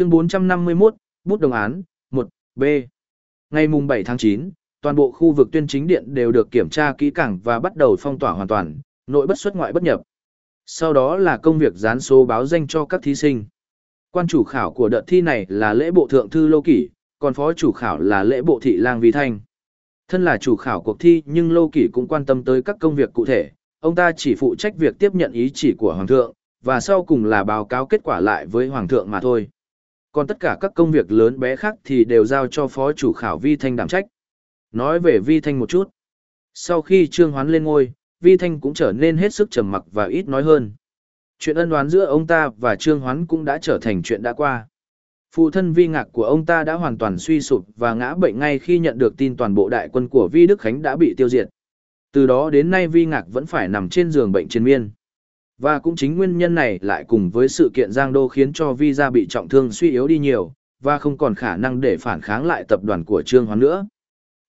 Chương 451, bút đồng án, 1, B. Ngày mùng 7 tháng 9, toàn bộ khu vực tuyên chính điện đều được kiểm tra kỹ càng và bắt đầu phong tỏa hoàn toàn, nội bất xuất ngoại bất nhập. Sau đó là công việc dán số báo danh cho các thí sinh. Quan chủ khảo của đợt thi này là lễ bộ thượng thư Lô Kỷ, còn phó chủ khảo là lễ bộ thị lang Vi Thanh. Thân là chủ khảo cuộc thi nhưng Lô Kỷ cũng quan tâm tới các công việc cụ thể, ông ta chỉ phụ trách việc tiếp nhận ý chỉ của Hoàng thượng, và sau cùng là báo cáo kết quả lại với Hoàng thượng mà thôi. Còn tất cả các công việc lớn bé khác thì đều giao cho phó chủ khảo Vi Thanh đảm trách. Nói về Vi Thanh một chút. Sau khi Trương Hoán lên ngôi, Vi Thanh cũng trở nên hết sức trầm mặc và ít nói hơn. Chuyện ân oán giữa ông ta và Trương Hoán cũng đã trở thành chuyện đã qua. Phụ thân vi ngạc của ông ta đã hoàn toàn suy sụp và ngã bệnh ngay khi nhận được tin toàn bộ đại quân của Vi Đức Khánh đã bị tiêu diệt. Từ đó đến nay vi ngạc vẫn phải nằm trên giường bệnh triền miên. Và cũng chính nguyên nhân này lại cùng với sự kiện Giang Đô khiến cho visa bị trọng thương suy yếu đi nhiều, và không còn khả năng để phản kháng lại tập đoàn của Trương Hoán nữa.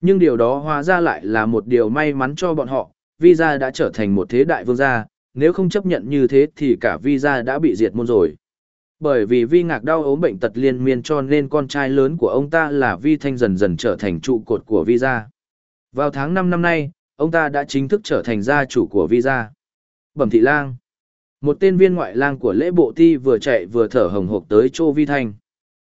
Nhưng điều đó hóa ra lại là một điều may mắn cho bọn họ, visa đã trở thành một thế đại vương gia, nếu không chấp nhận như thế thì cả visa đã bị diệt môn rồi. Bởi vì Vi ngạc đau ốm bệnh tật liên miên cho nên con trai lớn của ông ta là Vi Thanh dần dần trở thành trụ cột của visa. Vào tháng 5 năm nay, ông ta đã chính thức trở thành gia chủ của visa. Bẩm thị lang. Một tên viên ngoại lang của lễ bộ ti vừa chạy vừa thở hồng hộc tới chỗ Vi Thanh.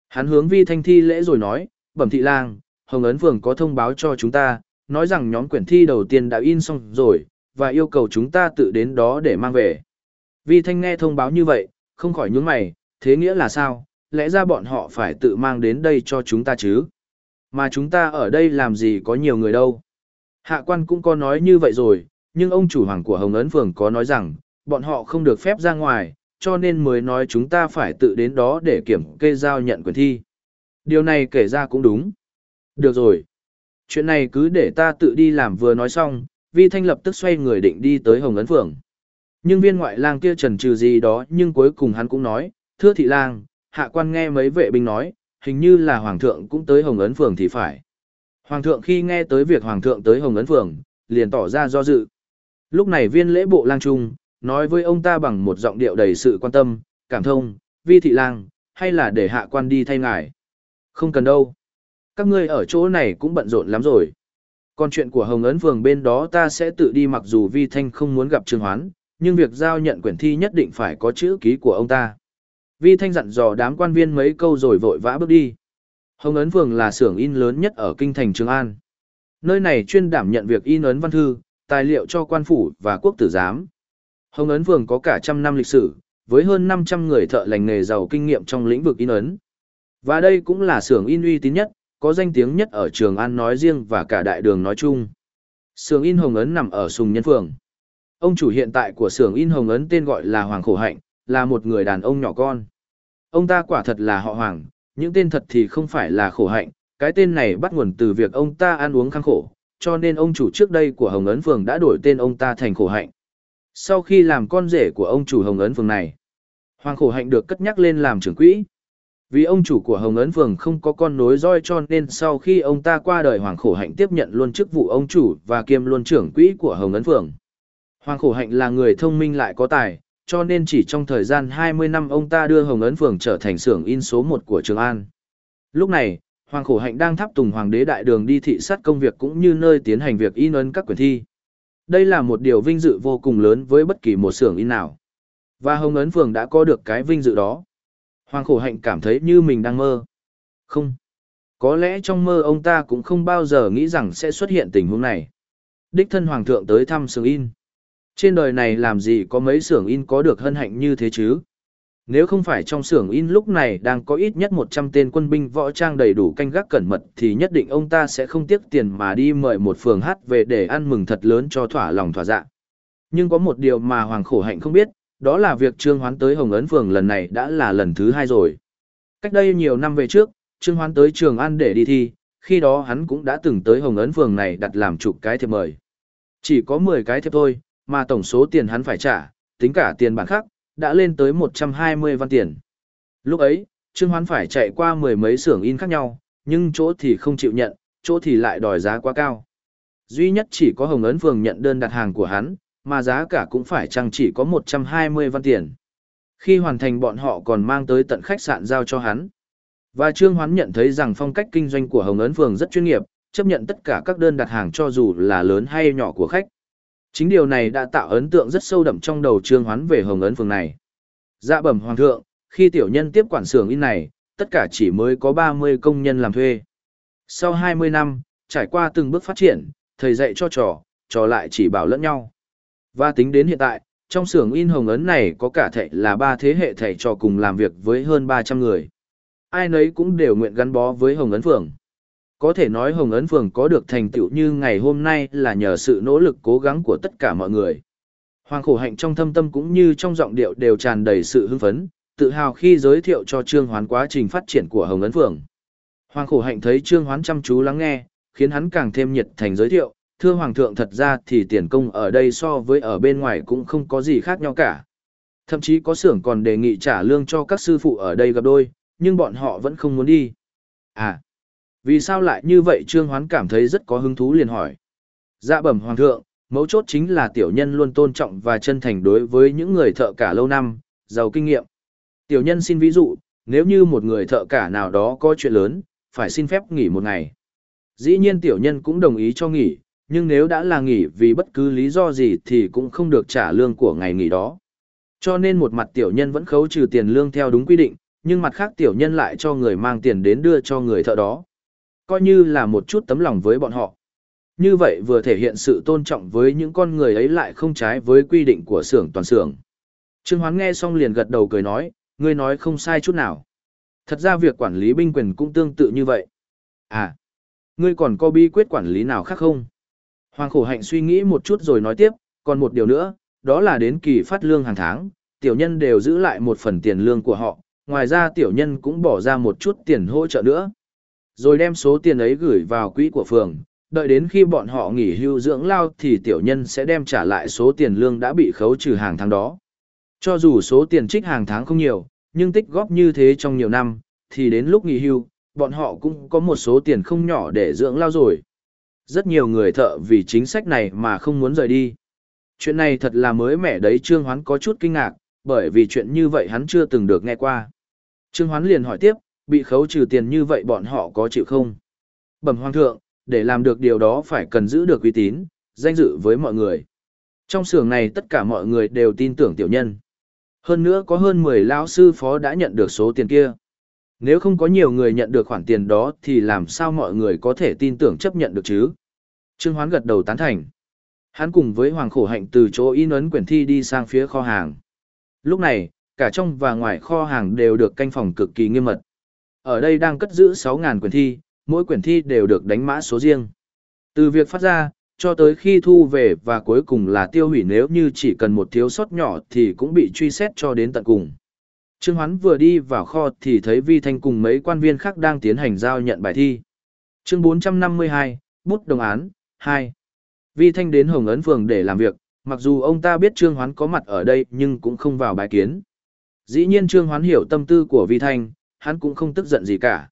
Hắn hướng Vi Thanh thi lễ rồi nói, bẩm thị lang, Hồng Ấn Phường có thông báo cho chúng ta, nói rằng nhóm quyển thi đầu tiên đã in xong rồi, và yêu cầu chúng ta tự đến đó để mang về. Vi Thanh nghe thông báo như vậy, không khỏi nhướng mày, thế nghĩa là sao, lẽ ra bọn họ phải tự mang đến đây cho chúng ta chứ. Mà chúng ta ở đây làm gì có nhiều người đâu. Hạ quan cũng có nói như vậy rồi, nhưng ông chủ hoàng của Hồng Ấn Phường có nói rằng, bọn họ không được phép ra ngoài, cho nên mới nói chúng ta phải tự đến đó để kiểm kê giao nhận quyền thi. Điều này kể ra cũng đúng. Được rồi. Chuyện này cứ để ta tự đi làm vừa nói xong, Vi Thanh lập tức xoay người định đi tới Hồng Ấn Phường. Nhưng viên ngoại lang kia trần trừ gì đó nhưng cuối cùng hắn cũng nói, thưa thị lang, hạ quan nghe mấy vệ binh nói, hình như là Hoàng thượng cũng tới Hồng Ấn Phường thì phải. Hoàng thượng khi nghe tới việc Hoàng thượng tới Hồng Ấn Phường, liền tỏ ra do dự. Lúc này viên lễ bộ lang trung, nói với ông ta bằng một giọng điệu đầy sự quan tâm, cảm thông, vi thị lang, hay là để hạ quan đi thay ngài. Không cần đâu. Các ngươi ở chỗ này cũng bận rộn lắm rồi. Còn chuyện của Hồng Ấn Phường bên đó ta sẽ tự đi mặc dù Vi Thanh không muốn gặp Trương Hoán, nhưng việc giao nhận quyển thi nhất định phải có chữ ký của ông ta. Vi Thanh dặn dò đám quan viên mấy câu rồi vội vã bước đi. Hồng Ấn Phường là xưởng in lớn nhất ở kinh thành Trường An. Nơi này chuyên đảm nhận việc in ấn văn thư, tài liệu cho quan phủ và quốc tử giám. Hồng Ấn Phường có cả trăm năm lịch sử, với hơn 500 người thợ lành nghề giàu kinh nghiệm trong lĩnh vực in ấn. Và đây cũng là xưởng in uy tín nhất, có danh tiếng nhất ở Trường An nói riêng và cả đại đường nói chung. Xưởng in Hồng Ấn nằm ở Sùng Nhân Phường. Ông chủ hiện tại của xưởng in Hồng Ấn tên gọi là Hoàng Khổ Hạnh, là một người đàn ông nhỏ con. Ông ta quả thật là họ Hoàng, những tên thật thì không phải là Khổ Hạnh, cái tên này bắt nguồn từ việc ông ta ăn uống khăng khổ, cho nên ông chủ trước đây của Hồng Ấn Phường đã đổi tên ông ta thành Khổ Hạnh. Sau khi làm con rể của ông chủ Hồng Ấn Phường này, Hoàng Khổ Hạnh được cất nhắc lên làm trưởng quỹ. Vì ông chủ của Hồng Ấn Phường không có con nối roi cho nên sau khi ông ta qua đời Hoàng Khổ Hạnh tiếp nhận luôn chức vụ ông chủ và kiêm luôn trưởng quỹ của Hồng Ấn Phường. Hoàng Khổ Hạnh là người thông minh lại có tài, cho nên chỉ trong thời gian 20 năm ông ta đưa Hồng Ấn Phường trở thành xưởng in số 1 của Trường An. Lúc này, Hoàng Khổ Hạnh đang tháp tùng Hoàng đế đại đường đi thị sát công việc cũng như nơi tiến hành việc in ấn các quyển thi. Đây là một điều vinh dự vô cùng lớn với bất kỳ một xưởng in nào. Và Hồng Ấn Phường đã có được cái vinh dự đó. Hoàng khổ hạnh cảm thấy như mình đang mơ. Không. Có lẽ trong mơ ông ta cũng không bao giờ nghĩ rằng sẽ xuất hiện tình huống này. Đích thân Hoàng thượng tới thăm xưởng in. Trên đời này làm gì có mấy xưởng in có được hân hạnh như thế chứ? Nếu không phải trong xưởng in lúc này đang có ít nhất 100 tên quân binh võ trang đầy đủ canh gác cẩn mật thì nhất định ông ta sẽ không tiếc tiền mà đi mời một phường hát về để ăn mừng thật lớn cho thỏa lòng thỏa dạ. Nhưng có một điều mà Hoàng Khổ Hạnh không biết, đó là việc Trương Hoán tới Hồng Ấn Phường lần này đã là lần thứ hai rồi. Cách đây nhiều năm về trước, Trương Hoán tới Trường An để đi thi, khi đó hắn cũng đã từng tới Hồng Ấn Phường này đặt làm chục cái thiệp mời. Chỉ có 10 cái thiệp thôi, mà tổng số tiền hắn phải trả, tính cả tiền bản khác, đã lên tới 120 văn tiền. Lúc ấy, Trương Hoán phải chạy qua mười mấy xưởng in khác nhau, nhưng chỗ thì không chịu nhận, chỗ thì lại đòi giá quá cao. Duy nhất chỉ có Hồng Ấn Phường nhận đơn đặt hàng của hắn, mà giá cả cũng phải chăng chỉ có 120 văn tiền. Khi hoàn thành bọn họ còn mang tới tận khách sạn giao cho hắn. Và Trương Hoán nhận thấy rằng phong cách kinh doanh của Hồng Ấn Phường rất chuyên nghiệp, chấp nhận tất cả các đơn đặt hàng cho dù là lớn hay nhỏ của khách. Chính điều này đã tạo ấn tượng rất sâu đậm trong đầu Trương Hoán về Hồng Ấn Phường này. Dạ bẩm Hoàng thượng, khi tiểu nhân tiếp quản xưởng in này, tất cả chỉ mới có 30 công nhân làm thuê. Sau 20 năm, trải qua từng bước phát triển, thầy dạy cho trò, trò lại chỉ bảo lẫn nhau. Và tính đến hiện tại, trong xưởng in hồng ấn này có cả thầy là ba thế hệ thầy trò cùng làm việc với hơn 300 người. Ai nấy cũng đều nguyện gắn bó với hồng ấn phường. Có thể nói hồng ấn phường có được thành tựu như ngày hôm nay là nhờ sự nỗ lực cố gắng của tất cả mọi người. Hoàng khổ hạnh trong thâm tâm cũng như trong giọng điệu đều tràn đầy sự hưng phấn, tự hào khi giới thiệu cho Trương Hoán quá trình phát triển của Hồng Ấn Phường. Hoàng khổ hạnh thấy Trương Hoán chăm chú lắng nghe, khiến hắn càng thêm nhiệt thành giới thiệu, thưa Hoàng thượng thật ra thì tiền công ở đây so với ở bên ngoài cũng không có gì khác nhau cả. Thậm chí có xưởng còn đề nghị trả lương cho các sư phụ ở đây gặp đôi, nhưng bọn họ vẫn không muốn đi. À, vì sao lại như vậy Trương Hoán cảm thấy rất có hứng thú liền hỏi. Dạ bẩm Hoàng thượng, mấu chốt chính là tiểu nhân luôn tôn trọng và chân thành đối với những người thợ cả lâu năm, giàu kinh nghiệm. Tiểu nhân xin ví dụ, nếu như một người thợ cả nào đó có chuyện lớn, phải xin phép nghỉ một ngày. Dĩ nhiên tiểu nhân cũng đồng ý cho nghỉ, nhưng nếu đã là nghỉ vì bất cứ lý do gì thì cũng không được trả lương của ngày nghỉ đó. Cho nên một mặt tiểu nhân vẫn khấu trừ tiền lương theo đúng quy định, nhưng mặt khác tiểu nhân lại cho người mang tiền đến đưa cho người thợ đó. Coi như là một chút tấm lòng với bọn họ. Như vậy vừa thể hiện sự tôn trọng với những con người ấy lại không trái với quy định của xưởng toàn xưởng. Trương Hoán nghe xong liền gật đầu cười nói, ngươi nói không sai chút nào. Thật ra việc quản lý binh quyền cũng tương tự như vậy. À, ngươi còn có bí quyết quản lý nào khác không? Hoàng khổ hạnh suy nghĩ một chút rồi nói tiếp, còn một điều nữa, đó là đến kỳ phát lương hàng tháng, tiểu nhân đều giữ lại một phần tiền lương của họ, ngoài ra tiểu nhân cũng bỏ ra một chút tiền hỗ trợ nữa. Rồi đem số tiền ấy gửi vào quỹ của phường, đợi đến khi bọn họ nghỉ hưu dưỡng lao thì tiểu nhân sẽ đem trả lại số tiền lương đã bị khấu trừ hàng tháng đó. Cho dù số tiền trích hàng tháng không nhiều, nhưng tích góp như thế trong nhiều năm, thì đến lúc nghỉ hưu, bọn họ cũng có một số tiền không nhỏ để dưỡng lao rồi. Rất nhiều người thợ vì chính sách này mà không muốn rời đi. Chuyện này thật là mới mẻ đấy Trương Hoán có chút kinh ngạc, bởi vì chuyện như vậy hắn chưa từng được nghe qua. Trương Hoán liền hỏi tiếp, bị khấu trừ tiền như vậy bọn họ có chịu không? Bẩm Hoàng thượng, để làm được điều đó phải cần giữ được uy tín, danh dự với mọi người. Trong xưởng này tất cả mọi người đều tin tưởng tiểu nhân. Hơn nữa có hơn 10 lão sư phó đã nhận được số tiền kia. Nếu không có nhiều người nhận được khoản tiền đó thì làm sao mọi người có thể tin tưởng chấp nhận được chứ? Trương Hoán gật đầu tán thành. Hắn cùng với Hoàng Khổ Hạnh từ chỗ in ấn quyển thi đi sang phía kho hàng. Lúc này, cả trong và ngoài kho hàng đều được canh phòng cực kỳ nghiêm mật. Ở đây đang cất giữ 6.000 quyển thi, mỗi quyển thi đều được đánh mã số riêng. Từ việc phát ra, cho tới khi thu về và cuối cùng là tiêu hủy nếu như chỉ cần một thiếu sót nhỏ thì cũng bị truy xét cho đến tận cùng. Trương Hoán vừa đi vào kho thì thấy Vi Thanh cùng mấy quan viên khác đang tiến hành giao nhận bài thi. Chương 452, bút đồng án, 2. Vi Thanh đến Hồng Ấn Phường để làm việc, mặc dù ông ta biết Trương Hoán có mặt ở đây nhưng cũng không vào bài kiến. Dĩ nhiên Trương Hoán hiểu tâm tư của Vi Thanh, hắn cũng không tức giận gì cả.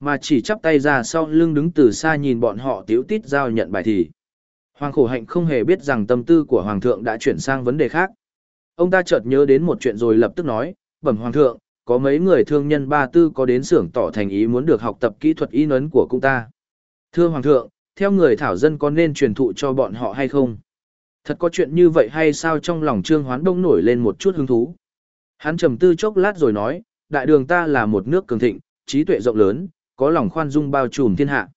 Mà chỉ chắp tay ra sau lưng đứng từ xa nhìn bọn họ tiếu tít giao nhận bài thì Hoàng khổ hạnh không hề biết rằng tâm tư của Hoàng thượng đã chuyển sang vấn đề khác. Ông ta chợt nhớ đến một chuyện rồi lập tức nói, bẩm Hoàng thượng, có mấy người thương nhân ba tư có đến xưởng tỏ thành ý muốn được học tập kỹ thuật y nấn của cung ta. Thưa Hoàng thượng, theo người thảo dân có nên truyền thụ cho bọn họ hay không? Thật có chuyện như vậy hay sao trong lòng Trương Hoán Đông nổi lên một chút hứng thú. Hắn trầm tư chốc lát rồi nói, đại đường ta là một nước cường thịnh, trí tuệ rộng lớn, có lòng khoan dung bao trùm thiên hạ.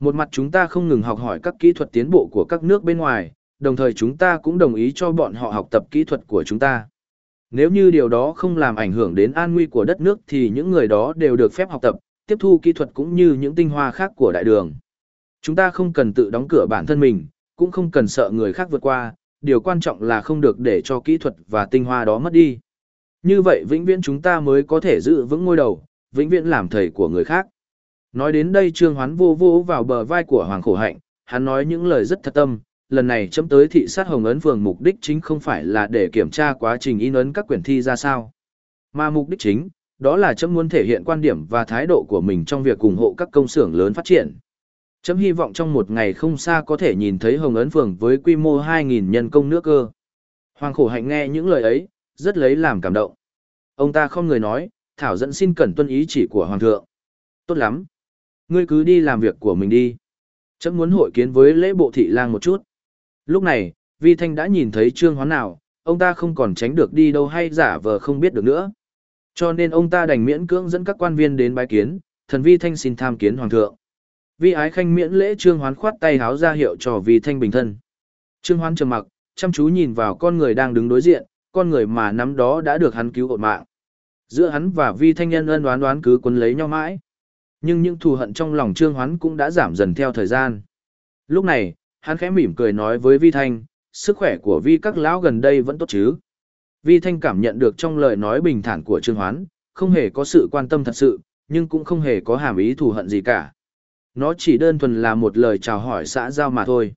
Một mặt chúng ta không ngừng học hỏi các kỹ thuật tiến bộ của các nước bên ngoài, đồng thời chúng ta cũng đồng ý cho bọn họ học tập kỹ thuật của chúng ta. Nếu như điều đó không làm ảnh hưởng đến an nguy của đất nước thì những người đó đều được phép học tập, tiếp thu kỹ thuật cũng như những tinh hoa khác của đại đường. Chúng ta không cần tự đóng cửa bản thân mình, cũng không cần sợ người khác vượt qua, điều quan trọng là không được để cho kỹ thuật và tinh hoa đó mất đi. Như vậy vĩnh viễn chúng ta mới có thể giữ vững ngôi đầu, vĩnh viễn làm thầy của người khác. Nói đến đây Trương Hoán vô vô vào bờ vai của Hoàng Khổ Hạnh, hắn nói những lời rất thật tâm, lần này chấm tới thị sát Hồng Ấn Phường mục đích chính không phải là để kiểm tra quá trình in ấn các quyển thi ra sao. Mà mục đích chính, đó là chấm muốn thể hiện quan điểm và thái độ của mình trong việc ủng hộ các công xưởng lớn phát triển. Chấm hy vọng trong một ngày không xa có thể nhìn thấy Hồng Ấn Phường với quy mô 2.000 nhân công nước cơ. Hoàng Khổ Hạnh nghe những lời ấy, rất lấy làm cảm động. Ông ta không người nói, Thảo dẫn xin cẩn tuân ý chỉ của Hoàng thượng. Tốt lắm. Ngươi cứ đi làm việc của mình đi. Chấm muốn hội kiến với lễ bộ thị lang một chút. Lúc này, Vi Thanh đã nhìn thấy Trương Hoán nào, ông ta không còn tránh được đi đâu hay giả vờ không biết được nữa. Cho nên ông ta đành miễn cưỡng dẫn các quan viên đến bái kiến, thần Vi Thanh xin tham kiến Hoàng thượng. Vi ái khanh miễn lễ Trương Hoán khoát tay háo ra hiệu cho Vi Thanh bình thân. Trương Hoán trầm mặc, chăm chú nhìn vào con người đang đứng đối diện, con người mà nắm đó đã được hắn cứu ổn mạng. Giữa hắn và Vi Thanh nhân ân đoán đoán cứ quấn lấy nhau mãi. Nhưng những thù hận trong lòng Trương Hoán cũng đã giảm dần theo thời gian. Lúc này, hắn khẽ mỉm cười nói với Vi Thanh, sức khỏe của Vi các lão gần đây vẫn tốt chứ. Vi Thanh cảm nhận được trong lời nói bình thản của Trương Hoán, không hề có sự quan tâm thật sự, nhưng cũng không hề có hàm ý thù hận gì cả. Nó chỉ đơn thuần là một lời chào hỏi xã giao mà thôi.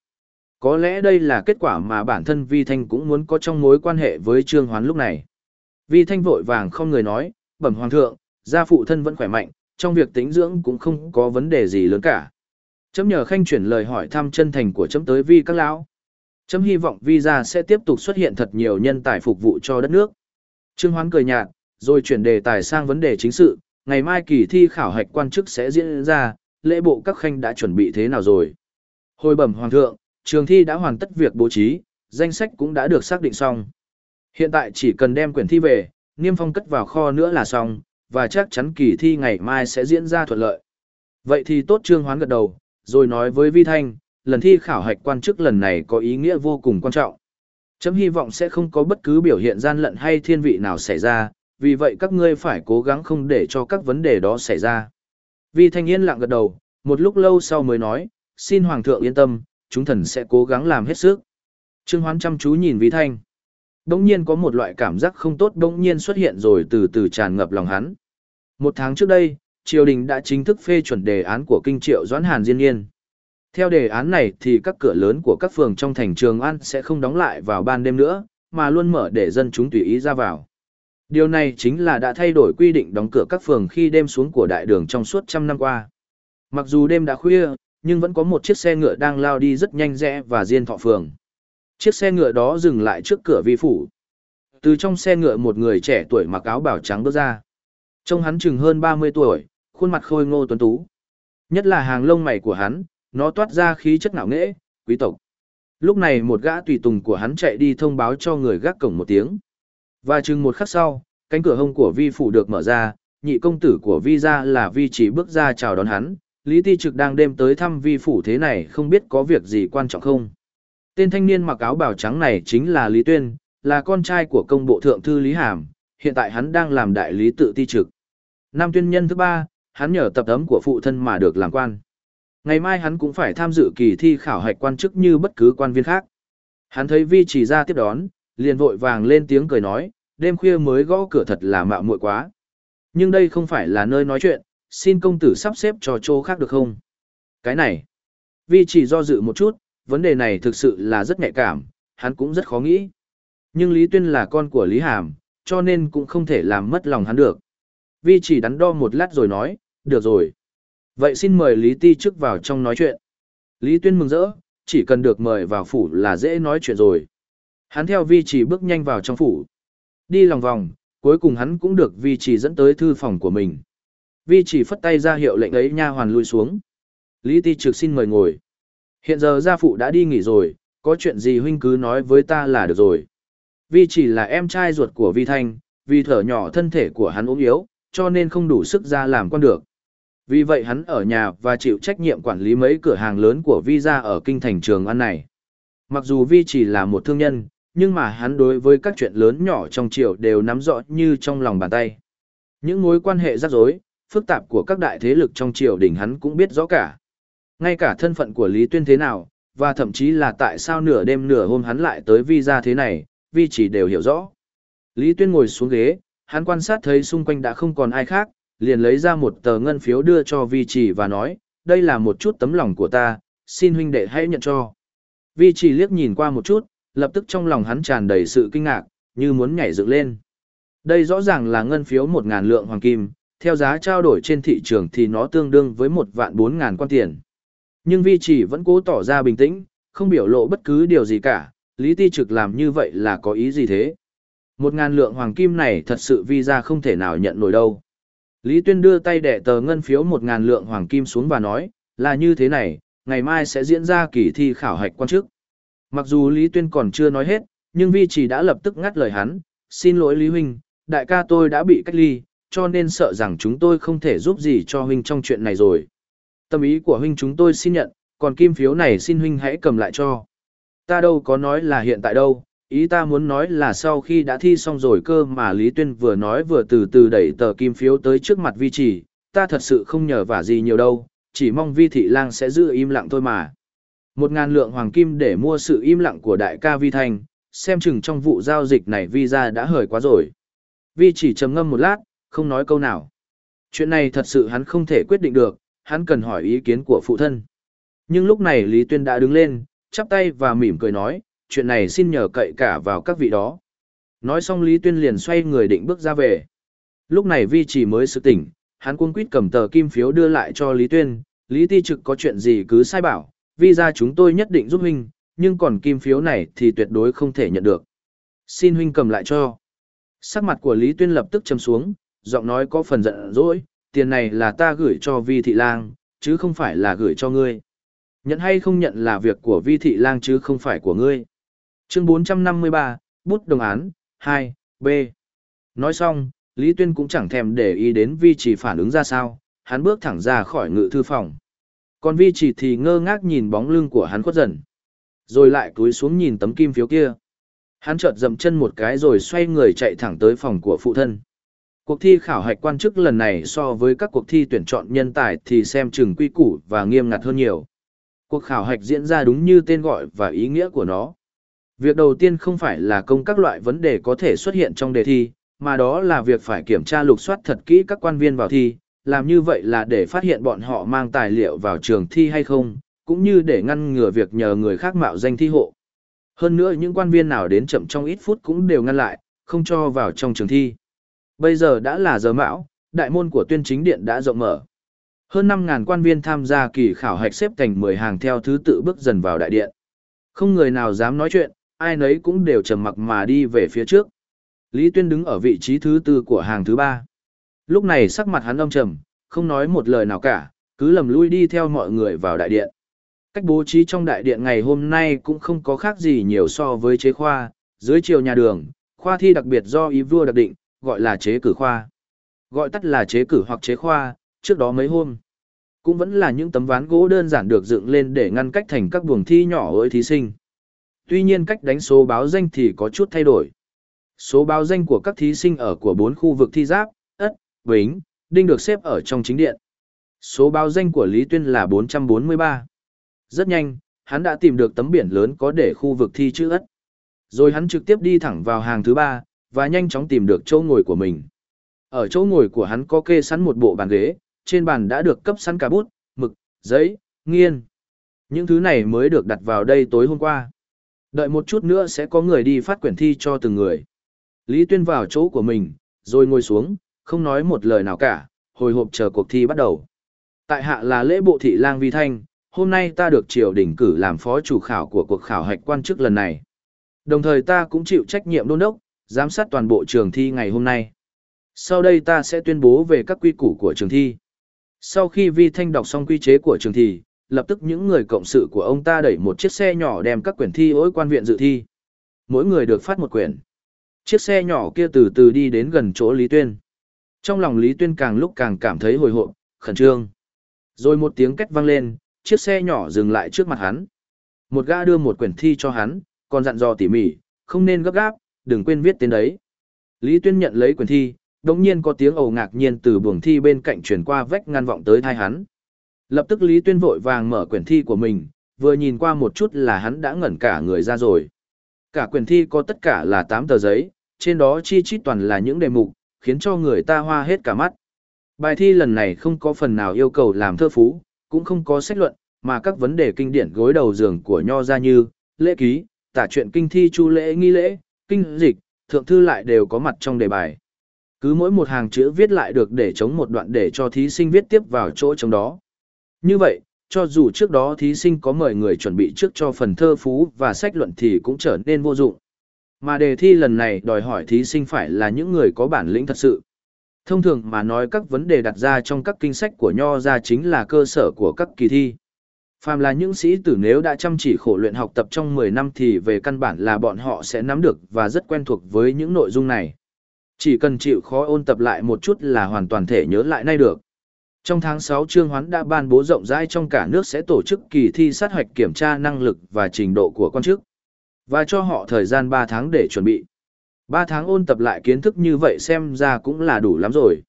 Có lẽ đây là kết quả mà bản thân Vi Thanh cũng muốn có trong mối quan hệ với Trương Hoán lúc này. Vi Thanh vội vàng không người nói, bẩm hoàng thượng, gia phụ thân vẫn khỏe mạnh, trong việc tính dưỡng cũng không có vấn đề gì lớn cả. Chấm nhờ khanh chuyển lời hỏi thăm chân thành của chấm tới Vi các lão. Chấm hy vọng Vi gia sẽ tiếp tục xuất hiện thật nhiều nhân tài phục vụ cho đất nước. Trương Hoán cười nhạt, rồi chuyển đề tài sang vấn đề chính sự, ngày mai kỳ thi khảo hạch quan chức sẽ diễn ra, lễ bộ các khanh đã chuẩn bị thế nào rồi? Hồi bẩm hoàng thượng, trường thi đã hoàn tất việc bố trí, danh sách cũng đã được xác định xong. Hiện tại chỉ cần đem quyển thi về, niêm phong cất vào kho nữa là xong, và chắc chắn kỳ thi ngày mai sẽ diễn ra thuận lợi. Vậy thì tốt trương hoán gật đầu, rồi nói với Vi Thanh, lần thi khảo hạch quan chức lần này có ý nghĩa vô cùng quan trọng. Chấm hy vọng sẽ không có bất cứ biểu hiện gian lận hay thiên vị nào xảy ra, vì vậy các ngươi phải cố gắng không để cho các vấn đề đó xảy ra. Vi Thanh yên lặng gật đầu, một lúc lâu sau mới nói, xin Hoàng thượng yên tâm, chúng thần sẽ cố gắng làm hết sức. Trương Hoán chăm chú nhìn Vi Thanh. Đông nhiên có một loại cảm giác không tốt đông nhiên xuất hiện rồi từ từ tràn ngập lòng hắn. Một tháng trước đây, triều đình đã chính thức phê chuẩn đề án của kinh triệu Doãn Hàn Diên Niên. Theo đề án này thì các cửa lớn của các phường trong thành Trường An sẽ không đóng lại vào ban đêm nữa, mà luôn mở để dân chúng tùy ý ra vào. Điều này chính là đã thay đổi quy định đóng cửa các phường khi đêm xuống của đại đường trong suốt trăm năm qua. Mặc dù đêm đã khuya, nhưng vẫn có một chiếc xe ngựa đang lao đi rất nhanh rẽ và diên thọ phường. Chiếc xe ngựa đó dừng lại trước cửa vi phủ. Từ trong xe ngựa một người trẻ tuổi mặc áo bảo trắng bước ra. Trông hắn chừng hơn 30 tuổi, khuôn mặt khôi ngô tuấn tú. Nhất là hàng lông mày của hắn, nó toát ra khí chất ngạo nghễ, quý tộc. Lúc này một gã tùy tùng của hắn chạy đi thông báo cho người gác cổng một tiếng. Và chừng một khắc sau, cánh cửa hông của vi phủ được mở ra, nhị công tử của vi ra là vi chỉ bước ra chào đón hắn. Lý Ti Trực đang đêm tới thăm vi phủ thế này không biết có việc gì quan trọng không. Tên thanh niên mặc áo bào trắng này chính là Lý Tuyên, là con trai của công bộ thượng thư Lý Hàm, hiện tại hắn đang làm đại lý tự ti trực. Năm tuyên nhân thứ ba, hắn nhờ tập ấm của phụ thân mà được làm quan. Ngày mai hắn cũng phải tham dự kỳ thi khảo hạch quan chức như bất cứ quan viên khác. Hắn thấy Vi chỉ ra tiếp đón, liền vội vàng lên tiếng cười nói, đêm khuya mới gõ cửa thật là mạo muội quá. Nhưng đây không phải là nơi nói chuyện, xin công tử sắp xếp cho chỗ khác được không? Cái này, Vi chỉ do dự một chút, vấn đề này thực sự là rất nhạy cảm, hắn cũng rất khó nghĩ. Nhưng Lý Tuyên là con của Lý Hàm, cho nên cũng không thể làm mất lòng hắn được. Vi chỉ đắn đo một lát rồi nói, được rồi. Vậy xin mời Lý Ti trước vào trong nói chuyện. Lý Tuyên mừng rỡ, chỉ cần được mời vào phủ là dễ nói chuyện rồi. Hắn theo Vi chỉ bước nhanh vào trong phủ. Đi lòng vòng, cuối cùng hắn cũng được Vi chỉ dẫn tới thư phòng của mình. Vi chỉ phất tay ra hiệu lệnh ấy nha hoàn lui xuống. Lý Ti trực xin mời ngồi. Hiện giờ gia phụ đã đi nghỉ rồi, có chuyện gì huynh cứ nói với ta là được rồi. Vi chỉ là em trai ruột của Vi Thanh, vì thở nhỏ thân thể của hắn ốm yếu, cho nên không đủ sức ra làm quan được. Vì vậy hắn ở nhà và chịu trách nhiệm quản lý mấy cửa hàng lớn của Vi ra ở kinh thành trường ăn này. Mặc dù Vi chỉ là một thương nhân, nhưng mà hắn đối với các chuyện lớn nhỏ trong triều đều nắm rõ như trong lòng bàn tay. Những mối quan hệ rắc rối, phức tạp của các đại thế lực trong triều đình hắn cũng biết rõ cả. Ngay cả thân phận của Lý Tuyên thế nào, và thậm chí là tại sao nửa đêm nửa hôm hắn lại tới vi ra thế này, vi chỉ đều hiểu rõ. Lý Tuyên ngồi xuống ghế, hắn quan sát thấy xung quanh đã không còn ai khác, liền lấy ra một tờ ngân phiếu đưa cho vi chỉ và nói, đây là một chút tấm lòng của ta, xin huynh đệ hãy nhận cho. Vi chỉ liếc nhìn qua một chút, lập tức trong lòng hắn tràn đầy sự kinh ngạc, như muốn nhảy dựng lên. Đây rõ ràng là ngân phiếu một ngàn lượng hoàng kim, theo giá trao đổi trên thị trường thì nó tương đương với một vạn bốn ngàn quan tiền. Nhưng vi chỉ vẫn cố tỏ ra bình tĩnh, không biểu lộ bất cứ điều gì cả, Lý Ti Trực làm như vậy là có ý gì thế? Một ngàn lượng hoàng kim này thật sự vi ra không thể nào nhận nổi đâu. Lý Tuyên đưa tay đẻ tờ ngân phiếu một ngàn lượng hoàng kim xuống và nói, là như thế này, ngày mai sẽ diễn ra kỳ thi khảo hạch quan chức. Mặc dù Lý Tuyên còn chưa nói hết, nhưng Vi Chỉ đã lập tức ngắt lời hắn, xin lỗi Lý Huynh, đại ca tôi đã bị cách ly, cho nên sợ rằng chúng tôi không thể giúp gì cho Huynh trong chuyện này rồi. Tâm ý của Huynh chúng tôi xin nhận, còn kim phiếu này xin Huynh hãy cầm lại cho. Ta đâu có nói là hiện tại đâu, ý ta muốn nói là sau khi đã thi xong rồi cơ mà Lý Tuyên vừa nói vừa từ từ đẩy tờ kim phiếu tới trước mặt Vi Chỉ, ta thật sự không nhờ vả gì nhiều đâu, chỉ mong Vi Thị Lang sẽ giữ im lặng thôi mà. Một ngàn lượng hoàng kim để mua sự im lặng của đại ca Vi Thành, xem chừng trong vụ giao dịch này Vi ra đã hời quá rồi. Vi chỉ trầm ngâm một lát, không nói câu nào. Chuyện này thật sự hắn không thể quyết định được, hắn cần hỏi ý kiến của phụ thân. Nhưng lúc này Lý Tuyên đã đứng lên, chắp tay và mỉm cười nói, chuyện này xin nhờ cậy cả vào các vị đó. Nói xong Lý Tuyên liền xoay người định bước ra về. Lúc này Vi chỉ mới sự tỉnh, hắn cuống quýt cầm tờ kim phiếu đưa lại cho Lý Tuyên, Lý Ti Trực có chuyện gì cứ sai bảo, vì ra chúng tôi nhất định giúp huynh, nhưng còn kim phiếu này thì tuyệt đối không thể nhận được. Xin huynh cầm lại cho. Sắc mặt của Lý Tuyên lập tức châm xuống, giọng nói có phần giận dỗi, tiền này là ta gửi cho Vi Thị Lang, chứ không phải là gửi cho ngươi. Nhận hay không nhận là việc của Vi Thị Lang chứ không phải của ngươi. Chương 453, Bút Đồng Án, 2, B. Nói xong, Lý Tuyên cũng chẳng thèm để ý đến Vi chỉ phản ứng ra sao, hắn bước thẳng ra khỏi ngự thư phòng. Còn Vi chỉ thì ngơ ngác nhìn bóng lưng của hắn khuất dần. Rồi lại cúi xuống nhìn tấm kim phiếu kia. Hắn chợt dậm chân một cái rồi xoay người chạy thẳng tới phòng của phụ thân. Cuộc thi khảo hạch quan chức lần này so với các cuộc thi tuyển chọn nhân tài thì xem chừng quy củ và nghiêm ngặt hơn nhiều. Cuộc khảo hạch diễn ra đúng như tên gọi và ý nghĩa của nó. Việc đầu tiên không phải là công các loại vấn đề có thể xuất hiện trong đề thi, mà đó là việc phải kiểm tra lục soát thật kỹ các quan viên vào thi, làm như vậy là để phát hiện bọn họ mang tài liệu vào trường thi hay không, cũng như để ngăn ngừa việc nhờ người khác mạo danh thi hộ. Hơn nữa những quan viên nào đến chậm trong ít phút cũng đều ngăn lại, không cho vào trong trường thi. Bây giờ đã là giờ mão, đại môn của tuyên chính điện đã rộng mở. Hơn 5.000 quan viên tham gia kỳ khảo hạch xếp thành 10 hàng theo thứ tự bước dần vào đại điện. Không người nào dám nói chuyện, ai nấy cũng đều trầm mặc mà đi về phía trước. Lý Tuyên đứng ở vị trí thứ tư của hàng thứ ba. Lúc này sắc mặt hắn âm trầm, không nói một lời nào cả, cứ lầm lui đi theo mọi người vào đại điện. Cách bố trí trong đại điện ngày hôm nay cũng không có khác gì nhiều so với chế khoa, dưới chiều nhà đường, khoa thi đặc biệt do ý vua đặc định, gọi là chế cử khoa. Gọi tắt là chế cử hoặc chế khoa, trước đó mấy hôm. Cũng vẫn là những tấm ván gỗ đơn giản được dựng lên để ngăn cách thành các buồng thi nhỏ với thí sinh. Tuy nhiên cách đánh số báo danh thì có chút thay đổi. Số báo danh của các thí sinh ở của bốn khu vực thi giáp, ất, bính, đinh được xếp ở trong chính điện. Số báo danh của Lý Tuyên là 443. Rất nhanh, hắn đã tìm được tấm biển lớn có để khu vực thi chữ ất. Rồi hắn trực tiếp đi thẳng vào hàng thứ ba, và nhanh chóng tìm được chỗ ngồi của mình. Ở chỗ ngồi của hắn có kê sẵn một bộ bàn ghế, trên bàn đã được cấp sẵn cả bút, mực, giấy, nghiên. Những thứ này mới được đặt vào đây tối hôm qua. Đợi một chút nữa sẽ có người đi phát quyển thi cho từng người. Lý Tuyên vào chỗ của mình, rồi ngồi xuống, không nói một lời nào cả, hồi hộp chờ cuộc thi bắt đầu. Tại hạ là lễ bộ thị lang vi thanh, hôm nay ta được triều đình cử làm phó chủ khảo của cuộc khảo hạch quan chức lần này. Đồng thời ta cũng chịu trách nhiệm đôn đốc, giám sát toàn bộ trường thi ngày hôm nay. Sau đây ta sẽ tuyên bố về các quy củ của trường thi. Sau khi Vi Thanh đọc xong quy chế của trường thi, lập tức những người cộng sự của ông ta đẩy một chiếc xe nhỏ đem các quyển thi ối quan viện dự thi. Mỗi người được phát một quyển. Chiếc xe nhỏ kia từ từ đi đến gần chỗ Lý Tuyên. Trong lòng Lý Tuyên càng lúc càng cảm thấy hồi hộp, khẩn trương. Rồi một tiếng két vang lên, chiếc xe nhỏ dừng lại trước mặt hắn. Một gã đưa một quyển thi cho hắn, còn dặn dò tỉ mỉ, không nên gấp gáp, đừng quên viết tên đấy. Lý Tuyên nhận lấy quyển thi, đồng nhiên có tiếng ầu ngạc nhiên từ buồng thi bên cạnh truyền qua vách ngăn vọng tới thai hắn. Lập tức Lý Tuyên vội vàng mở quyển thi của mình, vừa nhìn qua một chút là hắn đã ngẩn cả người ra rồi. Cả quyển thi có tất cả là 8 tờ giấy, trên đó chi chít toàn là những đề mục, khiến cho người ta hoa hết cả mắt. Bài thi lần này không có phần nào yêu cầu làm thơ phú, cũng không có sách luận, mà các vấn đề kinh điển gối đầu giường của nho ra như lễ ký, tả chuyện kinh thi chu lễ nghi lễ, kinh dịch, thượng thư lại đều có mặt trong đề bài. Cứ mỗi một hàng chữ viết lại được để chống một đoạn để cho thí sinh viết tiếp vào chỗ trong đó. Như vậy, cho dù trước đó thí sinh có mời người chuẩn bị trước cho phần thơ phú và sách luận thì cũng trở nên vô dụng. Mà đề thi lần này đòi hỏi thí sinh phải là những người có bản lĩnh thật sự. Thông thường mà nói các vấn đề đặt ra trong các kinh sách của Nho ra chính là cơ sở của các kỳ thi. Phàm là những sĩ tử nếu đã chăm chỉ khổ luyện học tập trong 10 năm thì về căn bản là bọn họ sẽ nắm được và rất quen thuộc với những nội dung này. Chỉ cần chịu khó ôn tập lại một chút là hoàn toàn thể nhớ lại nay được. Trong tháng 6 Trương Hoán đã ban bố rộng rãi trong cả nước sẽ tổ chức kỳ thi sát hoạch kiểm tra năng lực và trình độ của quan chức. Và cho họ thời gian 3 tháng để chuẩn bị. 3 tháng ôn tập lại kiến thức như vậy xem ra cũng là đủ lắm rồi.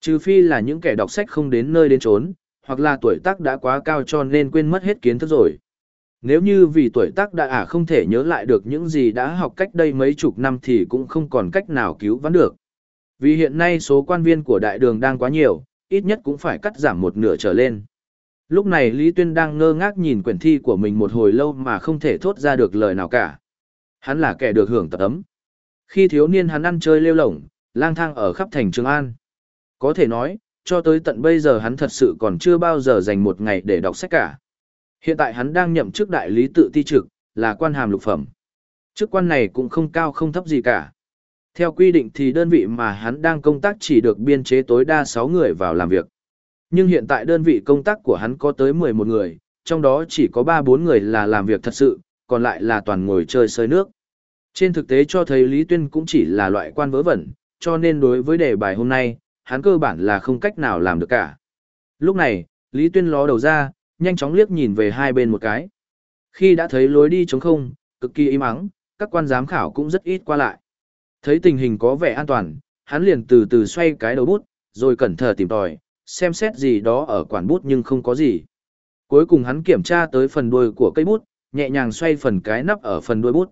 Trừ phi là những kẻ đọc sách không đến nơi đến chốn hoặc là tuổi tác đã quá cao cho nên quên mất hết kiến thức rồi. Nếu như vì tuổi tác đã ả à không thể nhớ lại được những gì đã học cách đây mấy chục năm thì cũng không còn cách nào cứu vãn được. Vì hiện nay số quan viên của đại đường đang quá nhiều, ít nhất cũng phải cắt giảm một nửa trở lên. Lúc này Lý Tuyên đang ngơ ngác nhìn quyển thi của mình một hồi lâu mà không thể thốt ra được lời nào cả. Hắn là kẻ được hưởng tập ấm. Khi thiếu niên hắn ăn chơi lêu lổng, lang thang ở khắp thành Trường An. Có thể nói, cho tới tận bây giờ hắn thật sự còn chưa bao giờ dành một ngày để đọc sách cả. Hiện tại hắn đang nhậm chức đại lý tự ti trực, là quan hàm lục phẩm. Chức quan này cũng không cao không thấp gì cả. Theo quy định thì đơn vị mà hắn đang công tác chỉ được biên chế tối đa 6 người vào làm việc. Nhưng hiện tại đơn vị công tác của hắn có tới 11 người, trong đó chỉ có 3-4 người là làm việc thật sự, còn lại là toàn ngồi chơi sơi nước. Trên thực tế cho thấy Lý Tuyên cũng chỉ là loại quan vớ vẩn, cho nên đối với đề bài hôm nay, hắn cơ bản là không cách nào làm được cả. Lúc này, Lý Tuyên ló đầu ra, nhanh chóng liếc nhìn về hai bên một cái. Khi đã thấy lối đi trống không, cực kỳ im ắng, các quan giám khảo cũng rất ít qua lại. Thấy tình hình có vẻ an toàn, hắn liền từ từ xoay cái đầu bút, rồi cẩn thận tìm tòi, xem xét gì đó ở quản bút nhưng không có gì. Cuối cùng hắn kiểm tra tới phần đuôi của cây bút, nhẹ nhàng xoay phần cái nắp ở phần đuôi bút.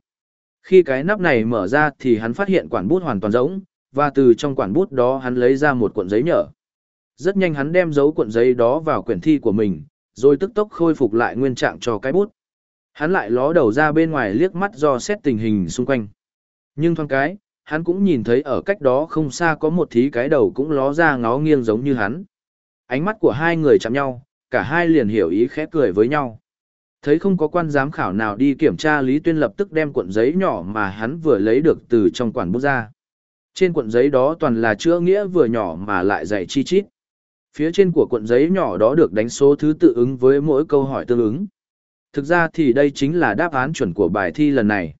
Khi cái nắp này mở ra thì hắn phát hiện quản bút hoàn toàn rỗng, và từ trong quản bút đó hắn lấy ra một cuộn giấy nhở. Rất nhanh hắn đem dấu cuộn giấy đó vào quyển thi của mình, rồi tức tốc khôi phục lại nguyên trạng cho cái bút. Hắn lại ló đầu ra bên ngoài liếc mắt do xét tình hình xung quanh. Nhưng thoáng cái, hắn cũng nhìn thấy ở cách đó không xa có một thí cái đầu cũng ló ra ngó nghiêng giống như hắn. Ánh mắt của hai người chạm nhau, cả hai liền hiểu ý khẽ cười với nhau. Thấy không có quan giám khảo nào đi kiểm tra Lý Tuyên lập tức đem cuộn giấy nhỏ mà hắn vừa lấy được từ trong quản bút ra. Trên cuộn giấy đó toàn là chữ nghĩa vừa nhỏ mà lại dày chi chít. Phía trên của cuộn giấy nhỏ đó được đánh số thứ tự ứng với mỗi câu hỏi tương ứng. Thực ra thì đây chính là đáp án chuẩn của bài thi lần này.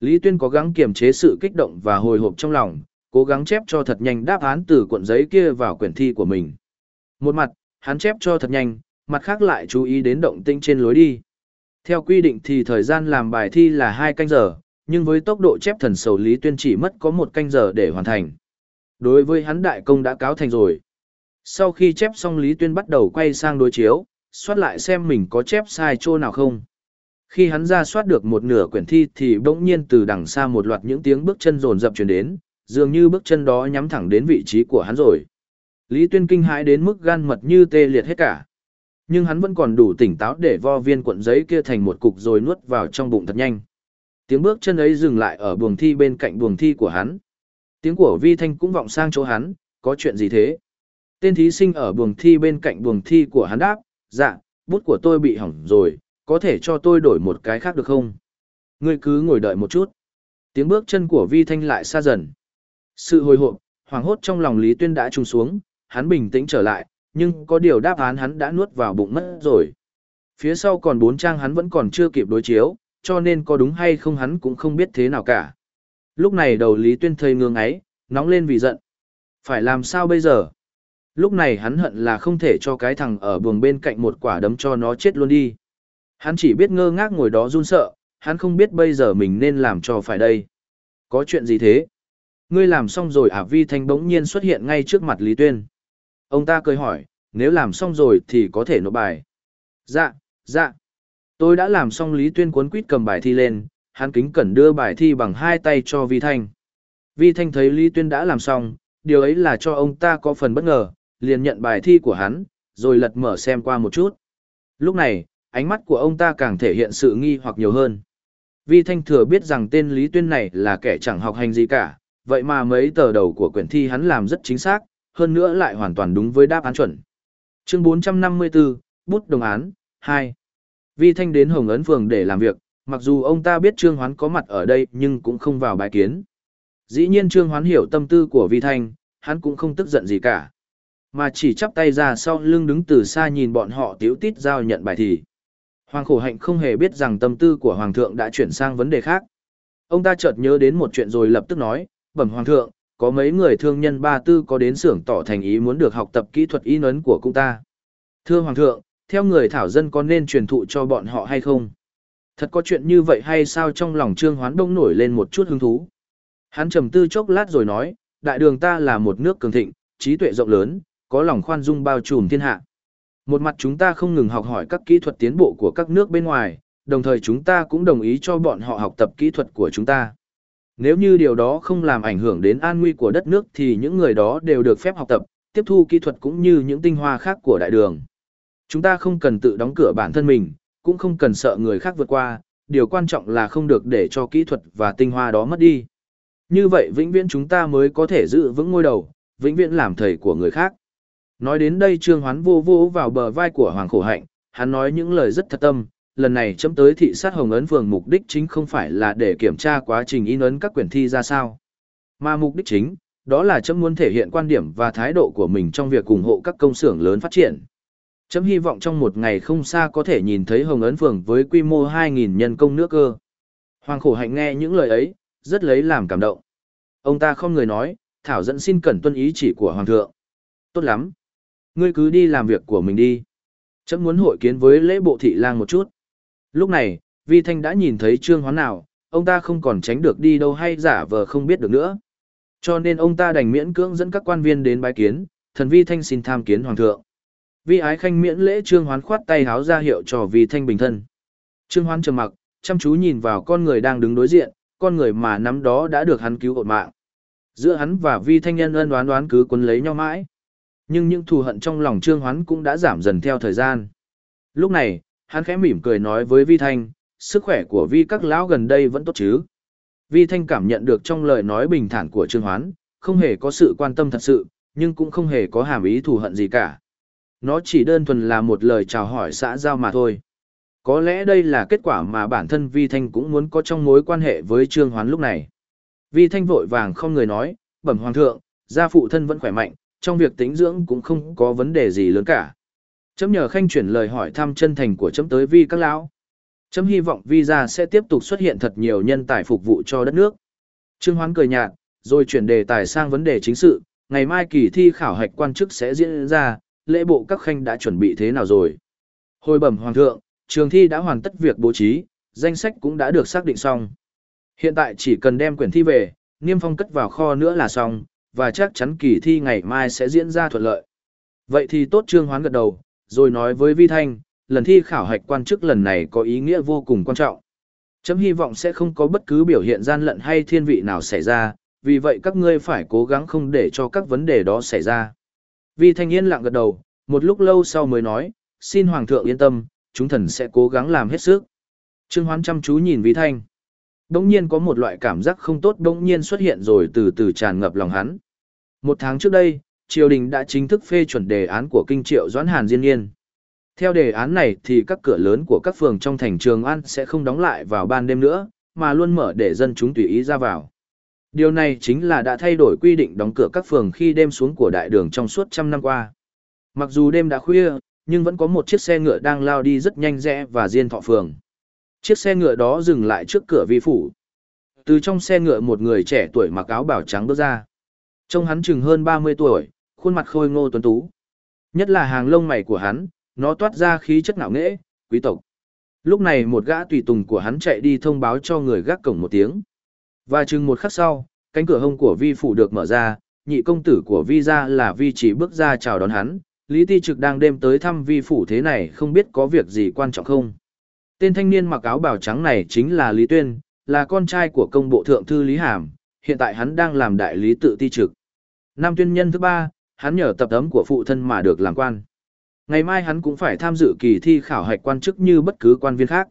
Lý Tuyên cố gắng kiềm chế sự kích động và hồi hộp trong lòng, cố gắng chép cho thật nhanh đáp án từ cuộn giấy kia vào quyển thi của mình. Một mặt, hắn chép cho thật nhanh, mặt khác lại chú ý đến động tĩnh trên lối đi. Theo quy định thì thời gian làm bài thi là 2 canh giờ, nhưng với tốc độ chép thần sầu Lý Tuyên chỉ mất có một canh giờ để hoàn thành. Đối với hắn đại công đã cáo thành rồi. Sau khi chép xong Lý Tuyên bắt đầu quay sang đối chiếu, soát lại xem mình có chép sai chỗ nào không. Khi hắn ra soát được một nửa quyển thi thì bỗng nhiên từ đằng xa một loạt những tiếng bước chân rồn rập truyền đến, dường như bước chân đó nhắm thẳng đến vị trí của hắn rồi. Lý Tuyên kinh hãi đến mức gan mật như tê liệt hết cả. Nhưng hắn vẫn còn đủ tỉnh táo để vo viên cuộn giấy kia thành một cục rồi nuốt vào trong bụng thật nhanh. Tiếng bước chân ấy dừng lại ở buồng thi bên cạnh buồng thi của hắn. Tiếng của Vi Thanh cũng vọng sang chỗ hắn, có chuyện gì thế? Tên thí sinh ở buồng thi bên cạnh buồng thi của hắn đáp, dạ, bút của tôi bị hỏng rồi, có thể cho tôi đổi một cái khác được không? Ngươi cứ ngồi đợi một chút. Tiếng bước chân của Vi Thanh lại xa dần. Sự hồi hộp, hoảng hốt trong lòng Lý Tuyên đã trùng xuống, hắn bình tĩnh trở lại, nhưng có điều đáp án hắn đã nuốt vào bụng mất rồi. Phía sau còn bốn trang hắn vẫn còn chưa kịp đối chiếu, cho nên có đúng hay không hắn cũng không biết thế nào cả. Lúc này đầu Lý Tuyên thầy ngương ấy, nóng lên vì giận. Phải làm sao bây giờ? Lúc này hắn hận là không thể cho cái thằng ở buồng bên cạnh một quả đấm cho nó chết luôn đi. Hắn chỉ biết ngơ ngác ngồi đó run sợ, hắn không biết bây giờ mình nên làm cho phải đây. Có chuyện gì thế? Ngươi làm xong rồi à Vi Thanh bỗng nhiên xuất hiện ngay trước mặt Lý Tuyên. Ông ta cười hỏi, nếu làm xong rồi thì có thể nộp bài. Dạ, dạ. Tôi đã làm xong Lý Tuyên cuốn quýt cầm bài thi lên, hắn kính cẩn đưa bài thi bằng hai tay cho Vi Thanh. Vi Thanh thấy Lý Tuyên đã làm xong, điều ấy là cho ông ta có phần bất ngờ, liền nhận bài thi của hắn, rồi lật mở xem qua một chút. Lúc này, ánh mắt của ông ta càng thể hiện sự nghi hoặc nhiều hơn. Vi Thanh thừa biết rằng tên Lý Tuyên này là kẻ chẳng học hành gì cả, vậy mà mấy tờ đầu của quyển thi hắn làm rất chính xác, hơn nữa lại hoàn toàn đúng với đáp án chuẩn. Chương 454, Bút Đồng Án, 2 Vi Thanh đến Hồng Ấn Phường để làm việc, mặc dù ông ta biết Trương Hoán có mặt ở đây nhưng cũng không vào bài kiến. Dĩ nhiên Trương Hoán hiểu tâm tư của Vi Thanh, hắn cũng không tức giận gì cả. Mà chỉ chắp tay ra sau lưng đứng từ xa nhìn bọn họ tiếu tít giao nhận bài thì. Hoàng khổ hạnh không hề biết rằng tâm tư của Hoàng thượng đã chuyển sang vấn đề khác. Ông ta chợt nhớ đến một chuyện rồi lập tức nói, bẩm Hoàng thượng, có mấy người thương nhân ba tư có đến xưởng tỏ thành ý muốn được học tập kỹ thuật y nấn của cung ta. Thưa Hoàng thượng, theo người thảo dân có nên truyền thụ cho bọn họ hay không? Thật có chuyện như vậy hay sao trong lòng Trương Hoán Đông nổi lên một chút hứng thú. Hắn trầm tư chốc lát rồi nói, đại đường ta là một nước cường thịnh, trí tuệ rộng lớn, có lòng khoan dung bao trùm thiên hạ. Một mặt chúng ta không ngừng học hỏi các kỹ thuật tiến bộ của các nước bên ngoài, đồng thời chúng ta cũng đồng ý cho bọn họ học tập kỹ thuật của chúng ta. Nếu như điều đó không làm ảnh hưởng đến an nguy của đất nước thì những người đó đều được phép học tập, tiếp thu kỹ thuật cũng như những tinh hoa khác của đại đường. Chúng ta không cần tự đóng cửa bản thân mình, cũng không cần sợ người khác vượt qua, điều quan trọng là không được để cho kỹ thuật và tinh hoa đó mất đi. Như vậy vĩnh viễn chúng ta mới có thể giữ vững ngôi đầu, vĩnh viễn làm thầy của người khác. Nói đến đây Trương Hoán vô vô vào bờ vai của Hoàng Khổ Hạnh, hắn nói những lời rất thật tâm, lần này chấm tới thị sát Hồng Ấn Phường mục đích chính không phải là để kiểm tra quá trình in ấn các quyển thi ra sao. Mà mục đích chính, đó là chấm muốn thể hiện quan điểm và thái độ của mình trong việc ủng hộ các công xưởng lớn phát triển. Chấm hy vọng trong một ngày không xa có thể nhìn thấy Hồng Ấn Phường với quy mô 2.000 nhân công nước cơ. Hoàng Khổ Hạnh nghe những lời ấy, rất lấy làm cảm động. Ông ta không người nói, Thảo dẫn xin cẩn tuân ý chỉ của Hoàng thượng. Tốt lắm. Ngươi cứ đi làm việc của mình đi. Chấm muốn hội kiến với lễ bộ thị lang một chút. Lúc này, Vi Thanh đã nhìn thấy Trương Hoán nào, ông ta không còn tránh được đi đâu hay giả vờ không biết được nữa. Cho nên ông ta đành miễn cưỡng dẫn các quan viên đến bái kiến, thần Vi Thanh xin tham kiến Hoàng thượng. Vi ái khanh miễn lễ Trương Hoán khoát tay háo ra hiệu cho Vi Thanh bình thân. Trương Hoán trầm mặc, chăm chú nhìn vào con người đang đứng đối diện, con người mà nắm đó đã được hắn cứu ổn mạng. Giữa hắn và Vi Thanh nhân ân đoán đoán cứ quấn lấy nhau mãi. Nhưng những thù hận trong lòng Trương Hoán cũng đã giảm dần theo thời gian. Lúc này, hắn khẽ mỉm cười nói với Vi Thanh, sức khỏe của Vi các lão gần đây vẫn tốt chứ. Vi Thanh cảm nhận được trong lời nói bình thản của Trương Hoán, không hề có sự quan tâm thật sự, nhưng cũng không hề có hàm ý thù hận gì cả. Nó chỉ đơn thuần là một lời chào hỏi xã giao mà thôi. Có lẽ đây là kết quả mà bản thân Vi Thanh cũng muốn có trong mối quan hệ với Trương Hoán lúc này. Vi Thanh vội vàng không người nói, bẩm hoàng thượng, gia phụ thân vẫn khỏe mạnh, trong việc tính dưỡng cũng không có vấn đề gì lớn cả. Chấm nhờ khanh chuyển lời hỏi thăm chân thành của chấm tới Vi các lão. Chấm hy vọng Vi gia sẽ tiếp tục xuất hiện thật nhiều nhân tài phục vụ cho đất nước. Trương Hoán cười nhạt, rồi chuyển đề tài sang vấn đề chính sự, ngày mai kỳ thi khảo hạch quan chức sẽ diễn ra, lễ bộ các khanh đã chuẩn bị thế nào rồi? Hồi bẩm hoàng thượng, trường thi đã hoàn tất việc bố trí, danh sách cũng đã được xác định xong. Hiện tại chỉ cần đem quyển thi về, niêm phong cất vào kho nữa là xong, và chắc chắn kỳ thi ngày mai sẽ diễn ra thuận lợi. Vậy thì tốt trương hoán gật đầu, rồi nói với Vi Thanh, lần thi khảo hạch quan chức lần này có ý nghĩa vô cùng quan trọng. Chấm hy vọng sẽ không có bất cứ biểu hiện gian lận hay thiên vị nào xảy ra, vì vậy các ngươi phải cố gắng không để cho các vấn đề đó xảy ra. Vi Thanh yên lặng gật đầu, một lúc lâu sau mới nói, xin Hoàng thượng yên tâm, chúng thần sẽ cố gắng làm hết sức. Trương Hoán chăm chú nhìn Vi Thanh. Đông nhiên có một loại cảm giác không tốt đông nhiên xuất hiện rồi từ từ tràn ngập lòng hắn. Một tháng trước đây, triều đình đã chính thức phê chuẩn đề án của kinh triệu Doãn Hàn Diên Niên. Theo đề án này thì các cửa lớn của các phường trong thành Trường An sẽ không đóng lại vào ban đêm nữa, mà luôn mở để dân chúng tùy ý ra vào. Điều này chính là đã thay đổi quy định đóng cửa các phường khi đêm xuống của đại đường trong suốt trăm năm qua. Mặc dù đêm đã khuya, nhưng vẫn có một chiếc xe ngựa đang lao đi rất nhanh rẽ và diên thọ phường. Chiếc xe ngựa đó dừng lại trước cửa vi phủ. Từ trong xe ngựa một người trẻ tuổi mặc áo bảo trắng bước ra. Trông hắn chừng hơn 30 tuổi, khuôn mặt khôi ngô tuấn tú. Nhất là hàng lông mày của hắn, nó toát ra khí chất ngạo nghễ, quý tộc. Lúc này một gã tùy tùng của hắn chạy đi thông báo cho người gác cổng một tiếng. Và chừng một khắc sau, cánh cửa hông của vi phủ được mở ra, nhị công tử của vi ra là vi chỉ bước ra chào đón hắn. Lý Ti Trực đang đêm tới thăm vi phủ thế này không biết có việc gì quan trọng không. Tên thanh niên mặc áo bào trắng này chính là Lý Tuyên, là con trai của công bộ thượng thư Lý Hàm, hiện tại hắn đang làm đại lý tự ti trực. nam tuyên nhân thứ ba, hắn nhờ tập tấm của phụ thân mà được làm quan. Ngày mai hắn cũng phải tham dự kỳ thi khảo hạch quan chức như bất cứ quan viên khác.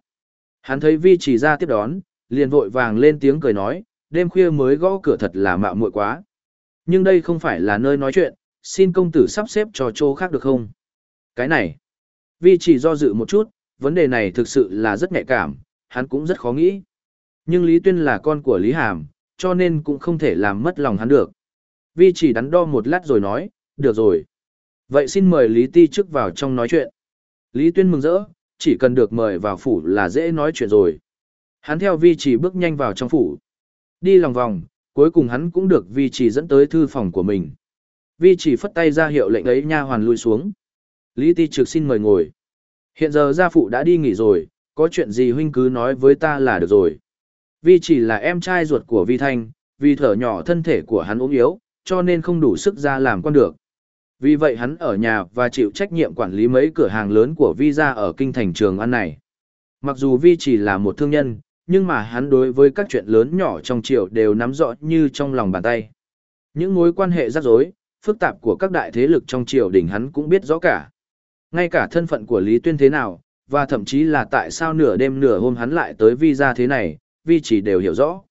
Hắn thấy Vi chỉ ra tiếp đón, liền vội vàng lên tiếng cười nói, đêm khuya mới gõ cửa thật là mạo muội quá. Nhưng đây không phải là nơi nói chuyện, xin công tử sắp xếp cho chỗ khác được không? Cái này, Vi chỉ do dự một chút, vấn đề này thực sự là rất nhạy cảm, hắn cũng rất khó nghĩ. Nhưng Lý Tuyên là con của Lý Hàm, cho nên cũng không thể làm mất lòng hắn được. Vi chỉ đắn đo một lát rồi nói, được rồi. Vậy xin mời Lý Ti trước vào trong nói chuyện. Lý Tuyên mừng rỡ, chỉ cần được mời vào phủ là dễ nói chuyện rồi. Hắn theo Vi chỉ bước nhanh vào trong phủ. Đi lòng vòng, cuối cùng hắn cũng được Vi chỉ dẫn tới thư phòng của mình. Vi chỉ phất tay ra hiệu lệnh ấy nha hoàn lui xuống. Lý Ti trực xin mời ngồi. Hiện giờ gia phụ đã đi nghỉ rồi, có chuyện gì huynh cứ nói với ta là được rồi. Vi chỉ là em trai ruột của Vi Thanh, vì thở nhỏ thân thể của hắn ốm yếu, cho nên không đủ sức ra làm quan được. Vì vậy hắn ở nhà và chịu trách nhiệm quản lý mấy cửa hàng lớn của Vi ra ở kinh thành trường ăn này. Mặc dù Vi chỉ là một thương nhân, nhưng mà hắn đối với các chuyện lớn nhỏ trong triều đều nắm rõ như trong lòng bàn tay. Những mối quan hệ rắc rối, phức tạp của các đại thế lực trong triều đình hắn cũng biết rõ cả. Ngay cả thân phận của Lý Tuyên thế nào, và thậm chí là tại sao nửa đêm nửa hôm hắn lại tới vi ra thế này, Vi chỉ đều hiểu rõ.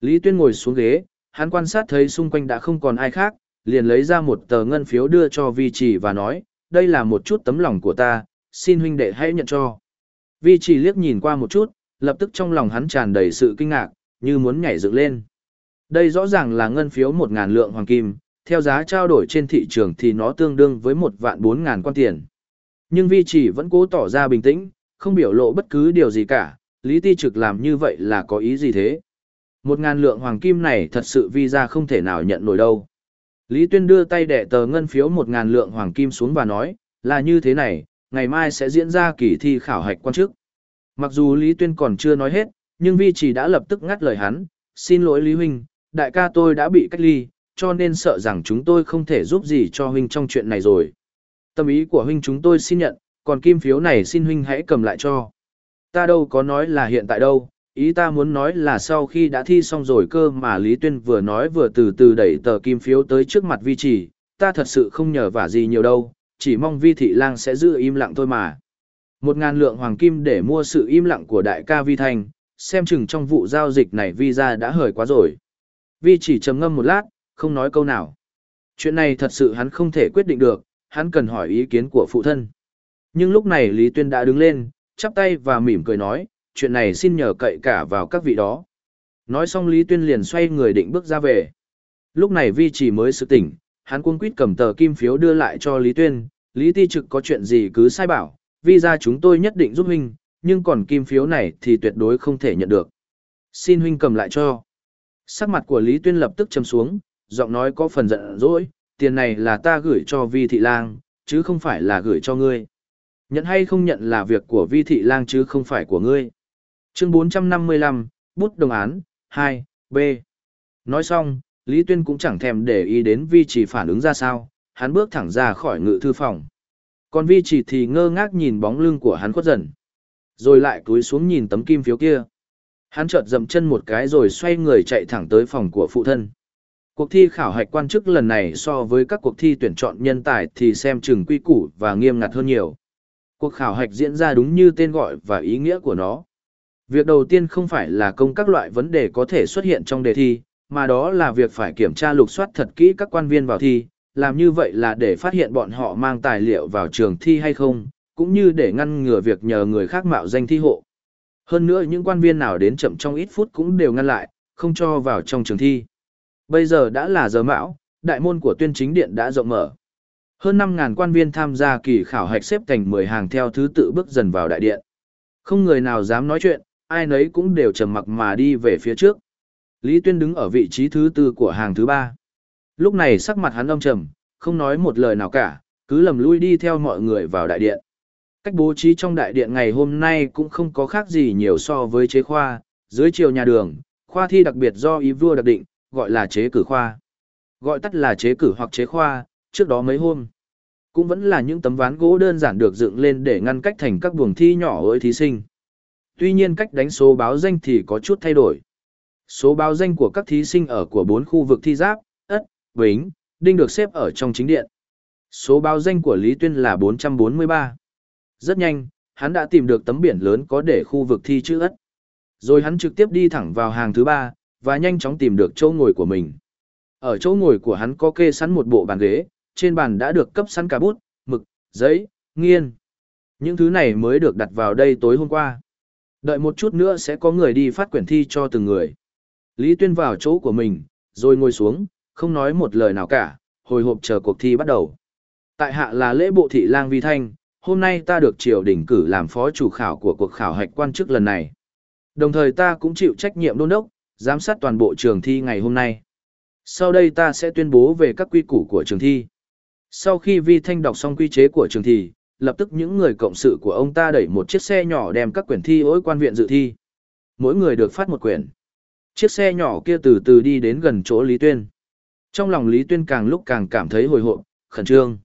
Lý Tuyên ngồi xuống ghế, hắn quan sát thấy xung quanh đã không còn ai khác, liền lấy ra một tờ ngân phiếu đưa cho Vi chỉ và nói, đây là một chút tấm lòng của ta, xin huynh đệ hãy nhận cho. Vi chỉ liếc nhìn qua một chút, lập tức trong lòng hắn tràn đầy sự kinh ngạc, như muốn nhảy dựng lên. Đây rõ ràng là ngân phiếu một ngàn lượng hoàng kim, theo giá trao đổi trên thị trường thì nó tương đương với một vạn bốn ngàn quan tiền. Nhưng Vi chỉ vẫn cố tỏ ra bình tĩnh, không biểu lộ bất cứ điều gì cả, Lý Ti Trực làm như vậy là có ý gì thế? Một ngàn lượng hoàng kim này thật sự Vi ra không thể nào nhận nổi đâu. Lý Tuyên đưa tay đẻ tờ ngân phiếu một ngàn lượng hoàng kim xuống và nói, là như thế này, ngày mai sẽ diễn ra kỳ thi khảo hạch quan chức. Mặc dù Lý Tuyên còn chưa nói hết, nhưng Vi chỉ đã lập tức ngắt lời hắn, xin lỗi Lý Huynh, đại ca tôi đã bị cách ly, cho nên sợ rằng chúng tôi không thể giúp gì cho Huynh trong chuyện này rồi. Tâm ý của Huynh chúng tôi xin nhận, còn kim phiếu này xin Huynh hãy cầm lại cho. Ta đâu có nói là hiện tại đâu, ý ta muốn nói là sau khi đã thi xong rồi cơ mà Lý Tuyên vừa nói vừa từ từ đẩy tờ kim phiếu tới trước mặt vi chỉ, ta thật sự không nhờ vả gì nhiều đâu, chỉ mong vi thị lang sẽ giữ im lặng thôi mà. Một ngàn lượng hoàng kim để mua sự im lặng của đại ca vi thanh, xem chừng trong vụ giao dịch này vi ra đã hời quá rồi. Vi chỉ trầm ngâm một lát, không nói câu nào. Chuyện này thật sự hắn không thể quyết định được, hắn cần hỏi ý kiến của phụ thân. Nhưng lúc này Lý Tuyên đã đứng lên, chắp tay và mỉm cười nói, chuyện này xin nhờ cậy cả vào các vị đó. Nói xong Lý Tuyên liền xoay người định bước ra về. Lúc này Vi chỉ mới sự tỉnh, hắn cuống quýt cầm tờ kim phiếu đưa lại cho Lý Tuyên, Lý Ti Trực có chuyện gì cứ sai bảo, Vi ra chúng tôi nhất định giúp huynh, nhưng còn kim phiếu này thì tuyệt đối không thể nhận được. Xin huynh cầm lại cho. Sắc mặt của Lý Tuyên lập tức châm xuống, giọng nói có phần giận dỗi, tiền này là ta gửi cho Vi Thị Lang, chứ không phải là gửi cho ngươi. Nhận hay không nhận là việc của Vi Thị Lang chứ không phải của ngươi. Chương 455, bút đồng án, 2, B. Nói xong, Lý Tuyên cũng chẳng thèm để ý đến vi chỉ phản ứng ra sao, hắn bước thẳng ra khỏi ngự thư phòng. Còn vi chỉ thì ngơ ngác nhìn bóng lưng của hắn khuất dần. Rồi lại cúi xuống nhìn tấm kim phiếu kia. Hắn chợt dậm chân một cái rồi xoay người chạy thẳng tới phòng của phụ thân. Cuộc thi khảo hạch quan chức lần này so với các cuộc thi tuyển chọn nhân tài thì xem chừng quy củ và nghiêm ngặt hơn nhiều. Cuộc khảo hạch diễn ra đúng như tên gọi và ý nghĩa của nó. Việc đầu tiên không phải là công các loại vấn đề có thể xuất hiện trong đề thi, mà đó là việc phải kiểm tra lục soát thật kỹ các quan viên vào thi, làm như vậy là để phát hiện bọn họ mang tài liệu vào trường thi hay không, cũng như để ngăn ngừa việc nhờ người khác mạo danh thi hộ. Hơn nữa những quan viên nào đến chậm trong ít phút cũng đều ngăn lại, không cho vào trong trường thi. Bây giờ đã là giờ mão, đại môn của tuyên chính điện đã rộng mở. Hơn 5.000 quan viên tham gia kỳ khảo hạch xếp thành 10 hàng theo thứ tự bước dần vào đại điện. Không người nào dám nói chuyện, ai nấy cũng đều trầm mặc mà đi về phía trước. Lý Tuyên đứng ở vị trí thứ tư của hàng thứ ba. Lúc này sắc mặt hắn âm trầm, không nói một lời nào cả, cứ lầm lui đi theo mọi người vào đại điện. Cách bố trí trong đại điện ngày hôm nay cũng không có khác gì nhiều so với chế khoa, dưới chiều nhà đường, khoa thi đặc biệt do ý vua đặc định, gọi là chế cử khoa. Gọi tắt là chế cử hoặc chế khoa, trước đó mấy hôm. Cũng vẫn là những tấm ván gỗ đơn giản được dựng lên để ngăn cách thành các buồng thi nhỏ với thí sinh. Tuy nhiên cách đánh số báo danh thì có chút thay đổi. Số báo danh của các thí sinh ở của bốn khu vực thi giáp, bính, đinh được xếp ở trong chính điện. Số báo danh của Lý Tuyên là 443. Rất nhanh, hắn đã tìm được tấm biển lớn có để khu vực thi chữ ất. Rồi hắn trực tiếp đi thẳng vào hàng thứ ba, và nhanh chóng tìm được chỗ ngồi của mình. Ở chỗ ngồi của hắn có kê sẵn một bộ bàn ghế, trên bàn đã được cấp sẵn cả bút, mực, giấy, nghiên. Những thứ này mới được đặt vào đây tối hôm qua. Đợi một chút nữa sẽ có người đi phát quyển thi cho từng người. Lý Tuyên vào chỗ của mình, rồi ngồi xuống, không nói một lời nào cả, hồi hộp chờ cuộc thi bắt đầu. Tại hạ là lễ bộ thị lang vi thanh, hôm nay ta được triều đình cử làm phó chủ khảo của cuộc khảo hạch quan chức lần này. Đồng thời ta cũng chịu trách nhiệm đôn đốc, giám sát toàn bộ trường thi ngày hôm nay. Sau đây ta sẽ tuyên bố về các quy củ của trường thi. Sau khi Vi Thanh đọc xong quy chế của trường thi, lập tức những người cộng sự của ông ta đẩy một chiếc xe nhỏ đem các quyển thi ối quan viện dự thi. Mỗi người được phát một quyển. Chiếc xe nhỏ kia từ từ đi đến gần chỗ Lý Tuyên. Trong lòng Lý Tuyên càng lúc càng cảm thấy hồi hộp, khẩn trương.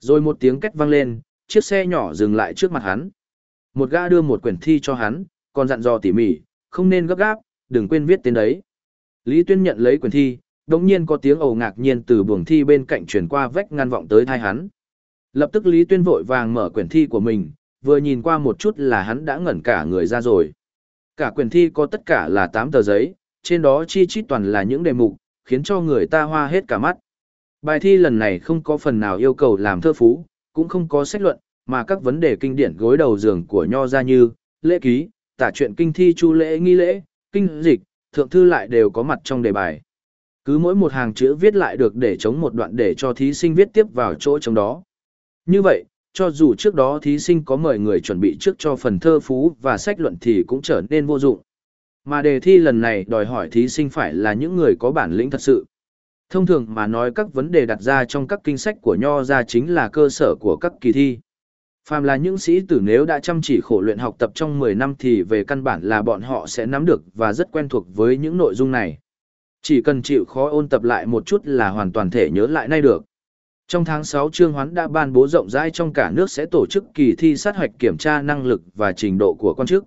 Rồi một tiếng két vang lên, chiếc xe nhỏ dừng lại trước mặt hắn. Một gã đưa một quyển thi cho hắn, còn dặn dò tỉ mỉ, không nên gấp gáp, đừng quên viết tên đấy. Lý Tuyên nhận lấy quyển thi, đồng nhiên có tiếng ồ ngạc nhiên từ buồng thi bên cạnh truyền qua vách ngăn vọng tới thai hắn. Lập tức Lý Tuyên vội vàng mở quyển thi của mình, vừa nhìn qua một chút là hắn đã ngẩn cả người ra rồi. Cả quyển thi có tất cả là 8 tờ giấy, trên đó chi chít toàn là những đề mục, khiến cho người ta hoa hết cả mắt. Bài thi lần này không có phần nào yêu cầu làm thơ phú, cũng không có sách luận, mà các vấn đề kinh điển gối đầu giường của nho ra như lễ ký, tả chuyện kinh thi chu lễ nghi lễ, kinh dịch, thượng thư lại đều có mặt trong đề bài. Cứ mỗi một hàng chữ viết lại được để chống một đoạn để cho thí sinh viết tiếp vào chỗ trong đó. Như vậy, cho dù trước đó thí sinh có mời người chuẩn bị trước cho phần thơ phú và sách luận thì cũng trở nên vô dụng. Mà đề thi lần này đòi hỏi thí sinh phải là những người có bản lĩnh thật sự. Thông thường mà nói các vấn đề đặt ra trong các kinh sách của Nho ra chính là cơ sở của các kỳ thi. Phàm là những sĩ tử nếu đã chăm chỉ khổ luyện học tập trong 10 năm thì về căn bản là bọn họ sẽ nắm được và rất quen thuộc với những nội dung này. Chỉ cần chịu khó ôn tập lại một chút là hoàn toàn thể nhớ lại nay được. Trong tháng 6 Trương Hoán đã ban bố rộng rãi trong cả nước sẽ tổ chức kỳ thi sát hoạch kiểm tra năng lực và trình độ của quan chức.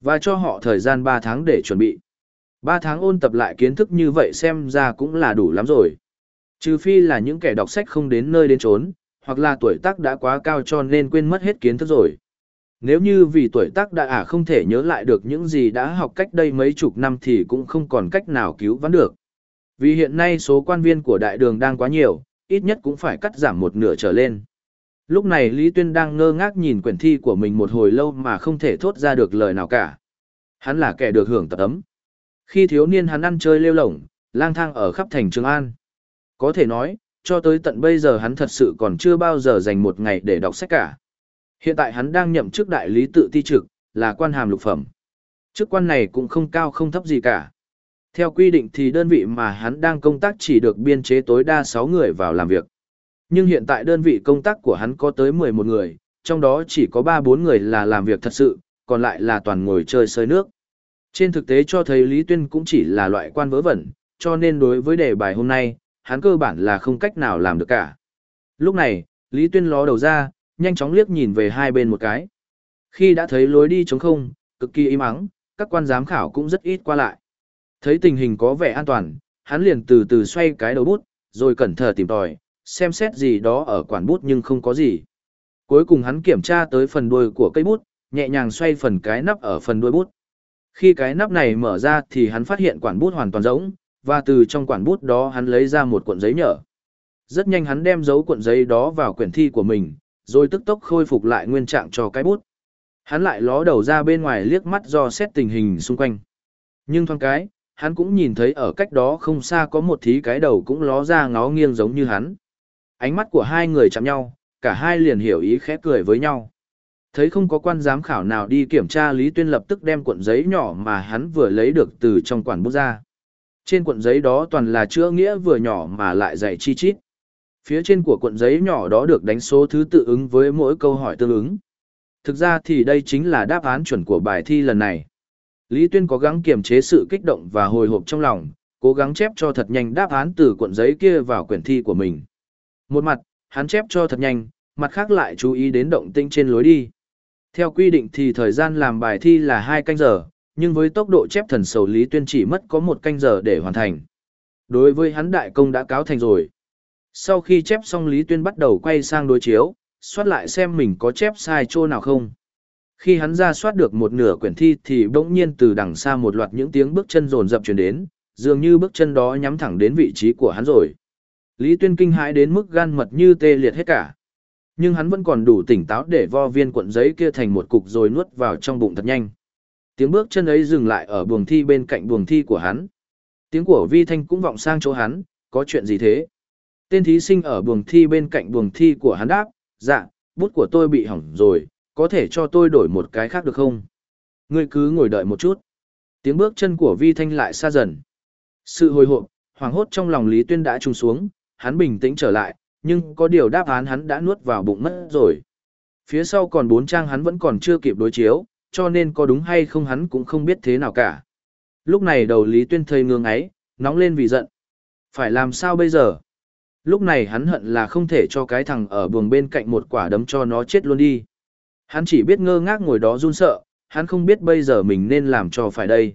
Và cho họ thời gian 3 tháng để chuẩn bị. 3 tháng ôn tập lại kiến thức như vậy xem ra cũng là đủ lắm rồi. Trừ phi là những kẻ đọc sách không đến nơi đến chốn hoặc là tuổi tác đã quá cao cho nên quên mất hết kiến thức rồi. Nếu như vì tuổi tác đã à không thể nhớ lại được những gì đã học cách đây mấy chục năm thì cũng không còn cách nào cứu vãn được. Vì hiện nay số quan viên của đại đường đang quá nhiều, ít nhất cũng phải cắt giảm một nửa trở lên. Lúc này Lý Tuyên đang ngơ ngác nhìn quyển thi của mình một hồi lâu mà không thể thốt ra được lời nào cả. Hắn là kẻ được hưởng tập ấm. Khi thiếu niên hắn ăn chơi lêu lổng, lang thang ở khắp thành Trường An. Có thể nói, cho tới tận bây giờ hắn thật sự còn chưa bao giờ dành một ngày để đọc sách cả. Hiện tại hắn đang nhậm chức đại lý tự ti trực, là quan hàm lục phẩm. Chức quan này cũng không cao không thấp gì cả. Theo quy định thì đơn vị mà hắn đang công tác chỉ được biên chế tối đa 6 người vào làm việc. Nhưng hiện tại đơn vị công tác của hắn có tới 11 người, trong đó chỉ có 3-4 người là làm việc thật sự, còn lại là toàn ngồi chơi sơi nước. Trên thực tế cho thấy Lý Tuyên cũng chỉ là loại quan vớ vẩn, cho nên đối với đề bài hôm nay, hắn cơ bản là không cách nào làm được cả. Lúc này, Lý Tuyên ló đầu ra, nhanh chóng liếc nhìn về hai bên một cái. Khi đã thấy lối đi trống không, cực kỳ im ắng, các quan giám khảo cũng rất ít qua lại. Thấy tình hình có vẻ an toàn, hắn liền từ từ xoay cái đầu bút, rồi cẩn thận tìm tòi, xem xét gì đó ở quản bút nhưng không có gì. Cuối cùng hắn kiểm tra tới phần đuôi của cây bút, nhẹ nhàng xoay phần cái nắp ở phần đuôi bút. Khi cái nắp này mở ra thì hắn phát hiện quản bút hoàn toàn rỗng, và từ trong quản bút đó hắn lấy ra một cuộn giấy nhở. Rất nhanh hắn đem dấu cuộn giấy đó vào quyển thi của mình, rồi tức tốc khôi phục lại nguyên trạng cho cái bút. Hắn lại ló đầu ra bên ngoài liếc mắt do xét tình hình xung quanh. Nhưng thoáng cái, hắn cũng nhìn thấy ở cách đó không xa có một thí cái đầu cũng ló ra ngó nghiêng giống như hắn. Ánh mắt của hai người chạm nhau, cả hai liền hiểu ý khẽ cười với nhau. Thấy không có quan giám khảo nào đi kiểm tra Lý Tuyên lập tức đem cuộn giấy nhỏ mà hắn vừa lấy được từ trong quản bút ra. Trên cuộn giấy đó toàn là chữ nghĩa vừa nhỏ mà lại dạy chi chít. Phía trên của cuộn giấy nhỏ đó được đánh số thứ tự ứng với mỗi câu hỏi tương ứng. Thực ra thì đây chính là đáp án chuẩn của bài thi lần này. Lý Tuyên cố gắng kiềm chế sự kích động và hồi hộp trong lòng, cố gắng chép cho thật nhanh đáp án từ cuộn giấy kia vào quyển thi của mình. Một mặt, hắn chép cho thật nhanh, mặt khác lại chú ý đến động tĩnh trên lối đi. Theo quy định thì thời gian làm bài thi là 2 canh giờ, nhưng với tốc độ chép thần sầu Lý Tuyên chỉ mất có một canh giờ để hoàn thành. Đối với hắn đại công đã cáo thành rồi. Sau khi chép xong Lý Tuyên bắt đầu quay sang đối chiếu, soát lại xem mình có chép sai chỗ nào không. Khi hắn ra soát được một nửa quyển thi thì bỗng nhiên từ đằng xa một loạt những tiếng bước chân rồn rập truyền đến, dường như bước chân đó nhắm thẳng đến vị trí của hắn rồi. Lý Tuyên kinh hãi đến mức gan mật như tê liệt hết cả. Nhưng hắn vẫn còn đủ tỉnh táo để vo viên cuộn giấy kia thành một cục rồi nuốt vào trong bụng thật nhanh. Tiếng bước chân ấy dừng lại ở buồng thi bên cạnh buồng thi của hắn. Tiếng của Vi Thanh cũng vọng sang chỗ hắn, có chuyện gì thế? Tên thí sinh ở buồng thi bên cạnh buồng thi của hắn đáp, dạ, bút của tôi bị hỏng rồi, có thể cho tôi đổi một cái khác được không? Ngươi cứ ngồi đợi một chút. Tiếng bước chân của Vi Thanh lại xa dần. Sự hồi hộp, hoảng hốt trong lòng Lý Tuyên đã trùng xuống, hắn bình tĩnh trở lại, nhưng có điều đáp án hắn đã nuốt vào bụng mất rồi. Phía sau còn bốn trang hắn vẫn còn chưa kịp đối chiếu, cho nên có đúng hay không hắn cũng không biết thế nào cả. Lúc này đầu Lý Tuyên thầy ngương ấy, nóng lên vì giận. Phải làm sao bây giờ? Lúc này hắn hận là không thể cho cái thằng ở buồng bên cạnh một quả đấm cho nó chết luôn đi. Hắn chỉ biết ngơ ngác ngồi đó run sợ, hắn không biết bây giờ mình nên làm cho phải đây.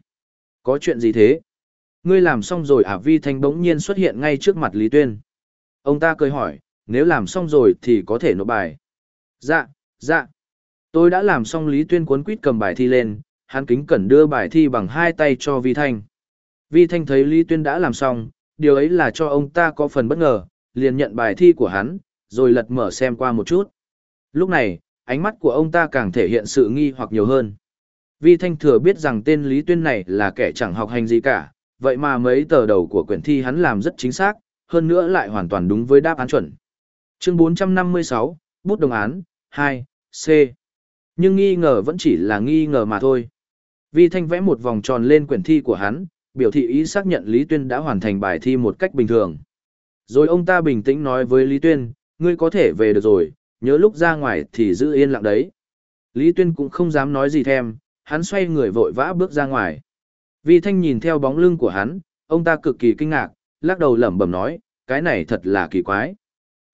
Có chuyện gì thế? Ngươi làm xong rồi à Vi Thanh bỗng nhiên xuất hiện ngay trước mặt Lý Tuyên. Ông ta cười hỏi, nếu làm xong rồi thì có thể nộp bài. Dạ, dạ. Tôi đã làm xong Lý Tuyên cuốn quýt cầm bài thi lên, hắn kính cẩn đưa bài thi bằng hai tay cho Vi Thanh. Vi Thanh thấy Lý Tuyên đã làm xong, điều ấy là cho ông ta có phần bất ngờ, liền nhận bài thi của hắn, rồi lật mở xem qua một chút. Lúc này, ánh mắt của ông ta càng thể hiện sự nghi hoặc nhiều hơn. Vi Thanh thừa biết rằng tên Lý Tuyên này là kẻ chẳng học hành gì cả, vậy mà mấy tờ đầu của quyển thi hắn làm rất chính xác, hơn nữa lại hoàn toàn đúng với đáp án chuẩn. Chương 456, bút đồng án, 2, C. Nhưng nghi ngờ vẫn chỉ là nghi ngờ mà thôi. Vi Thanh vẽ một vòng tròn lên quyển thi của hắn, biểu thị ý xác nhận Lý Tuyên đã hoàn thành bài thi một cách bình thường. Rồi ông ta bình tĩnh nói với Lý Tuyên, ngươi có thể về được rồi, nhớ lúc ra ngoài thì giữ yên lặng đấy. Lý Tuyên cũng không dám nói gì thêm, hắn xoay người vội vã bước ra ngoài. Vi Thanh nhìn theo bóng lưng của hắn, ông ta cực kỳ kinh ngạc, lắc đầu lẩm bẩm nói, cái này thật là kỳ quái.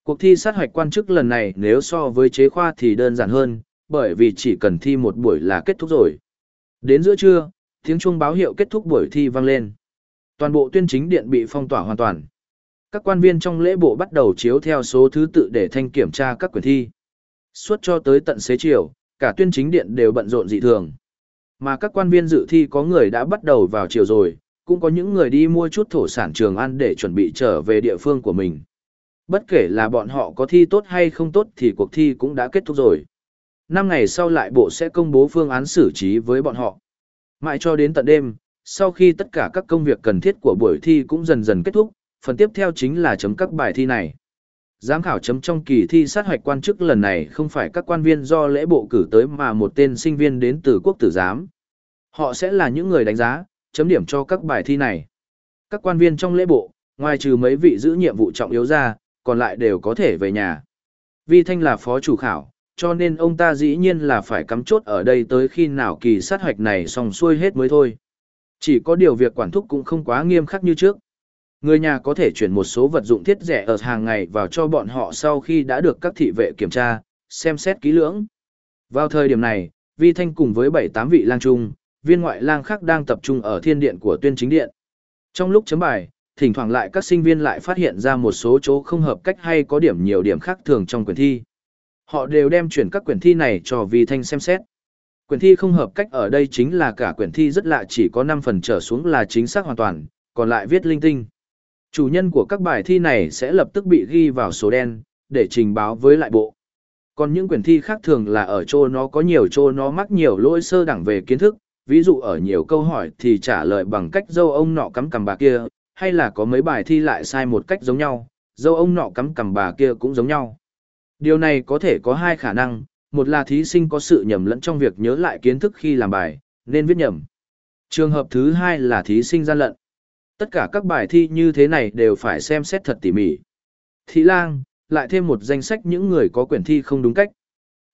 Cuộc thi sát hoạch quan chức lần này nếu so với chế khoa thì đơn giản hơn, bởi vì chỉ cần thi một buổi là kết thúc rồi. Đến giữa trưa, tiếng chuông báo hiệu kết thúc buổi thi vang lên. Toàn bộ tuyên chính điện bị phong tỏa hoàn toàn. Các quan viên trong lễ bộ bắt đầu chiếu theo số thứ tự để thanh kiểm tra các quyển thi. Suốt cho tới tận xế chiều, cả tuyên chính điện đều bận rộn dị thường. Mà các quan viên dự thi có người đã bắt đầu vào chiều rồi, cũng có những người đi mua chút thổ sản trường ăn để chuẩn bị trở về địa phương của mình. Bất kể là bọn họ có thi tốt hay không tốt thì cuộc thi cũng đã kết thúc rồi. Năm ngày sau lại bộ sẽ công bố phương án xử trí với bọn họ. Mãi cho đến tận đêm, sau khi tất cả các công việc cần thiết của buổi thi cũng dần dần kết thúc, phần tiếp theo chính là chấm các bài thi này. Giám khảo chấm trong kỳ thi sát hoạch quan chức lần này không phải các quan viên do lễ bộ cử tới mà một tên sinh viên đến từ quốc tử giám. Họ sẽ là những người đánh giá, chấm điểm cho các bài thi này. Các quan viên trong lễ bộ, ngoài trừ mấy vị giữ nhiệm vụ trọng yếu ra, còn lại đều có thể về nhà. Vi Thanh là phó chủ khảo, cho nên ông ta dĩ nhiên là phải cắm chốt ở đây tới khi nào kỳ sát hoạch này xong xuôi hết mới thôi. Chỉ có điều việc quản thúc cũng không quá nghiêm khắc như trước. Người nhà có thể chuyển một số vật dụng thiết rẻ ở hàng ngày vào cho bọn họ sau khi đã được các thị vệ kiểm tra, xem xét kỹ lưỡng. Vào thời điểm này, Vi Thanh cùng với 7-8 vị lang trung, viên ngoại lang khác đang tập trung ở thiên điện của tuyên chính điện. Trong lúc chấm bài, thỉnh thoảng lại các sinh viên lại phát hiện ra một số chỗ không hợp cách hay có điểm nhiều điểm khác thường trong quyển thi. Họ đều đem chuyển các quyển thi này cho Vi Thanh xem xét. Quyển thi không hợp cách ở đây chính là cả quyển thi rất lạ chỉ có 5 phần trở xuống là chính xác hoàn toàn, còn lại viết linh tinh. Chủ nhân của các bài thi này sẽ lập tức bị ghi vào số đen, để trình báo với lại bộ. Còn những quyển thi khác thường là ở chỗ nó có nhiều chỗ nó mắc nhiều lỗi sơ đẳng về kiến thức, ví dụ ở nhiều câu hỏi thì trả lời bằng cách dâu ông nọ cắm cằm bà kia, hay là có mấy bài thi lại sai một cách giống nhau, dâu ông nọ cắm cằm bà kia cũng giống nhau. Điều này có thể có hai khả năng, một là thí sinh có sự nhầm lẫn trong việc nhớ lại kiến thức khi làm bài, nên viết nhầm. Trường hợp thứ hai là thí sinh gian lận. Tất cả các bài thi như thế này đều phải xem xét thật tỉ mỉ. Thị lang, lại thêm một danh sách những người có quyển thi không đúng cách.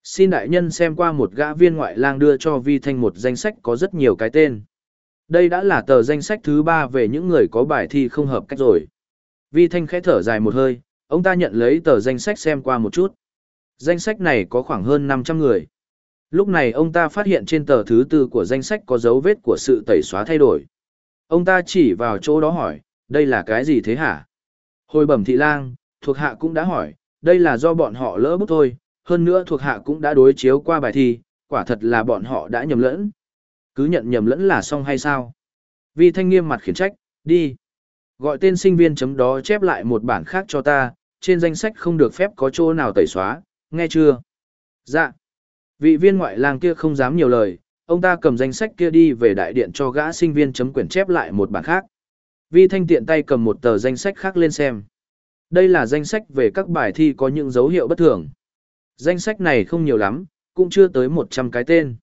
Xin đại nhân xem qua một gã viên ngoại lang đưa cho Vi Thanh một danh sách có rất nhiều cái tên. Đây đã là tờ danh sách thứ ba về những người có bài thi không hợp cách rồi. Vi Thanh khẽ thở dài một hơi, ông ta nhận lấy tờ danh sách xem qua một chút. Danh sách này có khoảng hơn 500 người. Lúc này ông ta phát hiện trên tờ thứ tư của danh sách có dấu vết của sự tẩy xóa thay đổi. Ông ta chỉ vào chỗ đó hỏi, đây là cái gì thế hả? Hồi bẩm thị lang, thuộc hạ cũng đã hỏi, đây là do bọn họ lỡ bút thôi, hơn nữa thuộc hạ cũng đã đối chiếu qua bài thi, quả thật là bọn họ đã nhầm lẫn. Cứ nhận nhầm lẫn là xong hay sao? Vi thanh nghiêm mặt khiển trách, đi. Gọi tên sinh viên chấm đó chép lại một bản khác cho ta, trên danh sách không được phép có chỗ nào tẩy xóa, nghe chưa? Dạ. Vị viên ngoại lang kia không dám nhiều lời, ông ta cầm danh sách kia đi về đại điện cho gã sinh viên chấm quyển chép lại một bản khác. Vi Thanh tiện tay cầm một tờ danh sách khác lên xem. Đây là danh sách về các bài thi có những dấu hiệu bất thường. Danh sách này không nhiều lắm, cũng chưa tới 100 cái tên.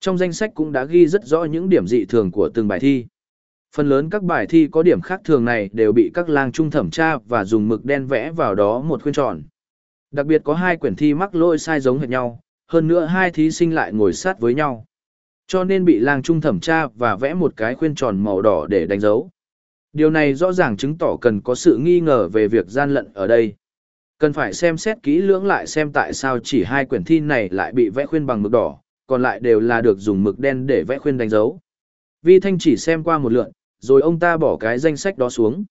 Trong danh sách cũng đã ghi rất rõ những điểm dị thường của từng bài thi. Phần lớn các bài thi có điểm khác thường này đều bị các lang trung thẩm tra và dùng mực đen vẽ vào đó một khuyên tròn. Đặc biệt có hai quyển thi mắc lỗi sai giống hệt nhau, hơn nữa hai thí sinh lại ngồi sát với nhau. Cho nên bị lang trung thẩm tra và vẽ một cái khuyên tròn màu đỏ để đánh dấu. Điều này rõ ràng chứng tỏ cần có sự nghi ngờ về việc gian lận ở đây. Cần phải xem xét kỹ lưỡng lại xem tại sao chỉ hai quyển thi này lại bị vẽ khuyên bằng mực đỏ, còn lại đều là được dùng mực đen để vẽ khuyên đánh dấu. Vi Thanh chỉ xem qua một lượt, rồi ông ta bỏ cái danh sách đó xuống.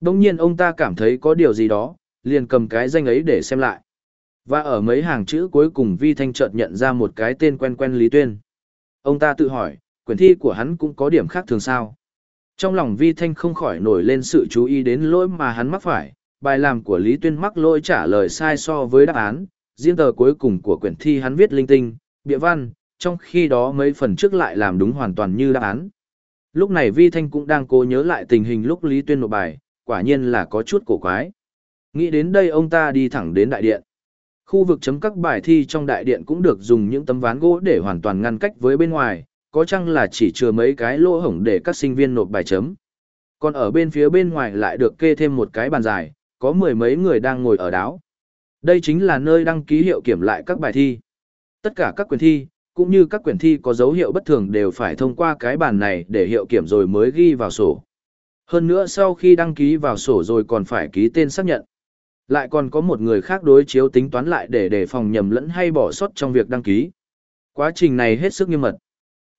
Đông nhiên ông ta cảm thấy có điều gì đó, liền cầm cái danh ấy để xem lại. Và ở mấy hàng chữ cuối cùng Vi Thanh chợt nhận ra một cái tên quen quen Lý Tuyên. Ông ta tự hỏi, quyển thi của hắn cũng có điểm khác thường sao. Trong lòng Vi Thanh không khỏi nổi lên sự chú ý đến lỗi mà hắn mắc phải, bài làm của Lý Tuyên mắc lỗi trả lời sai so với đáp án, riêng tờ cuối cùng của quyển thi hắn viết linh tinh, bịa văn, trong khi đó mấy phần trước lại làm đúng hoàn toàn như đáp án. Lúc này Vi Thanh cũng đang cố nhớ lại tình hình lúc Lý Tuyên nộp bài, quả nhiên là có chút cổ quái. Nghĩ đến đây ông ta đi thẳng đến đại điện. Khu vực chấm các bài thi trong đại điện cũng được dùng những tấm ván gỗ để hoàn toàn ngăn cách với bên ngoài, có chăng là chỉ chừa mấy cái lỗ hổng để các sinh viên nộp bài chấm. Còn ở bên phía bên ngoài lại được kê thêm một cái bàn dài, có mười mấy người đang ngồi ở đáo. Đây chính là nơi đăng ký hiệu kiểm lại các bài thi. Tất cả các quyền thi, cũng như các quyển thi có dấu hiệu bất thường đều phải thông qua cái bàn này để hiệu kiểm rồi mới ghi vào sổ. Hơn nữa sau khi đăng ký vào sổ rồi còn phải ký tên xác nhận. Lại còn có một người khác đối chiếu tính toán lại để đề phòng nhầm lẫn hay bỏ sót trong việc đăng ký. Quá trình này hết sức nghiêm mật.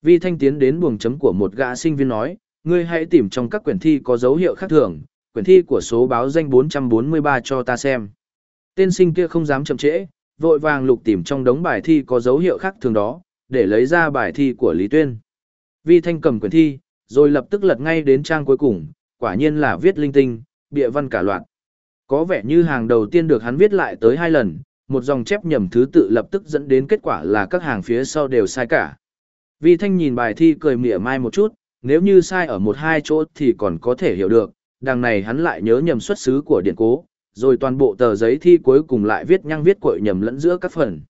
Vi Thanh tiến đến buồng chấm của một gã sinh viên nói, ngươi hãy tìm trong các quyển thi có dấu hiệu khác thường, quyển thi của số báo danh 443 cho ta xem. Tên sinh kia không dám chậm trễ, vội vàng lục tìm trong đống bài thi có dấu hiệu khác thường đó, để lấy ra bài thi của Lý Tuyên. Vi Thanh cầm quyển thi, rồi lập tức lật ngay đến trang cuối cùng, quả nhiên là viết linh tinh, bịa văn cả loạt. Có vẻ như hàng đầu tiên được hắn viết lại tới hai lần, một dòng chép nhầm thứ tự lập tức dẫn đến kết quả là các hàng phía sau đều sai cả. Vi Thanh nhìn bài thi cười mỉa mai một chút, nếu như sai ở một hai chỗ thì còn có thể hiểu được, đằng này hắn lại nhớ nhầm xuất xứ của điện cố, rồi toàn bộ tờ giấy thi cuối cùng lại viết nhăng viết cội nhầm lẫn giữa các phần.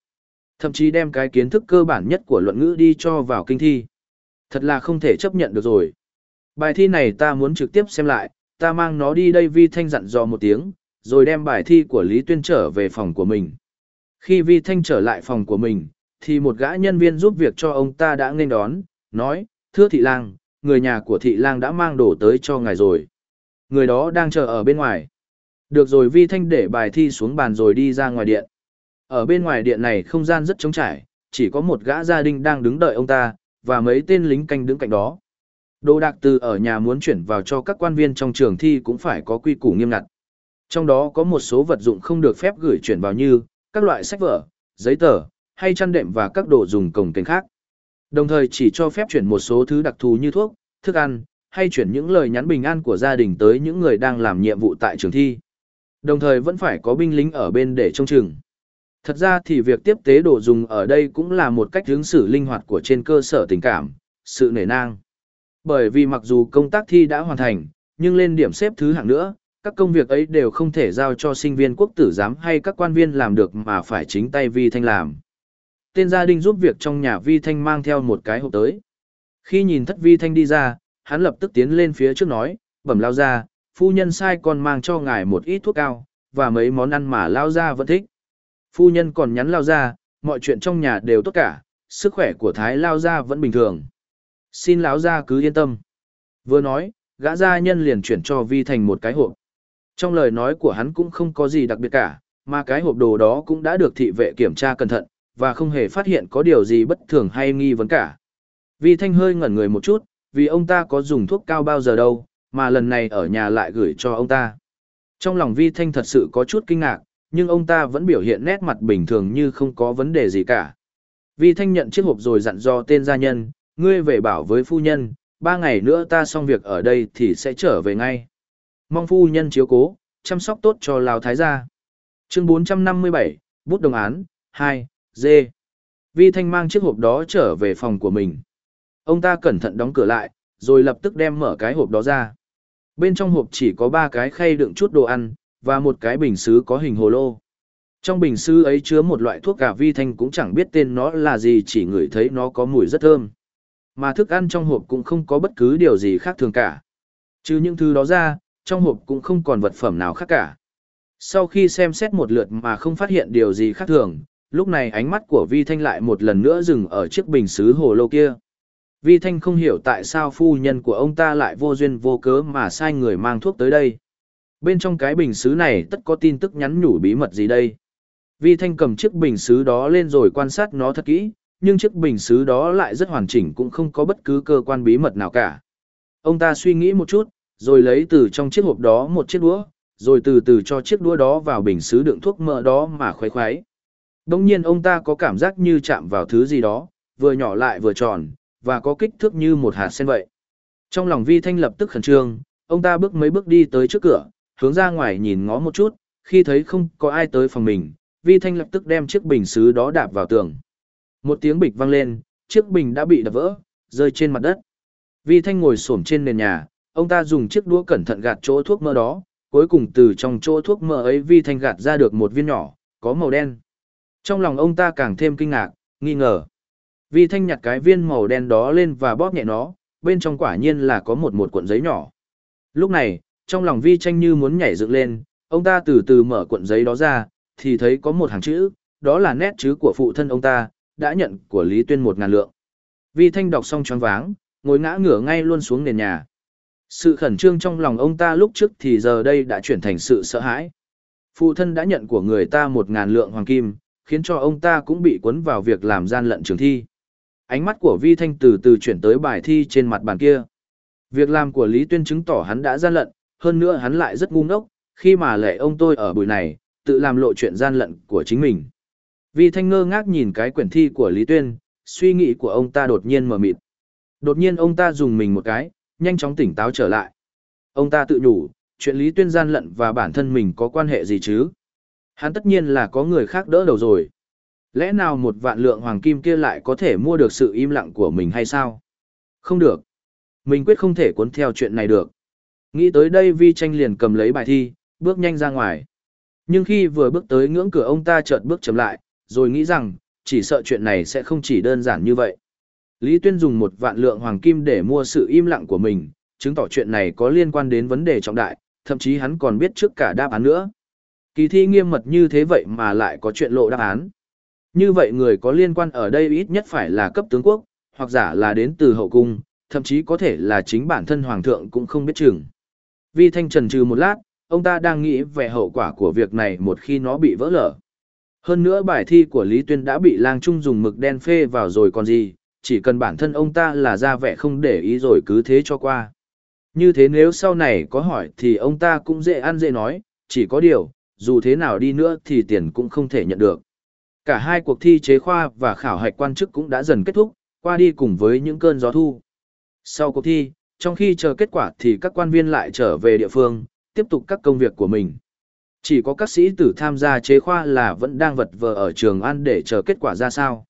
Thậm chí đem cái kiến thức cơ bản nhất của luận ngữ đi cho vào kinh thi. Thật là không thể chấp nhận được rồi. Bài thi này ta muốn trực tiếp xem lại, ta mang nó đi đây Vi Thanh dặn dò một tiếng, rồi đem bài thi của Lý Tuyên trở về phòng của mình. Khi Vi Thanh trở lại phòng của mình, thì một gã nhân viên giúp việc cho ông ta đã nên đón, nói, thưa thị lang, người nhà của thị lang đã mang đồ tới cho ngài rồi. Người đó đang chờ ở bên ngoài. Được rồi Vi Thanh để bài thi xuống bàn rồi đi ra ngoài điện. Ở bên ngoài điện này không gian rất trống trải, chỉ có một gã gia đình đang đứng đợi ông ta, và mấy tên lính canh đứng cạnh đó. Đồ đạc từ ở nhà muốn chuyển vào cho các quan viên trong trường thi cũng phải có quy củ nghiêm ngặt. Trong đó có một số vật dụng không được phép gửi chuyển vào như các loại sách vở, giấy tờ, hay chăn đệm và các đồ dùng cồng kềnh khác. Đồng thời chỉ cho phép chuyển một số thứ đặc thù như thuốc, thức ăn, hay chuyển những lời nhắn bình an của gia đình tới những người đang làm nhiệm vụ tại trường thi. Đồng thời vẫn phải có binh lính ở bên để trông chừng. Thật ra thì việc tiếp tế đồ dùng ở đây cũng là một cách hướng xử linh hoạt của trên cơ sở tình cảm, sự nể nang. Bởi vì mặc dù công tác thi đã hoàn thành, nhưng lên điểm xếp thứ hạng nữa, các công việc ấy đều không thể giao cho sinh viên quốc tử giám hay các quan viên làm được mà phải chính tay Vi Thanh làm. Tên gia đình giúp việc trong nhà Vi Thanh mang theo một cái hộp tới. Khi nhìn thất Vi Thanh đi ra, hắn lập tức tiến lên phía trước nói, bẩm lao ra, phu nhân sai con mang cho ngài một ít thuốc cao, và mấy món ăn mà lao ra vẫn thích. Phu nhân còn nhắn lao ra, mọi chuyện trong nhà đều tốt cả, sức khỏe của Thái lao ra vẫn bình thường. Xin lão ra cứ yên tâm. Vừa nói, gã gia nhân liền chuyển cho Vi Thành một cái hộp. Trong lời nói của hắn cũng không có gì đặc biệt cả, mà cái hộp đồ đó cũng đã được thị vệ kiểm tra cẩn thận, và không hề phát hiện có điều gì bất thường hay nghi vấn cả. Vi Thanh hơi ngẩn người một chút, vì ông ta có dùng thuốc cao bao giờ đâu, mà lần này ở nhà lại gửi cho ông ta. Trong lòng Vi Thanh thật sự có chút kinh ngạc, nhưng ông ta vẫn biểu hiện nét mặt bình thường như không có vấn đề gì cả. Vi Thanh nhận chiếc hộp rồi dặn dò tên gia nhân, ngươi về bảo với phu nhân, ba ngày nữa ta xong việc ở đây thì sẽ trở về ngay. Mong phu nhân chiếu cố, chăm sóc tốt cho Lào Thái gia. Chương 457, bút đồng án, 2, D. Vi Thanh mang chiếc hộp đó trở về phòng của mình. Ông ta cẩn thận đóng cửa lại, rồi lập tức đem mở cái hộp đó ra. Bên trong hộp chỉ có ba cái khay đựng chút đồ ăn, và một cái bình sứ có hình hồ lô. Trong bình sứ ấy chứa một loại thuốc cả vi thanh cũng chẳng biết tên nó là gì chỉ ngửi thấy nó có mùi rất thơm. Mà thức ăn trong hộp cũng không có bất cứ điều gì khác thường cả. Trừ những thứ đó ra, trong hộp cũng không còn vật phẩm nào khác cả. Sau khi xem xét một lượt mà không phát hiện điều gì khác thường, lúc này ánh mắt của Vi Thanh lại một lần nữa dừng ở chiếc bình sứ hồ lô kia. Vi Thanh không hiểu tại sao phu nhân của ông ta lại vô duyên vô cớ mà sai người mang thuốc tới đây. Bên trong cái bình sứ này tất có tin tức nhắn nhủ bí mật gì đây? Vi Thanh cầm chiếc bình sứ đó lên rồi quan sát nó thật kỹ, nhưng chiếc bình sứ đó lại rất hoàn chỉnh cũng không có bất cứ cơ quan bí mật nào cả. Ông ta suy nghĩ một chút, rồi lấy từ trong chiếc hộp đó một chiếc đũa, rồi từ từ cho chiếc đũa đó vào bình sứ đựng thuốc mỡ đó mà khoái khoái. Đồng nhiên ông ta có cảm giác như chạm vào thứ gì đó, vừa nhỏ lại vừa tròn, và có kích thước như một hạt sen vậy. Trong lòng Vi Thanh lập tức khẩn trương, ông ta bước mấy bước đi tới trước cửa, hướng ra ngoài nhìn ngó một chút, khi thấy không có ai tới phòng mình, Vi Thanh lập tức đem chiếc bình sứ đó đạp vào tường. Một tiếng bịch vang lên, chiếc bình đã bị đập vỡ, rơi trên mặt đất. Vi Thanh ngồi xổm trên nền nhà, ông ta dùng chiếc đũa cẩn thận gạt chỗ thuốc mỡ đó, cuối cùng từ trong chỗ thuốc mỡ ấy Vi Thanh gạt ra được một viên nhỏ, có màu đen. Trong lòng ông ta càng thêm kinh ngạc, nghi ngờ. Vi Thanh nhặt cái viên màu đen đó lên và bóp nhẹ nó, bên trong quả nhiên là có một một cuộn giấy nhỏ. Lúc này, trong lòng Vi Tranh như muốn nhảy dựng lên, ông ta từ từ mở cuộn giấy đó ra, thì thấy có một hàng chữ, đó là nét chữ của phụ thân ông ta, đã nhận của Lý Tuyên một ngàn lượng. Vi Thanh đọc xong choáng váng, ngồi ngã ngửa ngay luôn xuống nền nhà. Sự khẩn trương trong lòng ông ta lúc trước thì giờ đây đã chuyển thành sự sợ hãi. Phụ thân đã nhận của người ta một ngàn lượng hoàng kim, khiến cho ông ta cũng bị cuốn vào việc làm gian lận trường thi. Ánh mắt của Vi Thanh từ từ chuyển tới bài thi trên mặt bàn kia. Việc làm của Lý Tuyên chứng tỏ hắn đã gian lận, hơn nữa hắn lại rất ngu ngốc, khi mà lệ ông tôi ở buổi này, tự làm lộ chuyện gian lận của chính mình. Vi Thanh ngơ ngác nhìn cái quyển thi của Lý Tuyên, suy nghĩ của ông ta đột nhiên mở mịt. Đột nhiên ông ta dùng mình một cái, nhanh chóng tỉnh táo trở lại. Ông ta tự nhủ, chuyện Lý Tuyên gian lận và bản thân mình có quan hệ gì chứ? Hắn tất nhiên là có người khác đỡ đầu rồi. Lẽ nào một vạn lượng hoàng kim kia lại có thể mua được sự im lặng của mình hay sao? Không được. Mình quyết không thể cuốn theo chuyện này được. Nghĩ tới đây Vi tranh liền cầm lấy bài thi, bước nhanh ra ngoài. Nhưng khi vừa bước tới ngưỡng cửa ông ta chợt bước chậm lại, rồi nghĩ rằng, chỉ sợ chuyện này sẽ không chỉ đơn giản như vậy. Lý Tuyên dùng một vạn lượng hoàng kim để mua sự im lặng của mình, chứng tỏ chuyện này có liên quan đến vấn đề trọng đại, thậm chí hắn còn biết trước cả đáp án nữa. Kỳ thi nghiêm mật như thế vậy mà lại có chuyện lộ đáp án. Như vậy người có liên quan ở đây ít nhất phải là cấp tướng quốc, hoặc giả là đến từ hậu cung, thậm chí có thể là chính bản thân hoàng thượng cũng không biết chừng. Vi Thanh trần trừ một lát, ông ta đang nghĩ về hậu quả của việc này một khi nó bị vỡ lở. Hơn nữa bài thi của Lý Tuyên đã bị lang trung dùng mực đen phê vào rồi còn gì, chỉ cần bản thân ông ta là ra vẻ không để ý rồi cứ thế cho qua. Như thế nếu sau này có hỏi thì ông ta cũng dễ ăn dễ nói, chỉ có điều, dù thế nào đi nữa thì tiền cũng không thể nhận được. Cả hai cuộc thi chế khoa và khảo hạch quan chức cũng đã dần kết thúc, qua đi cùng với những cơn gió thu. Sau cuộc thi, trong khi chờ kết quả thì các quan viên lại trở về địa phương, tiếp tục các công việc của mình. Chỉ có các sĩ tử tham gia chế khoa là vẫn đang vật vờ ở trường ăn để chờ kết quả ra sao.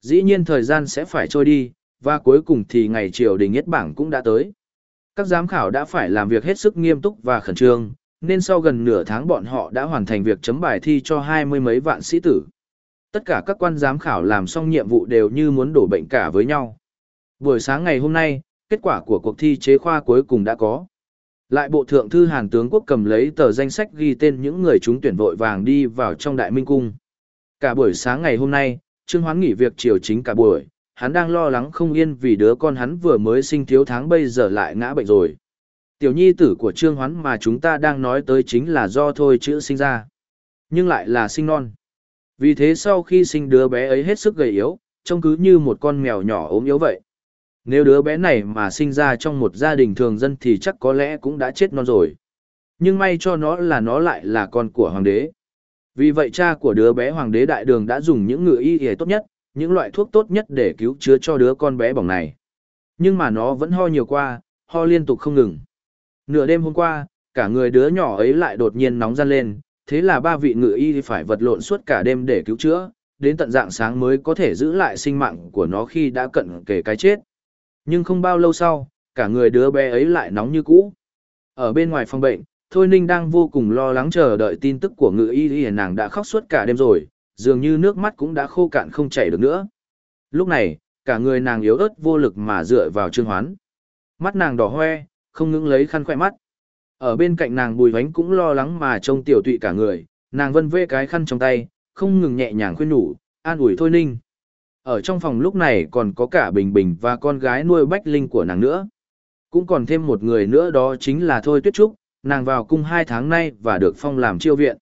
Dĩ nhiên thời gian sẽ phải trôi đi, và cuối cùng thì ngày triều đình nhất bảng cũng đã tới. Các giám khảo đã phải làm việc hết sức nghiêm túc và khẩn trương, nên sau gần nửa tháng bọn họ đã hoàn thành việc chấm bài thi cho hai mươi mấy vạn sĩ tử. Tất cả các quan giám khảo làm xong nhiệm vụ đều như muốn đổ bệnh cả với nhau. Buổi sáng ngày hôm nay, kết quả của cuộc thi chế khoa cuối cùng đã có. Lại bộ thượng thư Hàn tướng quốc cầm lấy tờ danh sách ghi tên những người chúng tuyển vội vàng đi vào trong đại minh cung. Cả buổi sáng ngày hôm nay, Trương Hoán nghỉ việc chiều chính cả buổi, hắn đang lo lắng không yên vì đứa con hắn vừa mới sinh thiếu tháng bây giờ lại ngã bệnh rồi. Tiểu nhi tử của Trương Hoán mà chúng ta đang nói tới chính là do thôi chữ sinh ra. Nhưng lại là sinh non. Vì thế sau khi sinh đứa bé ấy hết sức gầy yếu, trông cứ như một con mèo nhỏ ốm yếu vậy. Nếu đứa bé này mà sinh ra trong một gia đình thường dân thì chắc có lẽ cũng đã chết non rồi. Nhưng may cho nó là nó lại là con của hoàng đế. Vì vậy cha của đứa bé hoàng đế đại đường đã dùng những ngựa y y tốt nhất, những loại thuốc tốt nhất để cứu chữa cho đứa con bé bỏng này. Nhưng mà nó vẫn ho nhiều qua, ho liên tục không ngừng. Nửa đêm hôm qua, cả người đứa nhỏ ấy lại đột nhiên nóng gian lên, thế là ba vị ngự y phải vật lộn suốt cả đêm để cứu chữa, đến tận dạng sáng mới có thể giữ lại sinh mạng của nó khi đã cận kề cái chết. Nhưng không bao lâu sau, cả người đứa bé ấy lại nóng như cũ. Ở bên ngoài phòng bệnh, Thôi Ninh đang vô cùng lo lắng chờ đợi tin tức của ngự y y nàng đã khóc suốt cả đêm rồi, dường như nước mắt cũng đã khô cạn không chảy được nữa. Lúc này, cả người nàng yếu ớt vô lực mà dựa vào Trương Hoán. Mắt nàng đỏ hoe, không ngưng lấy khăn khỏe mắt. Ở bên cạnh nàng bùi Vánh cũng lo lắng mà trông tiểu tụy cả người, nàng vân vê cái khăn trong tay, không ngừng nhẹ nhàng khuyên nhủ, an ủi Thôi Ninh. Ở trong phòng lúc này còn có cả Bình Bình và con gái nuôi Bách Linh của nàng nữa. Cũng còn thêm một người nữa đó chính là Thôi Tuyết Trúc, nàng vào cung hai tháng nay và được phong làm chiêu viện.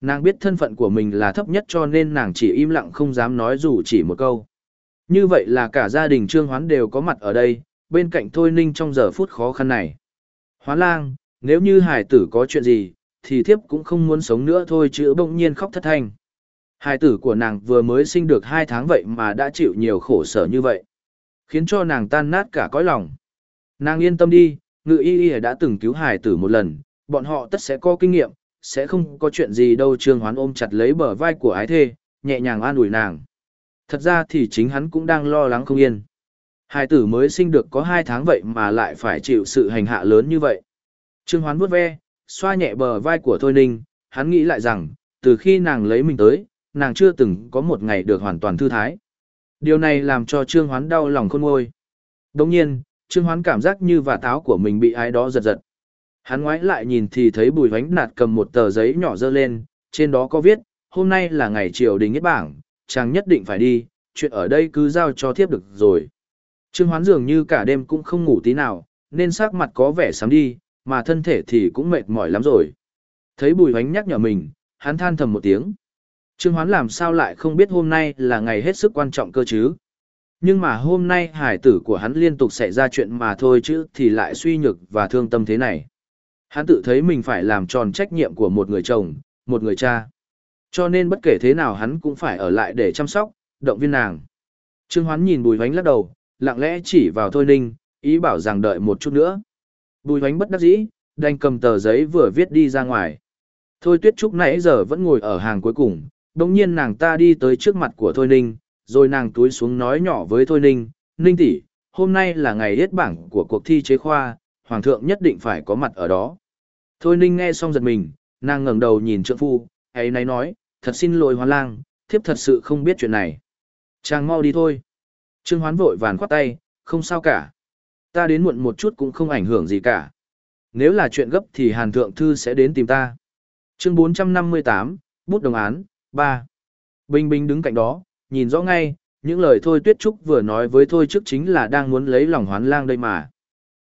Nàng biết thân phận của mình là thấp nhất cho nên nàng chỉ im lặng không dám nói dù chỉ một câu. Như vậy là cả gia đình Trương Hoán đều có mặt ở đây, bên cạnh Thôi Ninh trong giờ phút khó khăn này. Hoán lang, nếu như hải tử có chuyện gì, thì thiếp cũng không muốn sống nữa thôi chứ bỗng nhiên khóc thất thanh. Hải tử của nàng vừa mới sinh được hai tháng vậy mà đã chịu nhiều khổ sở như vậy. Khiến cho nàng tan nát cả cõi lòng. Nàng yên tâm đi, ngự y y đã từng cứu hải tử một lần, bọn họ tất sẽ có kinh nghiệm, sẽ không có chuyện gì đâu trương hoán ôm chặt lấy bờ vai của ái thê, nhẹ nhàng an ủi nàng. Thật ra thì chính hắn cũng đang lo lắng không yên. Hải tử mới sinh được có hai tháng vậy mà lại phải chịu sự hành hạ lớn như vậy. Trương hoán vuốt ve, xoa nhẹ bờ vai của Thôi Ninh, hắn nghĩ lại rằng, từ khi nàng lấy mình tới, nàng chưa từng có một ngày được hoàn toàn thư thái. Điều này làm cho Trương Hoán đau lòng khôn ngôi. Đồng nhiên, Trương Hoán cảm giác như và táo của mình bị ai đó giật giật. Hắn ngoái lại nhìn thì thấy bùi hoánh nạt cầm một tờ giấy nhỏ dơ lên, trên đó có viết, hôm nay là ngày triều đình nhất bảng, chàng nhất định phải đi, chuyện ở đây cứ giao cho thiếp được rồi. Trương Hoán dường như cả đêm cũng không ngủ tí nào, nên sắc mặt có vẻ sắm đi, mà thân thể thì cũng mệt mỏi lắm rồi. Thấy bùi hoánh nhắc nhở mình, hắn than thầm một tiếng. Trương Hoán làm sao lại không biết hôm nay là ngày hết sức quan trọng cơ chứ. Nhưng mà hôm nay hải tử của hắn liên tục xảy ra chuyện mà thôi chứ thì lại suy nhược và thương tâm thế này. Hắn tự thấy mình phải làm tròn trách nhiệm của một người chồng, một người cha. Cho nên bất kể thế nào hắn cũng phải ở lại để chăm sóc, động viên nàng. Trương Hoán nhìn bùi hoánh lắc đầu, lặng lẽ chỉ vào Thôi Ninh, ý bảo rằng đợi một chút nữa. Bùi hoánh bất đắc dĩ, đành cầm tờ giấy vừa viết đi ra ngoài. Thôi tuyết trúc nãy giờ vẫn ngồi ở hàng cuối cùng, đồng nhiên nàng ta đi tới trước mặt của Thôi Ninh, rồi nàng túi xuống nói nhỏ với Thôi Ninh, Ninh tỷ, hôm nay là ngày hết bảng của cuộc thi chế khoa, Hoàng thượng nhất định phải có mặt ở đó. Thôi Ninh nghe xong giật mình, nàng ngẩng đầu nhìn trượng phu, ấy nấy nói, thật xin lỗi Hoán lang, thiếp thật sự không biết chuyện này. Chàng mau đi thôi. Trương Hoán vội vàn khoát tay, không sao cả. Ta đến muộn một chút cũng không ảnh hưởng gì cả. Nếu là chuyện gấp thì Hàn Thượng Thư sẽ đến tìm ta. Chương 458, Bút Đồng Án, 3. Bình Bình đứng cạnh đó, nhìn rõ ngay, những lời Thôi Tuyết Trúc vừa nói với Thôi trước chính là đang muốn lấy lòng hoán lang đây mà.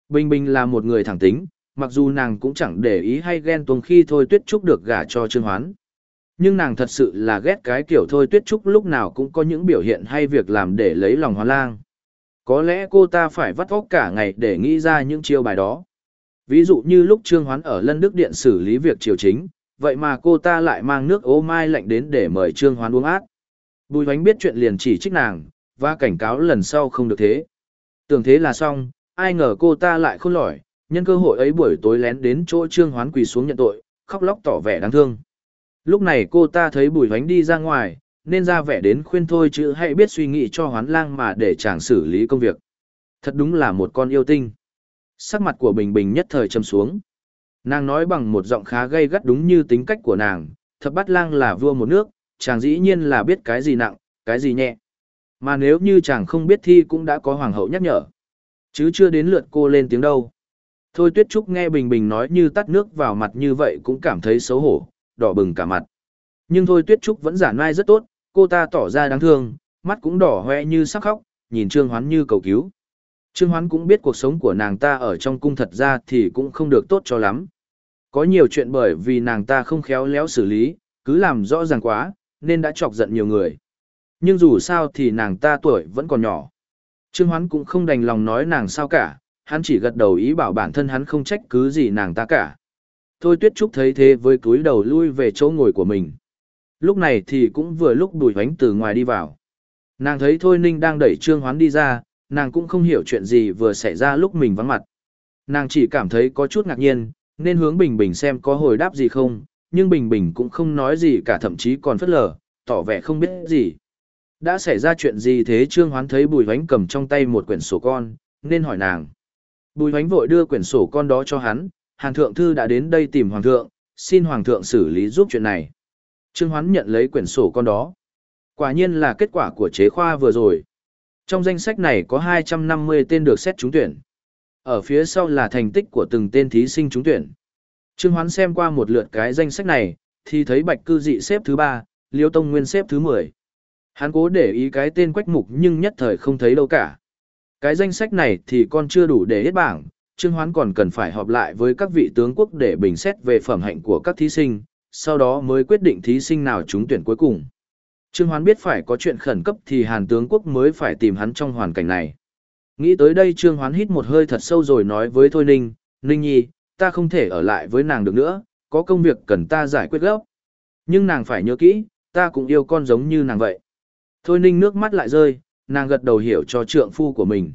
Bình Bình là một người thẳng tính, mặc dù nàng cũng chẳng để ý hay ghen tuông khi Thôi Tuyết Trúc được gả cho Trương Hoán. Nhưng nàng thật sự là ghét cái kiểu Thôi Tuyết Trúc lúc nào cũng có những biểu hiện hay việc làm để lấy lòng hoán lang. Có lẽ cô ta phải vắt óc cả ngày để nghĩ ra những chiêu bài đó. Ví dụ như lúc Trương Hoán ở Lân Đức Điện xử lý việc triều chính, vậy mà cô ta lại mang nước ô mai lạnh đến để mời Trương Hoán uống át. Bùi hoánh biết chuyện liền chỉ trích nàng, và cảnh cáo lần sau không được thế. Tưởng thế là xong, ai ngờ cô ta lại khôn lỏi, nhân cơ hội ấy buổi tối lén đến chỗ Trương Hoán quỳ xuống nhận tội, khóc lóc tỏ vẻ đáng thương. Lúc này cô ta thấy bùi hoánh đi ra ngoài, nên ra vẻ đến khuyên thôi chứ hãy biết suy nghĩ cho hoán lang mà để chàng xử lý công việc. Thật đúng là một con yêu tinh. Sắc mặt của Bình Bình nhất thời trầm xuống. Nàng nói bằng một giọng khá gay gắt đúng như tính cách của nàng, thập bát lang là vua một nước, chàng dĩ nhiên là biết cái gì nặng, cái gì nhẹ. Mà nếu như chàng không biết thì cũng đã có hoàng hậu nhắc nhở. Chứ chưa đến lượt cô lên tiếng đâu. Thôi Tuyết Trúc nghe Bình Bình nói như tắt nước vào mặt như vậy cũng cảm thấy xấu hổ, đỏ bừng cả mặt. Nhưng thôi Tuyết Trúc vẫn giả nai rất tốt, cô ta tỏ ra đáng thương, mắt cũng đỏ hoe như sắp khóc, nhìn Trương Hoán như cầu cứu. Trương Hoán cũng biết cuộc sống của nàng ta ở trong cung thật ra thì cũng không được tốt cho lắm. Có nhiều chuyện bởi vì nàng ta không khéo léo xử lý, cứ làm rõ ràng quá, nên đã chọc giận nhiều người. Nhưng dù sao thì nàng ta tuổi vẫn còn nhỏ. Trương Hoán cũng không đành lòng nói nàng sao cả, hắn chỉ gật đầu ý bảo bản thân hắn không trách cứ gì nàng ta cả. Thôi Tuyết Trúc thấy thế với cúi đầu lui về chỗ ngồi của mình. Lúc này thì cũng vừa lúc Bùi Hoánh từ ngoài đi vào. Nàng thấy Thôi Ninh đang đẩy Trương Hoán đi ra, nàng cũng không hiểu chuyện gì vừa xảy ra lúc mình vắng mặt. Nàng chỉ cảm thấy có chút ngạc nhiên, nên hướng Bình Bình xem có hồi đáp gì không, nhưng Bình Bình cũng không nói gì cả thậm chí còn phất lờ, tỏ vẻ không biết gì. Đã xảy ra chuyện gì thế Trương Hoán thấy Bùi Hoánh cầm trong tay một quyển sổ con, nên hỏi nàng. Bùi Hoánh vội đưa quyển sổ con đó cho hắn, Hàn Thượng Thư đã đến đây tìm Hoàng thượng, xin Hoàng thượng xử lý giúp chuyện này. Trương Hoán nhận lấy quyển sổ con đó. Quả nhiên là kết quả của chế khoa vừa rồi. Trong danh sách này có 250 tên được xét trúng tuyển. Ở phía sau là thành tích của từng tên thí sinh trúng tuyển. Trương Hoán xem qua một lượt cái danh sách này, thì thấy Bạch Cư Dị xếp thứ 3, Liêu Tông Nguyên xếp thứ 10. Hắn cố để ý cái tên Quách Mục nhưng nhất thời không thấy đâu cả. Cái danh sách này thì còn chưa đủ để hết bảng, Trương Hoán còn cần phải họp lại với các vị tướng quốc để bình xét về phẩm hạnh của các thí sinh, sau đó mới quyết định thí sinh nào trúng tuyển cuối cùng. Trương Hoán biết phải có chuyện khẩn cấp thì Hàn tướng quốc mới phải tìm hắn trong hoàn cảnh này. Nghĩ tới đây Trương Hoán hít một hơi thật sâu rồi nói với Thôi Ninh, Ninh Nhi, ta không thể ở lại với nàng được nữa, có công việc cần ta giải quyết gấp. Nhưng nàng phải nhớ kỹ, ta cũng yêu con giống như nàng vậy. Thôi Ninh nước mắt lại rơi, nàng gật đầu hiểu cho trượng phu của mình.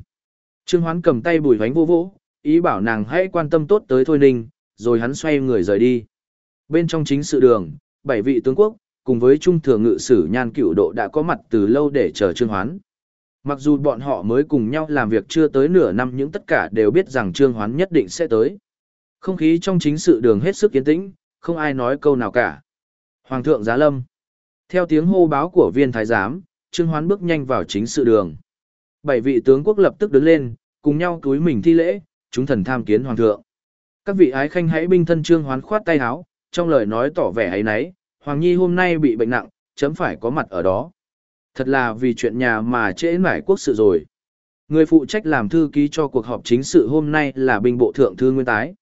Trương Hoán cầm tay bùi vánh vô vỗ, ý bảo nàng hãy quan tâm tốt tới Thôi Ninh, rồi hắn xoay người rời đi. Bên trong chính sự đường, bảy vị tướng quốc, cùng với trung thừa ngự sử nhan cựu độ đã có mặt từ lâu để chờ Trương Hoán. Mặc dù bọn họ mới cùng nhau làm việc chưa tới nửa năm nhưng tất cả đều biết rằng Trương Hoán nhất định sẽ tới. Không khí trong chính sự đường hết sức yên tĩnh, không ai nói câu nào cả. Hoàng thượng giá lâm. Theo tiếng hô báo của viên thái giám, Trương Hoán bước nhanh vào chính sự đường. Bảy vị tướng quốc lập tức đứng lên, cùng nhau túi mình thi lễ, chúng thần tham kiến hoàng thượng. Các vị ái khanh hãy binh thân Trương Hoán khoát tay áo, trong lời nói tỏ vẻ ấy nấy, Hoàng Nhi hôm nay bị bệnh nặng, chấm phải có mặt ở đó. Thật là vì chuyện nhà mà trễ mải quốc sự rồi. Người phụ trách làm thư ký cho cuộc họp chính sự hôm nay là binh bộ thượng thư Nguyên Tái.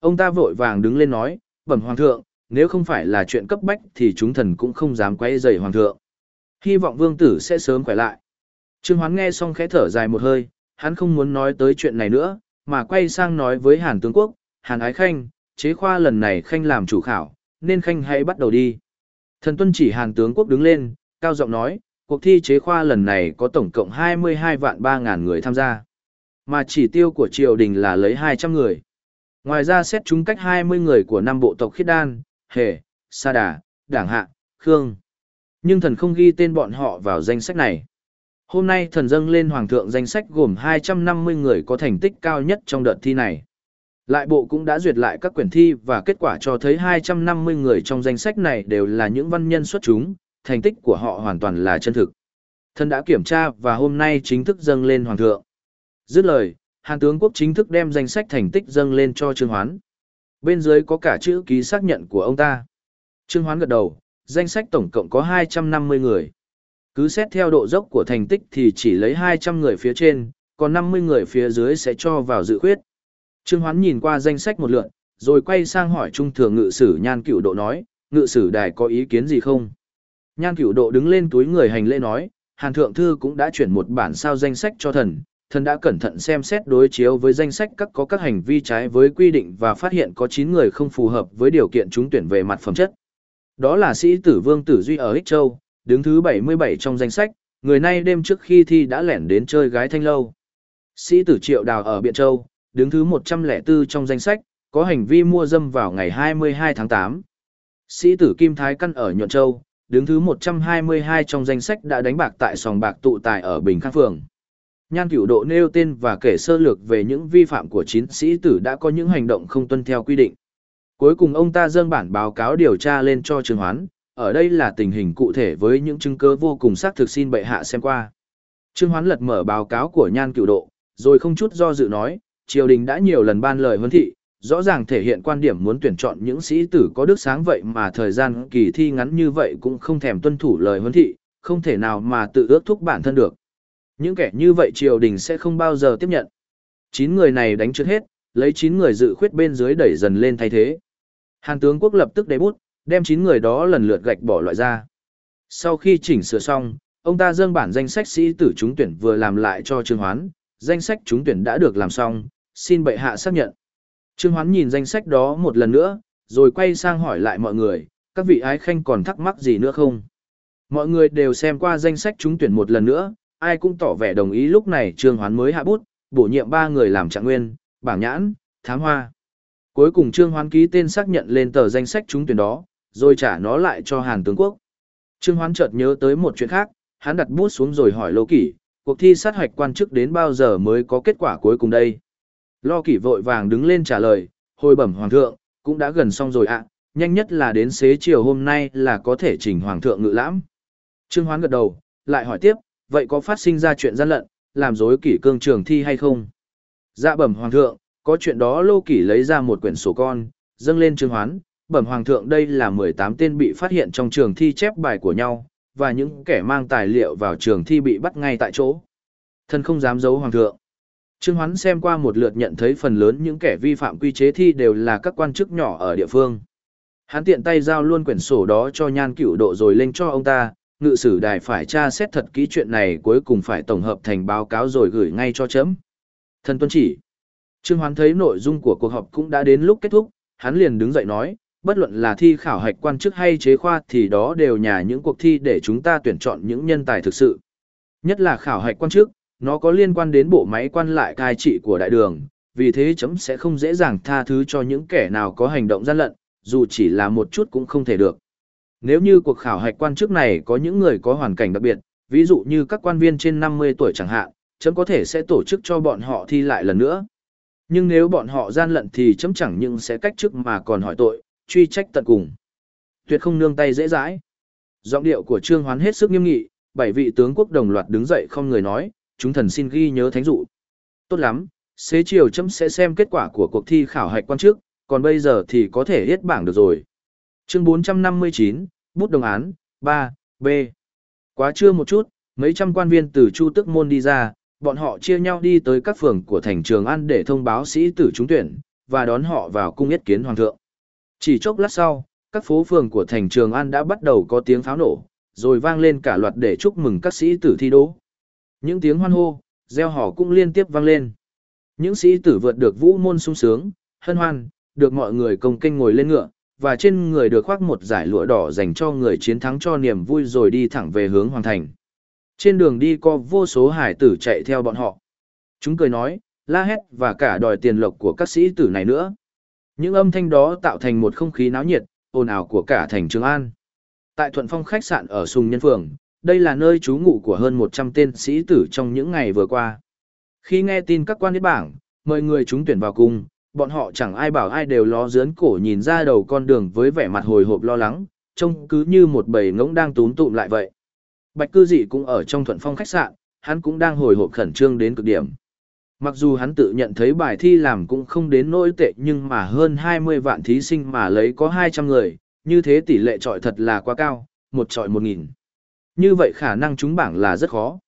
Ông ta vội vàng đứng lên nói, bẩm hoàng thượng, nếu không phải là chuyện cấp bách thì chúng thần cũng không dám quay rầy hoàng thượng. Hy vọng vương tử sẽ sớm khỏe lại. Trương Hoán nghe xong khẽ thở dài một hơi, hắn không muốn nói tới chuyện này nữa, mà quay sang nói với Hàn tướng quốc, Hàn Ái Khanh, chế khoa lần này Khanh làm chủ khảo, nên Khanh hãy bắt đầu đi. Thần tuân chỉ Hàn tướng quốc đứng lên, cao giọng nói, cuộc thi chế khoa lần này có tổng cộng 22 vạn 3 ngàn người tham gia. Mà chỉ tiêu của triều đình là lấy 200 người. Ngoài ra xét chúng cách 20 người của năm bộ tộc khiết đan, hề, sa đà, đảng hạ, khương. Nhưng thần không ghi tên bọn họ vào danh sách này. Hôm nay thần dâng lên hoàng thượng danh sách gồm 250 người có thành tích cao nhất trong đợt thi này. Lại bộ cũng đã duyệt lại các quyển thi và kết quả cho thấy 250 người trong danh sách này đều là những văn nhân xuất chúng, thành tích của họ hoàn toàn là chân thực. Thần đã kiểm tra và hôm nay chính thức dâng lên hoàng thượng. Dứt lời, Hàn tướng quốc chính thức đem danh sách thành tích dâng lên cho Trương Hoán. Bên dưới có cả chữ ký xác nhận của ông ta. Trương Hoán gật đầu, danh sách tổng cộng có 250 người. Cứ xét theo độ dốc của thành tích thì chỉ lấy 200 người phía trên, còn 50 người phía dưới sẽ cho vào dự khuyết. Trương Hoán nhìn qua danh sách một lượt, rồi quay sang hỏi Trung Thường Ngự Sử Nhan Cửu Độ nói, Ngự Sử Đài có ý kiến gì không? Nhan Cửu Độ đứng lên túi người hành lễ nói, Hàn Thượng Thư cũng đã chuyển một bản sao danh sách cho thần, thần đã cẩn thận xem xét đối chiếu với danh sách các có các hành vi trái với quy định và phát hiện có 9 người không phù hợp với điều kiện trúng tuyển về mặt phẩm chất. Đó là sĩ tử Vương Tử Duy ở Ích Châu, đứng thứ 77 trong danh sách, người nay đêm trước khi thi đã lẻn đến chơi gái thanh lâu. Sĩ tử Triệu Đào ở Biện Châu, đứng thứ 104 trong danh sách, có hành vi mua dâm vào ngày 22 tháng 8. Sĩ tử Kim Thái Căn ở Nhuận Châu, đứng thứ 122 trong danh sách đã đánh bạc tại sòng bạc tụ tài ở Bình Khang Phường. Nhan cửu độ nêu tên và kể sơ lược về những vi phạm của chiến sĩ tử đã có những hành động không tuân theo quy định. Cuối cùng ông ta dâng bản báo cáo điều tra lên cho Trương Hoán, ở đây là tình hình cụ thể với những chứng cứ vô cùng xác thực xin bệ hạ xem qua. Trương Hoán lật mở báo cáo của Nhan cửu độ, rồi không chút do dự nói, triều đình đã nhiều lần ban lời huấn thị, rõ ràng thể hiện quan điểm muốn tuyển chọn những sĩ tử có đức sáng vậy mà thời gian kỳ thi ngắn như vậy cũng không thèm tuân thủ lời huấn thị, không thể nào mà tự ước thúc bản thân được. Những kẻ như vậy triều đình sẽ không bao giờ tiếp nhận. Chín người này đánh trước hết, lấy chín người dự khuyết bên dưới đẩy dần lên thay thế. Hàn tướng quốc lập tức đế bút, đem chín người đó lần lượt gạch bỏ loại ra. Sau khi chỉnh sửa xong, ông ta dâng bản danh sách sĩ tử trúng tuyển vừa làm lại cho Trương Hoán, danh sách trúng tuyển đã được làm xong, xin bệ hạ xác nhận. Trương Hoán nhìn danh sách đó một lần nữa, rồi quay sang hỏi lại mọi người, các vị ái khanh còn thắc mắc gì nữa không? Mọi người đều xem qua danh sách trúng tuyển một lần nữa, ai cũng tỏ vẻ đồng ý lúc này Trương Hoán mới hạ bút, bổ nhiệm ba người làm trạng nguyên, bảng nhãn, thám hoa. Cuối cùng Trương Hoán ký tên xác nhận lên tờ danh sách trúng tuyển đó, rồi trả nó lại cho Hàn tướng quốc. Trương Hoán chợt nhớ tới một chuyện khác, hắn đặt bút xuống rồi hỏi Lô Kỷ, cuộc thi sát hoạch quan chức đến bao giờ mới có kết quả cuối cùng đây? Lo Kỷ vội vàng đứng lên trả lời, hồi bẩm hoàng thượng, cũng đã gần xong rồi ạ, nhanh nhất là đến xế chiều hôm nay là có thể chỉnh hoàng thượng ngự lãm. Trương Hoán gật đầu, lại hỏi tiếp, vậy có phát sinh ra chuyện gian lận, làm dối kỷ cương trường thi hay không? Dạ bẩm hoàng thượng, có chuyện đó lô kỷ lấy ra một quyển sổ con, dâng lên Trương Hoán, bẩm hoàng thượng đây là 18 tên bị phát hiện trong trường thi chép bài của nhau, và những kẻ mang tài liệu vào trường thi bị bắt ngay tại chỗ. Thần không dám giấu hoàng thượng. Trương Hoán xem qua một lượt nhận thấy phần lớn những kẻ vi phạm quy chế thi đều là các quan chức nhỏ ở địa phương. Hắn tiện tay giao luôn quyển sổ đó cho nhan cửu độ rồi lên cho ông ta, ngự sử đài phải tra xét thật kỹ chuyện này cuối cùng phải tổng hợp thành báo cáo rồi gửi ngay cho chấm. Thần tuân chỉ. Trương Hoán thấy nội dung của cuộc họp cũng đã đến lúc kết thúc, hắn liền đứng dậy nói, bất luận là thi khảo hạch quan chức hay chế khoa thì đó đều nhà những cuộc thi để chúng ta tuyển chọn những nhân tài thực sự. Nhất là khảo hạch quan chức, nó có liên quan đến bộ máy quan lại cai trị của đại đường, vì thế chấm sẽ không dễ dàng tha thứ cho những kẻ nào có hành động gian lận, dù chỉ là một chút cũng không thể được. Nếu như cuộc khảo hạch quan chức này có những người có hoàn cảnh đặc biệt, ví dụ như các quan viên trên 50 tuổi chẳng hạn, chấm có thể sẽ tổ chức cho bọn họ thi lại lần nữa. Nhưng nếu bọn họ gian lận thì chấm chẳng những sẽ cách chức mà còn hỏi tội, truy trách tận cùng. Tuyệt không nương tay dễ dãi. Giọng điệu của Trương Hoán hết sức nghiêm nghị, bảy vị tướng quốc đồng loạt đứng dậy không người nói, chúng thần xin ghi nhớ thánh dụ. Tốt lắm, xế chiều chấm sẽ xem kết quả của cuộc thi khảo hạch quan chức, còn bây giờ thì có thể hết bảng được rồi. Chương 459, bút đồng án, 3, B. Quá trưa một chút, mấy trăm quan viên từ Chu Tức Môn đi ra, bọn họ chia nhau đi tới các phường của thành Trường An để thông báo sĩ tử trúng tuyển, và đón họ vào cung yết kiến hoàng thượng. Chỉ chốc lát sau, các phố phường của thành Trường An đã bắt đầu có tiếng pháo nổ, rồi vang lên cả loạt để chúc mừng các sĩ tử thi đỗ. Những tiếng hoan hô, gieo hò cũng liên tiếp vang lên. Những sĩ tử vượt được vũ môn sung sướng, hân hoan, được mọi người công kênh ngồi lên ngựa, và trên người được khoác một giải lụa đỏ dành cho người chiến thắng cho niềm vui rồi đi thẳng về hướng hoàng thành. Trên đường đi có vô số hải tử chạy theo bọn họ. Chúng cười nói, la hét và cả đòi tiền lộc của các sĩ tử này nữa. Những âm thanh đó tạo thành một không khí náo nhiệt, ồn ào của cả thành Trường An. Tại Thuận Phong khách sạn ở Sùng Nhân Phường, đây là nơi trú ngụ của hơn 100 tên sĩ tử trong những ngày vừa qua. Khi nghe tin các quan đến bảng, mời người chúng tuyển vào cung, bọn họ chẳng ai bảo ai đều ló dướn cổ nhìn ra đầu con đường với vẻ mặt hồi hộp lo lắng, trông cứ như một bầy ngỗng đang túm tụm lại vậy. Bạch cư dị cũng ở trong thuận phong khách sạn, hắn cũng đang hồi hộp khẩn trương đến cực điểm. Mặc dù hắn tự nhận thấy bài thi làm cũng không đến nỗi tệ nhưng mà hơn 20 vạn thí sinh mà lấy có 200 người, như thế tỷ lệ trọi thật là quá cao, một trọi 1.000. Như vậy khả năng trúng bảng là rất khó.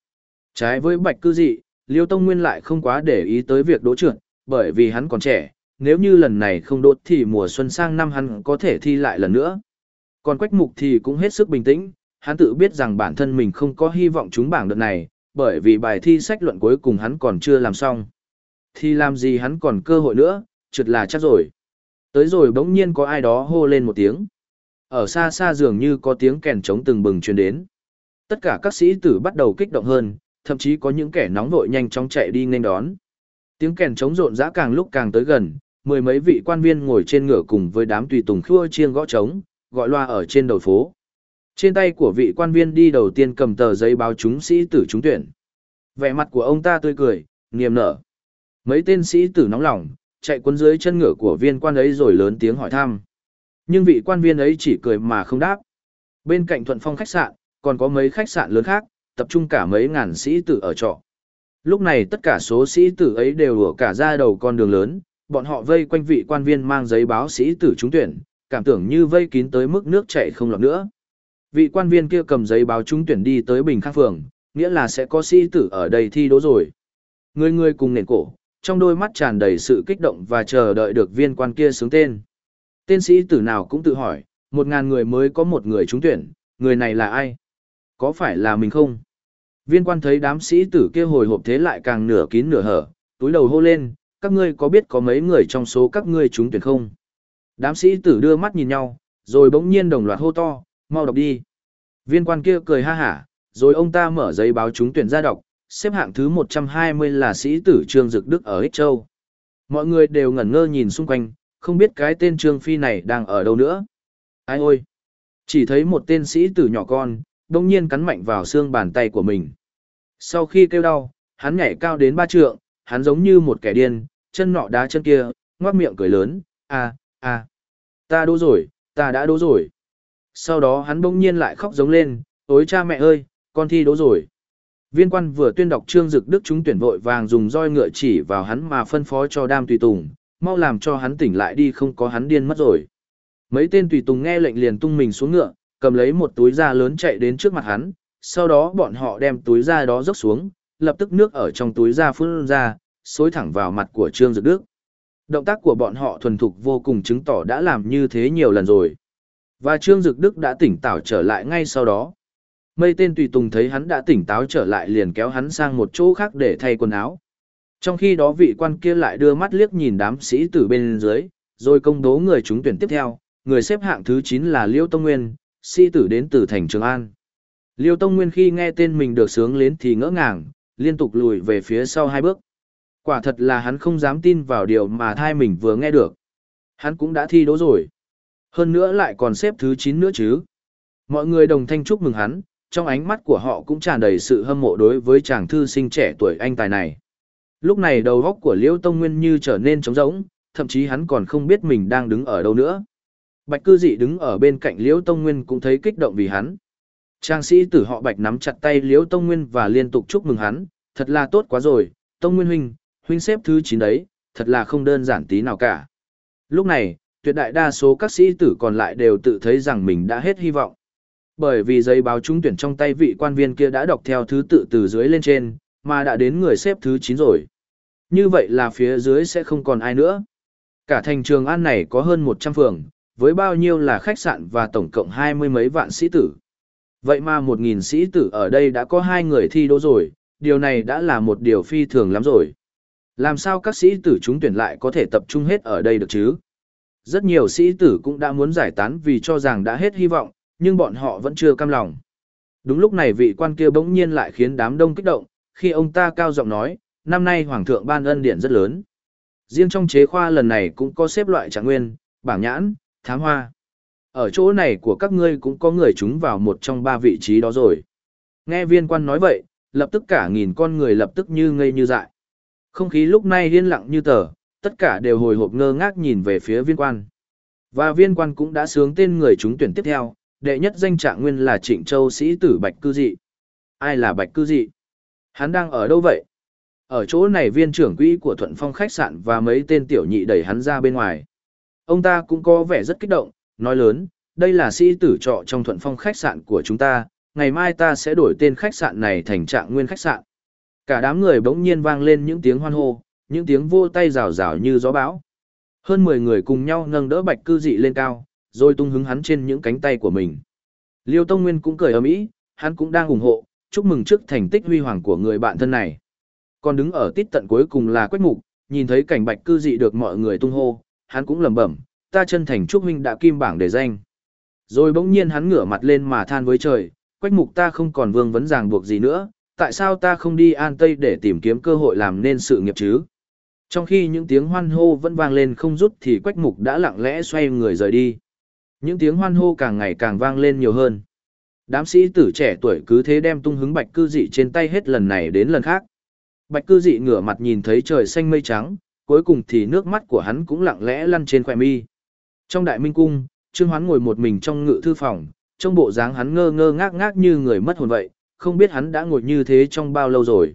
Trái với bạch cư dị, Liêu Tông Nguyên lại không quá để ý tới việc đỗ trượt, bởi vì hắn còn trẻ, nếu như lần này không đỗ thì mùa xuân sang năm hắn có thể thi lại lần nữa. Còn Quách Mục thì cũng hết sức bình tĩnh, hắn tự biết rằng bản thân mình không có hy vọng trúng bảng đợt này, bởi vì bài thi sách luận cuối cùng hắn còn chưa làm xong. Thì làm gì hắn còn cơ hội nữa, trượt là chắc rồi. Tới rồi bỗng nhiên có ai đó hô lên một tiếng. Ở xa xa dường như có tiếng kèn trống từng bừng truyền đến. Tất cả các sĩ tử bắt đầu kích động hơn, thậm chí có những kẻ nóng vội nhanh chóng chạy đi nên đón. Tiếng kèn trống rộn rã càng lúc càng tới gần, mười mấy vị quan viên ngồi trên ngựa cùng với đám tùy tùng khua chiêng gõ trống, gọi loa ở trên đầu phố. Trên tay của vị quan viên đi đầu tiên cầm tờ giấy báo chúng sĩ tử trúng tuyển. Vẻ mặt của ông ta tươi cười, niềm nở. Mấy tên sĩ tử nóng lòng, chạy cuốn dưới chân ngựa của viên quan ấy rồi lớn tiếng hỏi thăm. Nhưng vị quan viên ấy chỉ cười mà không đáp. Bên cạnh thuận phong khách sạn, còn có mấy khách sạn lớn khác, tập trung cả mấy ngàn sĩ tử ở trọ. Lúc này tất cả số sĩ tử ấy đều ở cả ra đầu con đường lớn, bọn họ vây quanh vị quan viên mang giấy báo sĩ tử trúng tuyển, cảm tưởng như vây kín tới mức nước chảy không lọt nữa. Vị quan viên kia cầm giấy báo trúng tuyển đi tới Bình Khang Phường, nghĩa là sẽ có sĩ tử ở đây thi đỗ rồi. Người người cùng nền cổ, trong đôi mắt tràn đầy sự kích động và chờ đợi được viên quan kia xướng tên. Tên sĩ tử nào cũng tự hỏi, một ngàn người mới có một người trúng tuyển, người này là ai? Có phải là mình không? Viên quan thấy đám sĩ tử kia hồi hộp thế lại càng nửa kín nửa hở, túi đầu hô lên, các ngươi có biết có mấy người trong số các ngươi trúng tuyển không? Đám sĩ tử đưa mắt nhìn nhau, rồi bỗng nhiên đồng loạt hô to, mau đọc đi. Viên quan kia cười ha hả, rồi ông ta mở giấy báo trúng tuyển ra đọc, xếp hạng thứ 120 là sĩ tử Trương Dực Đức ở Ích Châu. Mọi người đều ngẩn ngơ nhìn xung quanh, không biết cái tên Trương Phi này đang ở đâu nữa. Ai ôi! Chỉ thấy một tên sĩ tử nhỏ con, đông nhiên cắn mạnh vào xương bàn tay của mình. Sau khi kêu đau, hắn nhảy cao đến ba trượng, hắn giống như một kẻ điên, chân nọ đá chân kia, ngoác miệng cười lớn, À, à, ta đố rồi, ta đã đố rồi. Sau đó hắn bỗng nhiên lại khóc giống lên, ôi cha mẹ ơi, con thi đố rồi. Viên quan vừa tuyên đọc trương dực đức chúng tuyển vội vàng dùng roi ngựa chỉ vào hắn mà phân phó cho đam tùy tùng, mau làm cho hắn tỉnh lại đi không có hắn điên mất rồi. Mấy tên tùy tùng nghe lệnh liền tung mình xuống ngựa, cầm lấy một túi da lớn chạy đến trước mặt hắn, sau đó bọn họ đem túi da đó dốc xuống, lập tức nước ở trong túi da phun ra, xối thẳng vào mặt của Trương Dực Đức. Động tác của bọn họ thuần thục vô cùng chứng tỏ đã làm như thế nhiều lần rồi. Và Trương Dực Đức đã tỉnh táo trở lại ngay sau đó. Mây tên tùy tùng thấy hắn đã tỉnh táo trở lại liền kéo hắn sang một chỗ khác để thay quần áo. Trong khi đó vị quan kia lại đưa mắt liếc nhìn đám sĩ tử bên dưới, rồi công bố người trúng tuyển tiếp theo, người xếp hạng thứ 9 là Liêu Tông Nguyên, sĩ tử đến từ thành Trường An. Liêu Tông Nguyên khi nghe tên mình được sướng lên thì ngỡ ngàng, liên tục lùi về phía sau hai bước. Quả thật là hắn không dám tin vào điều mà thai mình vừa nghe được. Hắn cũng đã thi đỗ rồi. Hơn nữa lại còn xếp thứ 9 nữa chứ. Mọi người đồng thanh chúc mừng hắn, trong ánh mắt của họ cũng tràn đầy sự hâm mộ đối với chàng thư sinh trẻ tuổi anh tài này. Lúc này đầu góc của Liêu Tông Nguyên như trở nên trống rỗng, thậm chí hắn còn không biết mình đang đứng ở đâu nữa. Bạch cư dị đứng ở bên cạnh Liễu Tông Nguyên cũng thấy kích động vì hắn. Trang sĩ tử họ Bạch nắm chặt tay Liễu Tông Nguyên và liên tục chúc mừng hắn, thật là tốt quá rồi, Tông Nguyên huynh, huynh xếp thứ 9 đấy, thật là không đơn giản tí nào cả. Lúc này, tuyệt đại đa số các sĩ tử còn lại đều tự thấy rằng mình đã hết hy vọng. Bởi vì giấy báo trúng tuyển trong tay vị quan viên kia đã đọc theo thứ tự từ dưới lên trên, mà đã đến người xếp thứ 9 rồi. Như vậy là phía dưới sẽ không còn ai nữa. Cả thành trường An này có hơn 100 phường, với bao nhiêu là khách sạn và tổng cộng hai mươi mấy vạn sĩ tử. Vậy mà 1.000 sĩ tử ở đây đã có hai người thi đỗ rồi, điều này đã là một điều phi thường lắm rồi. Làm sao các sĩ tử chúng tuyển lại có thể tập trung hết ở đây được chứ? Rất nhiều sĩ tử cũng đã muốn giải tán vì cho rằng đã hết hy vọng, nhưng bọn họ vẫn chưa cam lòng. Đúng lúc này vị quan kia bỗng nhiên lại khiến đám đông kích động, khi ông ta cao giọng nói, năm nay Hoàng thượng ban ân điện rất lớn. Riêng trong chế khoa lần này cũng có xếp loại trạng nguyên, bảng nhãn, thám hoa. Ở chỗ này của các ngươi cũng có người chúng vào một trong ba vị trí đó rồi. Nghe viên quan nói vậy, lập tức cả nghìn con người lập tức như ngây như dại. Không khí lúc này yên lặng như tờ, tất cả đều hồi hộp ngơ ngác nhìn về phía viên quan. Và viên quan cũng đã sướng tên người chúng tuyển tiếp theo, đệ nhất danh trạng nguyên là Trịnh Châu sĩ tử Bạch Cư Dị. Ai là Bạch Cư Dị? Hắn đang ở đâu vậy? Ở chỗ này viên trưởng quỹ của Thuận Phong khách sạn và mấy tên tiểu nhị đẩy hắn ra bên ngoài. Ông ta cũng có vẻ rất kích động, nói lớn, đây là sĩ tử trọ trong Thuận Phong khách sạn của chúng ta, ngày mai ta sẽ đổi tên khách sạn này thành trạng nguyên khách sạn. Cả đám người bỗng nhiên vang lên những tiếng hoan hô, những tiếng vô tay rào rào như gió bão. Hơn 10 người cùng nhau nâng đỡ bạch cư dị lên cao, rồi tung hứng hắn trên những cánh tay của mình. Liêu Tông Nguyên cũng cười ầm ĩ, hắn cũng đang ủng hộ, chúc mừng trước thành tích huy hoàng của người bạn thân này. Còn đứng ở tít tận cuối cùng là Quách Mục, nhìn thấy cảnh bạch cư dị được mọi người tung hô, hắn cũng lẩm bẩm, ta chân thành chúc huynh đã kim bảng để danh. Rồi bỗng nhiên hắn ngửa mặt lên mà than với trời, Quách Mục ta không còn vương vấn ràng buộc gì nữa, tại sao ta không đi An Tây để tìm kiếm cơ hội làm nên sự nghiệp chứ? Trong khi những tiếng hoan hô vẫn vang lên không rút thì Quách Mục đã lặng lẽ xoay người rời đi. Những tiếng hoan hô càng ngày càng vang lên nhiều hơn. Đám sĩ tử trẻ tuổi cứ thế đem tung hứng bạch cư dị trên tay hết lần này đến lần khác. Bạch cư dị ngửa mặt nhìn thấy trời xanh mây trắng, cuối cùng thì nước mắt của hắn cũng lặng lẽ lăn trên khoe mi. Trong đại minh cung, Trương Hoán ngồi một mình trong ngự thư phòng, trong bộ dáng hắn ngơ ngơ ngác ngác như người mất hồn vậy, không biết hắn đã ngồi như thế trong bao lâu rồi.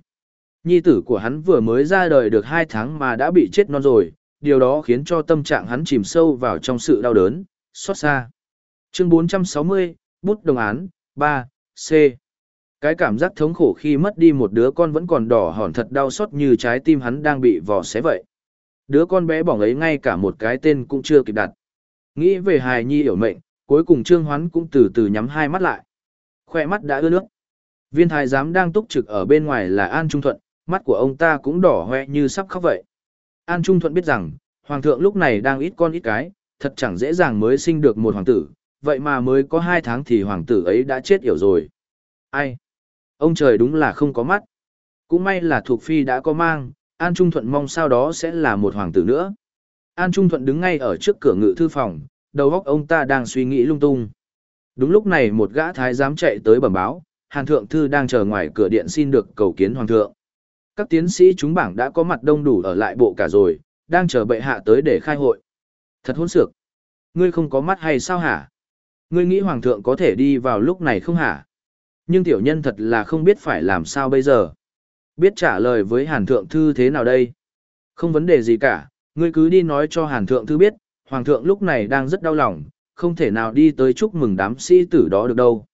Nhi tử của hắn vừa mới ra đời được hai tháng mà đã bị chết non rồi, điều đó khiến cho tâm trạng hắn chìm sâu vào trong sự đau đớn, xót xa. Chương 460, bút đồng án, 3, C. Cái cảm giác thống khổ khi mất đi một đứa con vẫn còn đỏ hòn thật đau xót như trái tim hắn đang bị vò xé vậy. Đứa con bé bỏng ấy ngay cả một cái tên cũng chưa kịp đặt. Nghĩ về hài nhi hiểu mệnh, cuối cùng Trương Hoán cũng từ từ nhắm hai mắt lại. Khoe mắt đã ưa nước. Viên thái giám đang túc trực ở bên ngoài là An Trung Thuận, mắt của ông ta cũng đỏ hoe như sắp khóc vậy. An Trung Thuận biết rằng, Hoàng thượng lúc này đang ít con ít cái, thật chẳng dễ dàng mới sinh được một hoàng tử, vậy mà mới có hai tháng thì hoàng tử ấy đã chết yểu rồi. Ai? Ông trời đúng là không có mắt. Cũng may là thuộc phi đã có mang, An Trung Thuận mong sau đó sẽ là một hoàng tử nữa. An Trung Thuận đứng ngay ở trước cửa ngự thư phòng, đầu óc ông ta đang suy nghĩ lung tung. Đúng lúc này một gã thái giám chạy tới bẩm báo, Hàn Thượng Thư đang chờ ngoài cửa điện xin được cầu kiến Hoàng thượng. Các tiến sĩ chúng bảng đã có mặt đông đủ ở lại bộ cả rồi, đang chờ bệ hạ tới để khai hội. Thật hỗn xược. Ngươi không có mắt hay sao hả? Ngươi nghĩ hoàng thượng có thể đi vào lúc này không hả? Nhưng tiểu nhân thật là không biết phải làm sao bây giờ. Biết trả lời với hàn thượng thư thế nào đây? Không vấn đề gì cả, ngươi cứ đi nói cho hàn thượng thư biết, hoàng thượng lúc này đang rất đau lòng, không thể nào đi tới chúc mừng đám sĩ tử đó được đâu.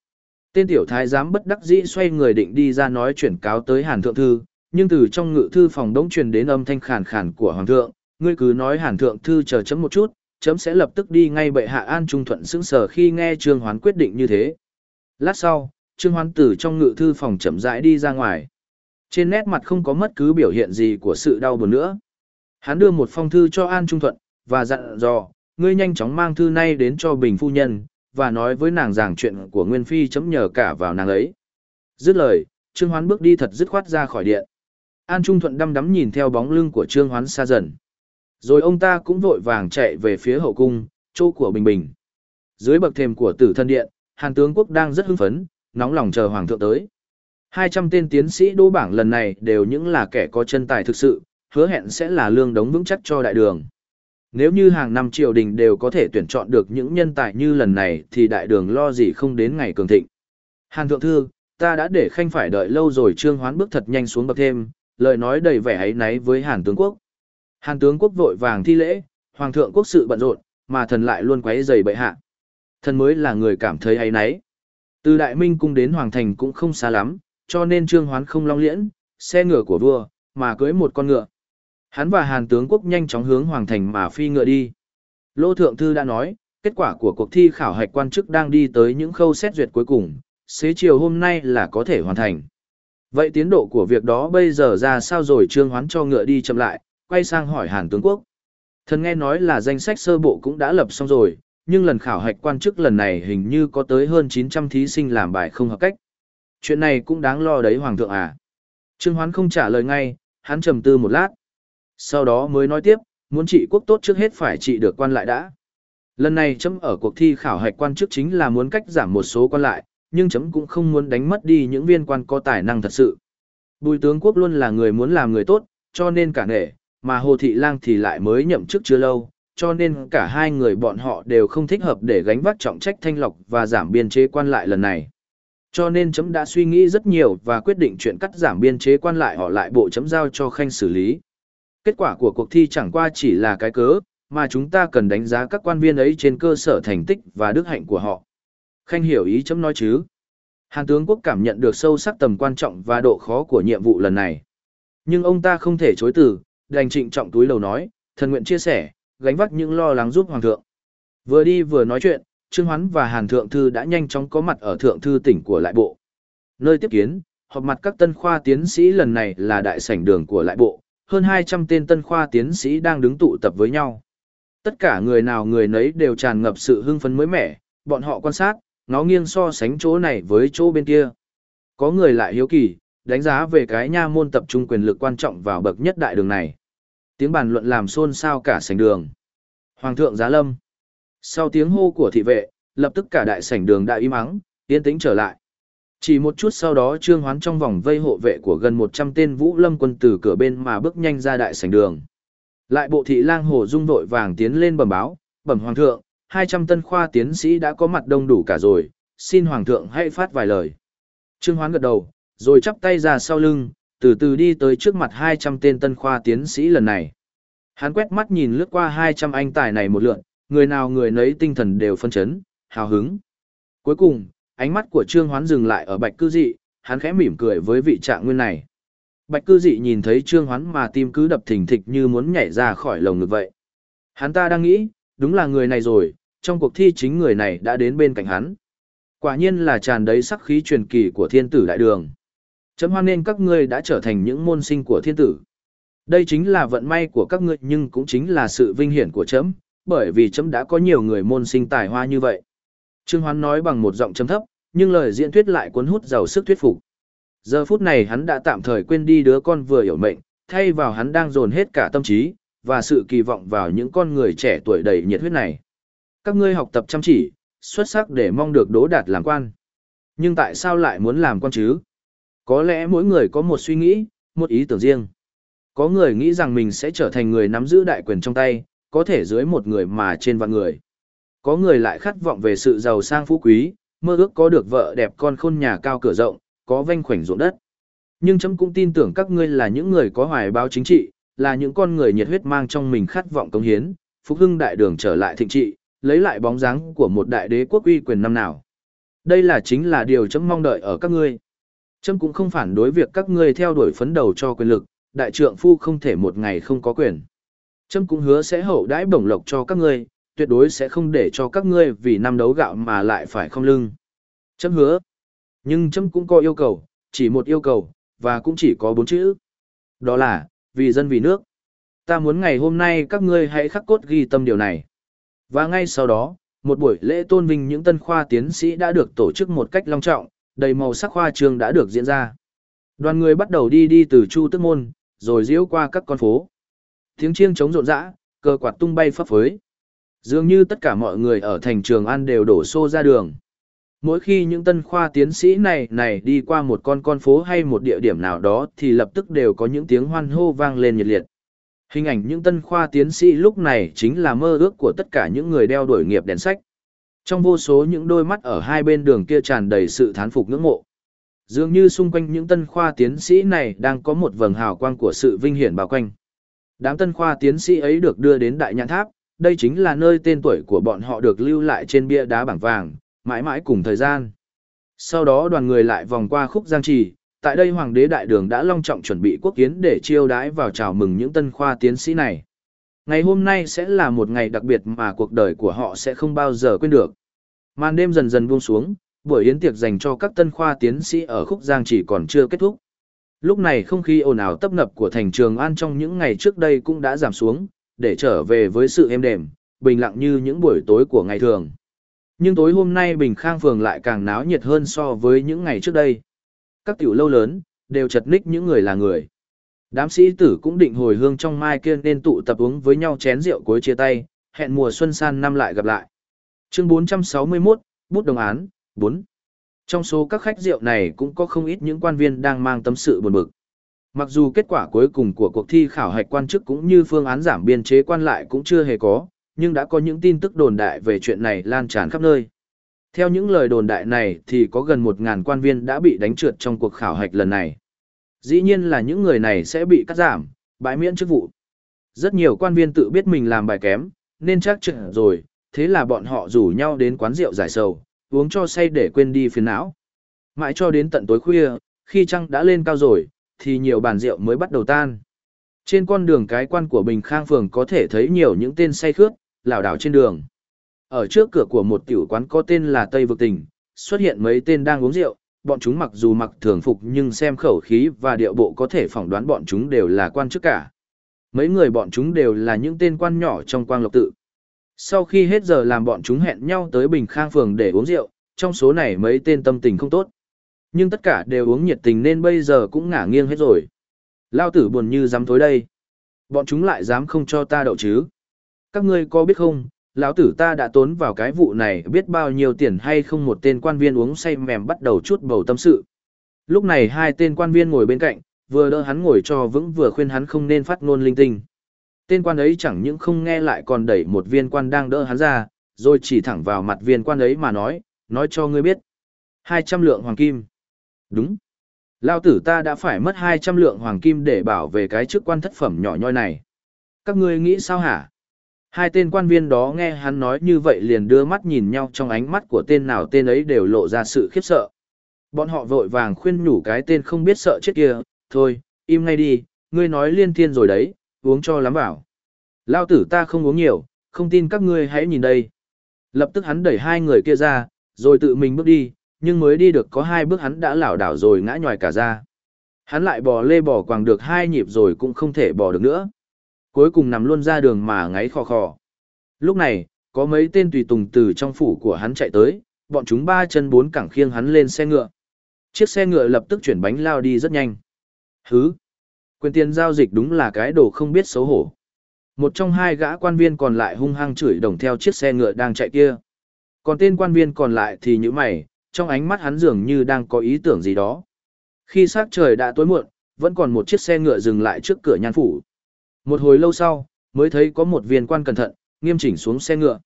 Tên tiểu thái giám bất đắc dĩ xoay người định đi ra nói chuyển cáo tới hàn thượng thư, nhưng từ trong ngự thư phòng đống truyền đến âm thanh khàn khàn của hoàng thượng, ngươi cứ nói hàn thượng thư chờ chấm một chút, chấm sẽ lập tức đi ngay bệ hạ an trung thuận sững sờ khi nghe trương hoán quyết định như thế. Lát sau, trương hoán từ trong ngự thư phòng chậm rãi đi ra ngoài. Trên nét mặt không có mất cứ biểu hiện gì của sự đau buồn nữa. Hắn đưa một phong thư cho An Trung Thuận, và dặn dò, ngươi nhanh chóng mang thư này đến cho Bình Phu Nhân, và nói với nàng rằng chuyện của Nguyên Phi chấm nhờ cả vào nàng ấy. Dứt lời, Trương Hoán bước đi thật dứt khoát ra khỏi điện. An Trung Thuận đăm đắm nhìn theo bóng lưng của Trương Hoán xa dần. Rồi ông ta cũng vội vàng chạy về phía hậu cung, chỗ của Bình Bình. Dưới bậc thềm của tử thân điện, Hàn tướng quốc đang rất hưng phấn, nóng lòng chờ Hoàng thượng tới. 200 tên tiến sĩ đô bảng lần này đều những là kẻ có chân tài thực sự, hứa hẹn sẽ là lương đống vững chắc cho đại đường. Nếu như hàng năm triều đình đều có thể tuyển chọn được những nhân tài như lần này thì đại đường lo gì không đến ngày cường thịnh. Hàn thượng thư, ta đã để khanh phải đợi lâu rồi trương hoán bước thật nhanh xuống bậc thêm, lời nói đầy vẻ ấy náy với hàn tướng quốc. Hàn tướng quốc vội vàng thi lễ, hoàng thượng quốc sự bận rộn, mà thần lại luôn quấy rầy bệ hạ. Thần mới là người cảm thấy ấy náy. Từ đại minh cung đến hoàng thành cũng không xa lắm, cho nên trương hoán không long liễn, xe ngựa của vua, mà cưới một con ngựa. Hắn và Hàn tướng quốc nhanh chóng hướng hoàng thành mà phi ngựa đi. Lô Thượng Thư đã nói, kết quả của cuộc thi khảo hạch quan chức đang đi tới những khâu xét duyệt cuối cùng, xế chiều hôm nay là có thể hoàn thành. Vậy tiến độ của việc đó bây giờ ra sao rồi trương hoán cho ngựa đi chậm lại, quay sang hỏi Hàn tướng quốc. Thần nghe nói là danh sách sơ bộ cũng đã lập xong rồi, nhưng lần khảo hạch quan chức lần này hình như có tới hơn 900 thí sinh làm bài không hợp cách. Chuyện này cũng đáng lo đấy Hoàng thượng à. Trương Hoán không trả lời ngay, hắn trầm tư một lát. Sau đó mới nói tiếp, muốn trị quốc tốt trước hết phải trị được quan lại đã. Lần này chấm ở cuộc thi khảo hạch quan chức chính là muốn cách giảm một số quan lại, nhưng chấm cũng không muốn đánh mất đi những viên quan có tài năng thật sự. Bùi tướng quốc luôn là người muốn làm người tốt, cho nên cả nể, mà Hồ Thị Lang thì lại mới nhậm chức chưa lâu, cho nên cả hai người bọn họ đều không thích hợp để gánh vác trọng trách thanh lọc và giảm biên chế quan lại lần này. Cho nên chấm đã suy nghĩ rất nhiều và quyết định chuyện cắt giảm biên chế quan lại họ lại bộ chấm giao cho khanh xử lý. Kết quả của cuộc thi chẳng qua chỉ là cái cớ, mà chúng ta cần đánh giá các quan viên ấy trên cơ sở thành tích và đức hạnh của họ. Khanh hiểu ý chấm nói chứ. Hàn tướng quốc cảm nhận được sâu sắc tầm quan trọng và độ khó của nhiệm vụ lần này. Nhưng ông ta không thể chối từ, đành trịnh trọng túi lầu nói, thần nguyện chia sẻ, gánh vác những lo lắng giúp hoàng thượng. Vừa đi vừa nói chuyện, Trương Hoán và Hàn Thượng Thư đã nhanh chóng có mặt ở Thượng Thư tỉnh của Lại Bộ. Nơi tiếp kiến, họp mặt các tân khoa tiến sĩ lần này là đại sảnh đường của Lại Bộ, hơn 200 tên tân khoa tiến sĩ đang đứng tụ tập với nhau. Tất cả người nào người nấy đều tràn ngập sự hưng phấn mới mẻ, bọn họ quan sát, ngó nghiêng so sánh chỗ này với chỗ bên kia. Có người lại hiếu kỳ, đánh giá về cái nha môn tập trung quyền lực quan trọng vào bậc nhất đại đường này. Tiếng bàn luận làm xôn xao cả sảnh đường. Hoàng thượng Giá Lâm sau tiếng hô của thị vệ, lập tức cả đại sảnh đường đã im ắng, yên tĩnh trở lại. Chỉ một chút sau đó Trương Hoán trong vòng vây hộ vệ của gần 100 tên Vũ Lâm quân từ cửa bên mà bước nhanh ra đại sảnh đường. Lại bộ thị lang hồ dung vội vàng tiến lên bẩm báo, bẩm hoàng thượng, 200 tân khoa tiến sĩ đã có mặt đông đủ cả rồi, xin hoàng thượng hãy phát vài lời. Trương Hoán gật đầu, rồi chắp tay ra sau lưng, từ từ đi tới trước mặt 200 tên tân khoa tiến sĩ lần này. Hắn quét mắt nhìn lướt qua 200 anh tài này một lượt người nào người nấy tinh thần đều phân chấn, hào hứng. Cuối cùng, ánh mắt của Trương Hoán dừng lại ở Bạch Cư Dị, hắn khẽ mỉm cười với vị trạng nguyên này. Bạch Cư Dị nhìn thấy Trương Hoán mà tim cứ đập thình thịch như muốn nhảy ra khỏi lồng ngực vậy. Hắn ta đang nghĩ, đúng là người này rồi, trong cuộc thi chính người này đã đến bên cạnh hắn. Quả nhiên là tràn đầy sắc khí truyền kỳ của thiên tử đại đường. Chấm hoan nên các ngươi đã trở thành những môn sinh của thiên tử. Đây chính là vận may của các ngươi nhưng cũng chính là sự vinh hiển của chấm, bởi vì chấm đã có nhiều người môn sinh tài hoa như vậy. Trương Hoán nói bằng một giọng chấm thấp, nhưng lời diễn thuyết lại cuốn hút giàu sức thuyết phục. Giờ phút này hắn đã tạm thời quên đi đứa con vừa hiểu mệnh, thay vào hắn đang dồn hết cả tâm trí và sự kỳ vọng vào những con người trẻ tuổi đầy nhiệt huyết này. Các ngươi học tập chăm chỉ, xuất sắc để mong được đỗ đạt làm quan. Nhưng tại sao lại muốn làm quan chứ? Có lẽ mỗi người có một suy nghĩ, một ý tưởng riêng. Có người nghĩ rằng mình sẽ trở thành người nắm giữ đại quyền trong tay, có thể dưới một người mà trên vạn người. Có người lại khát vọng về sự giàu sang phú quý, mơ ước có được vợ đẹp con khôn nhà cao cửa rộng, có vanh khoảnh ruộng đất. Nhưng chấm cũng tin tưởng các ngươi là những người có hoài báo chính trị, là những con người nhiệt huyết mang trong mình khát vọng công hiến, phục hưng đại đường trở lại thịnh trị, lấy lại bóng dáng của một đại đế quốc uy quyền năm nào. Đây là chính là điều chấm mong đợi ở các ngươi. Chấm cũng không phản đối việc các ngươi theo đuổi phấn đầu cho quyền lực, đại trượng phu không thể một ngày không có quyền. Trâm cũng hứa sẽ hậu đãi bổng lộc cho các ngươi, tuyệt đối sẽ không để cho các ngươi vì năm đấu gạo mà lại phải không lưng. Trâm hứa. Nhưng Trâm cũng có yêu cầu, chỉ một yêu cầu, và cũng chỉ có bốn chữ. Đó là, vì dân vì nước. Ta muốn ngày hôm nay các ngươi hãy khắc cốt ghi tâm điều này. Và ngay sau đó, một buổi lễ tôn vinh những tân khoa tiến sĩ đã được tổ chức một cách long trọng, đầy màu sắc khoa trường đã được diễn ra. Đoàn người bắt đầu đi đi từ Chu Tức Môn, rồi diễu qua các con phố. Tiếng chiêng trống rộn rã, cờ quạt tung bay phấp phới. Dường như tất cả mọi người ở thành trường An đều đổ xô ra đường. Mỗi khi những tân khoa tiến sĩ này này đi qua một con con phố hay một địa điểm nào đó thì lập tức đều có những tiếng hoan hô vang lên nhiệt liệt. Hình ảnh những tân khoa tiến sĩ lúc này chính là mơ ước của tất cả những người đeo đuổi nghiệp đèn sách. Trong vô số những đôi mắt ở hai bên đường kia tràn đầy sự thán phục ngưỡng mộ. Dường như xung quanh những tân khoa tiến sĩ này đang có một vầng hào quang của sự vinh hiển bao quanh. Đám tân khoa tiến sĩ ấy được đưa đến Đại Nhãn Tháp, đây chính là nơi tên tuổi của bọn họ được lưu lại trên bia đá bảng vàng, mãi mãi cùng thời gian. Sau đó đoàn người lại vòng qua khúc Giang Trì, tại đây Hoàng đế Đại Đường đã long trọng chuẩn bị quốc kiến để chiêu đãi vào chào mừng những tân khoa tiến sĩ này. Ngày hôm nay sẽ là một ngày đặc biệt mà cuộc đời của họ sẽ không bao giờ quên được. Màn đêm dần dần buông xuống, buổi yến tiệc dành cho các tân khoa tiến sĩ ở khúc Giang chỉ còn chưa kết thúc. Lúc này không khí ồn ào tấp nập của thành trường An trong những ngày trước đây cũng đã giảm xuống, để trở về với sự êm đềm, bình lặng như những buổi tối của ngày thường. Nhưng tối hôm nay Bình Khang Phường lại càng náo nhiệt hơn so với những ngày trước đây. Các tiểu lâu lớn, đều chật ních những người là người. Đám sĩ tử cũng định hồi hương trong mai kia nên tụ tập uống với nhau chén rượu cuối chia tay, hẹn mùa xuân san năm lại gặp lại. Chương 461, bút đồng án, 4. Trong số các khách rượu này cũng có không ít những quan viên đang mang tâm sự buồn bực. Mặc dù kết quả cuối cùng của cuộc thi khảo hạch quan chức cũng như phương án giảm biên chế quan lại cũng chưa hề có, nhưng đã có những tin tức đồn đại về chuyện này lan tràn khắp nơi. Theo những lời đồn đại này thì có gần 1.000 quan viên đã bị đánh trượt trong cuộc khảo hạch lần này. Dĩ nhiên là những người này sẽ bị cắt giảm, bãi miễn chức vụ. Rất nhiều quan viên tự biết mình làm bài kém, nên chắc trượt rồi, thế là bọn họ rủ nhau đến quán rượu giải sầu, uống cho say để quên đi phiền não. Mãi cho đến tận tối khuya, khi trăng đã lên cao rồi, thì nhiều bàn rượu mới bắt đầu tan. Trên con đường cái quan của Bình Khang Phường có thể thấy nhiều những tên say khướt, lảo đảo trên đường. Ở trước cửa của một tiểu quán có tên là Tây Vực Tình, xuất hiện mấy tên đang uống rượu, bọn chúng mặc dù mặc thường phục nhưng xem khẩu khí và điệu bộ có thể phỏng đoán bọn chúng đều là quan chức cả. Mấy người bọn chúng đều là những tên quan nhỏ trong quang lộc tự. Sau khi hết giờ làm bọn chúng hẹn nhau tới Bình Khang Phường để uống rượu, trong số này mấy tên tâm tình không tốt. Nhưng tất cả đều uống nhiệt tình nên bây giờ cũng ngả nghiêng hết rồi. Lao tử buồn như dám thối đây. Bọn chúng lại dám không cho ta đậu chứ. Các ngươi có biết không, lão tử ta đã tốn vào cái vụ này biết bao nhiêu tiền hay không một tên quan viên uống say mềm bắt đầu chút bầu tâm sự. Lúc này hai tên quan viên ngồi bên cạnh, vừa đỡ hắn ngồi cho vững vừa khuyên hắn không nên phát ngôn linh tinh. Tên quan ấy chẳng những không nghe lại còn đẩy một viên quan đang đỡ hắn ra, rồi chỉ thẳng vào mặt viên quan ấy mà nói, nói cho ngươi biết. 200 lượng hoàng kim. Đúng. Lao tử ta đã phải mất 200 lượng hoàng kim để bảo vệ cái chức quan thất phẩm nhỏ nhoi này. Các ngươi nghĩ sao hả? Hai tên quan viên đó nghe hắn nói như vậy liền đưa mắt nhìn nhau trong ánh mắt của tên nào tên ấy đều lộ ra sự khiếp sợ. Bọn họ vội vàng khuyên nhủ cái tên không biết sợ chết kia, thôi, im ngay đi, ngươi nói liên thiên rồi đấy, uống cho lắm vào. Lao tử ta không uống nhiều, không tin các ngươi hãy nhìn đây. Lập tức hắn đẩy hai người kia ra, rồi tự mình bước đi, nhưng mới đi được có hai bước hắn đã lảo đảo rồi ngã nhòi cả ra. Hắn lại bò lê bò quàng được hai nhịp rồi cũng không thể bò được nữa. Cuối cùng nằm luôn ra đường mà ngáy khò khò. Lúc này, có mấy tên tùy tùng từ trong phủ của hắn chạy tới, bọn chúng ba chân bốn cẳng khiêng hắn lên xe ngựa. Chiếc xe ngựa lập tức chuyển bánh lao đi rất nhanh. Hứ! Quyền tiền giao dịch đúng là cái đồ không biết xấu hổ. Một trong hai gã quan viên còn lại hung hăng chửi đồng theo chiếc xe ngựa đang chạy kia. Còn tên quan viên còn lại thì như mày, trong ánh mắt hắn dường như đang có ý tưởng gì đó. Khi sát trời đã tối muộn, vẫn còn một chiếc xe ngựa dừng lại trước cửa nhan phủ. Một hồi lâu sau, mới thấy có một viên quan cẩn thận, nghiêm chỉnh xuống xe ngựa.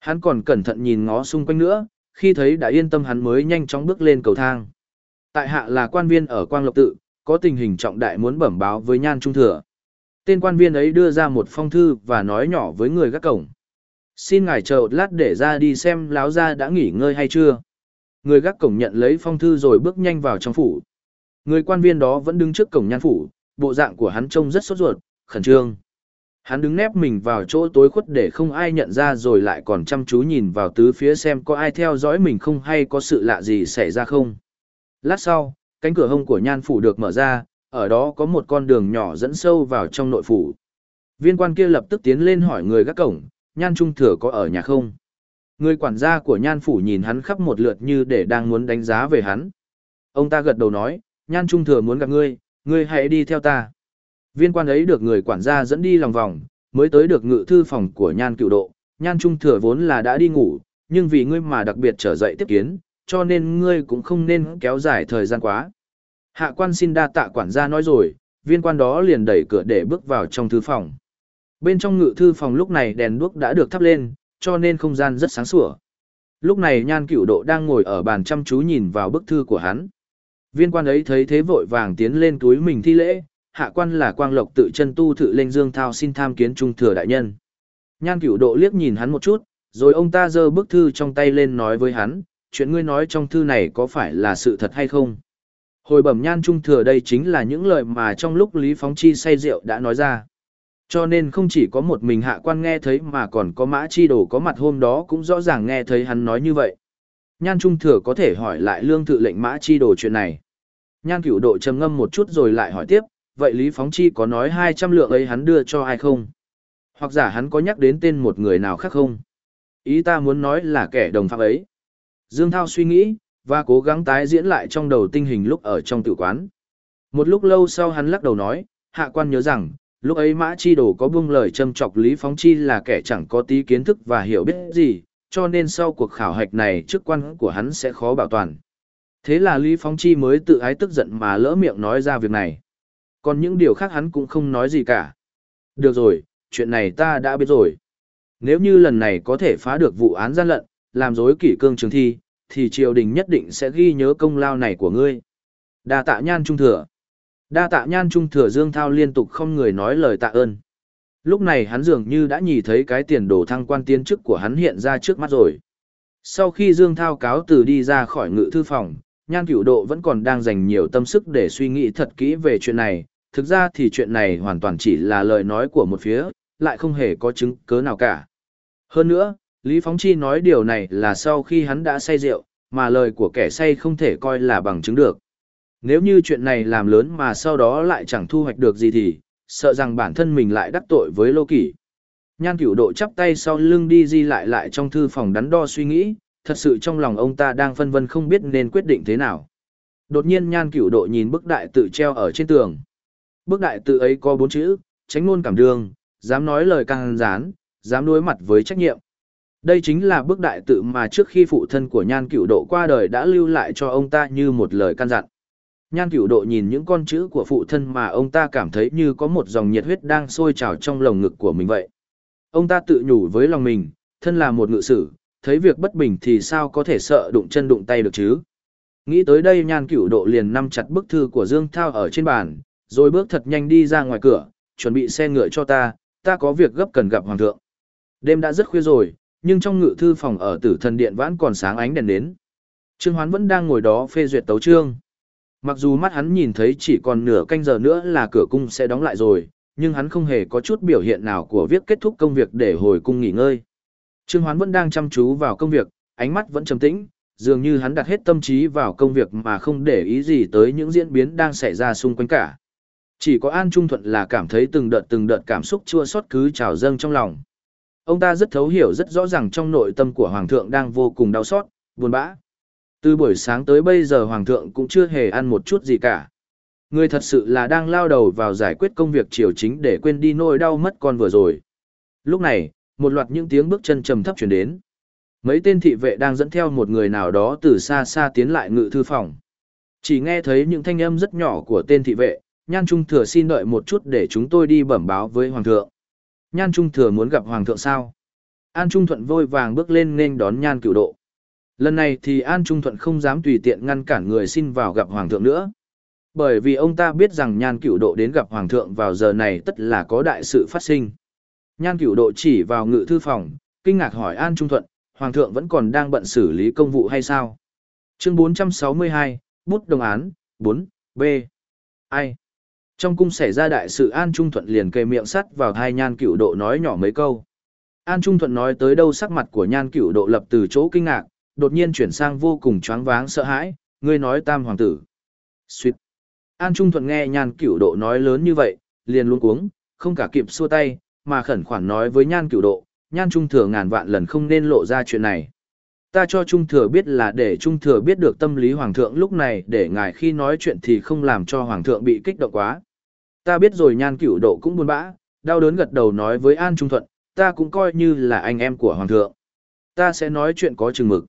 Hắn còn cẩn thận nhìn ngó xung quanh nữa, khi thấy đã yên tâm hắn mới nhanh chóng bước lên cầu thang. Tại hạ là quan viên ở Quang Lộc Tự, có tình hình trọng đại muốn bẩm báo với Nhan Trung Thừa. Tên quan viên ấy đưa ra một phong thư và nói nhỏ với người gác cổng. Xin ngài chờ một lát để ra đi xem láo ra đã nghỉ ngơi hay chưa. Người gác cổng nhận lấy phong thư rồi bước nhanh vào trong phủ. Người quan viên đó vẫn đứng trước cổng nhan phủ, bộ dạng của hắn trông rất sốt ruột, khẩn trương. Hắn đứng nép mình vào chỗ tối khuất để không ai nhận ra rồi lại còn chăm chú nhìn vào tứ phía xem có ai theo dõi mình không hay có sự lạ gì xảy ra không. Lát sau, cánh cửa hông của nhan phủ được mở ra, ở đó có một con đường nhỏ dẫn sâu vào trong nội phủ. Viên quan kia lập tức tiến lên hỏi người gác cổng, nhan trung thừa có ở nhà không? Người quản gia của nhan phủ nhìn hắn khắp một lượt như để đang muốn đánh giá về hắn. Ông ta gật đầu nói, nhan trung thừa muốn gặp ngươi, ngươi hãy đi theo ta. Viên quan ấy được người quản gia dẫn đi lòng vòng, mới tới được ngự thư phòng của nhan cựu độ, nhan trung thừa vốn là đã đi ngủ, nhưng vì ngươi mà đặc biệt trở dậy tiếp kiến, cho nên ngươi cũng không nên kéo dài thời gian quá. Hạ quan xin đa tạ quản gia nói rồi, viên quan đó liền đẩy cửa để bước vào trong thư phòng. Bên trong ngự thư phòng lúc này đèn đuốc đã được thắp lên, cho nên không gian rất sáng sủa. Lúc này nhan cửu độ đang ngồi ở bàn chăm chú nhìn vào bức thư của hắn. Viên quan ấy thấy thế vội vàng tiến lên túi mình thi lễ, hạ quan là quang lộc tự chân tu thự lên dương thao xin tham kiến trung thừa đại nhân. Nhan cửu độ liếc nhìn hắn một chút, rồi ông ta giơ bức thư trong tay lên nói với hắn, chuyện ngươi nói trong thư này có phải là sự thật hay không? Hồi bẩm nhan trung thừa đây chính là những lời mà trong lúc Lý Phóng Chi say rượu đã nói ra. Cho nên không chỉ có một mình hạ quan nghe thấy mà còn có mã chi đồ có mặt hôm đó cũng rõ ràng nghe thấy hắn nói như vậy. Nhan trung thừa có thể hỏi lại lương tự lệnh mã chi đồ chuyện này. Nhan cửu độ trầm ngâm một chút rồi lại hỏi tiếp, vậy Lý Phóng Chi có nói 200 lượng ấy hắn đưa cho ai không? Hoặc giả hắn có nhắc đến tên một người nào khác không? Ý ta muốn nói là kẻ đồng phạm ấy. Dương Thao suy nghĩ, và cố gắng tái diễn lại trong đầu tinh hình lúc ở trong tử quán. Một lúc lâu sau hắn lắc đầu nói, hạ quan nhớ rằng, lúc ấy Mã Chi Đồ có buông lời châm chọc Lý Phóng Chi là kẻ chẳng có tí kiến thức và hiểu biết gì, cho nên sau cuộc khảo hạch này chức quan của hắn sẽ khó bảo toàn. Thế là Lý Phóng Chi mới tự ái tức giận mà lỡ miệng nói ra việc này. Còn những điều khác hắn cũng không nói gì cả. Được rồi, chuyện này ta đã biết rồi. Nếu như lần này có thể phá được vụ án gian lận, làm dối kỷ cương trường thi, thì triều đình nhất định sẽ ghi nhớ công lao này của ngươi. Đa tạ nhan trung thừa. Đa tạ nhan trung thừa Dương Thao liên tục không người nói lời tạ ơn. Lúc này hắn dường như đã nhìn thấy cái tiền đồ thăng quan tiến chức của hắn hiện ra trước mắt rồi. Sau khi Dương Thao cáo từ đi ra khỏi ngự thư phòng, nhan cửu độ vẫn còn đang dành nhiều tâm sức để suy nghĩ thật kỹ về chuyện này. Thực ra thì chuyện này hoàn toàn chỉ là lời nói của một phía, lại không hề có chứng cớ nào cả. Hơn nữa, Lý Phóng Chi nói điều này là sau khi hắn đã say rượu, mà lời của kẻ say không thể coi là bằng chứng được. Nếu như chuyện này làm lớn mà sau đó lại chẳng thu hoạch được gì thì, sợ rằng bản thân mình lại đắc tội với Lô Kỷ. Nhan cửu độ chắp tay sau lưng đi di lại lại trong thư phòng đắn đo suy nghĩ, thật sự trong lòng ông ta đang phân vân không biết nên quyết định thế nào. Đột nhiên nhan cửu độ nhìn bức đại tự treo ở trên tường. Bức đại tự ấy có bốn chữ, tránh luôn cảm đường, dám nói lời càng rán, dám đối mặt với trách nhiệm. Đây chính là bức đại tự mà trước khi phụ thân của nhan cửu độ qua đời đã lưu lại cho ông ta như một lời căn dặn. Nhan cửu độ nhìn những con chữ của phụ thân mà ông ta cảm thấy như có một dòng nhiệt huyết đang sôi trào trong lồng ngực của mình vậy. Ông ta tự nhủ với lòng mình, thân là một ngự sử, thấy việc bất bình thì sao có thể sợ đụng chân đụng tay được chứ. Nghĩ tới đây nhan cửu độ liền nắm chặt bức thư của Dương Thao ở trên bàn, rồi bước thật nhanh đi ra ngoài cửa, chuẩn bị xe ngựa cho ta, ta có việc gấp cần gặp hoàng thượng. Đêm đã rất khuya rồi, nhưng trong ngự thư phòng ở tử thần điện vẫn còn sáng ánh đèn đến. Trương Hoán vẫn đang ngồi đó phê duyệt tấu chương. Mặc dù mắt hắn nhìn thấy chỉ còn nửa canh giờ nữa là cửa cung sẽ đóng lại rồi, nhưng hắn không hề có chút biểu hiện nào của việc kết thúc công việc để hồi cung nghỉ ngơi. Trương Hoán vẫn đang chăm chú vào công việc, ánh mắt vẫn trầm tĩnh, dường như hắn đặt hết tâm trí vào công việc mà không để ý gì tới những diễn biến đang xảy ra xung quanh cả. Chỉ có An Trung Thuận là cảm thấy từng đợt từng đợt cảm xúc chua xót cứ trào dâng trong lòng. Ông ta rất thấu hiểu rất rõ ràng trong nội tâm của Hoàng thượng đang vô cùng đau xót, buồn bã. Từ buổi sáng tới bây giờ Hoàng thượng cũng chưa hề ăn một chút gì cả. Người thật sự là đang lao đầu vào giải quyết công việc triều chính để quên đi nỗi đau mất con vừa rồi. Lúc này, một loạt những tiếng bước chân trầm thấp chuyển đến. Mấy tên thị vệ đang dẫn theo một người nào đó từ xa xa tiến lại ngự thư phòng. Chỉ nghe thấy những thanh âm rất nhỏ của tên thị vệ, nhan trung thừa xin đợi một chút để chúng tôi đi bẩm báo với hoàng thượng. Nhan Trung Thừa muốn gặp Hoàng thượng sao? An Trung Thuận vội vàng bước lên nên đón Nhan Cửu Độ. Lần này thì An Trung Thuận không dám tùy tiện ngăn cản người xin vào gặp Hoàng thượng nữa. Bởi vì ông ta biết rằng Nhan Cửu Độ đến gặp Hoàng thượng vào giờ này tất là có đại sự phát sinh. Nhan Cửu Độ chỉ vào ngự thư phòng, kinh ngạc hỏi An Trung Thuận, Hoàng thượng vẫn còn đang bận xử lý công vụ hay sao? Chương 462, Bút Đồng Án, 4, B. Ai? Trong cung xảy ra đại sự An Trung Thuận liền kề miệng sắt vào hai Nhan Cửu Độ nói nhỏ mấy câu. An Trung Thuận nói tới đâu sắc mặt của Nhan Cửu Độ lập từ chỗ kinh ngạc, đột nhiên chuyển sang vô cùng choáng váng sợ hãi, ngươi nói tam hoàng tử. Xuyệt. An Trung Thuận nghe Nhan Cửu Độ nói lớn như vậy, liền luôn cuống, không cả kịp xua tay, mà khẩn khoản nói với Nhan Cửu Độ, Nhan Trung Thừa ngàn vạn lần không nên lộ ra chuyện này. Ta cho Trung Thừa biết là để Trung Thừa biết được tâm lý Hoàng thượng lúc này để ngài khi nói chuyện thì không làm cho Hoàng thượng bị kích động quá. Ta biết rồi Nhan Cửu Độ cũng buồn bã, đau đớn gật đầu nói với An Trung Thuận, ta cũng coi như là anh em của Hoàng thượng. Ta sẽ nói chuyện có chừng mực.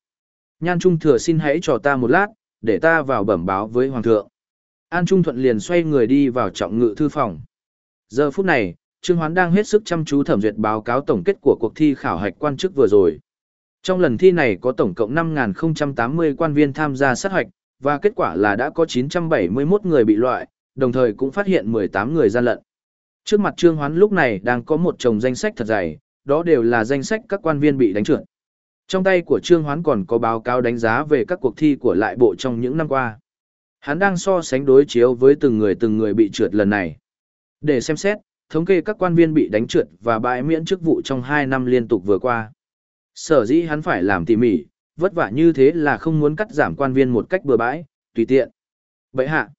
Nhan Trung Thừa xin hãy cho ta một lát, để ta vào bẩm báo với Hoàng thượng. An Trung Thuận liền xoay người đi vào trọng ngự thư phòng. Giờ phút này, Trương Hoán đang hết sức chăm chú thẩm duyệt báo cáo tổng kết của cuộc thi khảo hạch quan chức vừa rồi. Trong lần thi này có tổng cộng 5.080 quan viên tham gia sát hạch, và kết quả là đã có 971 người bị loại, đồng thời cũng phát hiện 18 người gian lận. Trước mặt Trương Hoán lúc này đang có một chồng danh sách thật dày, đó đều là danh sách các quan viên bị đánh trượt. Trong tay của Trương Hoán còn có báo cáo đánh giá về các cuộc thi của lại bộ trong những năm qua. Hắn đang so sánh đối chiếu với từng người từng người bị trượt lần này. Để xem xét, thống kê các quan viên bị đánh trượt và bãi miễn chức vụ trong 2 năm liên tục vừa qua. Sở dĩ hắn phải làm tỉ mỉ, vất vả như thế là không muốn cắt giảm quan viên một cách bừa bãi, tùy tiện. Bậy hạ,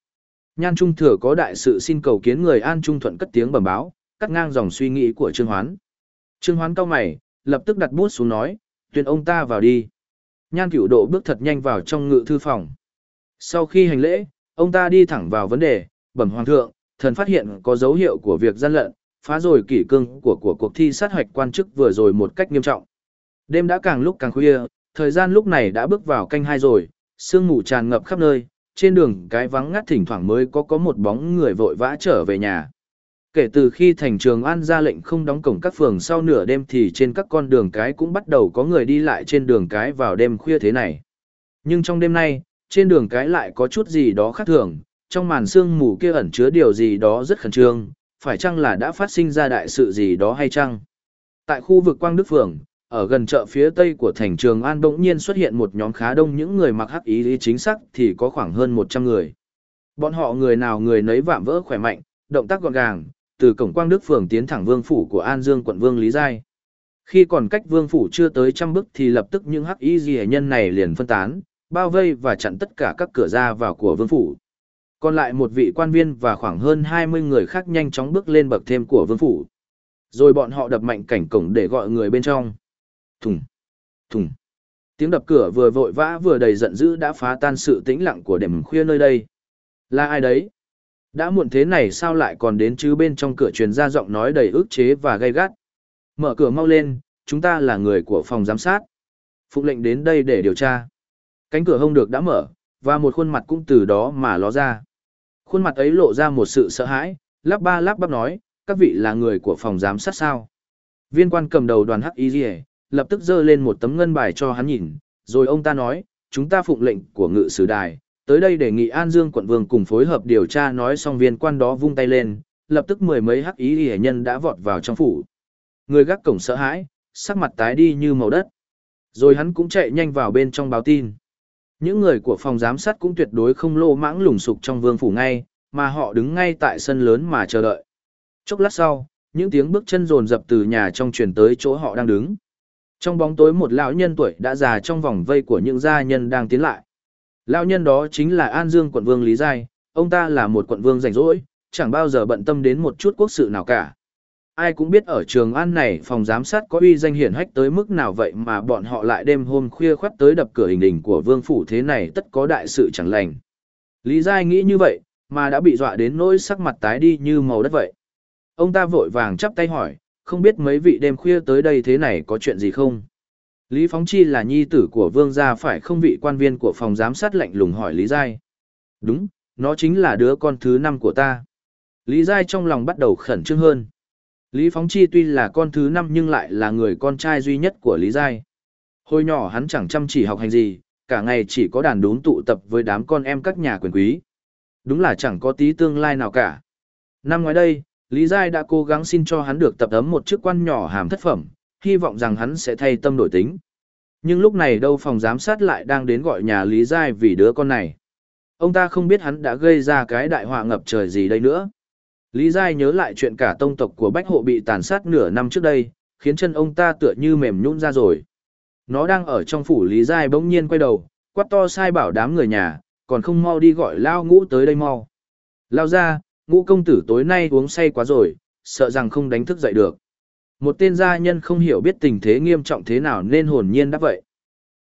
Nhan Trung Thừa có đại sự xin cầu kiến người An Trung Thuận cất tiếng bẩm báo, cắt ngang dòng suy nghĩ của Trương Hoán. Trương Hoán cau mày, lập tức đặt bút xuống nói, tuyên ông ta vào đi. Nhan Cửu Độ bước thật nhanh vào trong ngự thư phòng. Sau khi hành lễ, ông ta đi thẳng vào vấn đề, bẩm hoàng thượng, thần phát hiện có dấu hiệu của việc gian lận, phá rồi kỷ cương của của cuộc thi sát hoạch quan chức vừa rồi một cách nghiêm trọng. Đêm đã càng lúc càng khuya, thời gian lúc này đã bước vào canh hai rồi, sương mù tràn ngập khắp nơi, trên đường cái vắng ngắt thỉnh thoảng mới có có một bóng người vội vã trở về nhà. Kể từ khi thành trường An ra lệnh không đóng cổng các phường sau nửa đêm thì trên các con đường cái cũng bắt đầu có người đi lại trên đường cái vào đêm khuya thế này. Nhưng trong đêm nay, trên đường cái lại có chút gì đó khác thường, trong màn sương mù kia ẩn chứa điều gì đó rất khẩn trương, phải chăng là đã phát sinh ra đại sự gì đó hay chăng? Tại khu vực Quang Đức Phường, ở gần chợ phía tây của thành trường An bỗng nhiên xuất hiện một nhóm khá đông những người mặc hắc ý lý chính xác thì có khoảng hơn 100 người. Bọn họ người nào người nấy vạm vỡ khỏe mạnh, động tác gọn gàng, từ cổng Quang Đức Phường tiến thẳng vương phủ của An Dương quận Vương Lý Giai. Khi còn cách vương phủ chưa tới trăm bước thì lập tức những hắc y ghi nhân này liền phân tán, bao vây và chặn tất cả các cửa ra vào của vương phủ. Còn lại một vị quan viên và khoảng hơn 20 người khác nhanh chóng bước lên bậc thêm của vương phủ. Rồi bọn họ đập mạnh cảnh cổng để gọi người bên trong. Thùng, thùng. Tiếng đập cửa vừa vội vã vừa đầy giận dữ đã phá tan sự tĩnh lặng của đêm khuya nơi đây. Là ai đấy? Đã muộn thế này sao lại còn đến chứ bên trong cửa truyền ra giọng nói đầy ức chế và gay gắt. Mở cửa mau lên, chúng ta là người của phòng giám sát. Phụng lệnh đến đây để điều tra. Cánh cửa hông được đã mở, và một khuôn mặt cũng từ đó mà ló ra. Khuôn mặt ấy lộ ra một sự sợ hãi, lắp ba lắp bắp nói, các vị là người của phòng giám sát sao. Viên quan cầm đầu đoàn hắc y rìa, lập tức giơ lên một tấm ngân bài cho hắn nhìn, rồi ông ta nói, chúng ta phụng lệnh của ngự sử đài, tới đây đề nghị An Dương quận vương cùng phối hợp điều tra nói xong viên quan đó vung tay lên, lập tức mười mấy hắc ý hệ nhân đã vọt vào trong phủ. Người gác cổng sợ hãi, sắc mặt tái đi như màu đất. Rồi hắn cũng chạy nhanh vào bên trong báo tin. Những người của phòng giám sát cũng tuyệt đối không lô mãng lùng sục trong vương phủ ngay, mà họ đứng ngay tại sân lớn mà chờ đợi. Chốc lát sau, những tiếng bước chân rồn rập từ nhà trong truyền tới chỗ họ đang đứng. Trong bóng tối một lão nhân tuổi đã già trong vòng vây của những gia nhân đang tiến lại. Lão nhân đó chính là An Dương quận vương Lý Giai, ông ta là một quận vương rảnh rỗi, chẳng bao giờ bận tâm đến một chút quốc sự nào cả. Ai cũng biết ở trường An này phòng giám sát có uy danh hiển hách tới mức nào vậy mà bọn họ lại đêm hôm khuya khoắt tới đập cửa hình đình của vương phủ thế này tất có đại sự chẳng lành. Lý Giai nghĩ như vậy, mà đã bị dọa đến nỗi sắc mặt tái đi như màu đất vậy. Ông ta vội vàng chắp tay hỏi, không biết mấy vị đêm khuya tới đây thế này có chuyện gì không? Lý Phóng Chi là nhi tử của vương gia phải không vị quan viên của phòng giám sát lạnh lùng hỏi Lý Giai. Đúng, nó chính là đứa con thứ năm của ta. Lý Giai trong lòng bắt đầu khẩn trương hơn. Lý Phóng Chi tuy là con thứ năm nhưng lại là người con trai duy nhất của Lý Giai. Hồi nhỏ hắn chẳng chăm chỉ học hành gì, cả ngày chỉ có đàn đốn tụ tập với đám con em các nhà quyền quý. Đúng là chẳng có tí tương lai nào cả. Năm ngoái đây, Lý Giai đã cố gắng xin cho hắn được tập ấm một chức quan nhỏ hàm thất phẩm, hy vọng rằng hắn sẽ thay tâm đổi tính. Nhưng lúc này đâu phòng giám sát lại đang đến gọi nhà Lý Giai vì đứa con này. Ông ta không biết hắn đã gây ra cái đại họa ngập trời gì đây nữa. Lý Giai nhớ lại chuyện cả tông tộc của Bách Hộ bị tàn sát nửa năm trước đây, khiến chân ông ta tựa như mềm nhũn ra rồi. Nó đang ở trong phủ Lý Giai bỗng nhiên quay đầu, quát to sai bảo đám người nhà, còn không mau đi gọi Lao Ngũ tới đây mau. Lao ra, Ngũ công tử tối nay uống say quá rồi, sợ rằng không đánh thức dậy được. Một tên gia nhân không hiểu biết tình thế nghiêm trọng thế nào nên hồn nhiên đáp vậy.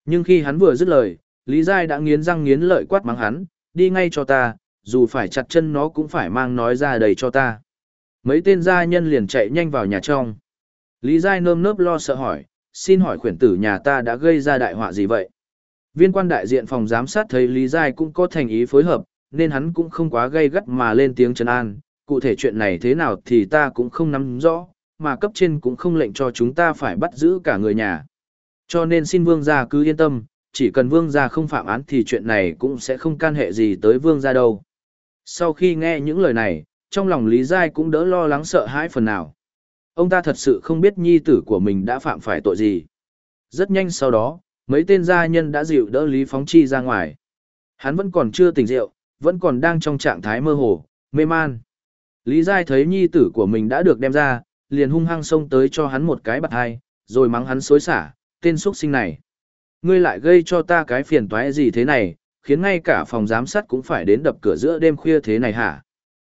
Nhưng khi hắn vừa dứt lời, Lý Giai đã nghiến răng nghiến lợi quát mắng hắn, đi ngay cho ta, dù phải chặt chân nó cũng phải mang nói ra đầy cho ta. Mấy tên gia nhân liền chạy nhanh vào nhà trong. Lý Giai nơm nớp lo sợ hỏi, xin hỏi khuyển tử nhà ta đã gây ra đại họa gì vậy? Viên quan đại diện phòng giám sát thấy Lý Giai cũng có thành ý phối hợp, nên hắn cũng không quá gây gắt mà lên tiếng trấn an, cụ thể chuyện này thế nào thì ta cũng không nắm rõ, mà cấp trên cũng không lệnh cho chúng ta phải bắt giữ cả người nhà. Cho nên xin vương gia cứ yên tâm, chỉ cần vương gia không phạm án thì chuyện này cũng sẽ không can hệ gì tới vương gia đâu. Sau khi nghe những lời này, trong lòng Lý Giai cũng đỡ lo lắng sợ hãi phần nào. Ông ta thật sự không biết nhi tử của mình đã phạm phải tội gì. Rất nhanh sau đó, mấy tên gia nhân đã dịu đỡ Lý Phóng Chi ra ngoài. Hắn vẫn còn chưa tỉnh rượu, vẫn còn đang trong trạng thái mơ hồ, mê man. Lý Giai thấy nhi tử của mình đã được đem ra, liền hung hăng xông tới cho hắn một cái bạt hai, rồi mắng hắn xối xả, tên xuất sinh này. Ngươi lại gây cho ta cái phiền toái gì thế này, khiến ngay cả phòng giám sát cũng phải đến đập cửa giữa đêm khuya thế này hả?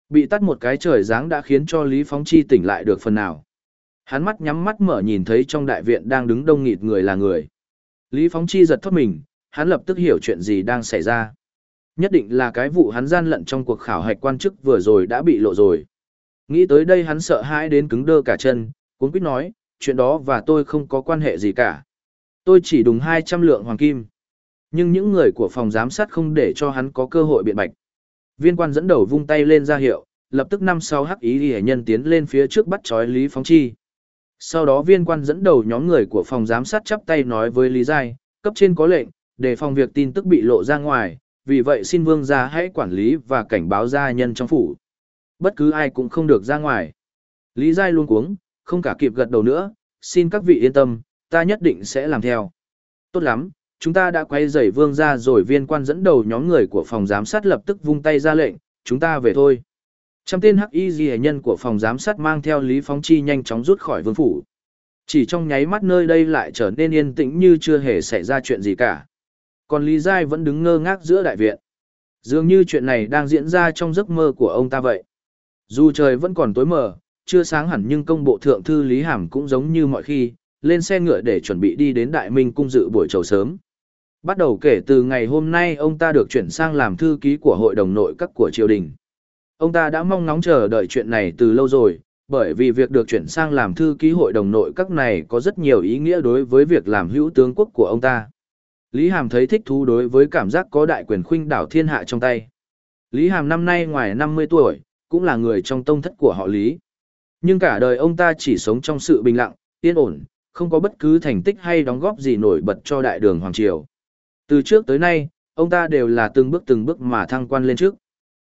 Bị tắt một cái trời dáng đã khiến cho Lý Phóng Chi tỉnh lại được phần nào. Hắn mắt nhắm mắt mở nhìn thấy trong đại viện đang đứng đông nghịt người là người. Lý Phóng Chi giật thoát mình, hắn lập tức hiểu chuyện gì đang xảy ra. Nhất định là cái vụ hắn gian lận trong cuộc khảo hạch quan chức vừa rồi đã bị lộ rồi. Nghĩ tới đây hắn sợ hãi đến cứng đơ cả chân, cuốn quýt nói, chuyện đó và tôi không có quan hệ gì cả. Tôi chỉ đúng 200 lượng hoàng kim. Nhưng những người của phòng giám sát không để cho hắn có cơ hội biện bạch. Viên quan dẫn đầu vung tay lên ra hiệu, lập tức năm sau hắc ý ghi nhân tiến lên phía trước bắt trói Lý Phóng Chi. Sau đó viên quan dẫn đầu nhóm người của phòng giám sát chắp tay nói với Lý Giai, cấp trên có lệnh, để phòng việc tin tức bị lộ ra ngoài, vì vậy xin vương gia hãy quản lý và cảnh báo gia nhân trong phủ. Bất cứ ai cũng không được ra ngoài. Lý Giai luôn cuống, không cả kịp gật đầu nữa, xin các vị yên tâm, ta nhất định sẽ làm theo. Tốt lắm, chúng ta đã quay dày vương gia rồi viên quan dẫn đầu nhóm người của phòng giám sát lập tức vung tay ra lệnh, chúng ta về thôi. Trăm tên hắc y ghi nhân của phòng giám sát mang theo Lý Phóng Chi nhanh chóng rút khỏi vương phủ. Chỉ trong nháy mắt nơi đây lại trở nên yên tĩnh như chưa hề xảy ra chuyện gì cả. Còn Lý Giai vẫn đứng ngơ ngác giữa đại viện. Dường như chuyện này đang diễn ra trong giấc mơ của ông ta vậy. Dù trời vẫn còn tối mờ, chưa sáng hẳn nhưng công bộ thượng thư Lý Hàm cũng giống như mọi khi, lên xe ngựa để chuẩn bị đi đến Đại Minh cung dự buổi chầu sớm. Bắt đầu kể từ ngày hôm nay ông ta được chuyển sang làm thư ký của hội đồng nội các của triều đình. Ông ta đã mong ngóng chờ đợi chuyện này từ lâu rồi, bởi vì việc được chuyển sang làm thư ký hội đồng nội các này có rất nhiều ý nghĩa đối với việc làm hữu tướng quốc của ông ta. Lý Hàm thấy thích thú đối với cảm giác có đại quyền khuynh đảo thiên hạ trong tay. Lý Hàm năm nay ngoài 50 tuổi, cũng là người trong tông thất của họ Lý. Nhưng cả đời ông ta chỉ sống trong sự bình lặng, yên ổn, không có bất cứ thành tích hay đóng góp gì nổi bật cho đại đường Hoàng Triều. Từ trước tới nay, ông ta đều là từng bước từng bước mà thăng quan lên trước.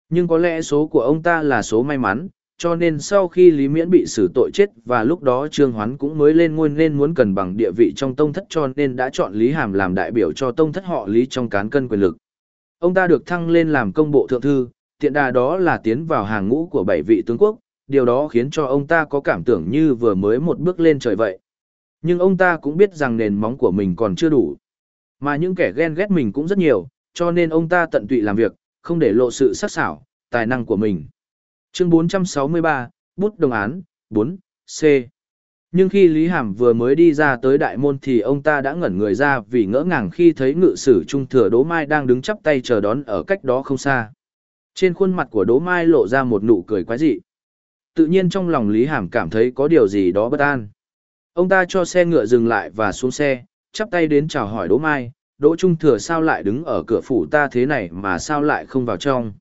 Nhưng có lẽ số của ông ta là số may mắn, cho nên sau khi Lý Miễn bị xử tội chết và lúc đó Trương Hoán cũng mới lên ngôi nên muốn cần bằng địa vị trong tông thất cho nên đã chọn Lý Hàm làm đại biểu cho tông thất họ Lý trong cán cân quyền lực. Ông ta được thăng lên làm công bộ thượng thư, tiện đà đó là tiến vào hàng ngũ của bảy vị tướng quốc, điều đó khiến cho ông ta có cảm tưởng như vừa mới một bước lên trời vậy. Nhưng ông ta cũng biết rằng nền móng của mình còn chưa đủ. Mà những kẻ ghen ghét mình cũng rất nhiều, cho nên ông ta tận tụy làm việc, không để lộ sự sắc sảo, tài năng của mình. Chương 463, Bút Đồng Án, 4, C. Nhưng khi Lý Hàm vừa mới đi ra tới đại môn thì ông ta đã ngẩn người ra vì ngỡ ngàng khi thấy ngự sử trung thừa Đỗ Mai đang đứng chắp tay chờ đón ở cách đó không xa. Trên khuôn mặt của Đỗ Mai lộ ra một nụ cười quái dị. Tự nhiên trong lòng Lý Hàm cảm thấy có điều gì đó bất an. Ông ta cho xe ngựa dừng lại và xuống xe, chắp tay đến chào hỏi Đỗ Mai, Đỗ Trung Thừa sao lại đứng ở cửa phủ ta thế này mà sao lại không vào trong.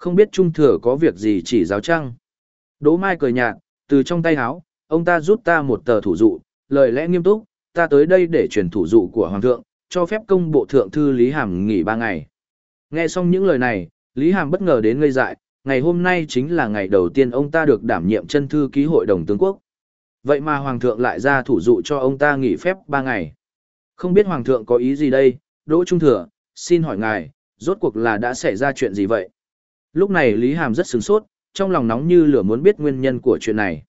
Không biết Trung Thừa có việc gì chỉ giáo trăng. Đỗ Mai cười nhạt, từ trong tay áo, ông ta rút ta một tờ thủ dụ, lời lẽ nghiêm túc, ta tới đây để truyền thủ dụ của Hoàng thượng, cho phép công bộ thượng thư Lý Hàm nghỉ ba ngày. Nghe xong những lời này, Lý Hàm bất ngờ đến ngây dại, ngày hôm nay chính là ngày đầu tiên ông ta được đảm nhiệm chân thư ký hội đồng tướng quốc. Vậy mà Hoàng thượng lại ra thủ dụ cho ông ta nghỉ phép ba ngày. Không biết Hoàng thượng có ý gì đây, Đỗ Trung Thừa, xin hỏi ngài, rốt cuộc là đã xảy ra chuyện gì vậy? Lúc này Lý Hàm rất sửng sốt, trong lòng nóng như lửa muốn biết nguyên nhân của chuyện này.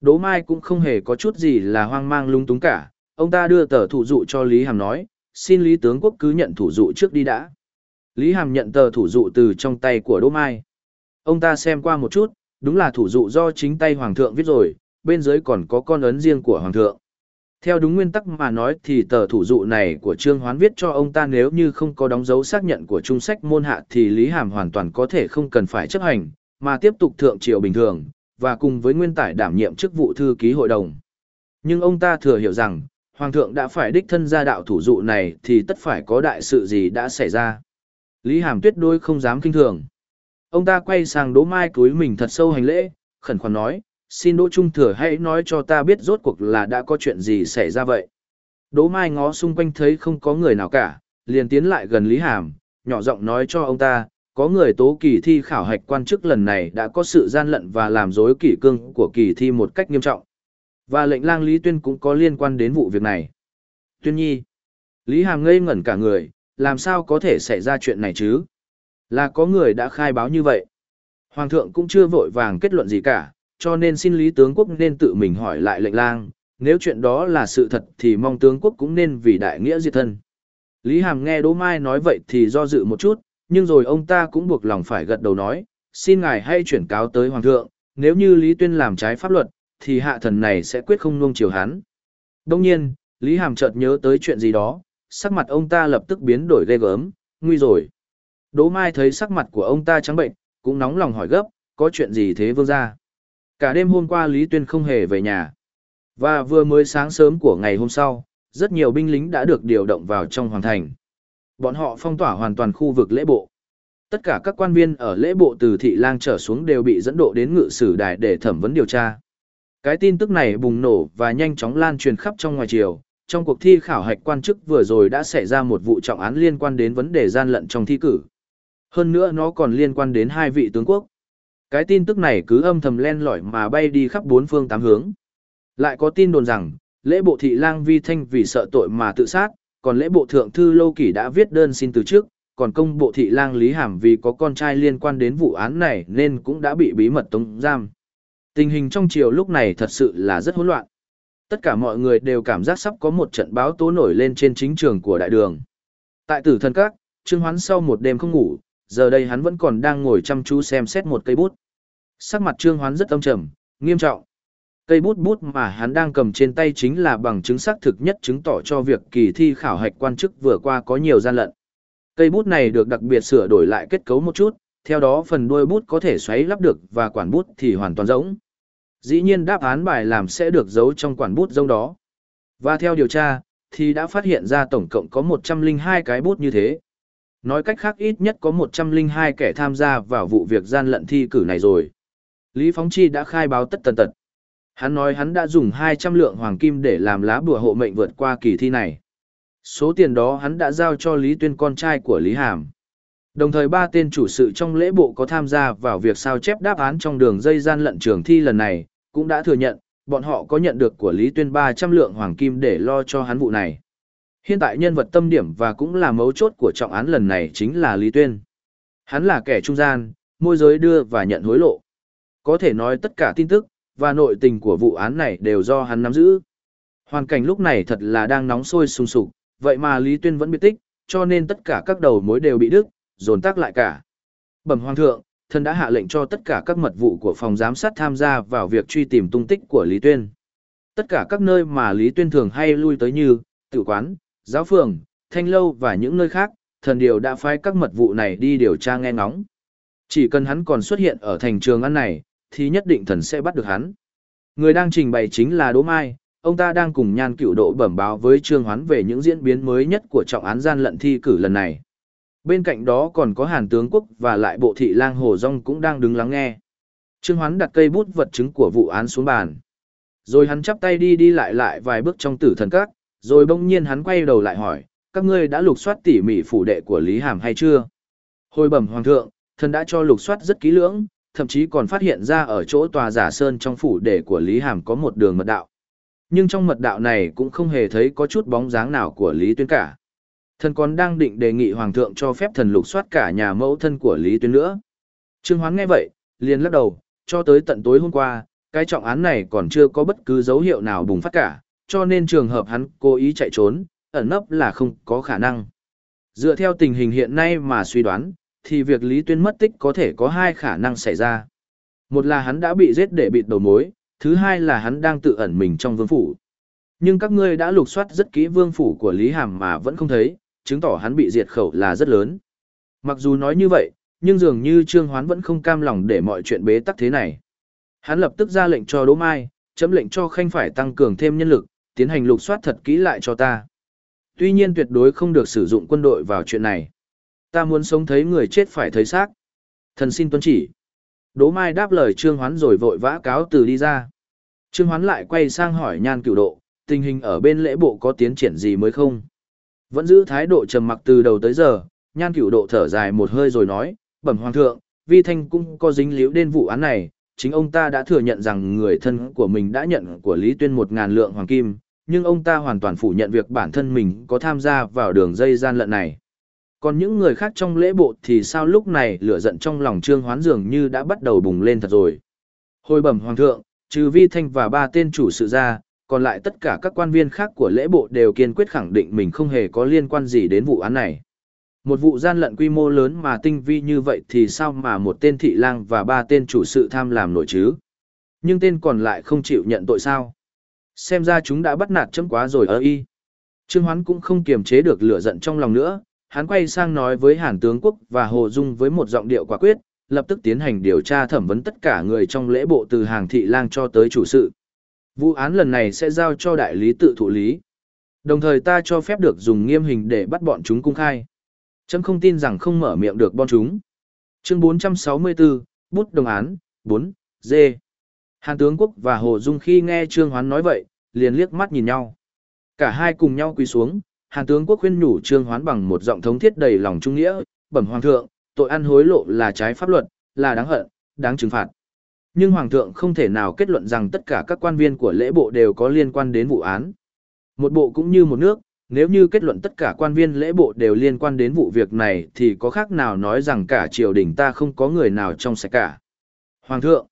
Đỗ Mai cũng không hề có chút gì là hoang mang lung túng cả, ông ta đưa tờ thủ dụ cho Lý Hàm nói, xin Lý tướng quốc cứ nhận thủ dụ trước đi đã. Lý Hàm nhận tờ thủ dụ từ trong tay của Đỗ Mai. Ông ta xem qua một chút, đúng là thủ dụ do chính tay Hoàng thượng viết rồi, bên dưới còn có con ấn riêng của Hoàng thượng. Theo đúng nguyên tắc mà nói thì tờ thủ dụ này của Trương Hoán viết cho ông ta nếu như không có đóng dấu xác nhận của trung sách môn hạ thì Lý Hàm hoàn toàn có thể không cần phải chấp hành, mà tiếp tục thượng triều bình thường, và cùng với nguyên tải đảm nhiệm chức vụ thư ký hội đồng. Nhưng ông ta thừa hiểu rằng, Hoàng thượng đã phải đích thân ra đạo thủ dụ này thì tất phải có đại sự gì đã xảy ra. Lý Hàm tuyệt đối không dám kinh thường. Ông ta quay sang Đỗ Mai cúi mình thật sâu hành lễ, khẩn khoản nói, xin Đỗ Trung Thừa hãy nói cho ta biết rốt cuộc là đã có chuyện gì xảy ra vậy. Đỗ Mai ngó xung quanh thấy không có người nào cả, liền tiến lại gần Lý Hàm, nhỏ giọng nói cho ông ta, có người tố kỳ thi khảo hạch quan chức lần này đã có sự gian lận và làm dối kỷ cương của kỳ thi một cách nghiêm trọng. Và lệnh lang Lý Tuyên cũng có liên quan đến vụ việc này. Tuyên nhi. Lý Hàm ngây ngẩn cả người, làm sao có thể xảy ra chuyện này chứ? Là có người đã khai báo như vậy. Hoàng thượng cũng chưa vội vàng kết luận gì cả, cho nên xin Lý tướng quốc nên tự mình hỏi lại lệnh lang, nếu chuyện đó là sự thật thì mong tướng quốc cũng nên vì đại nghĩa diệt thân. Lý Hàm nghe Đỗ Mai nói vậy thì do dự một chút, nhưng rồi ông ta cũng buộc lòng phải gật đầu nói, xin ngài hãy chuyển cáo tới Hoàng thượng, nếu như Lý Tuyên làm trái pháp luật, thì hạ thần này sẽ quyết không nuông chiều hắn. Đông nhiên, Lý Hàm chợt nhớ tới chuyện gì đó, sắc mặt ông ta lập tức biến đổi ghê gớm, nguy rồi. Đỗ Mai thấy sắc mặt của ông ta trắng bệnh, cũng nóng lòng hỏi gấp, có chuyện gì thế vương gia? Cả đêm hôm qua Lý Tuyên không hề về nhà. Và vừa mới sáng sớm của ngày hôm sau, rất nhiều binh lính đã được điều động vào trong hoàng thành. Bọn họ phong tỏa hoàn toàn khu vực lễ bộ. Tất cả các quan viên ở lễ bộ từ thị lang trở xuống đều bị dẫn độ đến ngự sử đài để thẩm vấn điều tra. Cái tin tức này bùng nổ và nhanh chóng lan truyền khắp trong ngoài triều. Trong cuộc thi khảo hạch quan chức vừa rồi đã xảy ra một vụ trọng án liên quan đến vấn đề gian lận trong thi cử. Hơn nữa nó còn liên quan đến hai vị tướng quốc. Cái tin tức này cứ âm thầm len lỏi mà bay đi khắp bốn phương tám hướng. Lại có tin đồn rằng, lễ bộ thị lang vi thanh vì sợ tội mà tự sát, còn lễ bộ thượng thư lâu kỷ đã viết đơn xin từ trước, còn công bộ thị lang lý hàm vì có con trai liên quan đến vụ án này nên cũng đã bị bí mật tống giam. Tình hình trong triều lúc này thật sự là rất hỗn loạn. Tất cả mọi người đều cảm giác sắp có một trận báo tố nổi lên trên chính trường của đại đường. Tại tử thần các, Trương Hoán sau một đêm không ngủ, giờ đây hắn vẫn còn đang ngồi chăm chú xem xét một cây bút. Sắc mặt Trương Hoán rất âm trầm, nghiêm trọng. Cây bút bút mà hắn đang cầm trên tay chính là bằng chứng xác thực nhất chứng tỏ cho việc kỳ thi khảo hạch quan chức vừa qua có nhiều gian lận. Cây bút này được đặc biệt sửa đổi lại kết cấu một chút, theo đó phần đuôi bút có thể xoáy lắp được và quản bút thì hoàn toàn rỗng. Dĩ nhiên đáp án bài làm sẽ được giấu trong quản bút rông đó. Và theo điều tra, thì đã phát hiện ra tổng cộng có 102 cái bút như thế. Nói cách khác ít nhất có 102 kẻ tham gia vào vụ việc gian lận thi cử này rồi. Lý Phóng Chi đã khai báo tất tần tật. Hắn nói hắn đã dùng 200 lượng hoàng kim để làm lá bùa hộ mệnh vượt qua kỳ thi này. Số tiền đó hắn đã giao cho Lý Tuyên con trai của Lý Hàm. Đồng thời ba tên chủ sự trong lễ bộ có tham gia vào việc sao chép đáp án trong đường dây gian lận trường thi lần này, cũng đã thừa nhận, bọn họ có nhận được của Lý Tuyên 300 lượng hoàng kim để lo cho hắn vụ này. Hiện tại nhân vật tâm điểm và cũng là mấu chốt của trọng án lần này chính là Lý Tuyên. Hắn là kẻ trung gian, môi giới đưa và nhận hối lộ. Có thể nói tất cả tin tức, và nội tình của vụ án này đều do hắn nắm giữ. Hoàn cảnh lúc này thật là đang nóng sôi sùng sục, vậy mà Lý Tuyên vẫn biết tích, cho nên tất cả các đầu mối đều bị đứt, dồn tác lại cả. Bẩm hoàng thượng, thần đã hạ lệnh cho tất cả các mật vụ của phòng giám sát tham gia vào việc truy tìm tung tích của Lý Tuyên. Tất cả các nơi mà Lý Tuyên thường hay lui tới như tự quán, giáo phường, thanh lâu và những nơi khác, thần điều đã phái các mật vụ này đi điều tra nghe ngóng. Chỉ cần hắn còn xuất hiện ở thành trường ăn này, thì nhất định thần sẽ bắt được hắn. Người đang trình bày chính là Đỗ Mai, ông ta đang cùng nhan cựu độ bẩm báo với Trương Hoán về những diễn biến mới nhất của trọng án gian lận thi cử lần này. Bên cạnh đó còn có Hàn Tướng Quốc và lại bộ thị lang Hồ Dung cũng đang đứng lắng nghe. Trương Hoán đặt cây bút vật chứng của vụ án xuống bàn. Rồi hắn chắp tay đi đi lại lại vài bước trong tử thần các, rồi bỗng nhiên hắn quay đầu lại hỏi, các ngươi đã lục soát tỉ mỉ phủ đệ của Lý Hàm hay chưa? Hồi bẩm hoàng thượng, thần đã cho lục soát rất kỹ lưỡng, thậm chí còn phát hiện ra ở chỗ tòa giả sơn trong phủ đệ của Lý Hàm có một đường mật đạo. Nhưng trong mật đạo này cũng không hề thấy có chút bóng dáng nào của Lý Tuyên cả. Thần còn đang định đề nghị hoàng thượng cho phép thần lục soát cả nhà mẫu thân của Lý Tuyên nữa. Trương Hoán nghe vậy, liền lắc đầu, cho tới tận tối hôm qua, cái trọng án này còn chưa có bất cứ dấu hiệu nào bùng phát cả, cho nên trường hợp hắn cố ý chạy trốn, ẩn nấp là không có khả năng. Dựa theo tình hình hiện nay mà suy đoán, thì việc Lý Tuyên mất tích có thể có hai khả năng xảy ra. Một là hắn đã bị giết để bịt đầu mối, thứ hai là hắn đang tự ẩn mình trong vương phủ. Nhưng các ngươi đã lục soát rất kỹ vương phủ của Lý Hàm mà vẫn không thấy, chứng tỏ hắn bị diệt khẩu là rất lớn. Mặc dù nói như vậy, nhưng dường như Trương Hoán vẫn không cam lòng để mọi chuyện bế tắc thế này. Hắn lập tức ra lệnh cho Đỗ Mai, chấm lệnh cho Khanh phải tăng cường thêm nhân lực, tiến hành lục soát thật kỹ lại cho ta. Tuy nhiên tuyệt đối không được sử dụng quân đội vào chuyện này. Ta muốn sống thấy người chết phải thấy xác. Thần xin tuân chỉ. Đỗ Mai đáp lời Trương Hoán rồi vội vã cáo từ đi ra. Trương Hoán lại quay sang hỏi Nhan Cửu Độ, tình hình ở bên lễ bộ có tiến triển gì mới không? Vẫn giữ thái độ trầm mặc từ đầu tới giờ, Nhan Cửu Độ thở dài một hơi rồi nói, bẩm hoàng thượng, Vi Thanh cũng có dính líu đến vụ án này, chính ông ta đã thừa nhận rằng người thân của mình đã nhận của Lý Tuyên một ngàn lượng hoàng kim, nhưng ông ta hoàn toàn phủ nhận việc bản thân mình có tham gia vào đường dây gian lận này. Còn những người khác trong lễ bộ thì sao lúc này lửa giận trong lòng Trương Hoán dường như đã bắt đầu bùng lên thật rồi. Hồi bẩm hoàng thượng, trừ Vi Thanh và ba tên chủ sự ra, còn lại tất cả các quan viên khác của lễ bộ đều kiên quyết khẳng định mình không hề có liên quan gì đến vụ án này. Một vụ gian lận quy mô lớn mà tinh vi như vậy thì sao mà một tên thị lang và ba tên chủ sự tham làm nổi chứ? Nhưng tên còn lại không chịu nhận tội sao? Xem ra chúng đã bắt nạt chấm quá rồi ơ y. Trương Hoán cũng không kiềm chế được lửa giận trong lòng nữa, hắn quay sang nói với Hàn Tướng Quốc và Hồ Dung với một giọng điệu quả quyết, lập tức tiến hành điều tra thẩm vấn tất cả người trong lễ bộ từ hàng thị lang cho tới chủ sự. Vụ án lần này sẽ giao cho đại lý tự thụ lý. Đồng thời ta cho phép được dùng nghiêm hình để bắt bọn chúng cung khai. Chấm không tin rằng không mở miệng được bọn chúng. Chương 464, bút đồng án, 4, D. Hàn tướng quốc và Hồ Dung khi nghe Trương Hoán nói vậy, liền liếc mắt nhìn nhau. Cả hai cùng nhau quỳ xuống, Hàn tướng quốc khuyên nhủ Trương Hoán bằng một giọng thống thiết đầy lòng trung nghĩa, bẩm hoàng thượng, tội ăn hối lộ là trái pháp luật, là đáng hận, đáng trừng phạt. Nhưng hoàng thượng không thể nào kết luận rằng tất cả các quan viên của lễ bộ đều có liên quan đến vụ án. Một bộ cũng như một nước, nếu như kết luận tất cả quan viên lễ bộ đều liên quan đến vụ việc này thì có khác nào nói rằng cả triều đình ta không có người nào trong sạch cả. Hoàng thượng,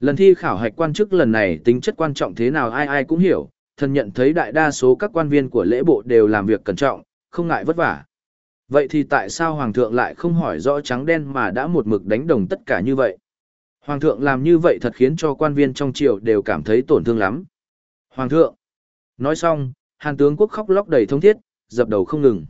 lần thi khảo hạch quan chức lần này tính chất quan trọng thế nào ai ai cũng hiểu, thần nhận thấy đại đa số các quan viên của lễ bộ đều làm việc cẩn trọng, không ngại vất vả. Vậy thì tại sao Hoàng thượng lại không hỏi rõ trắng đen mà đã một mực đánh đồng tất cả như vậy? Hoàng thượng làm như vậy thật khiến cho quan viên trong triều đều cảm thấy tổn thương lắm. Hoàng thượng, nói xong, Hàn tướng quốc khóc lóc đầy thông thiết, dập đầu không ngừng.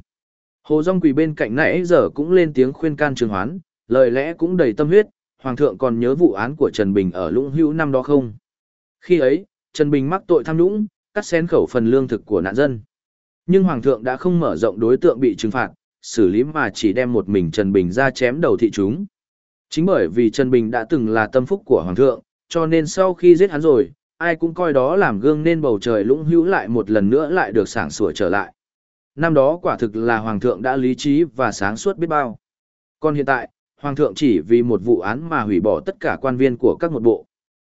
Hồ Dung quỳ bên cạnh nãy giờ cũng lên tiếng khuyên can Trường Hoán, lời lẽ cũng đầy tâm huyết, Hoàng thượng còn nhớ vụ án của Trần Bình ở Lũng Hữu năm đó không? Khi ấy, Trần Bình mắc tội tham nhũng, cắt xén khẩu phần lương thực của nạn dân. Nhưng Hoàng thượng đã không mở rộng đối tượng bị trừng phạt, xử lý mà chỉ đem một mình Trần Bình ra chém đầu thị chúng. Chính bởi vì Trần Bình đã từng là tâm phúc của Hoàng thượng, cho nên sau khi giết hắn rồi, ai cũng coi đó làm gương nên bầu trời lũng hữu lại một lần nữa lại được sảng sủa trở lại. Năm đó quả thực là Hoàng thượng đã lý trí và sáng suốt biết bao. Còn hiện tại, Hoàng thượng chỉ vì một vụ án mà hủy bỏ tất cả quan viên của các một bộ.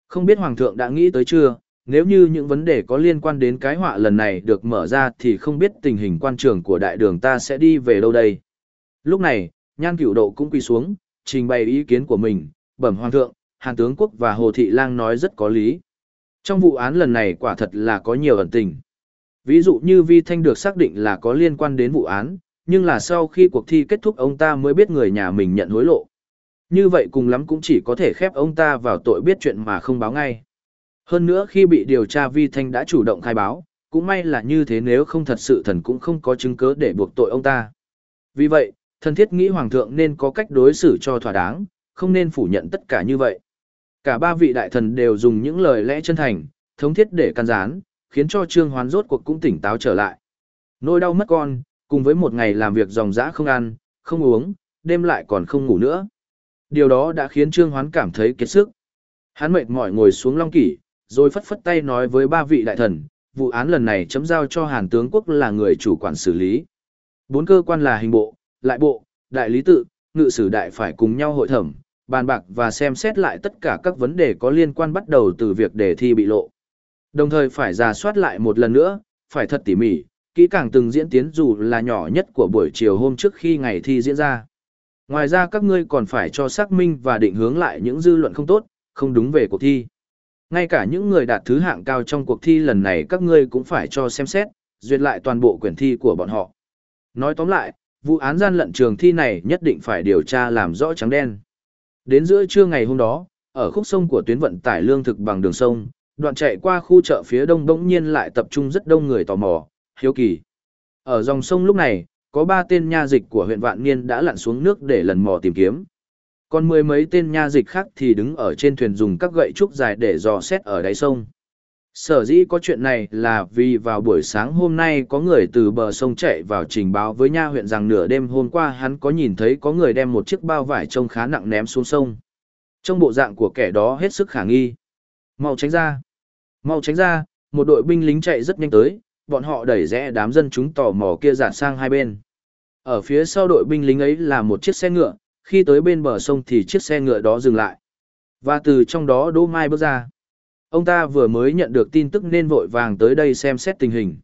Không biết Hoàng thượng đã nghĩ tới chưa, nếu như những vấn đề có liên quan đến cái họa lần này được mở ra thì không biết tình hình quan trường của đại đường ta sẽ đi về đâu đây. Lúc này, nhan cửu độ cũng quỳ xuống, trình bày ý kiến của mình, bẩm Hoàng thượng, Hàn tướng quốc và Hồ Thị Lang nói rất có lý. Trong vụ án lần này quả thật là có nhiều ẩn tình. Ví dụ như Vi Thanh được xác định là có liên quan đến vụ án, nhưng là sau khi cuộc thi kết thúc ông ta mới biết người nhà mình nhận hối lộ. Như vậy cùng lắm cũng chỉ có thể khép ông ta vào tội biết chuyện mà không báo ngay. Hơn nữa khi bị điều tra Vi Thanh đã chủ động khai báo, cũng may là như thế nếu không thật sự thần cũng không có chứng cứ để buộc tội ông ta. Vì vậy, thần thiết nghĩ Hoàng thượng nên có cách đối xử cho thỏa đáng, không nên phủ nhận tất cả như vậy. Cả ba vị đại thần đều dùng những lời lẽ chân thành, thống thiết để can gián, khiến cho Trương Hoán rốt cuộc cũng tỉnh táo trở lại. Nỗi đau mất con, cùng với một ngày làm việc dòng dã không ăn, không uống, đêm lại còn không ngủ nữa. Điều đó đã khiến Trương Hoán cảm thấy kiệt sức. Hắn mệt mỏi ngồi xuống long kỷ, rồi phất phất tay nói với ba vị đại thần, vụ án lần này chấm giao cho Hàn tướng quốc là người chủ quản xử lý. Bốn cơ quan là hình bộ, lại bộ, đại lý tự, ngự sử đại phải cùng nhau hội thẩm, bàn bạc và xem xét lại tất cả các vấn đề có liên quan bắt đầu từ việc đề thi bị lộ. Đồng thời phải ra soát lại một lần nữa, phải thật tỉ mỉ, kỹ càng từng diễn tiến dù là nhỏ nhất của buổi chiều hôm trước khi ngày thi diễn ra. Ngoài ra các ngươi còn phải cho xác minh và định hướng lại những dư luận không tốt, không đúng về cuộc thi. Ngay cả những người đạt thứ hạng cao trong cuộc thi lần này các ngươi cũng phải cho xem xét, duyệt lại toàn bộ quyển thi của bọn họ. Nói tóm lại, vụ án gian lận trường thi này nhất định phải điều tra làm rõ trắng đen. Đến giữa trưa ngày hôm đó, ở khúc sông của tuyến vận tải lương thực bằng đường sông, đoạn chạy qua khu chợ phía đông bỗng nhiên lại tập trung rất đông người tò mò, hiếu kỳ. Ở dòng sông lúc này, có ba tên nha dịch của huyện Vạn Niên đã lặn xuống nước để lần mò tìm kiếm. Còn mười mấy tên nha dịch khác thì đứng ở trên thuyền dùng các gậy trúc dài để dò xét ở đáy sông. Sở dĩ có chuyện này là vì vào buổi sáng hôm nay có người từ bờ sông chạy vào trình báo với nha huyện rằng nửa đêm hôm qua hắn có nhìn thấy có người đem một chiếc bao vải trông khá nặng ném xuống sông. Trong bộ dạng của kẻ đó hết sức khả nghi. Mau tránh ra. Mau tránh ra, một đội binh lính chạy rất nhanh tới, bọn họ đẩy rẽ đám dân chúng tò mò kia dạt sang hai bên. Ở phía sau đội binh lính ấy là một chiếc xe ngựa, khi tới bên bờ sông thì chiếc xe ngựa đó dừng lại. Và từ trong đó Đỗ Mai bước ra. Ông ta vừa mới nhận được tin tức nên vội vàng tới đây xem xét tình hình.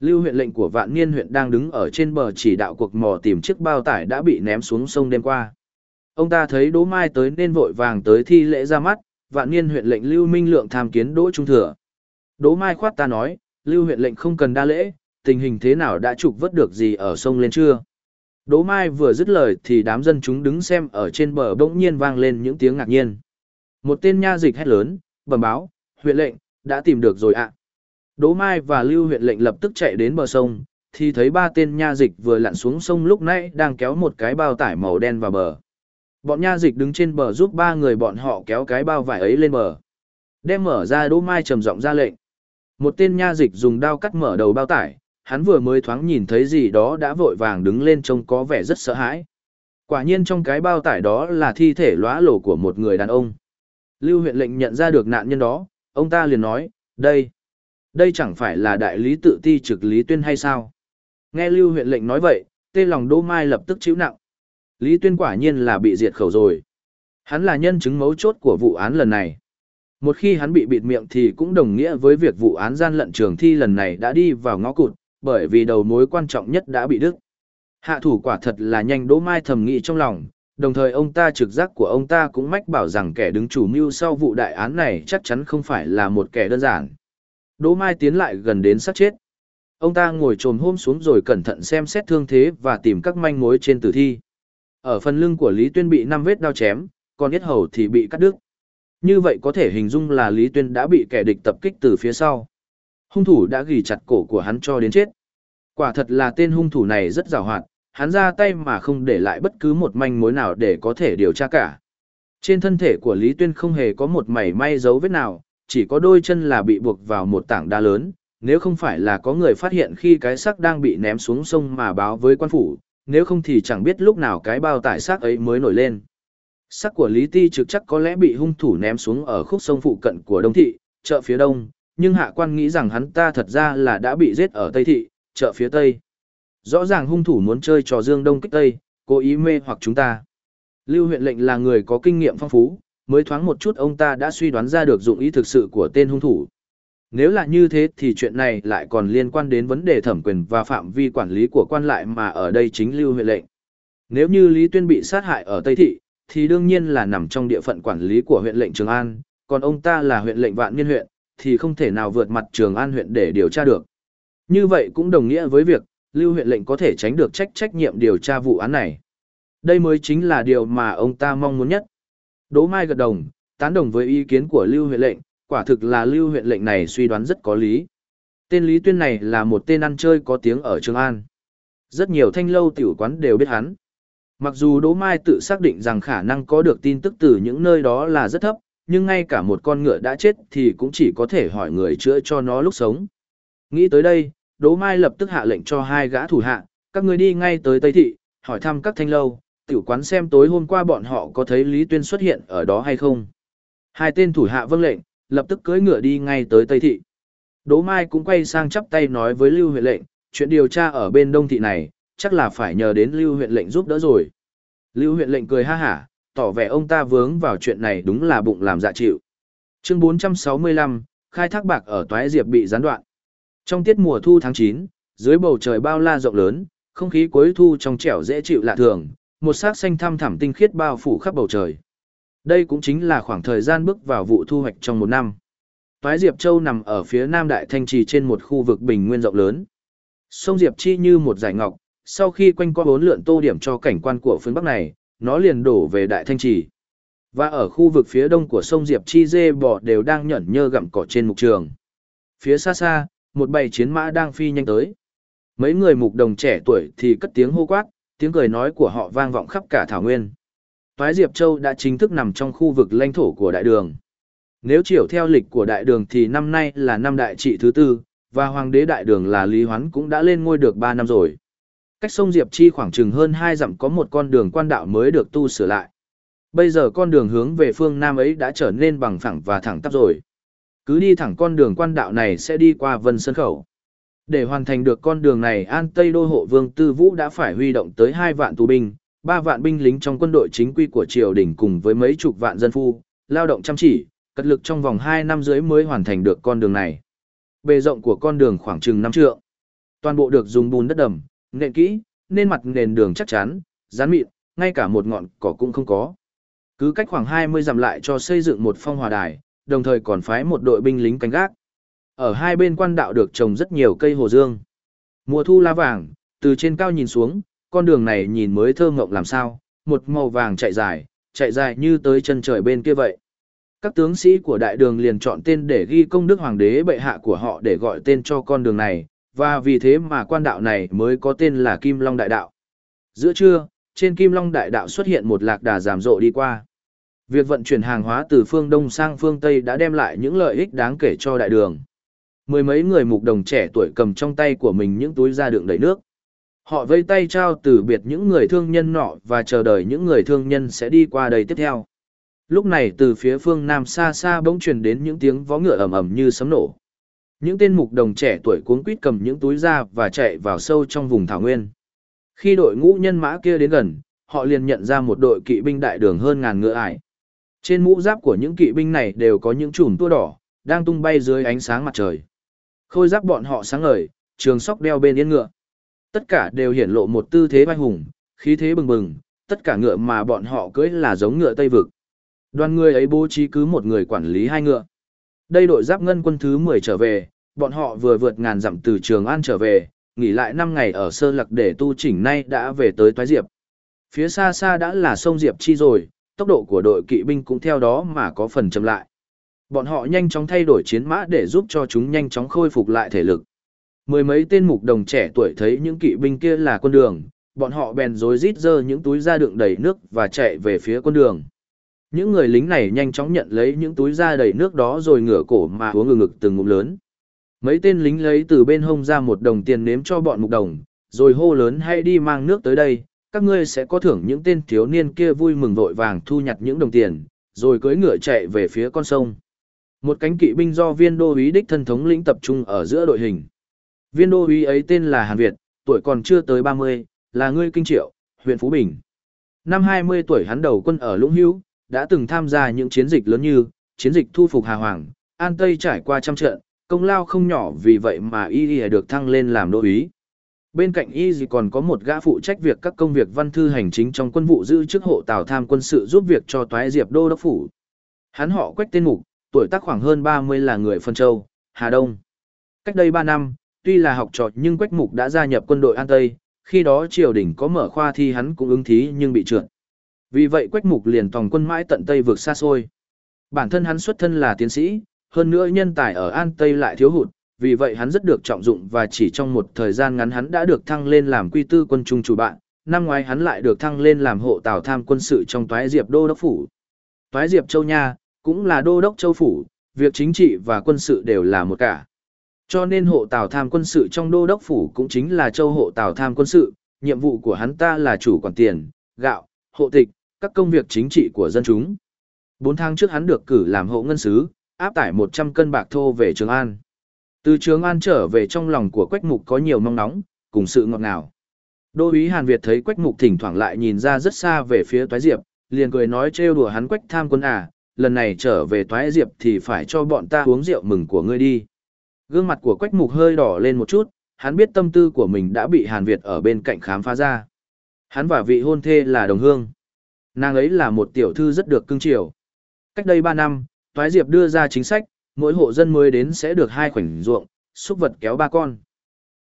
Lưu huyện lệnh của Vạn Niên huyện đang đứng ở trên bờ chỉ đạo cuộc mò tìm chiếc bao tải đã bị ném xuống sông đêm qua. Ông ta thấy Đỗ Mai tới nên vội vàng tới thi lễ ra mắt, Vạn Niên huyện lệnh Lưu Minh Lượng tham kiến Đỗ Trung Thừa. Đỗ Mai khoát ta nói, Lưu huyện lệnh không cần đa lễ, tình hình thế nào đã trục vớt được gì ở sông lên chưa? Đỗ Mai vừa dứt lời thì đám dân chúng đứng xem ở trên bờ bỗng nhiên vang lên những tiếng ngạc nhiên. Một tên nha dịch hét lớn, bẩm báo, huyện lệnh, đã tìm được rồi ạ. Đỗ Mai và Lưu huyện lệnh lập tức chạy đến bờ sông, thì thấy ba tên nha dịch vừa lặn xuống sông lúc nãy đang kéo một cái bao tải màu đen vào bờ. Bọn nha dịch đứng trên bờ giúp ba người bọn họ kéo cái bao vải ấy lên bờ. Đem mở ra Đỗ Mai trầm giọng ra lệnh. Một tên nha dịch dùng dao cắt mở đầu bao tải, hắn vừa mới thoáng nhìn thấy gì đó đã vội vàng đứng lên trông có vẻ rất sợ hãi. Quả nhiên trong cái bao tải đó là thi thể lóa lổ của một người đàn ông. Lưu huyện lệnh nhận ra được nạn nhân đó, ông ta liền nói, đây, đây chẳng phải là đại lý tự ti trực Lý Tuyên hay sao? Nghe Lưu huyện lệnh nói vậy, tê lòng Đỗ Mai lập tức chịu nặng. Lý Tuyên quả nhiên là bị diệt khẩu rồi. Hắn là nhân chứng mấu chốt của vụ án lần này. Một khi hắn bị bịt miệng thì cũng đồng nghĩa với việc vụ án gian lận trường thi lần này đã đi vào ngõ cụt, bởi vì đầu mối quan trọng nhất đã bị đứt. Hạ thủ quả thật là nhanh Đỗ Mai thầm nghĩ trong lòng, đồng thời ông ta trực giác của ông ta cũng mách bảo rằng kẻ đứng chủ mưu sau vụ đại án này chắc chắn không phải là một kẻ đơn giản. Đỗ Mai tiến lại gần đến sát chết. Ông ta ngồi trồm hôm xuống rồi cẩn thận xem xét thương thế và tìm các manh mối trên tử thi. Ở phần lưng của Lý Tuyên bị năm vết đao chém, còn yết hầu thì bị cắt đứt. Như vậy có thể hình dung là Lý Tuyên đã bị kẻ địch tập kích từ phía sau. Hung thủ đã ghi chặt cổ của hắn cho đến chết. Quả thật là tên hung thủ này rất giàu hoạt, hắn ra tay mà không để lại bất cứ một manh mối nào để có thể điều tra cả. Trên thân thể của Lý Tuyên không hề có một mảy may dấu vết nào, chỉ có đôi chân là bị buộc vào một tảng đá lớn, nếu không phải là có người phát hiện khi cái xác đang bị ném xuống sông mà báo với quan phủ, nếu không thì chẳng biết lúc nào cái bao tải xác ấy mới nổi lên. Xác của Lý Ti trực chắc có lẽ bị hung thủ ném xuống ở khúc sông phụ cận của Đông Thị, chợ phía Đông, nhưng hạ quan nghĩ rằng hắn ta thật ra là đã bị giết ở Tây Thị, chợ phía Tây. Rõ ràng hung thủ muốn chơi trò dương đông kích Tây, cố ý mê hoặc chúng ta. Lưu huyện lệnh là người có kinh nghiệm phong phú, mới thoáng một chút ông ta đã suy đoán ra được dụng ý thực sự của tên hung thủ. Nếu là như thế thì chuyện này lại còn liên quan đến vấn đề thẩm quyền và phạm vi quản lý của quan lại mà ở đây chính Lưu huyện lệnh. Nếu như Lý Tuyên bị sát hại ở Tây Thị, thì đương nhiên là nằm trong địa phận quản lý của huyện lệnh Trường An, còn ông ta là huyện lệnh Vạn Niên huyện, thì không thể nào vượt mặt Trường An huyện để điều tra được. Như vậy cũng đồng nghĩa với việc, Lưu huyện lệnh có thể tránh được trách trách nhiệm điều tra vụ án này. Đây mới chính là điều mà ông ta mong muốn nhất. Đỗ Mai gật đồng, tán đồng với ý kiến của Lưu huyện lệnh, quả thực là Lưu huyện lệnh này suy đoán rất có lý. Tên Lý Tuyên này là một tên ăn chơi có tiếng ở Trường An. Rất nhiều thanh lâu tiểu quán đều biết hắn. Mặc dù Đỗ Mai tự xác định rằng khả năng có được tin tức từ những nơi đó là rất thấp, nhưng ngay cả một con ngựa đã chết thì cũng chỉ có thể hỏi người chữa cho nó lúc sống. Nghĩ tới đây, Đỗ Mai lập tức hạ lệnh cho hai gã thủ hạ, các người đi ngay tới Tây Thị, hỏi thăm các thanh lâu, tiểu quán xem tối hôm qua bọn họ có thấy Lý Tuyên xuất hiện ở đó hay không. Hai tên thủ hạ vâng lệnh, lập tức cưỡi ngựa đi ngay tới Tây Thị. Đỗ Mai cũng quay sang chắp tay nói với Lưu huyện lệnh, chuyện điều tra ở bên Đông Thị này, chắc là phải nhờ đến Lưu huyện lệnh giúp đỡ rồi. Lưu huyện lệnh cười ha hả, tỏ vẻ ông ta vướng vào chuyện này đúng là bụng làm dạ chịu. Chương 465, khai thác bạc ở Toái Diệp bị gián đoạn. Trong tiết mùa thu tháng 9, dưới bầu trời bao la rộng lớn, không khí cuối thu trong trẻo dễ chịu lạ thường, một sắc xanh thăm thẳm tinh khiết bao phủ khắp bầu trời. Đây cũng chính là khoảng thời gian bước vào vụ thu hoạch trong một năm. Toái Diệp Châu nằm ở phía nam đại thanh trì trên một khu vực bình nguyên rộng lớn. Sông Diệp Chi như một dải ngọc, sau khi quanh co bốn lượn tô điểm cho cảnh quan của phương Bắc này, nó liền đổ về đại thanh trì. Và ở khu vực phía đông của sông Diệp Chi dê bò đều đang nhẫn nhơ gặm cỏ trên mục trường. Phía xa xa, một bầy chiến mã đang phi nhanh tới. Mấy người mục đồng trẻ tuổi thì cất tiếng hô quát, tiếng cười nói của họ vang vọng khắp cả thảo nguyên. Toái Diệp Châu đã chính thức nằm trong khu vực lãnh thổ của đại đường. Nếu chiều theo lịch của đại đường thì năm nay là năm đại trị thứ tư, và hoàng đế đại đường là Lý Hoán cũng đã lên ngôi được 3 năm rồi. Cách sông Diệp Chi khoảng chừng hơn 2 dặm có một con đường quan đạo mới được tu sửa lại. Bây giờ con đường hướng về phương Nam ấy đã trở nên bằng phẳng và thẳng tắp rồi. Cứ đi thẳng con đường quan đạo này sẽ đi qua Vân Sơn Khẩu. Để hoàn thành được con đường này An Tây Đô Hộ Vương Tư Vũ đã phải huy động tới 2 vạn tù binh, 3 vạn binh lính trong quân đội chính quy của triều đình cùng với mấy chục vạn dân phu, lao động chăm chỉ, cật lực trong vòng 2 năm dưới mới hoàn thành được con đường này. Bề rộng của con đường khoảng chừng 5 trượng. Toàn bộ được dùng bùn đất đầm, nện kỹ, nên mặt nền đường chắc chắn, rán mịn, ngay cả một ngọn cỏ cũng không có. Cứ cách khoảng 20 dặm lại cho xây dựng một phong hòa đài, đồng thời còn phái một đội binh lính canh gác. Ở hai bên quan đạo được trồng rất nhiều cây hồ dương. Mùa thu lá vàng, từ trên cao nhìn xuống, con đường này nhìn mới thơ ngộng làm sao, một màu vàng chạy dài, chạy dài như tới chân trời bên kia vậy. Các tướng sĩ của đại đường liền chọn tên để ghi công đức hoàng đế bệ hạ của họ để gọi tên cho con đường này, và vì thế mà quan đạo này mới có tên là Kim Long Đại Đạo. Giữa trưa, trên Kim Long Đại Đạo xuất hiện một lạc đà giảm rộ đi qua. Việc vận chuyển hàng hóa từ phương Đông sang phương Tây đã đem lại những lợi ích đáng kể cho đại đường. Mười mấy người mục đồng trẻ tuổi cầm trong tay của mình những túi da đựng đầy nước. Họ vây tay trao từ biệt những người thương nhân nọ và chờ đợi những người thương nhân sẽ đi qua đây tiếp theo. Lúc này từ phía phương Nam xa xa bỗng truyền đến những tiếng vó ngựa ầm ầm như sấm nổ. Những tên mục đồng trẻ tuổi cuống quýt cầm những túi da và chạy vào sâu trong vùng thảo nguyên. Khi đội ngũ nhân mã kia đến gần, họ liền nhận ra một đội kỵ binh đại đường hơn ngàn ngựa ải. Trên mũ giáp của những kỵ binh này đều có những chùm tua đỏ, đang tung bay dưới ánh sáng mặt trời. Khôi giáp bọn họ sáng ngời, trường sóc đeo bên yên ngựa. Tất cả đều hiển lộ một tư thế vai hùng, khí thế bừng bừng, tất cả ngựa mà bọn họ cưỡi là giống ngựa Tây Vực. Đoàn người ấy bố trí cứ một người quản lý hai ngựa. Đây đội giáp ngân quân thứ 10 trở về, bọn họ vừa vượt ngàn dặm từ Trường An trở về, nghỉ lại 5 ngày ở Sơ Lạc để tu chỉnh nay đã về tới Toái Diệp. Phía xa xa đã là sông Diệp Chi rồi, tốc độ của đội kỵ binh cũng theo đó mà có phần chậm lại. Bọn họ nhanh chóng thay đổi chiến mã để giúp cho chúng nhanh chóng khôi phục lại thể lực. Mười mấy tên mục đồng trẻ tuổi thấy những kỵ binh kia là quân đường, bọn họ bèn rối rít dơ những túi da đựng đầy nước và chạy về phía quân đường. Những người lính này nhanh chóng nhận lấy những túi da đầy nước đó rồi ngửa cổ mà uống ngừng ngực từng ngụm lớn. Mấy tên lính lấy từ bên hông ra một đồng tiền nếm cho bọn mục đồng, rồi hô lớn hay đi mang nước tới đây, các ngươi sẽ có thưởng những tên thiếu niên kia vui mừng vội vàng thu nhặt những đồng tiền, rồi cưỡi ngựa chạy về phía con sông. Một cánh kỵ binh do viên đô úy đích thân thống lĩnh tập trung ở giữa đội hình. Viên đô úy ấy tên là Hàn Việt, tuổi còn chưa tới 30, là người kinh triệu, huyện Phú Bình. Năm 20 tuổi hắn đầu quân ở Lũng Hữu, đã từng tham gia những chiến dịch lớn như chiến dịch thu phục Hà Hoàng, An Tây trải qua trăm trận, công lao không nhỏ vì vậy mà y y được thăng lên làm đô úy. Bên cạnh y gì còn có một gã phụ trách việc các công việc văn thư hành chính trong quân vụ giữ chức hộ tào tham quân sự giúp việc cho toái diệp đô đốc phủ. Hắn họ quách tên mục, tuổi tác khoảng hơn 30 là người phân châu, Hà Đông. Cách đây 3 năm, tuy là học trò nhưng quách mục đã gia nhập quân đội An Tây, khi đó triều đình có mở khoa thi hắn cũng ứng thí nhưng bị trượt. Vì vậy quách mục liền tòng quân mãi tận Tây vượt xa xôi. Bản thân hắn xuất thân là tiến sĩ, hơn nữa nhân tài ở An Tây lại thiếu hụt, vì vậy hắn rất được trọng dụng và chỉ trong một thời gian ngắn hắn đã được thăng lên làm quy tư quân trung chủ bạn. Năm ngoái hắn lại được thăng lên làm hộ tào tham quân sự trong toái diệp đô đốc phủ. Toái diệp châu nha, cũng là đô đốc châu phủ, việc chính trị và quân sự đều là một cả. Cho nên hộ tào tham quân sự trong đô đốc phủ cũng chính là châu hộ tào tham quân sự, nhiệm vụ của hắn ta là chủ quản tiền, gạo, hộ tịch, các công việc chính trị của dân chúng. Bốn tháng trước hắn được cử làm hộ ngân sứ, áp tải 100 cân bạc thô về Trường An. Từ Trường An trở về trong lòng của Quách Mục có nhiều mong nóng, cùng sự ngọt ngào. Đô úy Hàn Việt thấy Quách Mục thỉnh thoảng lại nhìn ra rất xa về phía Toái Diệp, liền cười nói trêu đùa hắn Quách tham quân à, lần này trở về Toái Diệp thì phải cho bọn ta uống rượu mừng của ngươi đi. Gương mặt của Quách Mục hơi đỏ lên một chút, hắn biết tâm tư của mình đã bị Hàn Việt ở bên cạnh khám phá ra. Hắn và vị hôn thê là đồng hương. Nàng ấy là một tiểu thư rất được cưng chiều. Cách đây 3 năm, Toái Diệp đưa ra chính sách, mỗi hộ dân mới đến sẽ được hai khoảnh ruộng, xúc vật kéo ba con.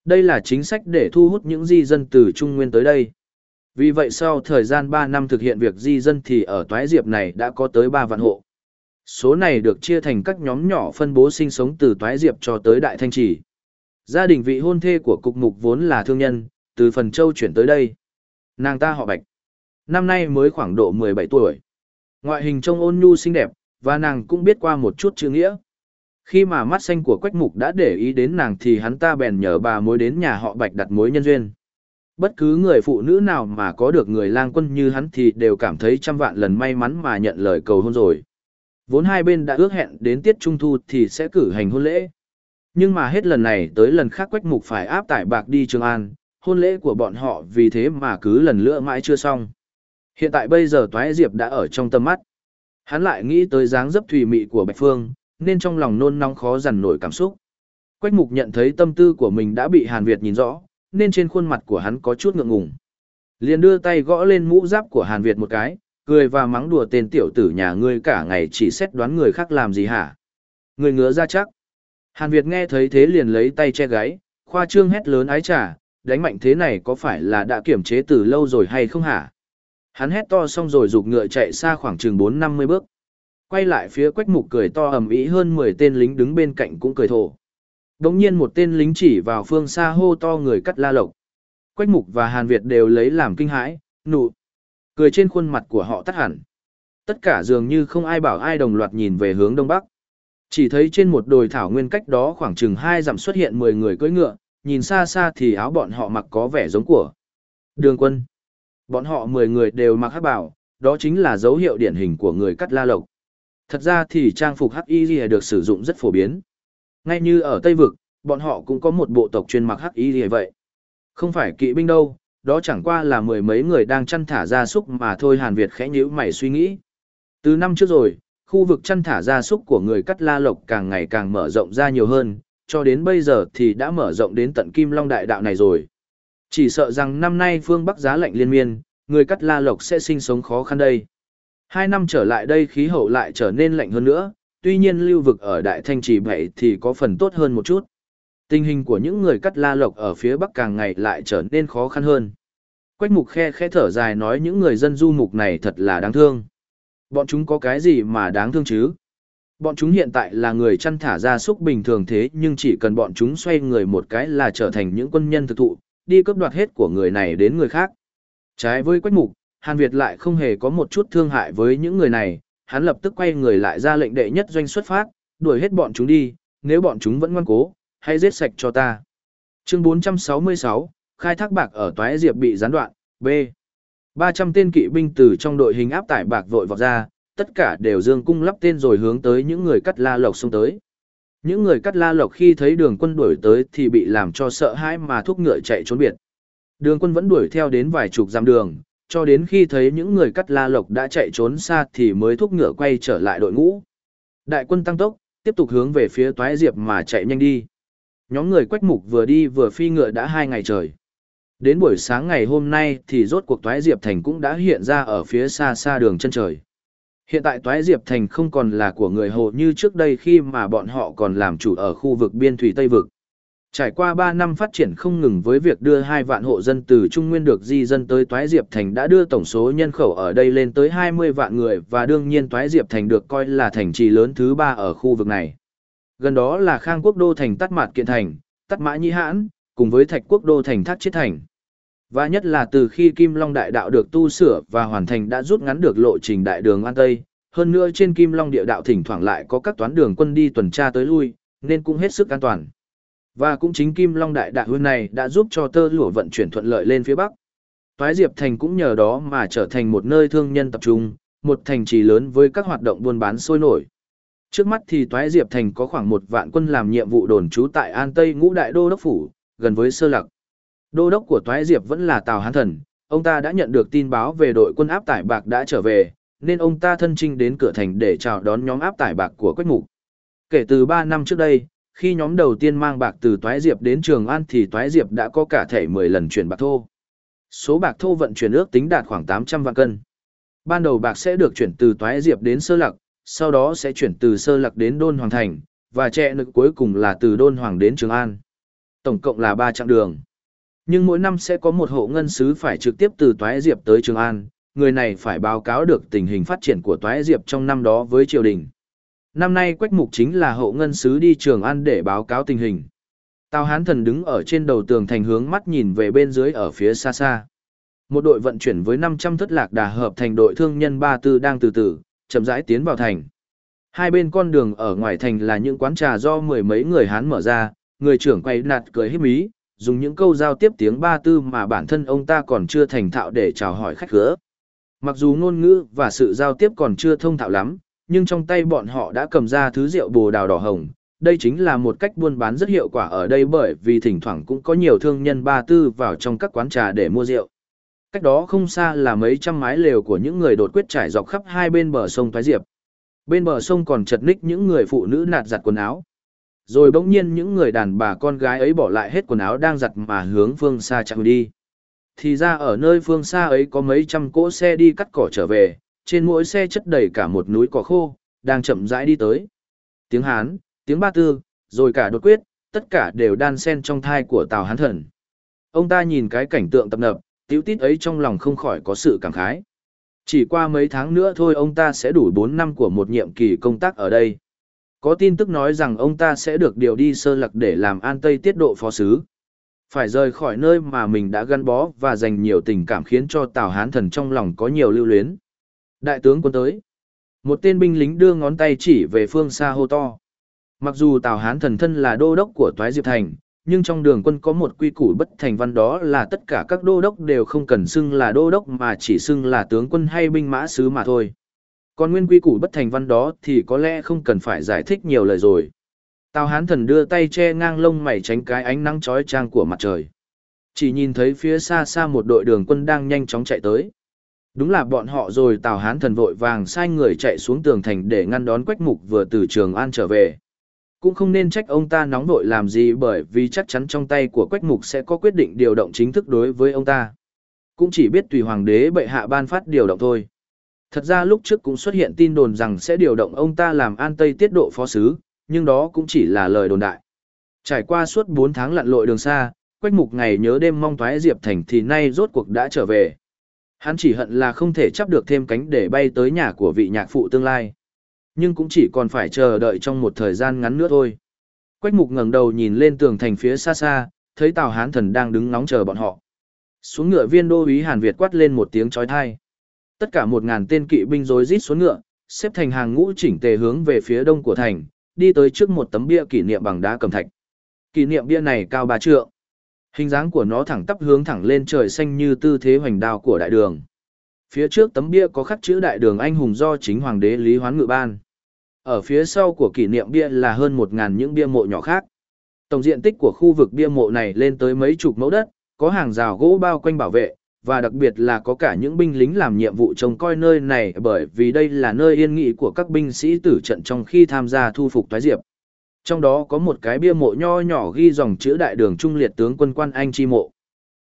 Đây là chính sách để thu hút những di dân từ Trung Nguyên tới đây. Vì vậy sau thời gian 3 năm thực hiện việc di dân thì ở Toái Diệp này đã có tới 3 vạn hộ. Số này được chia thành các nhóm nhỏ phân bố sinh sống từ Toái Diệp cho tới Đại Thanh Trì. Gia đình vị hôn thê của cục mục vốn là thương nhân, từ phần châu chuyển tới đây. Nàng ta họ Bạch. Năm nay mới khoảng độ 17 tuổi. Ngoại hình trông ôn nhu xinh đẹp, và nàng cũng biết qua một chút chữ nghĩa. Khi mà mắt xanh của Quách Mục đã để ý đến nàng thì hắn ta bèn nhờ bà mối đến nhà họ Bạch đặt mối nhân duyên. Bất cứ người phụ nữ nào mà có được người lang quân như hắn thì đều cảm thấy trăm vạn lần may mắn mà nhận lời cầu hôn rồi. Vốn hai bên đã ước hẹn đến tiết trung thu thì sẽ cử hành hôn lễ. Nhưng mà hết lần này tới lần khác Quách Mục phải áp tải bạc đi Trường An, hôn lễ của bọn họ vì thế mà cứ lần lựa mãi chưa xong. Hiện tại bây giờ Toái Diệp đã ở trong tâm mắt. Hắn lại nghĩ tới dáng dấp thùy mị của Bạch Phương, nên trong lòng nôn nóng khó dằn nổi cảm xúc. Quách Mục nhận thấy tâm tư của mình đã bị Hàn Việt nhìn rõ, nên trên khuôn mặt của hắn có chút ngượng ngùng. Liền đưa tay gõ lên mũ giáp của Hàn Việt một cái, cười và mắng đùa tên tiểu tử nhà ngươi cả ngày chỉ xét đoán người khác làm gì hả? Người ngứa ra chắc. Hàn Việt nghe thấy thế liền lấy tay che gáy, khoa trương hét lớn ái trả, đánh mạnh thế này có phải là đã kiểm chế từ lâu rồi hay không hả? Hắn hét to xong rồi rục ngựa chạy xa khoảng chừng 4-50 bước. Quay lại phía quách mục cười to ầm ĩ hơn 10 tên lính đứng bên cạnh cũng cười thổ. Đống nhiên một tên lính chỉ vào phương xa hô to người cắt la lộc. Quách mục và Hàn Việt đều lấy làm kinh hãi, nụ. Cười trên khuôn mặt của họ tắt hẳn. Tất cả dường như không ai bảo ai đồng loạt nhìn về hướng đông bắc. Chỉ thấy trên một đồi thảo nguyên cách đó khoảng chừng hai dặm xuất hiện 10 người cưỡi ngựa, nhìn xa xa thì áo bọn họ mặc có vẻ giống của đường quân. Bọn họ 10 người đều mặc hắc bảo, đó chính là dấu hiệu điển hình của người cắt la lộc. Thật ra thì trang phục hắc y được sử dụng rất phổ biến. Ngay như ở Tây Vực, bọn họ cũng có một bộ tộc chuyên mặc hắc y vậy. Không phải kỵ binh đâu, đó chẳng qua là mười mấy người đang chăn thả gia súc mà thôi Hàn Việt khẽ nhíu mày suy nghĩ. Từ năm trước rồi, khu vực chăn thả gia súc của người cắt la lộc càng ngày càng mở rộng ra nhiều hơn, cho đến bây giờ thì đã mở rộng đến tận Kim Long Đại Đạo này rồi. Chỉ sợ rằng năm nay phương Bắc giá lạnh liên miên, người cắt la lộc sẽ sinh sống khó khăn đây. Hai năm trở lại đây khí hậu lại trở nên lạnh hơn nữa, tuy nhiên lưu vực ở Đại Thanh Trì vậy thì có phần tốt hơn một chút. Tình hình của những người cắt la lộc ở phía Bắc càng ngày lại trở nên khó khăn hơn. Quách mục khe khe thở dài nói những người dân du mục này thật là đáng thương. Bọn chúng có cái gì mà đáng thương chứ? Bọn chúng hiện tại là người chăn thả gia súc bình thường thế nhưng chỉ cần bọn chúng xoay người một cái là trở thành những quân nhân thực thụ, đi cướp đoạt hết của người này đến người khác. Trái với quách mục, Hàn Việt lại không hề có một chút thương hại với những người này, hắn lập tức quay người lại ra lệnh đệ nhất doanh xuất phát, đuổi hết bọn chúng đi, nếu bọn chúng vẫn ngoan cố, hãy giết sạch cho ta. Chương 466, khai thác bạc ở Toái Diệp bị gián đoạn, B. 300 tên kỵ binh từ trong đội hình áp tải bạc vội vọt ra, tất cả đều dương cung lắp tên rồi hướng tới những người cắt la lộc xông tới. Những người cắt la lộc khi thấy đường quân đuổi tới thì bị làm cho sợ hãi mà thúc ngựa chạy trốn biệt. Đường quân vẫn đuổi theo đến vài chục dặm đường, cho đến khi thấy những người cắt la lộc đã chạy trốn xa thì mới thúc ngựa quay trở lại đội ngũ. Đại quân tăng tốc, tiếp tục hướng về phía toái diệp mà chạy nhanh đi. Nhóm người quách mục vừa đi vừa phi ngựa đã hai ngày trời. Đến buổi sáng ngày hôm nay thì rốt cuộc toái diệp thành cũng đã hiện ra ở phía xa xa đường chân trời. Hiện tại toái diệp thành không còn là của người Hồ như trước đây khi mà bọn họ còn làm chủ ở khu vực biên thủy Tây Vực. Trải qua 3 năm phát triển không ngừng với việc đưa 2 vạn hộ dân từ Trung Nguyên được di dân tới Toái Diệp Thành đã đưa tổng số nhân khẩu ở đây lên tới 20 vạn người và đương nhiên Toái Diệp Thành được coi là thành trì lớn thứ 3 ở khu vực này. Gần đó là Khang Quốc Đô Thành Tắt Mạt Kiện Thành, Tắt Mã Nhi Hãn, cùng với Thạch Quốc Đô Thành Thác Chiết Thành. Và nhất là từ khi Kim Long Đại Đạo được tu sửa và hoàn thành đã rút ngắn được lộ trình đại đường An Tây, hơn nữa trên Kim Long Địa Đạo thỉnh thoảng lại có các toán đường quân đi tuần tra tới lui, nên cũng hết sức an toàn. Và cũng chính Kim Long Đại Đạo Hương này đã giúp cho tơ lụa vận chuyển thuận lợi lên phía Bắc. Toái Diệp Thành cũng nhờ đó mà trở thành một nơi thương nhân tập trung, một thành trì lớn với các hoạt động buôn bán sôi nổi. Trước mắt thì Toái Diệp Thành có khoảng một vạn quân làm nhiệm vụ đồn trú tại An Tây Ngũ Đại Đô Đốc Phủ, gần với Sơ Lặc. Đô đốc của Toái Diệp vẫn là Tào Hán Thần, ông ta đã nhận được tin báo về đội quân áp tải bạc đã trở về, nên ông ta thân trinh đến cửa thành để chào đón nhóm áp tải bạc của Quách Mục. Kể từ 3 năm trước đây, khi nhóm đầu tiên mang bạc từ Toái Diệp đến Trường An thì Toái Diệp đã có cả thể 10 lần chuyển bạc thô. Số bạc thô vận chuyển ước tính đạt khoảng 800 vạn cân. Ban đầu bạc sẽ được chuyển từ Toái Diệp đến Sơ Lặc, sau đó sẽ chuyển từ Sơ Lặc đến Đôn Hoàng Thành, và trẻ nực cuối cùng là từ Đôn Hoàng đến Trường An. Tổng cộng là 3 chặng đường. Nhưng mỗi năm sẽ có một hộ ngân sứ phải trực tiếp từ Toái Diệp tới Trường An, người này phải báo cáo được tình hình phát triển của Toái Diệp trong năm đó với triều đình. Năm nay Quách Mục chính là hộ ngân sứ đi Trường An để báo cáo tình hình. Tào Hán Thần đứng ở trên đầu tường thành hướng mắt nhìn về bên dưới ở phía xa xa. Một đội vận chuyển với 500 thất lạc đà hợp thành đội thương nhân ba tư đang từ từ, chậm rãi tiến vào thành. Hai bên con đường ở ngoài thành là những quán trà do mười mấy người Hán mở ra, người trưởng quay nạt cười hiếp mí, dùng những câu giao tiếp tiếng ba tư mà bản thân ông ta còn chưa thành thạo để chào hỏi khách khứa. Mặc dù ngôn ngữ và sự giao tiếp còn chưa thông thạo lắm, nhưng trong tay bọn họ đã cầm ra thứ rượu bồ đào đỏ hồng. Đây chính là một cách buôn bán rất hiệu quả ở đây bởi vì thỉnh thoảng cũng có nhiều thương nhân ba tư vào trong các quán trà để mua rượu. Cách đó không xa là mấy trăm mái lều của những người đột quyết trải dọc khắp hai bên bờ sông Thái Diệp. Bên bờ sông còn chật ních những người phụ nữ nạt giặt quần áo. Rồi bỗng nhiên những người đàn bà con gái ấy bỏ lại hết quần áo đang giặt mà hướng phương xa chạy đi. Thì ra ở nơi phương xa ấy có mấy trăm cỗ xe đi cắt cỏ trở về, trên mỗi xe chất đầy cả một núi cỏ khô, đang chậm rãi đi tới. Tiếng Hán, tiếng Ba Tư, rồi cả đột quyết, tất cả đều đan xen trong thai của Tào Hán Thần. Ông ta nhìn cái cảnh tượng tập nập, tiểu tít ấy trong lòng không khỏi có sự cảm khái. Chỉ qua mấy tháng nữa thôi ông ta sẽ đủ 4 năm của một nhiệm kỳ công tác ở đây. Có tin tức nói rằng ông ta sẽ được điều đi sơ lặc để làm an tây tiết độ phó sứ. Phải rời khỏi nơi mà mình đã gắn bó và dành nhiều tình cảm khiến cho Tào Hán Thần trong lòng có nhiều lưu luyến. Đại tướng quân tới. Một tên binh lính đưa ngón tay chỉ về phương xa hô to. Mặc dù Tào Hán Thần thân là đô đốc của Toái Diệp Thành, nhưng trong đường quân có một quy củ bất thành văn đó là tất cả các đô đốc đều không cần xưng là đô đốc mà chỉ xưng là tướng quân hay binh mã sứ mà thôi. Còn nguyên quy củ bất thành văn đó thì có lẽ không cần phải giải thích nhiều lời rồi. Tào hán thần đưa tay che ngang lông mày tránh cái ánh nắng chói chang của mặt trời. Chỉ nhìn thấy phía xa xa một đội đường quân đang nhanh chóng chạy tới. Đúng là bọn họ rồi, Tào hán thần vội vàng sai người chạy xuống tường thành để ngăn đón Quách Mục vừa từ trường an trở về. Cũng không nên trách ông ta nóng vội làm gì bởi vì chắc chắn trong tay của Quách Mục sẽ có quyết định điều động chính thức đối với ông ta. Cũng chỉ biết tùy hoàng đế bệ hạ ban phát điều động thôi. Thật ra lúc trước cũng xuất hiện tin đồn rằng sẽ điều động ông ta làm an tây tiết độ phó sứ, nhưng đó cũng chỉ là lời đồn đại. Trải qua suốt 4 tháng lặn lội đường xa, Quách Mục ngày nhớ đêm mong thoái Diệp Thành thì nay rốt cuộc đã trở về. Hắn chỉ hận là không thể chấp được thêm cánh để bay tới nhà của vị nhạc phụ tương lai. Nhưng cũng chỉ còn phải chờ đợi trong một thời gian ngắn nữa thôi. Quách Mục ngẩng đầu nhìn lên tường thành phía xa xa, thấy Tào Hán Thần đang đứng nóng chờ bọn họ. Xuống ngựa viên đô úy Hàn Việt quát lên một tiếng chói tai. Tất cả một ngàn tên kỵ binh rối rít xuống ngựa, xếp thành hàng ngũ chỉnh tề hướng về phía đông của thành, đi tới trước một tấm bia kỷ niệm bằng đá cầm thạch. Kỷ niệm bia này cao ba trượng. Hình dáng của nó thẳng tắp hướng thẳng lên trời xanh như tư thế hoành đao của đại đường. Phía trước tấm bia có khắc chữ đại đường anh hùng do chính hoàng đế Lý Hoán ngự ban. Ở phía sau của kỷ niệm bia là hơn một ngàn những bia mộ nhỏ khác. Tổng diện tích của khu vực bia mộ này lên tới mấy chục mẫu đất, có hàng rào gỗ bao quanh bảo vệ, và đặc biệt là có cả những binh lính làm nhiệm vụ trông coi nơi này bởi vì đây là nơi yên nghỉ của các binh sĩ tử trận trong khi tham gia thu phục Toái Diệp. Trong đó có một cái bia mộ nho nhỏ ghi dòng chữ đại đường trung liệt tướng quân quan anh chi mộ.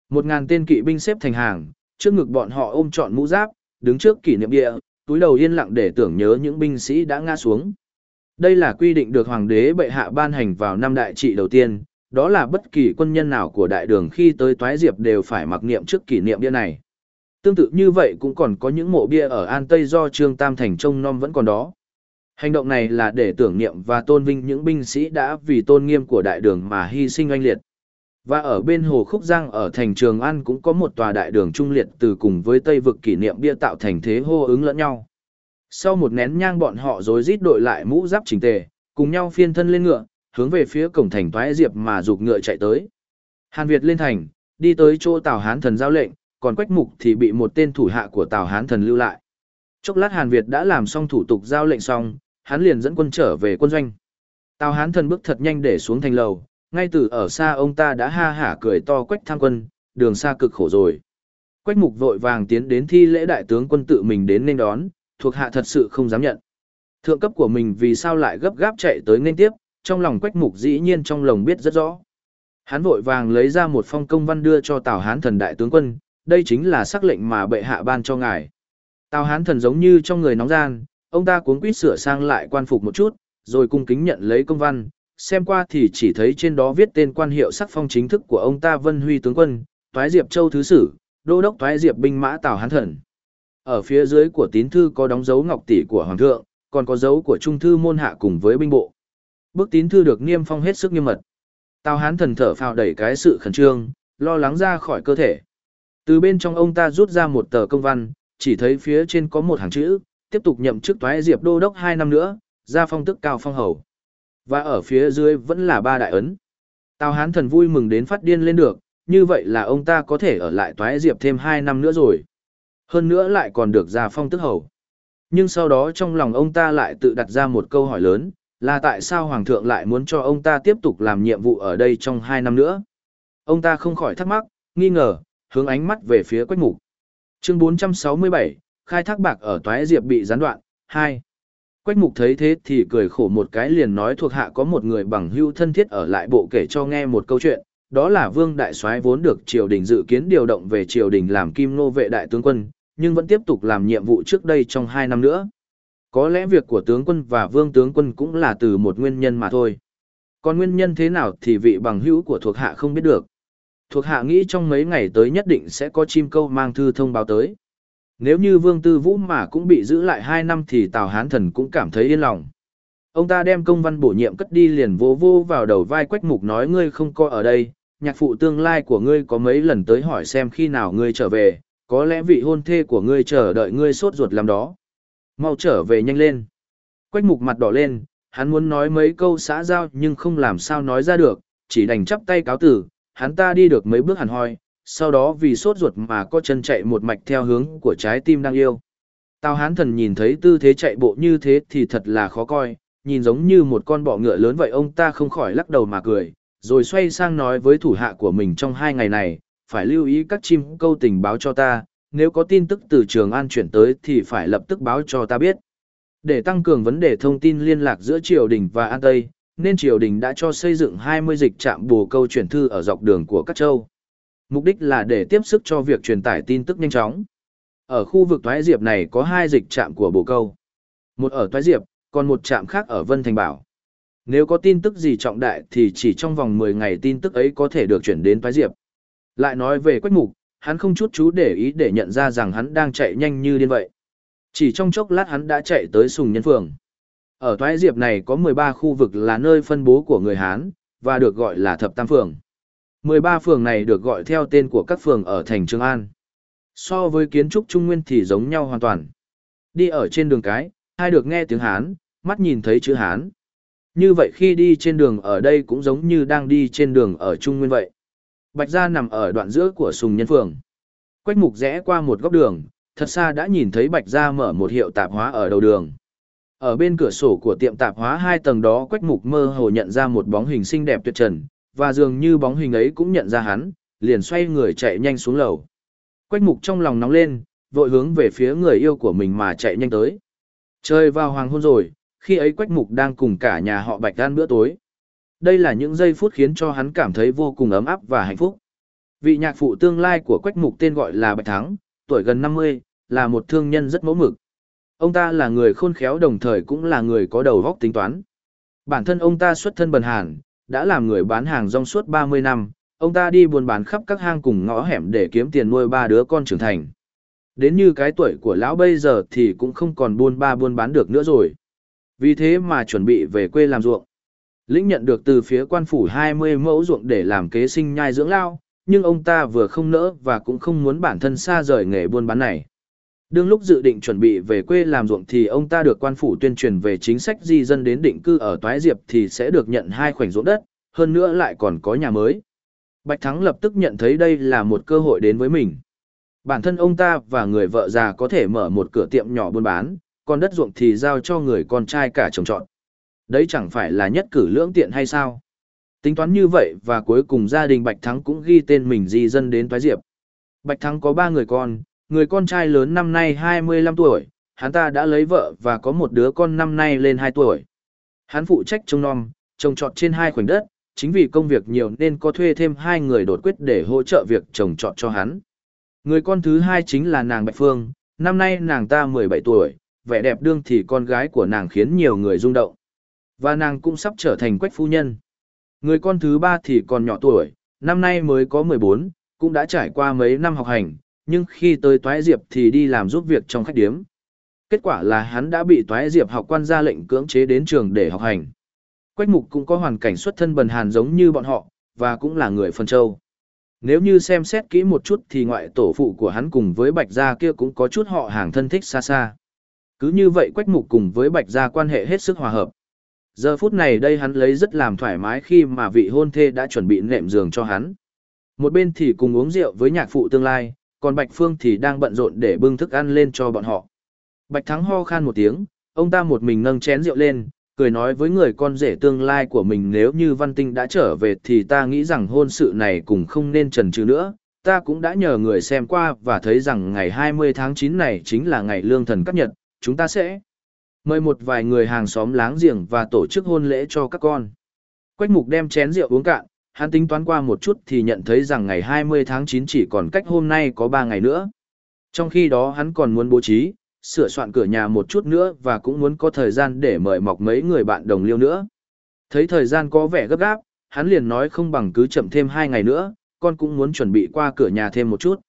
Một ngàn tên kỵ binh xếp thành hàng, trước ngực bọn họ ôm trọn mũ giáp, đứng trước kỷ niệm địa, túi đầu yên lặng để tưởng nhớ những binh sĩ đã ngã xuống. Đây là quy định được hoàng đế bệ hạ ban hành vào năm đại trị đầu tiên, đó là bất kỳ quân nhân nào của đại đường khi tới toái diệp đều phải mặc niệm trước kỷ niệm bia này. Tương tự như vậy cũng còn có những mộ bia ở An Tây do Trương Tam Thành trông nom vẫn còn đó. Hành động này là để tưởng niệm và tôn vinh những binh sĩ đã vì tôn nghiêm của đại đường mà hy sinh oanh liệt. Và ở bên hồ Khúc Giang ở thành Trường An cũng có một tòa đại đường trung liệt từ cùng với Tây vực kỷ niệm bia tạo thành thế hô ứng lẫn nhau. Sau một nén nhang bọn họ rối rít đội lại mũ giáp chỉnh tề, cùng nhau phiên thân lên ngựa, hướng về phía cổng thành toái diệp mà rục ngựa chạy tới. Hàn Việt lên thành, đi tới chỗ Tào Hán thần giao lệnh, còn Quách Mục thì bị một tên thủ hạ của Tào Hán thần lưu lại. Chốc lát Hàn Việt đã làm xong thủ tục giao lệnh xong, hắn liền dẫn quân trở về quân doanh. Tào Hán thần bước thật nhanh để xuống thành lầu, ngay từ ở xa ông ta đã ha hả cười to quách tham quân, đường xa cực khổ rồi. Quách mục vội vàng tiến đến thi lễ đại tướng quân tự mình đến nên đón, thuộc hạ thật sự không dám nhận. Thượng cấp của mình vì sao lại gấp gáp chạy tới nên tiếp, trong lòng quách mục dĩ nhiên trong lòng biết rất rõ. Hắn vội vàng lấy ra một phong công văn đưa cho Tào Hán thần đại tướng quân, đây chính là sắc lệnh mà bệ hạ ban cho ngài. Tào Hán thần giống như trong người nóng gian, ông ta cuống quýt sửa sang lại quan phục một chút, rồi cung kính nhận lấy công văn, xem qua thì chỉ thấy trên đó viết tên quan hiệu sắc phong chính thức của ông ta Vân Huy tướng quân, Toái Diệp Châu thứ sử, đô đốc Toái Diệp binh mã Tào Hán thần. Ở phía dưới của tín thư có đóng dấu ngọc tỷ của hoàng thượng, còn có dấu của trung thư môn hạ cùng với binh bộ. Bức tín thư được niêm phong hết sức nghiêm mật. Tào Hán thần thở phào đẩy cái sự khẩn trương, lo lắng ra khỏi cơ thể. Từ bên trong ông ta rút ra một tờ công văn, chỉ thấy phía trên có một hàng chữ, tiếp tục nhậm chức toái diệp đô đốc hai năm nữa, ra phong tức cao phong hầu. Và ở phía dưới vẫn là ba đại ấn. Tào Hán thần vui mừng đến phát điên lên được, như vậy là ông ta có thể ở lại toái diệp thêm hai năm nữa rồi. Hơn nữa lại còn được ra phong tức hầu. Nhưng sau đó trong lòng ông ta lại tự đặt ra một câu hỏi lớn, là tại sao Hoàng thượng lại muốn cho ông ta tiếp tục làm nhiệm vụ ở đây trong hai năm nữa? Ông ta không khỏi thắc mắc, nghi ngờ, hướng ánh mắt về phía quách mục. Chương 467, khai thác bạc ở toái diệp bị gián đoạn, 2. Quách mục thấy thế thì cười khổ một cái liền nói thuộc hạ có một người bằng hưu thân thiết ở lại bộ kể cho nghe một câu chuyện, đó là vương đại soái vốn được triều đình dự kiến điều động về triều đình làm kim nô vệ đại tướng quân, nhưng vẫn tiếp tục làm nhiệm vụ trước đây trong hai năm nữa. Có lẽ việc của tướng quân và vương tướng quân cũng là từ một nguyên nhân mà thôi. Còn nguyên nhân thế nào thì vị bằng hữu của thuộc hạ không biết được. Thuộc hạ nghĩ trong mấy ngày tới nhất định sẽ có chim câu mang thư thông báo tới. Nếu như vương tư vũ mà cũng bị giữ lại hai năm thì Tào Hán Thần cũng cảm thấy yên lòng. Ông ta đem công văn bổ nhiệm cất đi liền vô vô vào đầu vai quách mục nói ngươi không coi ở đây, nhạc phụ tương lai của ngươi có mấy lần tới hỏi xem khi nào ngươi trở về, có lẽ vị hôn thê của ngươi chờ đợi ngươi sốt ruột làm đó. Mau trở về nhanh lên. Quách mục mặt đỏ lên, hắn muốn nói mấy câu xã giao nhưng không làm sao nói ra được, chỉ đành chắp tay cáo tử, hắn ta đi được mấy bước hẳn hoi, sau đó vì sốt ruột mà có chân chạy một mạch theo hướng của trái tim đang yêu. Tào hán thần nhìn thấy tư thế chạy bộ như thế thì thật là khó coi, nhìn giống như một con bọ ngựa lớn vậy ông ta không khỏi lắc đầu mà cười, rồi xoay sang nói với thủ hạ của mình trong hai ngày này, phải lưu ý các chim câu tình báo cho ta, nếu có tin tức từ Trường An chuyển tới thì phải lập tức báo cho ta biết. Để tăng cường vấn đề thông tin liên lạc giữa triều đình và An Tây, nên triều đình đã cho xây dựng 20 dịch trạm bù câu chuyển thư ở dọc đường của các châu. Mục đích là để tiếp sức cho việc truyền tải tin tức nhanh chóng. Ở khu vực Toái Diệp này có hai dịch trạm của bù câu. Một ở Toái Diệp, còn một trạm khác ở Vân Thành Bảo. Nếu có tin tức gì trọng đại thì chỉ trong vòng 10 ngày tin tức ấy có thể được chuyển đến Toái Diệp. Lại nói về Quách Mục, hắn không chút chú để ý để nhận ra rằng hắn đang chạy nhanh như điên vậy. Chỉ trong chốc lát hắn đã chạy tới Sùng Nhân Phường. Ở Toái Diệp này có 13 khu vực là nơi phân bố của người Hán, và được gọi là Thập Tam Phường. 13 phường này được gọi theo tên của các phường ở thành Trường An. So với kiến trúc Trung Nguyên thì giống nhau hoàn toàn. Đi ở trên đường cái, hai được nghe tiếng Hán, mắt nhìn thấy chữ Hán. Như vậy khi đi trên đường ở đây cũng giống như đang đi trên đường ở Trung Nguyên vậy. Bạch Gia nằm ở đoạn giữa của Sùng Nhân Phường. Quách mục rẽ qua một góc đường, thật xa đã nhìn thấy Bạch Gia mở một hiệu tạp hóa ở đầu đường. Ở bên cửa sổ của tiệm tạp hóa hai tầng đó Quách mục mơ hồ nhận ra một bóng hình xinh đẹp tuyệt trần, và dường như bóng hình ấy cũng nhận ra hắn, liền xoay người chạy nhanh xuống lầu. Quách mục trong lòng nóng lên, vội hướng về phía người yêu của mình mà chạy nhanh tới. Trời vào hoàng hôn rồi, khi ấy Quách mục đang cùng cả nhà họ Bạch ăn bữa tối. Đây là những giây phút khiến cho hắn cảm thấy vô cùng ấm áp và hạnh phúc. Vị nhạc phụ tương lai của Quách Mục tên gọi là Bạch Thắng, tuổi gần 50, là một thương nhân rất mẫu mực. Ông ta là người khôn khéo đồng thời cũng là người có đầu óc tính toán. Bản thân ông ta xuất thân bần hàn, đã làm người bán hàng rong suốt 30 năm, ông ta đi buôn bán khắp các hang cùng ngõ hẻm để kiếm tiền nuôi ba đứa con trưởng thành. Đến như cái tuổi của lão bây giờ thì cũng không còn buôn ba buôn bán được nữa rồi. Vì thế mà chuẩn bị về quê làm ruộng. Lĩnh nhận được từ phía quan phủ 20 mẫu ruộng để làm kế sinh nhai dưỡng lao, nhưng ông ta vừa không nỡ và cũng không muốn bản thân xa rời nghề buôn bán này. Đương lúc dự định chuẩn bị về quê làm ruộng thì ông ta được quan phủ tuyên truyền về chính sách di dân đến định cư ở Toái Diệp thì sẽ được nhận hai khoảnh ruộng đất, hơn nữa lại còn có nhà mới. Bạch Thắng lập tức nhận thấy đây là một cơ hội đến với mình. Bản thân ông ta và người vợ già có thể mở một cửa tiệm nhỏ buôn bán, còn đất ruộng thì giao cho người con trai cả trồng trọt. Đấy chẳng phải là nhất cử lưỡng tiện hay sao? Tính toán như vậy và cuối cùng gia đình Bạch Thắng cũng ghi tên mình di dân đến Toái Diệp. Bạch Thắng có ba người con, người con trai lớn năm nay 25 tuổi, hắn ta đã lấy vợ và có một đứa con năm nay lên 2 tuổi. Hắn phụ trách trông nom, trồng trọt trên hai khoảnh đất, chính vì công việc nhiều nên có thuê thêm hai người đột quyết để hỗ trợ việc trồng trọt cho hắn. Người con thứ hai chính là nàng Bạch Phương, năm nay nàng ta 17 tuổi, vẻ đẹp đương thì con gái của nàng khiến nhiều người rung động. Và nàng cũng sắp trở thành quách phu nhân. Người con thứ ba thì còn nhỏ tuổi, năm nay mới có 14, cũng đã trải qua mấy năm học hành, nhưng khi tới Toái Diệp thì đi làm giúp việc trong khách điếm. Kết quả là hắn đã bị Toái Diệp học quan ra lệnh cưỡng chế đến trường để học hành. Quách mục cũng có hoàn cảnh xuất thân bần hàn giống như bọn họ, và cũng là người phân châu. Nếu như xem xét kỹ một chút thì ngoại tổ phụ của hắn cùng với bạch gia kia cũng có chút họ hàng thân thích xa xa. Cứ như vậy quách mục cùng với bạch gia quan hệ hết sức hòa hợp. Giờ phút này đây hắn lấy rất làm thoải mái khi mà vị hôn thê đã chuẩn bị nệm giường cho hắn. Một bên thì cùng uống rượu với nhạc phụ tương lai, còn Bạch Phương thì đang bận rộn để bưng thức ăn lên cho bọn họ. Bạch Thắng ho khan một tiếng, ông ta một mình nâng chén rượu lên, cười nói với người con rể tương lai của mình nếu như Văn Tinh đã trở về thì ta nghĩ rằng hôn sự này cũng không nên trần trừ nữa. Ta cũng đã nhờ người xem qua và thấy rằng ngày 20 tháng 9 này chính là ngày lương thần cắt nhật, chúng ta sẽ mời một vài người hàng xóm láng giềng và tổ chức hôn lễ cho các con. Quách mục đem chén rượu uống cạn, hắn tính toán qua một chút thì nhận thấy rằng ngày 20 tháng 9 chỉ còn cách hôm nay có 3 ngày nữa. Trong khi đó hắn còn muốn bố trí, sửa soạn cửa nhà một chút nữa và cũng muốn có thời gian để mời mọc mấy người bạn đồng liêu nữa. Thấy thời gian có vẻ gấp gáp, hắn liền nói không bằng cứ chậm thêm 2 ngày nữa, con cũng muốn chuẩn bị qua cửa nhà thêm một chút.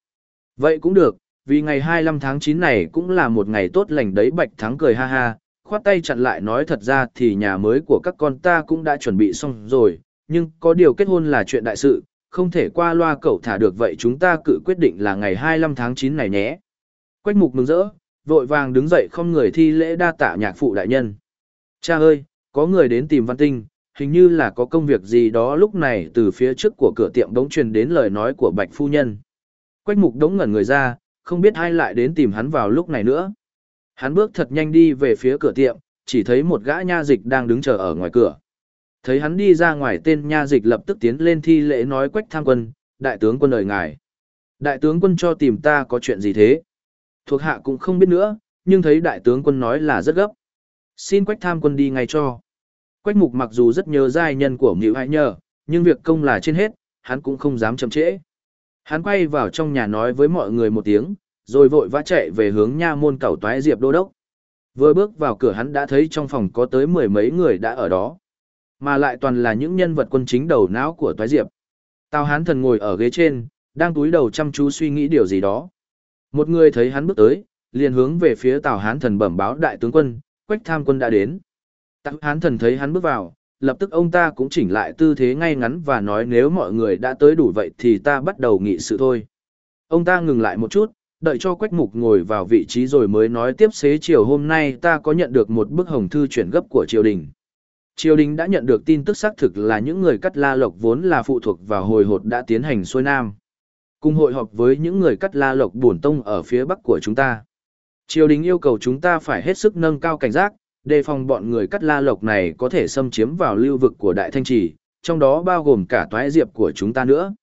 Vậy cũng được, vì ngày 25 tháng 9 này cũng là một ngày tốt lành đấy Bạch Thắng cười ha ha, khoát tay chặn lại nói thật ra thì nhà mới của các con ta cũng đã chuẩn bị xong rồi, nhưng có điều kết hôn là chuyện đại sự, không thể qua loa cậu thả được vậy chúng ta cự quyết định là ngày 25 tháng 9 này nhé. Quách mục mừng rỡ, vội vàng đứng dậy không người thi lễ đa tạ nhạc phụ đại nhân. Cha ơi, có người đến tìm văn tinh, hình như là có công việc gì đó lúc này từ phía trước của cửa tiệm đống truyền đến lời nói của bạch phu nhân. Quách mục đống ngẩn người ra, không biết ai lại đến tìm hắn vào lúc này nữa. Hắn bước thật nhanh đi về phía cửa tiệm, chỉ thấy một gã nha dịch đang đứng chờ ở ngoài cửa. Thấy hắn đi ra ngoài tên nha dịch lập tức tiến lên thi lễ nói quách tham quân, đại tướng quân đời ngài. Đại tướng quân cho tìm ta có chuyện gì thế? Thuộc hạ cũng không biết nữa, nhưng thấy đại tướng quân nói là rất gấp. Xin quách tham quân đi ngay cho. Quách mục mặc dù rất nhớ giai nhân của Mịu Hải Nhờ, nhưng việc công là trên hết, hắn cũng không dám chậm trễ. Hắn quay vào trong nhà nói với mọi người một tiếng, rồi vội vã chạy về hướng nha môn cẩu toái diệp đô đốc. Vừa bước vào cửa hắn đã thấy trong phòng có tới mười mấy người đã ở đó. Mà lại toàn là những nhân vật quân chính đầu não của toái diệp. Tào hán thần ngồi ở ghế trên, đang túi đầu chăm chú suy nghĩ điều gì đó. Một người thấy hắn bước tới, liền hướng về phía Tào hán thần bẩm báo đại tướng quân, quách tham quân đã đến. Tào hán thần thấy hắn bước vào, lập tức ông ta cũng chỉnh lại tư thế ngay ngắn và nói nếu mọi người đã tới đủ vậy thì ta bắt đầu nghị sự thôi. Ông ta ngừng lại một chút, đợi cho Quách Mục ngồi vào vị trí rồi mới nói tiếp xế chiều hôm nay ta có nhận được một bức hồng thư chuyển gấp của triều đình. Triều đình đã nhận được tin tức xác thực là những người cắt la lộc vốn là phụ thuộc vào hồi hột đã tiến hành xuôi nam. Cùng hội họp với những người cắt la lộc bổn tông ở phía bắc của chúng ta. Triều đình yêu cầu chúng ta phải hết sức nâng cao cảnh giác, đề phòng bọn người cắt la lộc này có thể xâm chiếm vào lưu vực của Đại Thanh Trì, trong đó bao gồm cả toái diệp của chúng ta nữa.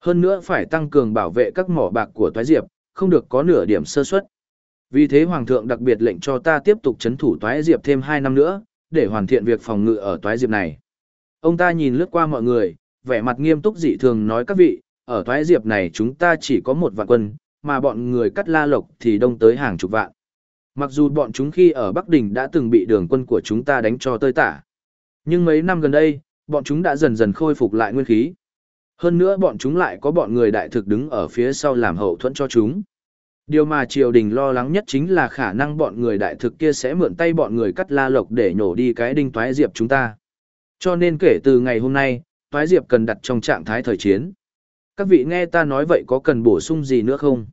Hơn nữa phải tăng cường bảo vệ các mỏ bạc của toái diệp, không được có nửa điểm sơ suất. Vì thế Hoàng thượng đặc biệt lệnh cho ta tiếp tục chấn thủ toái diệp thêm 2 năm nữa, để hoàn thiện việc phòng ngự ở toái diệp này. Ông ta nhìn lướt qua mọi người, vẻ mặt nghiêm túc dị thường nói các vị, ở toái diệp này chúng ta chỉ có một vạn quân, mà bọn người cắt la lộc thì đông tới hàng chục vạn. Mặc dù bọn chúng khi ở Bắc Đình đã từng bị đường quân của chúng ta đánh cho tơi tả. Nhưng mấy năm gần đây, bọn chúng đã dần dần khôi phục lại nguyên khí. Hơn nữa bọn chúng lại có bọn người đại thực đứng ở phía sau làm hậu thuẫn cho chúng. Điều mà triều đình lo lắng nhất chính là khả năng bọn người đại thực kia sẽ mượn tay bọn người cắt la lộc để nhổ đi cái đinh toái diệp chúng ta. Cho nên kể từ ngày hôm nay, toái diệp cần đặt trong trạng thái thời chiến. Các vị nghe ta nói vậy có cần bổ sung gì nữa không?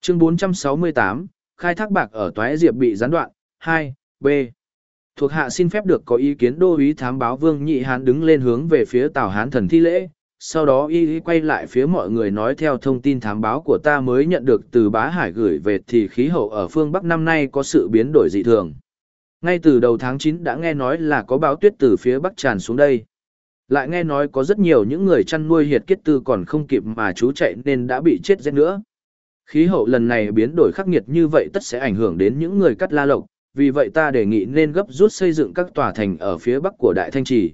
Chương 468, khai thác bạc ở toái diệp bị gián đoạn, 2, B. Thuộc hạ xin phép được có ý kiến đô úy thám báo Vương Nhị Hán đứng lên hướng về phía Tào Hán thần thi lễ, sau đó y Y quay lại phía mọi người nói theo thông tin thám báo của ta mới nhận được từ bá hải gửi về thì khí hậu ở phương Bắc năm nay có sự biến đổi dị thường. Ngay từ đầu tháng 9 đã nghe nói là có báo tuyết từ phía Bắc tràn xuống đây. Lại nghe nói có rất nhiều những người chăn nuôi hiệt kết tư còn không kịp mà chú chạy nên đã bị chết rét nữa. Khí hậu lần này biến đổi khắc nghiệt như vậy tất sẽ ảnh hưởng đến những người cắt la lộc, vì vậy ta đề nghị nên gấp rút xây dựng các tòa thành ở phía bắc của Đại Thanh Trì.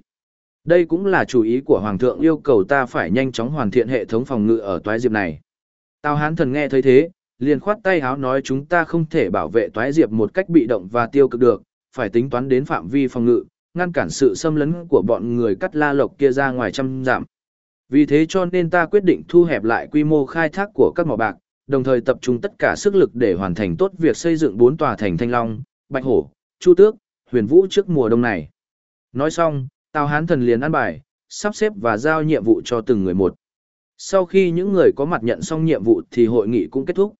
Đây cũng là chủ ý của Hoàng thượng yêu cầu ta phải nhanh chóng hoàn thiện hệ thống phòng ngự ở toái diệp này. Tào Hán thần nghe thấy thế, liền khoát tay háo nói chúng ta không thể bảo vệ toái diệp một cách bị động và tiêu cực được, phải tính toán đến phạm vi phòng ngự, ngăn cản sự xâm lấn của bọn người cắt la lộc kia ra ngoài trăm giảm. Vì thế cho nên ta quyết định thu hẹp lại quy mô khai thác của các mỏ bạc, đồng thời tập trung tất cả sức lực để hoàn thành tốt việc xây dựng bốn tòa thành Thanh Long, Bạch Hổ, Chu Tước, Huyền Vũ trước mùa đông này. Nói xong, Tào Hán Thần liền ăn bài, sắp xếp và giao nhiệm vụ cho từng người một. Sau khi những người có mặt nhận xong nhiệm vụ thì hội nghị cũng kết thúc.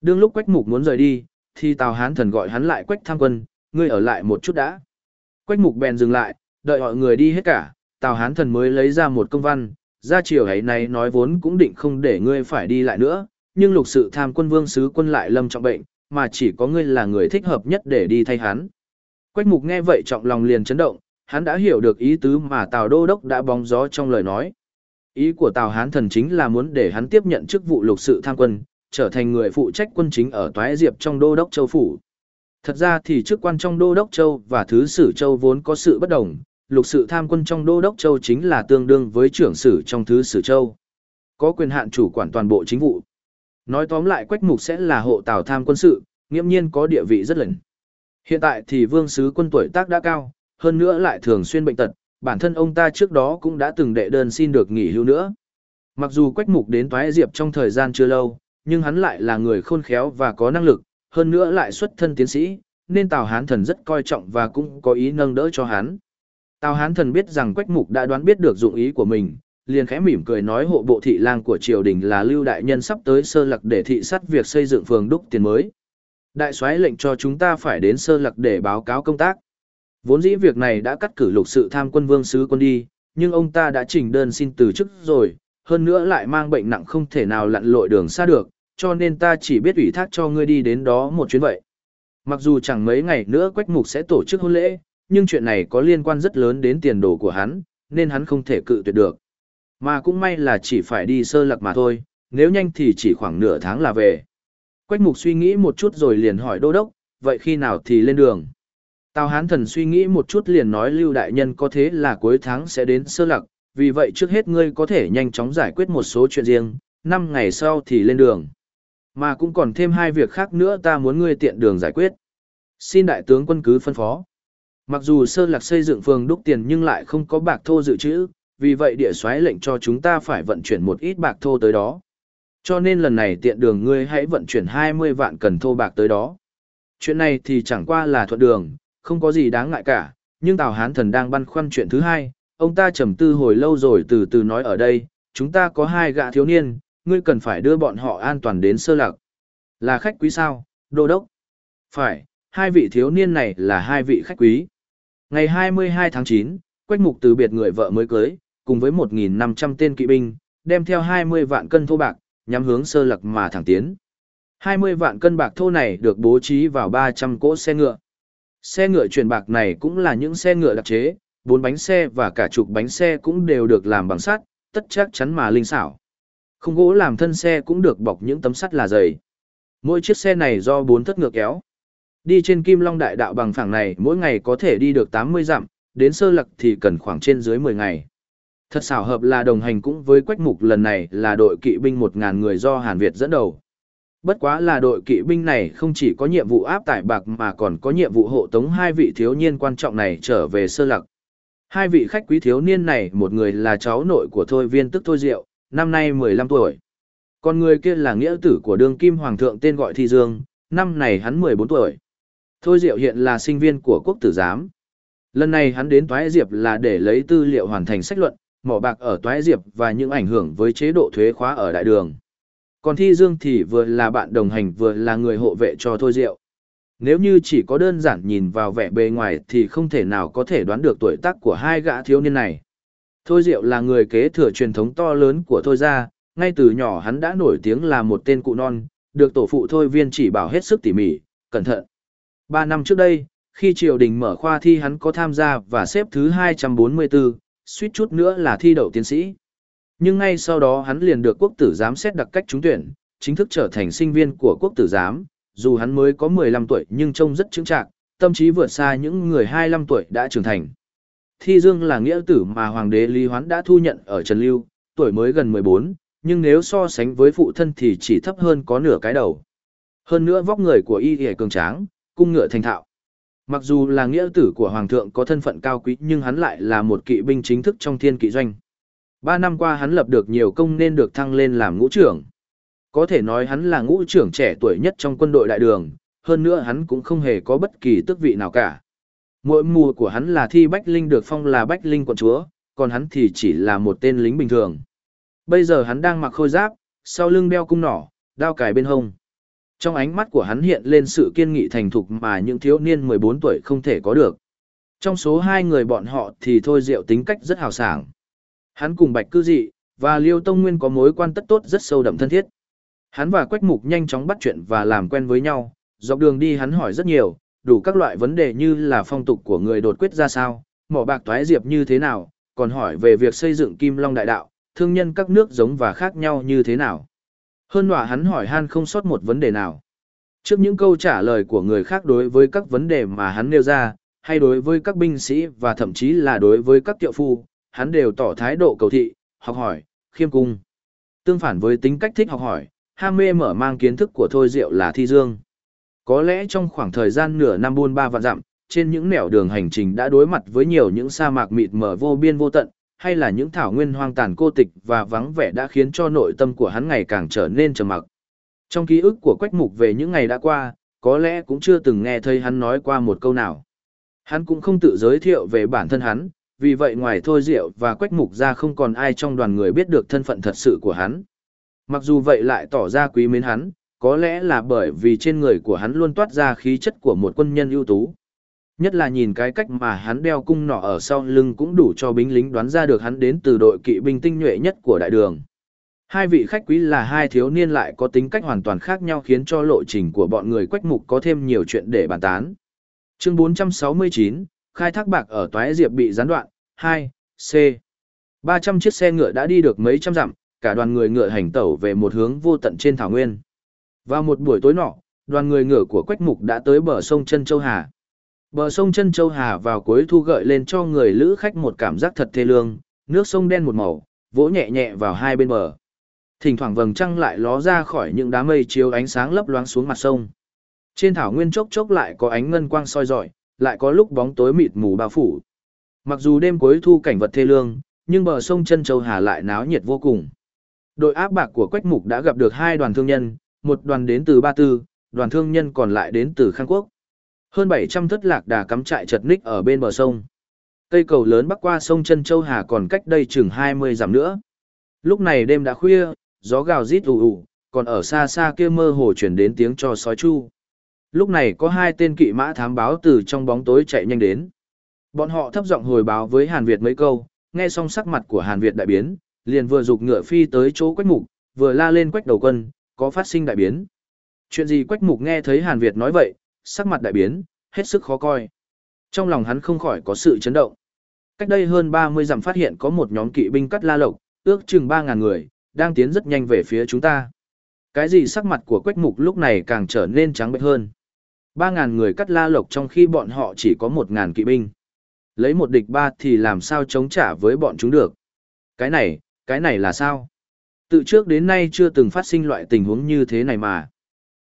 Đương lúc Quách Mục muốn rời đi, thì Tào Hán Thần gọi hắn lại Quách Tham Quân, ngươi ở lại một chút đã. Quách Mục bèn dừng lại, đợi mọi người đi hết cả, Tào Hán Thần mới lấy ra một công văn, ra chiều ấy này nói vốn cũng định không để ngươi phải đi lại nữa, nhưng lục sự tham quân vương sứ quân lại lâm trọng bệnh, mà chỉ có ngươi là người thích hợp nhất để đi thay hắn. Quách mục nghe vậy trọng lòng liền chấn động, hắn đã hiểu được ý tứ mà Tào Đô Đốc đã bóng gió trong lời nói. Ý của Tào Hán Thần chính là muốn để hắn tiếp nhận chức vụ lục sự tham quân, trở thành người phụ trách quân chính ở Toái Diệp trong Đô Đốc Châu Phủ. Thật ra thì chức quan trong Đô Đốc Châu và Thứ Sử Châu vốn có sự bất đồng, lục sự tham quân trong Đô Đốc Châu chính là tương đương với trưởng sử trong Thứ Sử Châu. Có quyền hạn chủ quản toàn bộ chính vụ. Nói tóm lại Quách Mục sẽ là hộ Tào tham quân sự, nghiễm nhiên có địa vị rất lớn. Hiện tại thì vương sứ quân tuổi tác đã cao, hơn nữa lại thường xuyên bệnh tật, bản thân ông ta trước đó cũng đã từng đệ đơn xin được nghỉ hưu nữa. Mặc dù Quách Mục đến Toái Diệp trong thời gian chưa lâu, nhưng hắn lại là người khôn khéo và có năng lực, hơn nữa lại xuất thân tiến sĩ, nên Tào Hán Thần rất coi trọng và cũng có ý nâng đỡ cho hắn. Tào Hán Thần biết rằng Quách Mục đã đoán biết được dụng ý của mình, liền khẽ mỉm cười nói hộ bộ thị lang của triều đình là Lưu đại nhân sắp tới sơ lặc để thị sát việc xây dựng phường đúc tiền mới. Đại soái lệnh cho chúng ta phải đến sơ lặc để báo cáo công tác. Vốn dĩ việc này đã cắt cử lục sự tham quân vương sứ quân đi, nhưng ông ta đã trình đơn xin từ chức rồi, hơn nữa lại mang bệnh nặng không thể nào lặn lội đường xa được, cho nên ta chỉ biết ủy thác cho ngươi đi đến đó một chuyến vậy. Mặc dù chẳng mấy ngày nữa Quách Mục sẽ tổ chức hôn lễ, nhưng chuyện này có liên quan rất lớn đến tiền đồ của hắn, nên hắn không thể cự tuyệt được. Mà cũng may là chỉ phải đi sơ lạc mà thôi, nếu nhanh thì chỉ khoảng nửa tháng là về. Quách mục suy nghĩ một chút rồi liền hỏi đô đốc, vậy khi nào thì lên đường? Tào Hán Thần suy nghĩ một chút liền nói Lưu Đại Nhân có thế là cuối tháng sẽ đến sơ lạc. vì vậy trước hết ngươi có thể nhanh chóng giải quyết một số chuyện riêng, năm ngày sau thì lên đường. Mà cũng còn thêm hai việc khác nữa ta muốn ngươi tiện đường giải quyết. Xin đại tướng quân cứ phân phó. Mặc dù sơ lạc xây dựng phường đúc tiền nhưng lại không có bạc thô dự trữ, vì vậy địa soái lệnh cho chúng ta phải vận chuyển một ít bạc thô tới đó. Cho nên lần này tiện đường ngươi hãy vận chuyển 20 vạn cần thô bạc tới đó. Chuyện này thì chẳng qua là thuận đường, không có gì đáng ngại cả, nhưng Tào Hán Thần đang băn khoăn chuyện thứ hai, ông ta trầm tư hồi lâu rồi từ từ nói ở đây, chúng ta có hai gã thiếu niên, ngươi cần phải đưa bọn họ an toàn đến sơ lạc. Là khách quý sao, đô đốc? Phải, hai vị thiếu niên này là hai vị khách quý. Ngày 22 tháng 9, Quách Mục từ biệt người vợ mới cưới, cùng với 1.500 tên kỵ binh, đem theo 20 vạn cân thô bạc, nhắm hướng sơ lạc mà thẳng tiến. 20 vạn cân bạc thô này được bố trí vào 300 cỗ xe ngựa. Xe ngựa chuyển bạc này cũng là những xe ngựa đặc chế, bốn bánh xe và cả chục bánh xe cũng đều được làm bằng sắt, tất chắc chắn mà linh xảo. Không gỗ làm thân xe cũng được bọc những tấm sắt là dày. Mỗi chiếc xe này do bốn thất ngựa kéo. Đi trên Kim Long Đại Đạo bằng phẳng này mỗi ngày có thể đi được 80 dặm, đến sơ lặc thì cần khoảng trên dưới 10 ngày. Thật xảo hợp là đồng hành cũng với Quách Mục lần này là đội kỵ binh 1.000 người do Hàn Việt dẫn đầu. Bất quá là đội kỵ binh này không chỉ có nhiệm vụ áp tải bạc mà còn có nhiệm vụ hộ tống hai vị thiếu niên quan trọng này trở về sơ lạc. Hai vị khách quý thiếu niên này một người là cháu nội của Thôi Viên tức Thôi Diệu, năm nay 15 tuổi. Còn người kia là nghĩa tử của đương kim hoàng thượng tên gọi Thi Dương, năm này hắn 14 tuổi. Thôi Diệu hiện là sinh viên của quốc tử giám. Lần này hắn đến Toái Diệp là để lấy tư liệu hoàn thành sách luận, mỏ bạc ở Toái Diệp và những ảnh hưởng với chế độ thuế khóa ở đại đường. Còn Thi Dương thì vừa là bạn đồng hành vừa là người hộ vệ cho Thôi Diệu. Nếu như chỉ có đơn giản nhìn vào vẻ bề ngoài thì không thể nào có thể đoán được tuổi tác của hai gã thiếu niên này. Thôi Diệu là người kế thừa truyền thống to lớn của Thôi gia, ngay từ nhỏ hắn đã nổi tiếng là một tên cụ non, được tổ phụ Thôi Viên chỉ bảo hết sức tỉ mỉ, cẩn thận. Ba năm trước đây, khi triều đình mở khoa thi hắn có tham gia và xếp thứ 244, suýt chút nữa là thi đậu tiến sĩ. Nhưng ngay sau đó hắn liền được quốc tử giám xét đặc cách trúng tuyển, chính thức trở thành sinh viên của quốc tử giám, dù hắn mới có 15 tuổi nhưng trông rất chứng trạng, tâm trí vượt xa những người 25 tuổi đã trưởng thành. Thi Dương là nghĩa tử mà hoàng đế Lý Hoán đã thu nhận ở Trần Lưu, tuổi mới gần 14, nhưng nếu so sánh với phụ thân thì chỉ thấp hơn có nửa cái đầu. Hơn nữa vóc người của y hề cường tráng, cung ngựa thành thạo. Mặc dù là nghĩa tử của hoàng thượng có thân phận cao quý nhưng hắn lại là một kỵ binh chính thức trong thiên kỵ doanh. Ba năm qua hắn lập được nhiều công nên được thăng lên làm ngũ trưởng. Có thể nói hắn là ngũ trưởng trẻ tuổi nhất trong quân đội đại đường, hơn nữa hắn cũng không hề có bất kỳ tước vị nào cả. Mỗi mùa của hắn là thi Bách Linh được phong là Bách Linh quận chúa, còn hắn thì chỉ là một tên lính bình thường. Bây giờ hắn đang mặc khôi giáp, sau lưng đeo cung nỏ, đao cài bên hông. Trong ánh mắt của hắn hiện lên sự kiên nghị thành thục mà những thiếu niên 14 tuổi không thể có được. Trong số hai người bọn họ thì Thôi Diệu tính cách rất hào sảng. Hắn cùng Bạch Cư Dị và Liêu Tông Nguyên có mối quan tất tốt rất sâu đậm thân thiết. Hắn và Quách Mục nhanh chóng bắt chuyện và làm quen với nhau, dọc đường đi hắn hỏi rất nhiều, đủ các loại vấn đề như là phong tục của người đột quyết ra sao, mỏ bạc toái diệp như thế nào, còn hỏi về việc xây dựng Kim Long Đại Đạo, thương nhân các nước giống và khác nhau như thế nào. Hơn nọa hắn hỏi han không sót một vấn đề nào. Trước những câu trả lời của người khác đối với các vấn đề mà hắn nêu ra, hay đối với các binh sĩ và thậm chí là đối với các tiệu phu, hắn đều tỏ thái độ cầu thị, học hỏi, khiêm cung. Tương phản với tính cách thích học hỏi, ham mê mở mang kiến thức của Thôi Diệu là Thi Dương. Có lẽ trong khoảng thời gian nửa năm buôn ba vạn dặm, trên những nẻo đường hành trình đã đối mặt với nhiều những sa mạc mịt mờ vô biên vô tận, hay là những thảo nguyên hoang tàn cô tịch và vắng vẻ đã khiến cho nội tâm của hắn ngày càng trở nên trầm mặc. Trong ký ức của Quách Mục về những ngày đã qua, có lẽ cũng chưa từng nghe thấy hắn nói qua một câu nào. Hắn cũng không tự giới thiệu về bản thân hắn, vì vậy ngoài Thôi Diệu và Quách Mục ra không còn ai trong đoàn người biết được thân phận thật sự của hắn. Mặc dù vậy lại tỏ ra quý mến hắn, có lẽ là bởi vì trên người của hắn luôn toát ra khí chất của một quân nhân ưu tú. Nhất là nhìn cái cách mà hắn đeo cung nỏ ở sau lưng cũng đủ cho binh lính đoán ra được hắn đến từ đội kỵ binh tinh nhuệ nhất của đại đường. Hai vị khách quý là hai thiếu niên lại có tính cách hoàn toàn khác nhau khiến cho lộ trình của bọn người quách mục có thêm nhiều chuyện để bàn tán. Chương 469, khai thác bạc ở Toái Diệp bị gián đoạn, 2, C. 300 chiếc xe ngựa đã đi được mấy trăm dặm, cả đoàn người ngựa hành tẩu về một hướng vô tận trên thảo nguyên. Vào một buổi tối nọ, đoàn người ngựa của Quách Mục đã tới bờ sông Chân Châu Hà. Bờ sông Chân Châu Hà vào cuối thu gợi lên cho người lữ khách một cảm giác thật thê lương, nước sông đen một màu, vỗ nhẹ nhẹ vào hai bên bờ. Thỉnh thoảng vầng trăng lại ló ra khỏi những đám mây chiếu ánh sáng lấp loáng xuống mặt sông. Trên thảo nguyên chốc chốc lại có ánh ngân quang soi rọi, lại có lúc bóng tối mịt mù bao phủ. Mặc dù đêm cuối thu cảnh vật thê lương, nhưng bờ sông Chân Châu Hà lại náo nhiệt vô cùng. Đội áp bạc của Quách Mục đã gặp được hai đoàn thương nhân, một đoàn đến từ Ba Tư, đoàn thương nhân còn lại đến từ Khang Quốc. Hơn 700 thất lạc đà cắm trại chật ních ở bên bờ sông. Cây cầu lớn bắc qua sông Chân Châu Hà còn cách đây chừng 20 dặm nữa. Lúc này đêm đã khuya, gió gào rít ù ù, còn ở xa xa kia mơ hồ chuyển đến tiếng cho sói chu. Lúc này có hai tên kỵ mã thám báo từ trong bóng tối chạy nhanh đến. Bọn họ thấp giọng hồi báo với Hàn Việt mấy câu, nghe xong sắc mặt của Hàn Việt đại biến, liền vừa dục ngựa phi tới chỗ quách mục, vừa la lên quách đầu quân, có phát sinh đại biến. Chuyện gì quách mục nghe thấy Hàn Việt nói vậy, sắc mặt đại biến, hết sức khó coi. Trong lòng hắn không khỏi có sự chấn động. Cách đây hơn 30 dặm phát hiện có một nhóm kỵ binh cắt la lộc, ước chừng 3.000 người, đang tiến rất nhanh về phía chúng ta. Cái gì sắc mặt của quách mục lúc này càng trở nên trắng bệch hơn. Ba ngàn người cắt la lộc trong khi bọn họ chỉ có một ngàn kỵ binh. Lấy một địch ba thì làm sao chống trả với bọn chúng được. Cái này, cái này là sao? Từ trước đến nay chưa từng phát sinh loại tình huống như thế này mà.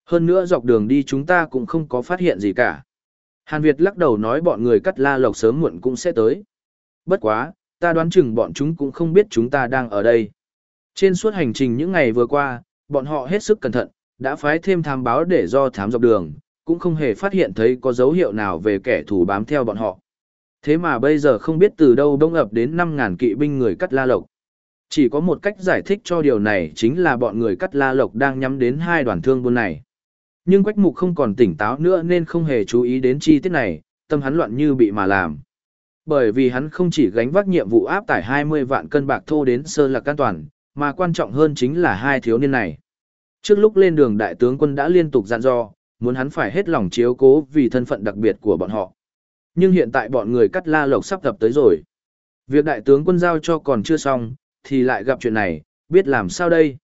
Hơn nữa dọc đường đi chúng ta cũng không có phát hiện gì cả. Hàn Việt lắc đầu nói bọn người cắt la lộc sớm muộn cũng sẽ tới. Bất quá, ta đoán chừng bọn chúng cũng không biết chúng ta đang ở đây. Trên suốt hành trình những ngày vừa qua, bọn họ hết sức cẩn thận, đã phái thêm thám báo để do thám dọc đường, cũng không hề phát hiện thấy có dấu hiệu nào về kẻ thù bám theo bọn họ. Thế mà bây giờ không biết từ đâu đông ập đến 5.000 kỵ binh người cắt la lộc. Chỉ có một cách giải thích cho điều này chính là bọn người cắt la lộc đang nhắm đến hai đoàn thương buôn này. Nhưng Quách Mục không còn tỉnh táo nữa nên không hề chú ý đến chi tiết này, tâm hắn loạn như bị mà làm. Bởi vì hắn không chỉ gánh vác nhiệm vụ áp tải 20 vạn cân bạc thô đến sơ lạc an toàn, mà quan trọng hơn chính là hai thiếu niên này. Trước lúc lên đường đại tướng quân đã liên tục dặn dò, muốn hắn phải hết lòng chiếu cố vì thân phận đặc biệt của bọn họ. Nhưng hiện tại bọn người cắt la lộc sắp tập tới rồi. Việc đại tướng quân giao cho còn chưa xong, thì lại gặp chuyện này, biết làm sao đây.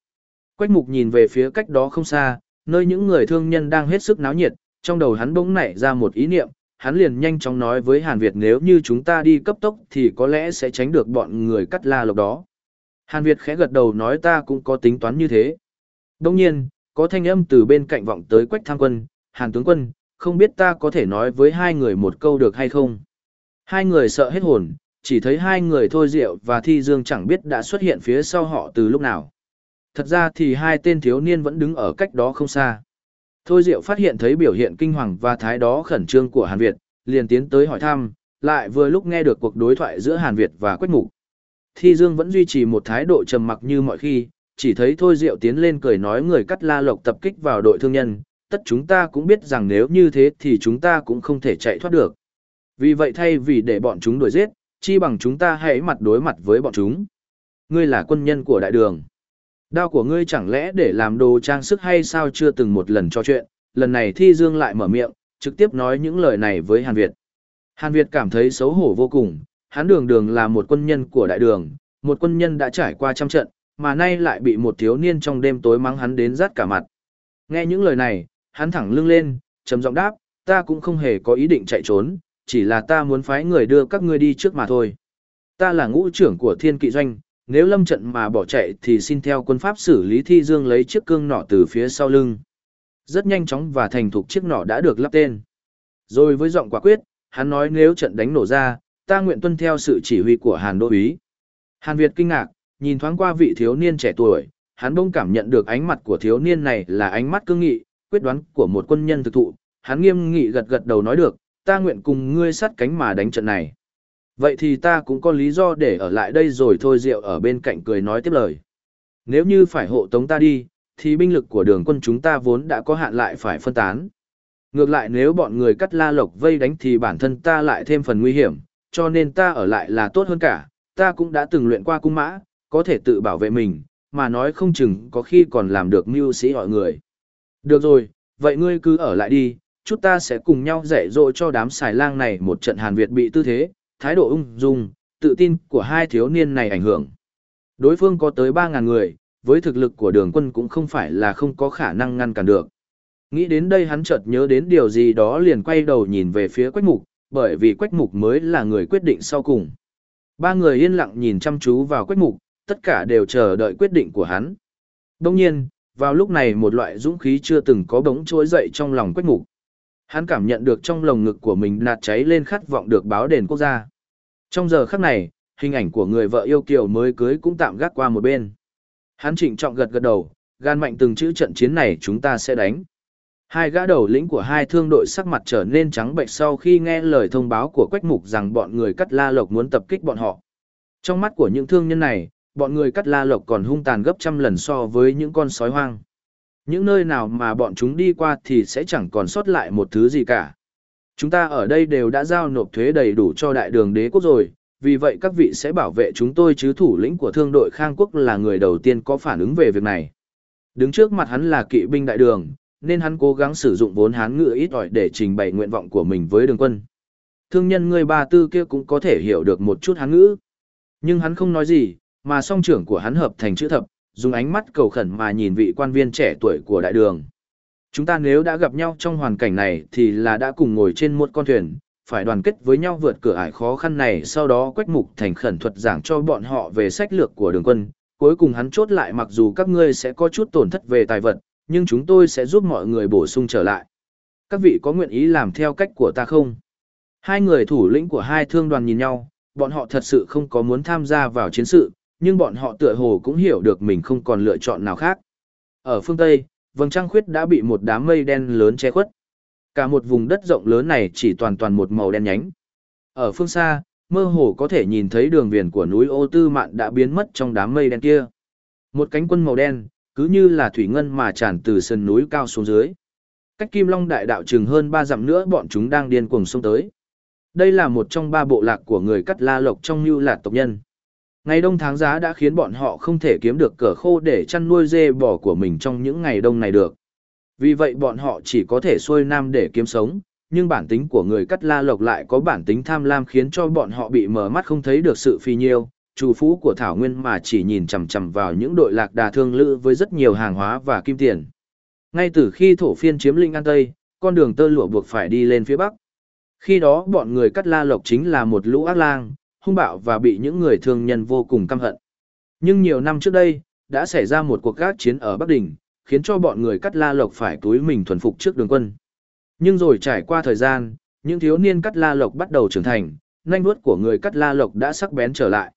Quách mục nhìn về phía cách đó không xa, nơi những người thương nhân đang hết sức náo nhiệt, trong đầu hắn bỗng nảy ra một ý niệm, hắn liền nhanh chóng nói với Hàn Việt nếu như chúng ta đi cấp tốc thì có lẽ sẽ tránh được bọn người cắt la lộc đó. Hàn Việt khẽ gật đầu nói ta cũng có tính toán như thế. Đồng nhiên, có thanh âm từ bên cạnh vọng tới Quách Tham Quân, Hàn Tướng Quân, không biết ta có thể nói với hai người một câu được hay không. Hai người sợ hết hồn, chỉ thấy hai người Thôi Diệu và Thi Dương chẳng biết đã xuất hiện phía sau họ từ lúc nào. Thật ra thì hai tên thiếu niên vẫn đứng ở cách đó không xa. Thôi Diệu phát hiện thấy biểu hiện kinh hoàng và thái đó khẩn trương của Hàn Việt, liền tiến tới hỏi thăm, lại vừa lúc nghe được cuộc đối thoại giữa Hàn Việt và Quách Mục. Thi Dương vẫn duy trì một thái độ trầm mặc như mọi khi, chỉ thấy Thôi Diệu tiến lên cười nói người cắt la lộc tập kích vào đội thương nhân, tất chúng ta cũng biết rằng nếu như thế thì chúng ta cũng không thể chạy thoát được. Vì vậy thay vì để bọn chúng đuổi giết, chi bằng chúng ta hãy mặt đối mặt với bọn chúng. Ngươi là quân nhân của đại đường. Đao của ngươi chẳng lẽ để làm đồ trang sức hay sao chưa từng một lần cho chuyện, lần này Thi Dương lại mở miệng, trực tiếp nói những lời này với Hàn Việt. Hàn Việt cảm thấy xấu hổ vô cùng, hắn đường đường là một quân nhân của đại đường, một quân nhân đã trải qua trăm trận, mà nay lại bị một thiếu niên trong đêm tối mắng hắn đến rát cả mặt. Nghe những lời này, hắn thẳng lưng lên, trầm giọng đáp, ta cũng không hề có ý định chạy trốn, chỉ là ta muốn phái người đưa các ngươi đi trước mà thôi. Ta là ngũ trưởng của thiên kỵ doanh, nếu lâm trận mà bỏ chạy thì xin theo quân pháp xử lý thi dương lấy chiếc cương nọ từ phía sau lưng. Rất nhanh chóng và thành thục chiếc nọ đã được lắp tên. Rồi với giọng quả quyết, hắn nói nếu trận đánh nổ ra, ta nguyện tuân theo sự chỉ huy của Hàn Đô Ý. Hàn Việt kinh ngạc, nhìn thoáng qua vị thiếu niên trẻ tuổi, hắn bỗng cảm nhận được ánh mặt của thiếu niên này là ánh mắt cương nghị, quyết đoán của một quân nhân thực thụ, hắn nghiêm nghị gật gật đầu nói được, ta nguyện cùng ngươi sát cánh mà đánh trận này. Vậy thì ta cũng có lý do để ở lại đây rồi thôi Diệu ở bên cạnh cười nói tiếp lời. Nếu như phải hộ tống ta đi, thì binh lực của đường quân chúng ta vốn đã có hạn lại phải phân tán. Ngược lại nếu bọn người cắt la lộc vây đánh thì bản thân ta lại thêm phần nguy hiểm, cho nên ta ở lại là tốt hơn cả, ta cũng đã từng luyện qua cung mã, có thể tự bảo vệ mình, mà nói không chừng có khi còn làm được mưu sĩ mọi người. Được rồi, vậy ngươi cứ ở lại đi, chúng ta sẽ cùng nhau dạy dỗ cho đám xài lang này một trận Hàn Việt bị tư thế, thái độ ung dung, tự tin của hai thiếu niên này ảnh hưởng. Đối phương có tới 3.000 người, với thực lực của đường quân cũng không phải là không có khả năng ngăn cản được. Nghĩ đến đây hắn chợt nhớ đến điều gì đó liền quay đầu nhìn về phía Quách Mục, bởi vì Quách Mục mới là người quyết định sau cùng. Ba người yên lặng nhìn chăm chú vào Quách Mục, tất cả đều chờ đợi quyết định của hắn. Đông nhiên, vào lúc này một loại dũng khí chưa từng có bỗng trỗi dậy trong lòng Quách Mục. Hắn cảm nhận được trong lồng ngực của mình nạt cháy lên khát vọng được báo đền quốc gia. Trong giờ khắc này, hình ảnh của người vợ yêu kiều mới cưới cũng tạm gác qua một bên. Hắn trịnh trọng gật gật đầu, gan mạnh từng chữ trận chiến này chúng ta sẽ đánh. Hai gã đầu lĩnh của hai thương đội sắc mặt trở nên trắng bệch sau khi nghe lời thông báo của Quách Mục rằng bọn người cắt la lộc muốn tập kích bọn họ. Trong mắt của những thương nhân này, bọn người cắt la lộc còn hung tàn gấp trăm lần so với những con sói hoang. Những nơi nào mà bọn chúng đi qua thì sẽ chẳng còn sót lại một thứ gì cả. Chúng ta ở đây đều đã giao nộp thuế đầy đủ cho đại đường đế quốc rồi, vì vậy các vị sẽ bảo vệ chúng tôi chứ thủ lĩnh của thương đội Khang Quốc là người đầu tiên có phản ứng về việc này. Đứng trước mặt hắn là kỵ binh đại đường, nên hắn cố gắng sử dụng vốn hán ngữ ít ỏi để trình bày nguyện vọng của mình với đường quân. Thương nhân người ba tư kia cũng có thể hiểu được một chút hán ngữ. Nhưng hắn không nói gì, mà song trưởng của hắn hợp thành chữ thập, dùng ánh mắt cầu khẩn mà nhìn vị quan viên trẻ tuổi của đại đường. Chúng ta nếu đã gặp nhau trong hoàn cảnh này thì là đã cùng ngồi trên một con thuyền, phải đoàn kết với nhau vượt cửa ải khó khăn này sau đó quách mục thành khẩn thuật giảng cho bọn họ về sách lược của đường quân. Cuối cùng hắn chốt lại mặc dù các ngươi sẽ có chút tổn thất về tài vật, nhưng chúng tôi sẽ giúp mọi người bổ sung trở lại. Các vị có nguyện ý làm theo cách của ta không? Hai người thủ lĩnh của hai thương đoàn nhìn nhau, bọn họ thật sự không có muốn tham gia vào chiến sự, nhưng bọn họ tựa hồ cũng hiểu được mình không còn lựa chọn nào khác. Ở phương Tây, vầng trăng khuyết đã bị một đám mây đen lớn che khuất. Cả một vùng đất rộng lớn này chỉ toàn toàn một màu đen nhánh. Ở phương xa, mơ hồ có thể nhìn thấy đường viền của núi ô tư mạn đã biến mất trong đám mây đen kia. Một cánh quân màu đen, cứ như là thủy ngân mà tràn từ sườn núi cao xuống dưới. Cách Kim Long đại đạo chừng hơn ba dặm nữa bọn chúng đang điên cuồng xông tới. Đây là một trong ba bộ lạc của người cắt la lộc trong như lạc tộc nhân. Ngày đông tháng giá đã khiến bọn họ không thể kiếm được cỡ khô để chăn nuôi dê bò của mình trong những ngày đông này được. Vì vậy bọn họ chỉ có thể xuôi nam để kiếm sống, nhưng bản tính của người cắt la lộc lại có bản tính tham lam khiến cho bọn họ bị mở mắt không thấy được sự phi nhiêu, chủ phú của Thảo Nguyên mà chỉ nhìn chằm chằm vào những đội lạc đà thương lữ với rất nhiều hàng hóa và kim tiền. Ngay từ khi thổ phiên chiếm lĩnh An Tây, con đường tơ lụa buộc phải đi lên phía Bắc. Khi đó bọn người cắt la lộc chính là một lũ ác lang, hung bạo và bị những người thương nhân vô cùng căm hận. Nhưng nhiều năm trước đây, đã xảy ra một cuộc gác chiến ở Bắc Đình, khiến cho bọn người cắt la lộc phải túi mình thuần phục trước đường quân. Nhưng rồi trải qua thời gian, những thiếu niên cắt la lộc bắt đầu trưởng thành, nanh vuốt của người cắt la lộc đã sắc bén trở lại.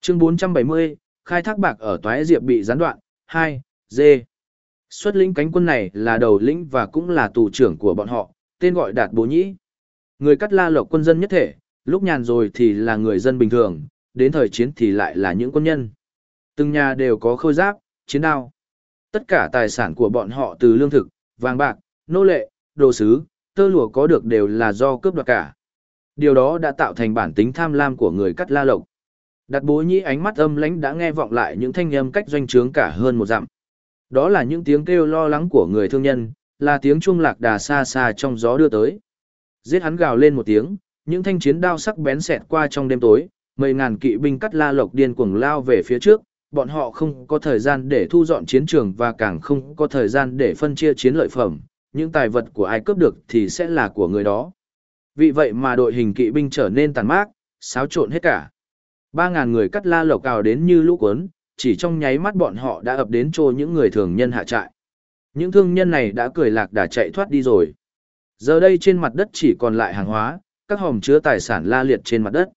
Chương 470, khai thác bạc ở toái diệp bị gián đoạn, 2, D. Xuất lĩnh cánh quân này là đầu lĩnh và cũng là tù trưởng của bọn họ, tên gọi Đạt Bố Nhĩ. Người cắt la lộc quân dân nhất thể, lúc nhàn rồi thì là người dân bình thường, đến thời chiến thì lại là những quân nhân. Từng nhà đều có khôi giáp, chiến đao. Tất cả tài sản của bọn họ từ lương thực, vàng bạc, nô lệ, đồ sứ, tơ lụa có được đều là do cướp đoạt cả. Điều đó đã tạo thành bản tính tham lam của người cắt la lộc. Đặt bố nhĩ ánh mắt âm lãnh đã nghe vọng lại những thanh âm cách doanh trướng cả hơn một dặm. Đó là những tiếng kêu lo lắng của người thương nhân, là tiếng chuông lạc đà xa xa trong gió đưa tới. Giết hắn gào lên một tiếng, những thanh chiến đao sắc bén xẹt qua trong đêm tối, mấy ngàn kỵ binh cắt la lộc điên cuồng lao về phía trước, bọn họ không có thời gian để thu dọn chiến trường và càng không có thời gian để phân chia chiến lợi phẩm, những tài vật của ai cướp được thì sẽ là của người đó. Vì vậy mà đội hình kỵ binh trở nên tàn mát, xáo trộn hết cả. Ba ngàn người cắt la lộc cào đến như lũ cuốn, chỉ trong nháy mắt bọn họ đã ập đến trô những người thường nhân hạ trại. Những thương nhân này đã cười lạc đã chạy thoát đi rồi. Giờ đây trên mặt đất chỉ còn lại hàng hóa, các hòm chứa tài sản la liệt trên mặt đất.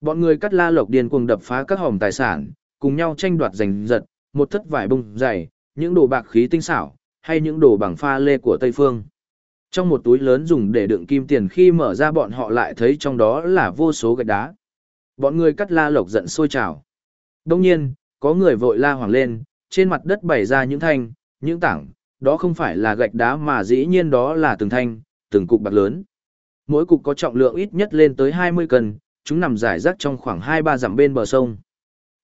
Bọn người cắt la lộc điên cuồng đập phá các hòm tài sản, cùng nhau tranh đoạt giành giật, một thất vải bông dày, những đồ bạc khí tinh xảo, hay những đồ bằng pha lê của Tây Phương. Trong một túi lớn dùng để đựng kim tiền khi mở ra bọn họ lại thấy trong đó là vô số gạch đá. Bọn người cắt la lộc giận sôi trào. Đông nhiên, có người vội la hoàng lên, trên mặt đất bày ra những thanh, những tảng, đó không phải là gạch đá mà dĩ nhiên đó là từng thanh, từng cục bạc lớn. Mỗi cục có trọng lượng ít nhất lên tới 20 cân, chúng nằm rải rác trong khoảng 2-3 dặm bên bờ sông.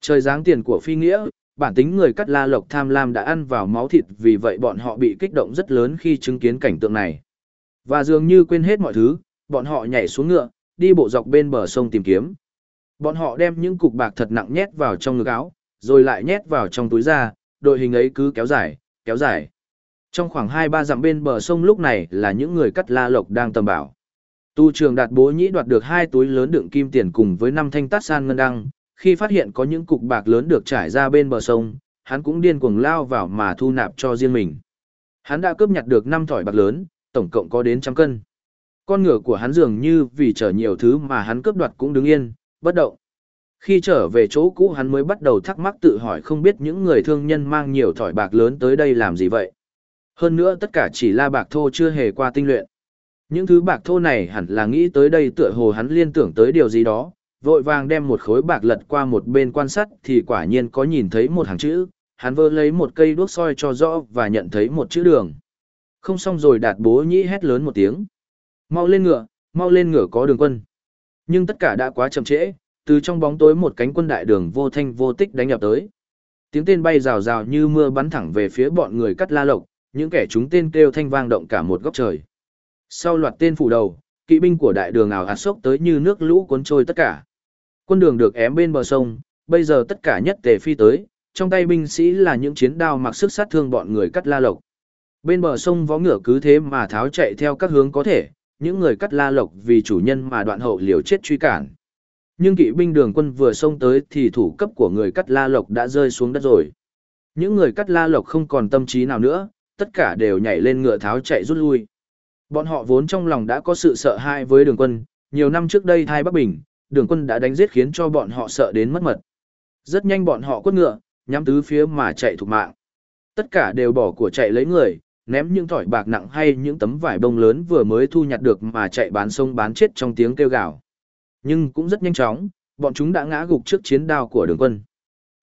Trời giáng tiền của phi nghĩa, bản tính người cắt la lộc tham lam đã ăn vào máu thịt vì vậy bọn họ bị kích động rất lớn khi chứng kiến cảnh tượng này. Và dường như quên hết mọi thứ, bọn họ nhảy xuống ngựa, đi bộ dọc bên bờ sông tìm kiếm. Bọn họ đem những cục bạc thật nặng nhét vào trong ngực áo, rồi lại nhét vào trong túi da, đội hình ấy cứ kéo dài, kéo dài. Trong khoảng 2-3 dặm bên bờ sông lúc này là những người cắt la lộc đang tầm bảo. Tu trường đạt bố nhĩ đoạt được hai túi lớn đựng kim tiền cùng với năm thanh tát san ngân đăng, khi phát hiện có những cục bạc lớn được trải ra bên bờ sông, hắn cũng điên cuồng lao vào mà thu nạp cho riêng mình. Hắn đã cướp nhặt được năm thỏi bạc lớn, tổng cộng có đến trăm cân. Con ngựa của hắn dường như vì chở nhiều thứ mà hắn cướp đoạt cũng đứng yên, bất động. Khi trở về chỗ cũ hắn mới bắt đầu thắc mắc tự hỏi không biết những người thương nhân mang nhiều thỏi bạc lớn tới đây làm gì vậy. Hơn nữa tất cả chỉ là bạc thô chưa hề qua tinh luyện. Những thứ bạc thô này hẳn là nghĩ tới đây tựa hồ hắn liên tưởng tới điều gì đó, vội vàng đem một khối bạc lật qua một bên quan sát thì quả nhiên có nhìn thấy một hàng chữ, hắn vơ lấy một cây đuốc soi cho rõ và nhận thấy một chữ đường. Không xong rồi đạt bố nhĩ hét lớn một tiếng. Mau lên ngựa, mau lên ngựa có đường quân. Nhưng tất cả đã quá chậm trễ, từ trong bóng tối một cánh quân đại đường vô thanh vô tích đánh nhập tới. Tiếng tên bay rào rào như mưa bắn thẳng về phía bọn người cắt la lộc, những kẻ chúng tên kêu thanh vang động cả một góc trời. Sau loạt tên phủ đầu, kỵ binh của đại đường ảo hạt sốc tới như nước lũ cuốn trôi tất cả. Quân đường được ém bên bờ sông, bây giờ tất cả nhất tề phi tới, trong tay binh sĩ là những chiến đao mặc sức sát thương bọn người cắt la lộc. Bên bờ sông vó ngựa cứ thế mà tháo chạy theo các hướng có thể, những người cắt la lộc vì chủ nhân mà đoạn hậu liều chết truy cản. Nhưng kỵ binh đường quân vừa xông tới thì thủ cấp của người cắt la lộc đã rơi xuống đất rồi. Những người cắt la lộc không còn tâm trí nào nữa, tất cả đều nhảy lên ngựa tháo chạy rút lui. Bọn họ vốn trong lòng đã có sự sợ hãi với đường quân, nhiều năm trước đây thai Bắc Bình, đường quân đã đánh giết khiến cho bọn họ sợ đến mất mật. Rất nhanh bọn họ quất ngựa, nhắm tứ phía mà chạy thục mạng. Tất cả đều bỏ của chạy lấy người, ném những thỏi bạc nặng hay những tấm vải bông lớn vừa mới thu nhặt được mà chạy bán sông bán chết trong tiếng kêu gào. Nhưng cũng rất nhanh chóng, bọn chúng đã ngã gục trước chiến đao của đường quân.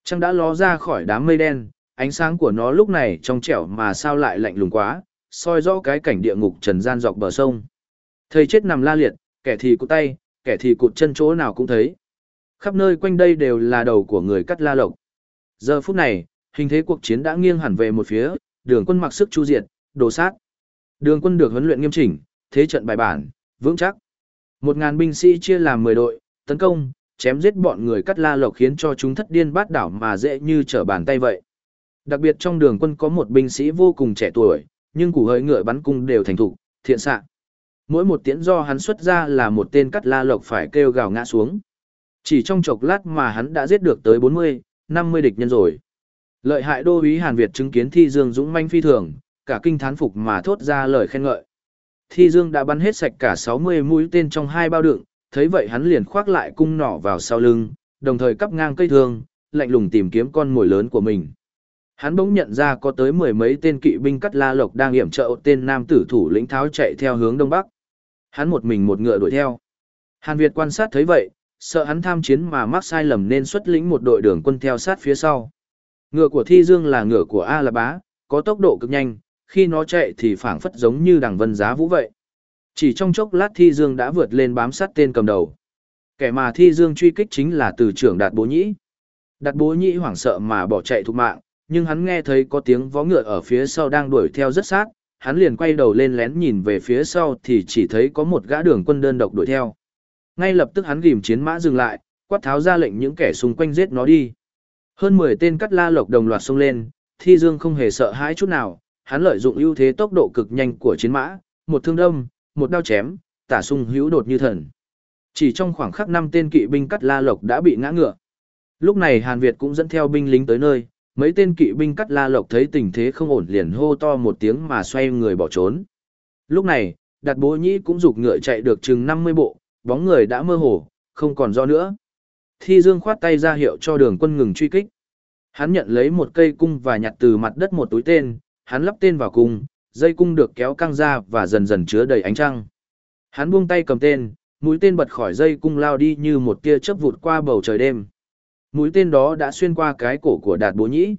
Trăng đã ló ra khỏi đám mây đen, ánh sáng của nó lúc này trong trẻo mà sao lại lạnh lùng quá, soi rõ cái cảnh địa ngục trần gian dọc bờ sông. Thầy chết nằm la liệt, kẻ thì cụt tay, kẻ thì cụt chân chỗ nào cũng thấy. Khắp nơi quanh đây đều là đầu của người cắt la lộc. Giờ phút này, hình thế cuộc chiến đã nghiêng hẳn về một phía, đường quân mặc sức chu diệt, đồ sát. Đường quân được huấn luyện nghiêm chỉnh, thế trận bài bản, vững chắc. Một ngàn binh sĩ chia làm 10 đội, tấn công, chém giết bọn người cắt la lộc khiến cho chúng thất điên bát đảo mà dễ như trở bàn tay vậy. Đặc biệt trong đường quân có một binh sĩ vô cùng trẻ tuổi, nhưng củ hỡi ngựa bắn cung đều thành thục, thiện xạ. Mỗi một tiễn do hắn xuất ra là một tên cắt la lộc phải kêu gào ngã xuống. Chỉ trong chốc lát mà hắn đã giết được tới 40, 50 địch nhân rồi. Lợi hại đô úy Hàn Việt chứng kiến Thi Dương dũng manh phi thường, cả kinh thán phục mà thốt ra lời khen ngợi. Thi Dương đã bắn hết sạch cả 60 mũi tên trong hai bao đựng, thấy vậy hắn liền khoác lại cung nỏ vào sau lưng, đồng thời cắp ngang cây thương, lạnh lùng tìm kiếm con mồi lớn của mình. Hắn bỗng nhận ra có tới mười mấy tên kỵ binh cắt la lộc đang hiểm trợ tên nam tử thủ lĩnh tháo chạy theo hướng đông bắc. Hắn một mình một ngựa đuổi theo. Hàn Việt quan sát thấy vậy, sợ hắn tham chiến mà mắc sai lầm nên xuất lĩnh một đội đường quân theo sát phía sau. Ngựa của Thi Dương là ngựa của A La Bá, có tốc độ cực nhanh, khi nó chạy thì phảng phất giống như đằng vân giá vũ vậy. Chỉ trong chốc lát Thi Dương đã vượt lên bám sát tên cầm đầu. Kẻ mà Thi Dương truy kích chính là từ trưởng Đạt Bố Nhĩ. Đạt Bố Nhĩ hoảng sợ mà bỏ chạy thục mạng, nhưng hắn nghe thấy có tiếng vó ngựa ở phía sau đang đuổi theo rất sát, hắn liền quay đầu lên lén nhìn về phía sau thì chỉ thấy có một gã đường quân đơn độc đuổi theo. Ngay lập tức hắn ghim chiến mã dừng lại, quát tháo ra lệnh những kẻ xung quanh giết nó đi. Hơn 10 tên cắt la lộc đồng loạt xông lên, Thi Dương không hề sợ hãi chút nào, hắn lợi dụng ưu thế tốc độ cực nhanh của chiến mã, một thương đâm, một đao chém, tả sung hữu đột như thần. Chỉ trong khoảng khắc năm tên kỵ binh cắt la lộc đã bị ngã ngựa. Lúc này Hàn Việt cũng dẫn theo binh lính tới nơi, mấy tên kỵ binh cắt la lộc thấy tình thế không ổn liền hô to một tiếng mà xoay người bỏ trốn. Lúc này, đặt bố nhĩ cũng giục ngựa chạy được chừng 50 bộ, bóng người đã mơ hồ, không còn do nữa. Thi Dương khoát tay ra hiệu cho đường quân ngừng truy kích. Hắn nhận lấy một cây cung và nhặt từ mặt đất một túi tên, hắn lắp tên vào cung, dây cung được kéo căng ra và dần dần chứa đầy ánh trăng. Hắn buông tay cầm tên, mũi tên bật khỏi dây cung lao đi như một tia chớp vụt qua bầu trời đêm. Mũi tên đó đã xuyên qua cái cổ của Đạt Bố Nhĩ.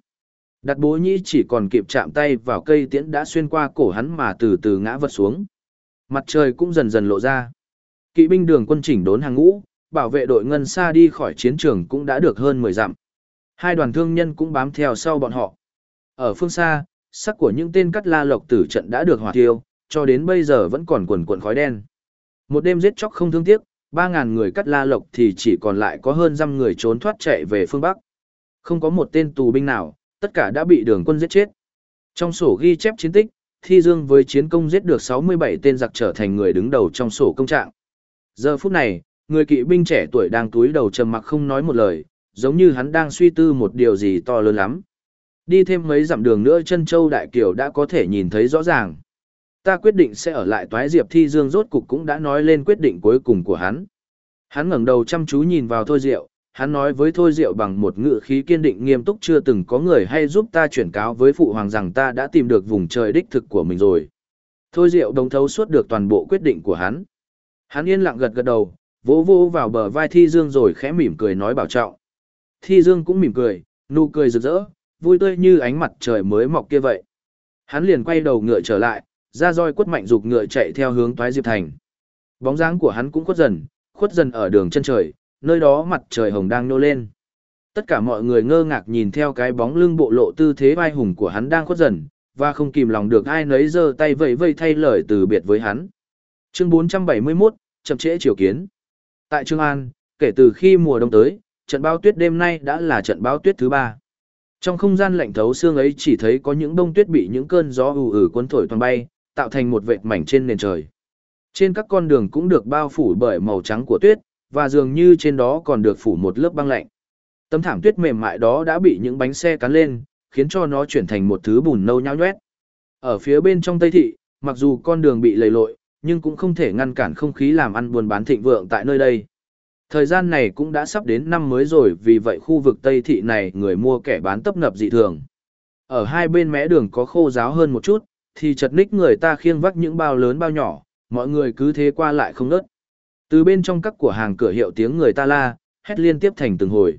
Đạt Bố Nhĩ chỉ còn kịp chạm tay vào cây tiễn đã xuyên qua cổ hắn mà từ từ ngã vật xuống. Mặt trời cũng dần dần lộ ra. Kỵ binh đường quân chỉnh đốn hàng ngũ, bảo vệ đội ngân xa đi khỏi chiến trường cũng đã được hơn 10 dặm. Hai đoàn thương nhân cũng bám theo sau bọn họ. Ở phương xa, sắc của những tên cắt la lộc tử trận đã được hỏa tiêu, cho đến bây giờ vẫn còn quần quần khói đen. Một đêm giết chóc không thương tiếc, 3.000 người cắt la lộc thì chỉ còn lại có hơn dăm người trốn thoát chạy về phương Bắc. Không có một tên tù binh nào, tất cả đã bị đường quân giết chết. Trong sổ ghi chép chiến tích, Thi Dương với chiến công giết được 67 tên giặc trở thành người đứng đầu trong sổ công trạng. Giờ phút này, người kỵ binh trẻ tuổi đang túi đầu trầm mặc không nói một lời, giống như hắn đang suy tư một điều gì to lớn lắm. Đi thêm mấy dặm đường nữa chân châu đại kiều đã có thể nhìn thấy rõ ràng. Ta quyết định sẽ ở lại toái diệp thi dương rốt cục cũng đã nói lên quyết định cuối cùng của hắn. Hắn ngẩng đầu chăm chú nhìn vào Thôi Diệu, hắn nói với Thôi Diệu bằng một ngữ khí kiên định nghiêm túc chưa từng có người hay giúp ta chuyển cáo với phụ hoàng rằng ta đã tìm được vùng trời đích thực của mình rồi. Thôi Diệu đồng thấu suốt được toàn bộ quyết định của hắn. Hắn yên lặng gật gật đầu, vỗ vỗ vào bờ vai Thi Dương rồi khẽ mỉm cười nói bảo trọng. Thi Dương cũng mỉm cười, nụ cười rực rỡ, vui tươi như ánh mặt trời mới mọc kia vậy. Hắn liền quay đầu ngựa trở lại, ra roi quất mạnh dục ngựa chạy theo hướng toái diệp thành. Bóng dáng của hắn cũng khuất dần, khuất dần ở đường chân trời, nơi đó mặt trời hồng đang nô lên. Tất cả mọi người ngơ ngác nhìn theo cái bóng lưng bộ lộ tư thế vai hùng của hắn đang khuất dần, và không kìm lòng được ai nấy giơ tay vẫy vây thay lời từ biệt với hắn. Chương 471, chậm trễ chiều kiến. Tại Trương An, kể từ khi mùa đông tới, trận bão tuyết đêm nay đã là trận bão tuyết thứ ba. Trong không gian lạnh thấu xương ấy chỉ thấy có những bông tuyết bị những cơn gió ù ử cuốn thổi toàn bay, tạo thành một vệt mảnh trên nền trời. Trên các con đường cũng được bao phủ bởi màu trắng của tuyết, và dường như trên đó còn được phủ một lớp băng lạnh. Tấm thảm tuyết mềm mại đó đã bị những bánh xe cán lên, khiến cho nó chuyển thành một thứ bùn nâu nhão nhoét. Ở phía bên trong Tây Thị, mặc dù con đường bị lầy lội, nhưng cũng không thể ngăn cản không khí làm ăn buôn bán thịnh vượng tại nơi đây. Thời gian này cũng đã sắp đến năm mới rồi vì vậy khu vực Tây Thị này người mua kẻ bán tấp nập dị thường. Ở hai bên mé đường có khô giáo hơn một chút, thì chật ních người ta khiêng vác những bao lớn bao nhỏ, mọi người cứ thế qua lại không ngớt. Từ bên trong các cửa hàng cửa hiệu tiếng người ta la, hét liên tiếp thành từng hồi.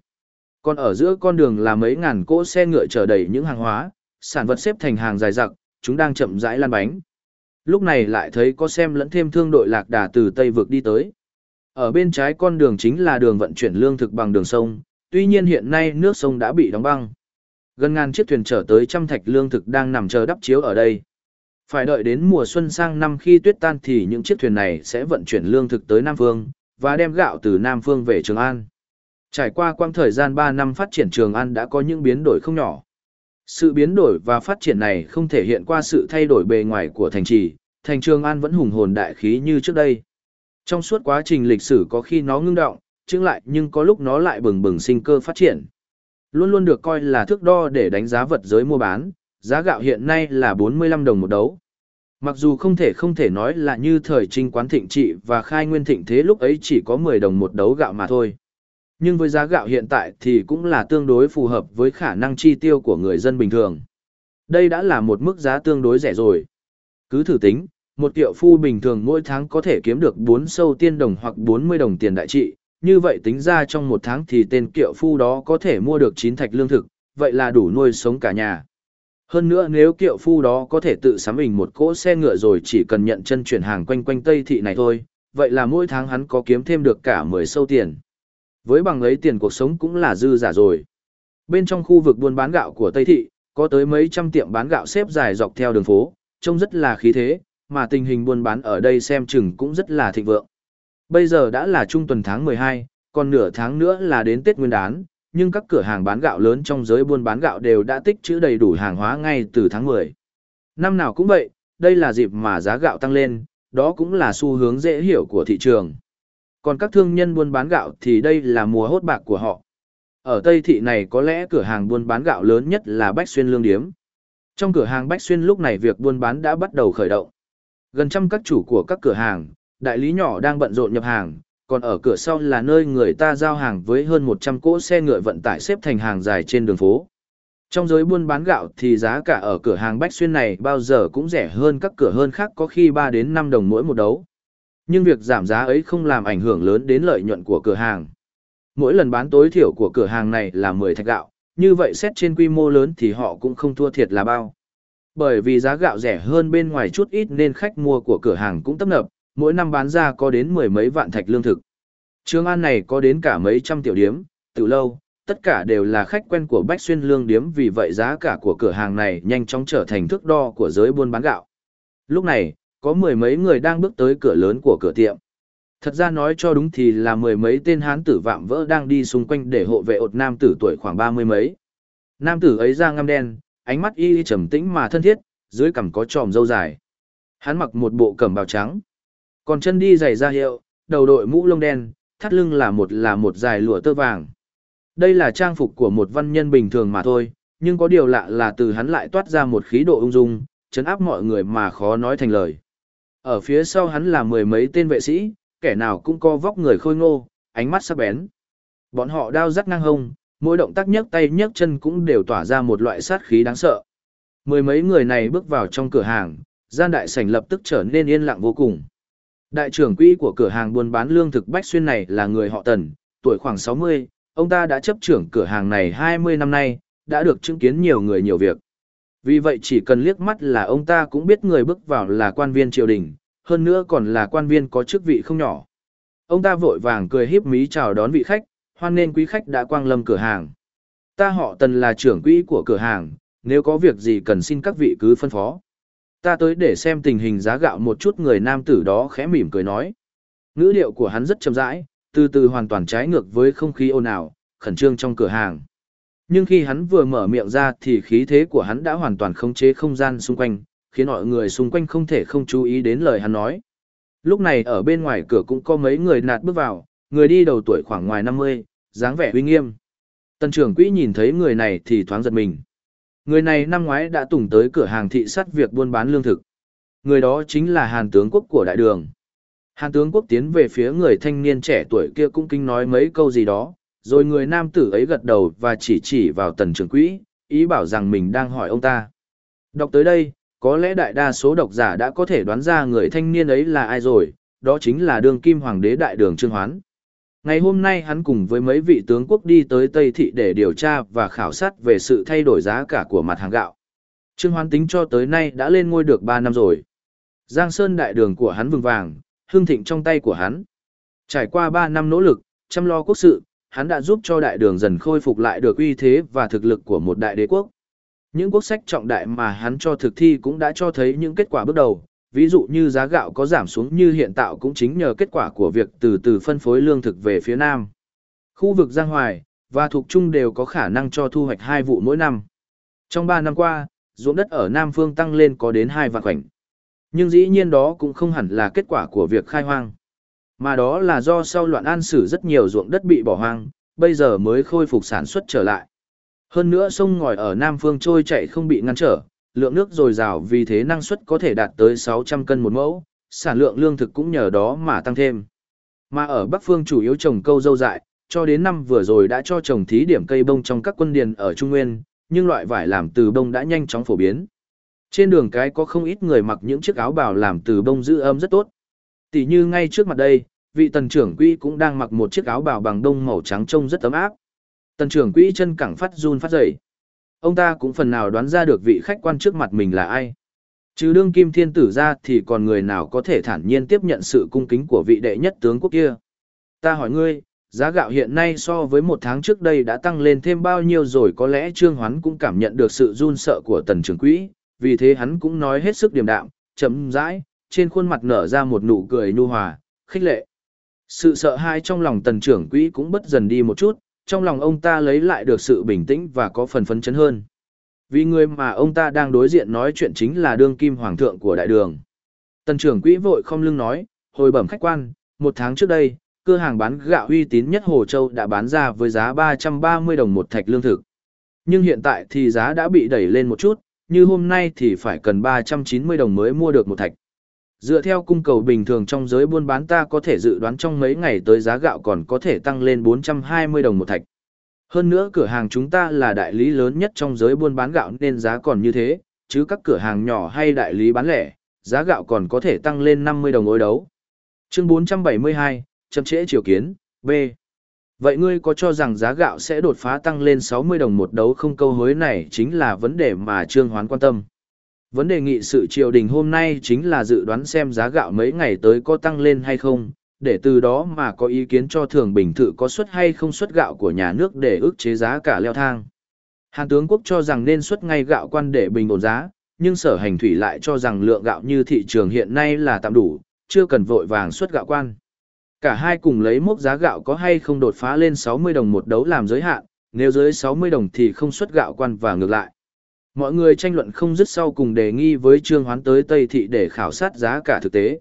Còn ở giữa con đường là mấy ngàn cỗ xe ngựa chở đầy những hàng hóa, sản vật xếp thành hàng dài dặc, chúng đang chậm rãi lan bánh. Lúc này lại thấy có xem lẫn thêm thương đội lạc đà từ Tây vực đi tới. Ở bên trái con đường chính là đường vận chuyển lương thực bằng đường sông, tuy nhiên hiện nay nước sông đã bị đóng băng. Gần ngàn chiếc thuyền chở tới trăm thạch lương thực đang nằm chờ đắp chiếu ở đây. Phải đợi đến mùa xuân sang năm khi tuyết tan thì những chiếc thuyền này sẽ vận chuyển lương thực tới Nam Phương, và đem gạo từ Nam Phương về Trường An. Trải qua quãng thời gian 3 năm phát triển Trường An đã có những biến đổi không nhỏ. Sự biến đổi và phát triển này không thể hiện qua sự thay đổi bề ngoài của thành trì, thành Trường An vẫn hùng hồn đại khí như trước đây. Trong suốt quá trình lịch sử có khi nó ngưng động, chứng lại nhưng có lúc nó lại bừng bừng sinh cơ phát triển. Luôn luôn được coi là thước đo để đánh giá vật giới mua bán, giá gạo hiện nay là 45 đồng một đấu. Mặc dù không thể không thể nói là như thời trinh quán thịnh trị và khai nguyên thịnh thế lúc ấy chỉ có 10 đồng một đấu gạo mà thôi. Nhưng với giá gạo hiện tại thì cũng là tương đối phù hợp với khả năng chi tiêu của người dân bình thường. Đây đã là một mức giá tương đối rẻ rồi. Cứ thử tính, một kiệu phu bình thường mỗi tháng có thể kiếm được 4 sâu tiên đồng hoặc 40 đồng tiền đại trị, như vậy tính ra trong một tháng thì tên kiệu phu đó có thể mua được 9 thạch lương thực, vậy là đủ nuôi sống cả nhà. Hơn nữa nếu kiệu phu đó có thể tự sắm mình một cỗ xe ngựa rồi chỉ cần nhận chân chuyển hàng quanh quanh Tây Thị này thôi, vậy là mỗi tháng hắn có kiếm thêm được cả 10 sâu tiền. Với bằng ấy tiền cuộc sống cũng là dư giả rồi. Bên trong khu vực buôn bán gạo của Tây Thị, có tới mấy trăm tiệm bán gạo xếp dài dọc theo đường phố, trông rất là khí thế, mà tình hình buôn bán ở đây xem chừng cũng rất là thịnh vượng. Bây giờ đã là trung tuần tháng 12, còn nửa tháng nữa là đến Tết Nguyên đán, nhưng các cửa hàng bán gạo lớn trong giới buôn bán gạo đều đã tích trữ đầy đủ hàng hóa ngay từ tháng 10. Năm nào cũng vậy, đây là dịp mà giá gạo tăng lên, đó cũng là xu hướng dễ hiểu của thị trường. Còn các thương nhân buôn bán gạo thì đây là mùa hốt bạc của họ. Ở Tây Thị này có lẽ cửa hàng buôn bán gạo lớn nhất là Bách Xuyên Lương Điếm. Trong cửa hàng Bách Xuyên lúc này việc buôn bán đã bắt đầu khởi động. Gần trăm các chủ của các cửa hàng, đại lý nhỏ đang bận rộn nhập hàng, còn ở cửa sau là nơi người ta giao hàng với hơn 100 cỗ xe ngựa vận tải xếp thành hàng dài trên đường phố. Trong giới buôn bán gạo thì giá cả ở cửa hàng Bách Xuyên này bao giờ cũng rẻ hơn các cửa hơn khác có khi 3 đến 5 đồng mỗi một đấu. Nhưng việc giảm giá ấy không làm ảnh hưởng lớn đến lợi nhuận của cửa hàng. Mỗi lần bán tối thiểu của cửa hàng này là 10 thạch gạo, như vậy xét trên quy mô lớn thì họ cũng không thua thiệt là bao. Bởi vì giá gạo rẻ hơn bên ngoài chút ít nên khách mua của cửa hàng cũng tấp nập, mỗi năm bán ra có đến mười mấy vạn thạch lương thực. Trường An này có đến cả mấy trăm tiểu điếm, từ lâu, tất cả đều là khách quen của Bách Xuyên Lương Điếm vì vậy giá cả của cửa hàng này nhanh chóng trở thành thước đo của giới buôn bán gạo. Lúc này, có mười mấy người đang bước tới cửa lớn của cửa tiệm. Thật ra nói cho đúng thì là mười mấy tên hán tử vạm vỡ đang đi xung quanh để hộ vệ ột nam tử tuổi khoảng ba mươi mấy. Nam tử ấy da ngăm đen, ánh mắt y trầm tĩnh mà thân thiết, dưới cằm có tròm râu dài. Hắn mặc một bộ cẩm bào trắng. Còn chân đi giày da hiệu, đầu đội mũ lông đen, thắt lưng là một là một dài lụa tơ vàng. Đây là trang phục của một văn nhân bình thường mà thôi, nhưng có điều lạ là từ hắn lại toát ra một khí độ ung dung, chấn áp mọi người mà khó nói thành lời. Ở phía sau hắn là mười mấy tên vệ sĩ, kẻ nào cũng có vóc người khôi ngô, ánh mắt sắc bén. Bọn họ đao rắc ngang hông, mỗi động tác nhấc tay nhấc chân cũng đều tỏa ra một loại sát khí đáng sợ. Mười mấy người này bước vào trong cửa hàng, gian đại sảnh lập tức trở nên yên lặng vô cùng. Đại trưởng quỹ của cửa hàng buôn bán lương thực Bách Xuyên này là người họ Tần, tuổi khoảng 60, ông ta đã chấp trưởng cửa hàng này 20 năm nay, đã được chứng kiến nhiều người nhiều việc. Vì vậy chỉ cần liếc mắt là ông ta cũng biết người bước vào là quan viên triều đình, hơn nữa còn là quan viên có chức vị không nhỏ. Ông ta vội vàng cười híp mí chào đón vị khách, hoan nên quý khách đã quang lâm cửa hàng. Ta họ Tần là trưởng quỹ của cửa hàng, nếu có việc gì cần xin các vị cứ phân phó. Ta tới để xem tình hình giá gạo một chút người nam tử đó khẽ mỉm cười nói. Ngữ điệu của hắn rất chậm rãi, từ từ hoàn toàn trái ngược với không khí ồn ào, khẩn trương trong cửa hàng. Nhưng khi hắn vừa mở miệng ra thì khí thế của hắn đã hoàn toàn khống chế không gian xung quanh, khiến mọi người xung quanh không thể không chú ý đến lời hắn nói. Lúc này ở bên ngoài cửa cũng có mấy người nạt bước vào, người đi đầu tuổi khoảng ngoài 50, dáng vẻ uy nghiêm. Tần trưởng quỹ nhìn thấy người này thì thoáng giật mình. Người này năm ngoái đã tùng tới cửa hàng thị sát việc buôn bán lương thực. Người đó chính là Hàn tướng quốc của đại đường. Hàn tướng quốc tiến về phía người thanh niên trẻ tuổi kia cũng kinh nói mấy câu gì đó, rồi người nam tử ấy gật đầu và chỉ chỉ vào tần trưởng quỹ, ý bảo rằng mình đang hỏi ông ta. Đọc tới đây, có lẽ đại đa số độc giả đã có thể đoán ra người thanh niên ấy là ai rồi, đó chính là đương kim hoàng đế đại đường Trương Hoán. Ngày hôm nay hắn cùng với mấy vị tướng quốc đi tới Tây Thị để điều tra và khảo sát về sự thay đổi giá cả của mặt hàng gạo. Trương Hoán tính cho tới nay đã lên ngôi được 3 năm rồi. Giang Sơn đại đường của hắn vừng vàng, hương thịnh trong tay của hắn. Trải qua 3 năm nỗ lực, chăm lo quốc sự, hắn đã giúp cho đại đường dần khôi phục lại được uy thế và thực lực của một đại đế quốc. Những quốc sách trọng đại mà hắn cho thực thi cũng đã cho thấy những kết quả bước đầu, ví dụ như giá gạo có giảm xuống như hiện tại cũng chính nhờ kết quả của việc từ từ phân phối lương thực về phía Nam. Khu vực Giang Hoài và Thục Trung đều có khả năng cho thu hoạch hai vụ mỗi năm. Trong 3 năm qua, ruộng đất ở Nam Phương tăng lên có đến 2 vạn khoảnh. Nhưng dĩ nhiên đó cũng không hẳn là kết quả của việc khai hoang. Mà đó là do sau loạn an sử rất nhiều ruộng đất bị bỏ hoang, bây giờ mới khôi phục sản xuất trở lại. Hơn nữa sông ngòi ở Nam Phương trôi chạy không bị ngăn trở, lượng nước dồi dào vì thế năng suất có thể đạt tới 600 cân một mẫu, sản lượng lương thực cũng nhờ đó mà tăng thêm. Mà ở Bắc Phương chủ yếu trồng câu dâu dại, cho đến năm vừa rồi đã cho trồng thí điểm cây bông trong các quân điền ở Trung Nguyên, nhưng loại vải làm từ bông đã nhanh chóng phổ biến. Trên đường cái có không ít người mặc những chiếc áo bào làm từ bông giữ ấm rất tốt. Tỷ như ngay trước mặt đây, vị tần trưởng quỹ cũng đang mặc một chiếc áo bào bằng đông màu trắng trông rất ấm áp. Tần trưởng quỹ chân cẳng phát run phát dậy. Ông ta cũng phần nào đoán ra được vị khách quan trước mặt mình là ai. Trừ đương kim thiên tử ra thì còn người nào có thể thản nhiên tiếp nhận sự cung kính của vị đệ nhất tướng quốc kia. Ta hỏi ngươi, giá gạo hiện nay so với một tháng trước đây đã tăng lên thêm bao nhiêu rồi có lẽ Trương Hoán cũng cảm nhận được sự run sợ của tần trưởng quỹ, vì thế hắn cũng nói hết sức điềm đạm, chậm rãi, trên khuôn mặt nở ra một nụ cười nhu hòa, khích lệ. Sự sợ hãi trong lòng tần trưởng quỹ cũng bất dần đi một chút, trong lòng ông ta lấy lại được sự bình tĩnh và có phần phấn chấn hơn. Vì người mà ông ta đang đối diện nói chuyện chính là đương kim hoàng thượng của đại đường. Tần trưởng quỹ vội không lưng nói, hồi bẩm khách quan, một tháng trước đây, cửa hàng bán gạo uy tín nhất Hồ Châu đã bán ra với giá 330 đồng một thạch lương thực. Nhưng hiện tại thì giá đã bị đẩy lên một chút, như hôm nay thì phải cần 390 đồng mới mua được một thạch. Dựa theo cung cầu bình thường trong giới buôn bán ta có thể dự đoán trong mấy ngày tới giá gạo còn có thể tăng lên 420 đồng một thạch. Hơn nữa cửa hàng chúng ta là đại lý lớn nhất trong giới buôn bán gạo nên giá còn như thế, chứ các cửa hàng nhỏ hay đại lý bán lẻ, giá gạo còn có thể tăng lên 50 đồng ối đấu. Chương 472, chậm trễ chiều kiến, B. Vậy ngươi có cho rằng giá gạo sẽ đột phá tăng lên 60 đồng một đấu không câu hối này chính là vấn đề mà Trương Hoán quan tâm. Vấn đề nghị sự triều đình hôm nay chính là dự đoán xem giá gạo mấy ngày tới có tăng lên hay không, để từ đó mà có ý kiến cho thường bình thự có xuất hay không xuất gạo của nhà nước để ức chế giá cả leo thang. Hàn tướng quốc cho rằng nên xuất ngay gạo quan để bình ổn giá, nhưng sở hành thủy lại cho rằng lượng gạo như thị trường hiện nay là tạm đủ, chưa cần vội vàng xuất gạo quan. Cả hai cùng lấy mốc giá gạo có hay không đột phá lên 60 đồng một đấu làm giới hạn, nếu dưới 60 đồng thì không xuất gạo quan và ngược lại. Mọi người tranh luận không dứt sau cùng đề nghi với Trương Hoán tới Tây Thị để khảo sát giá cả thực tế.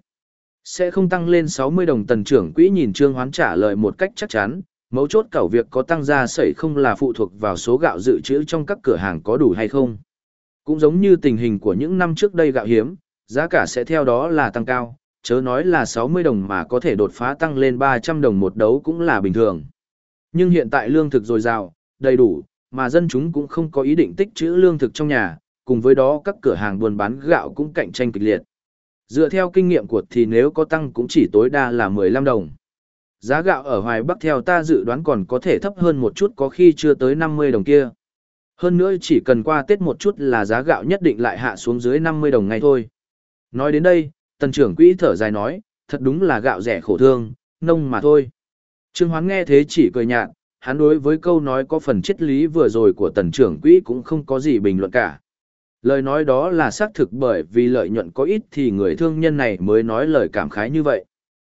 Sẽ không tăng lên 60 đồng tần trưởng quỹ nhìn Trương Hoán trả lời một cách chắc chắn, mấu chốt cẩu việc có tăng ra sẩy không là phụ thuộc vào số gạo dự trữ trong các cửa hàng có đủ hay không. Cũng giống như tình hình của những năm trước đây gạo hiếm, giá cả sẽ theo đó là tăng cao, chớ nói là 60 đồng mà có thể đột phá tăng lên 300 đồng một đấu cũng là bình thường. Nhưng hiện tại lương thực dồi dào, đầy đủ, mà dân chúng cũng không có ý định tích trữ lương thực trong nhà, cùng với đó các cửa hàng buôn bán gạo cũng cạnh tranh kịch liệt. Dựa theo kinh nghiệm của thì nếu có tăng cũng chỉ tối đa là 15 đồng. Giá gạo ở Hoài Bắc theo ta dự đoán còn có thể thấp hơn một chút có khi chưa tới 50 đồng kia. Hơn nữa chỉ cần qua Tết một chút là giá gạo nhất định lại hạ xuống dưới 50 đồng ngay thôi. Nói đến đây, tần trưởng quỹ thở dài nói, thật đúng là gạo rẻ khổ thương, nông mà thôi. Trương Hoán nghe thế chỉ cười nhạt, hắn đối với câu nói có phần triết lý vừa rồi của tần trưởng quỹ cũng không có gì bình luận cả. Lời nói đó là xác thực bởi vì lợi nhuận có ít thì người thương nhân này mới nói lời cảm khái như vậy.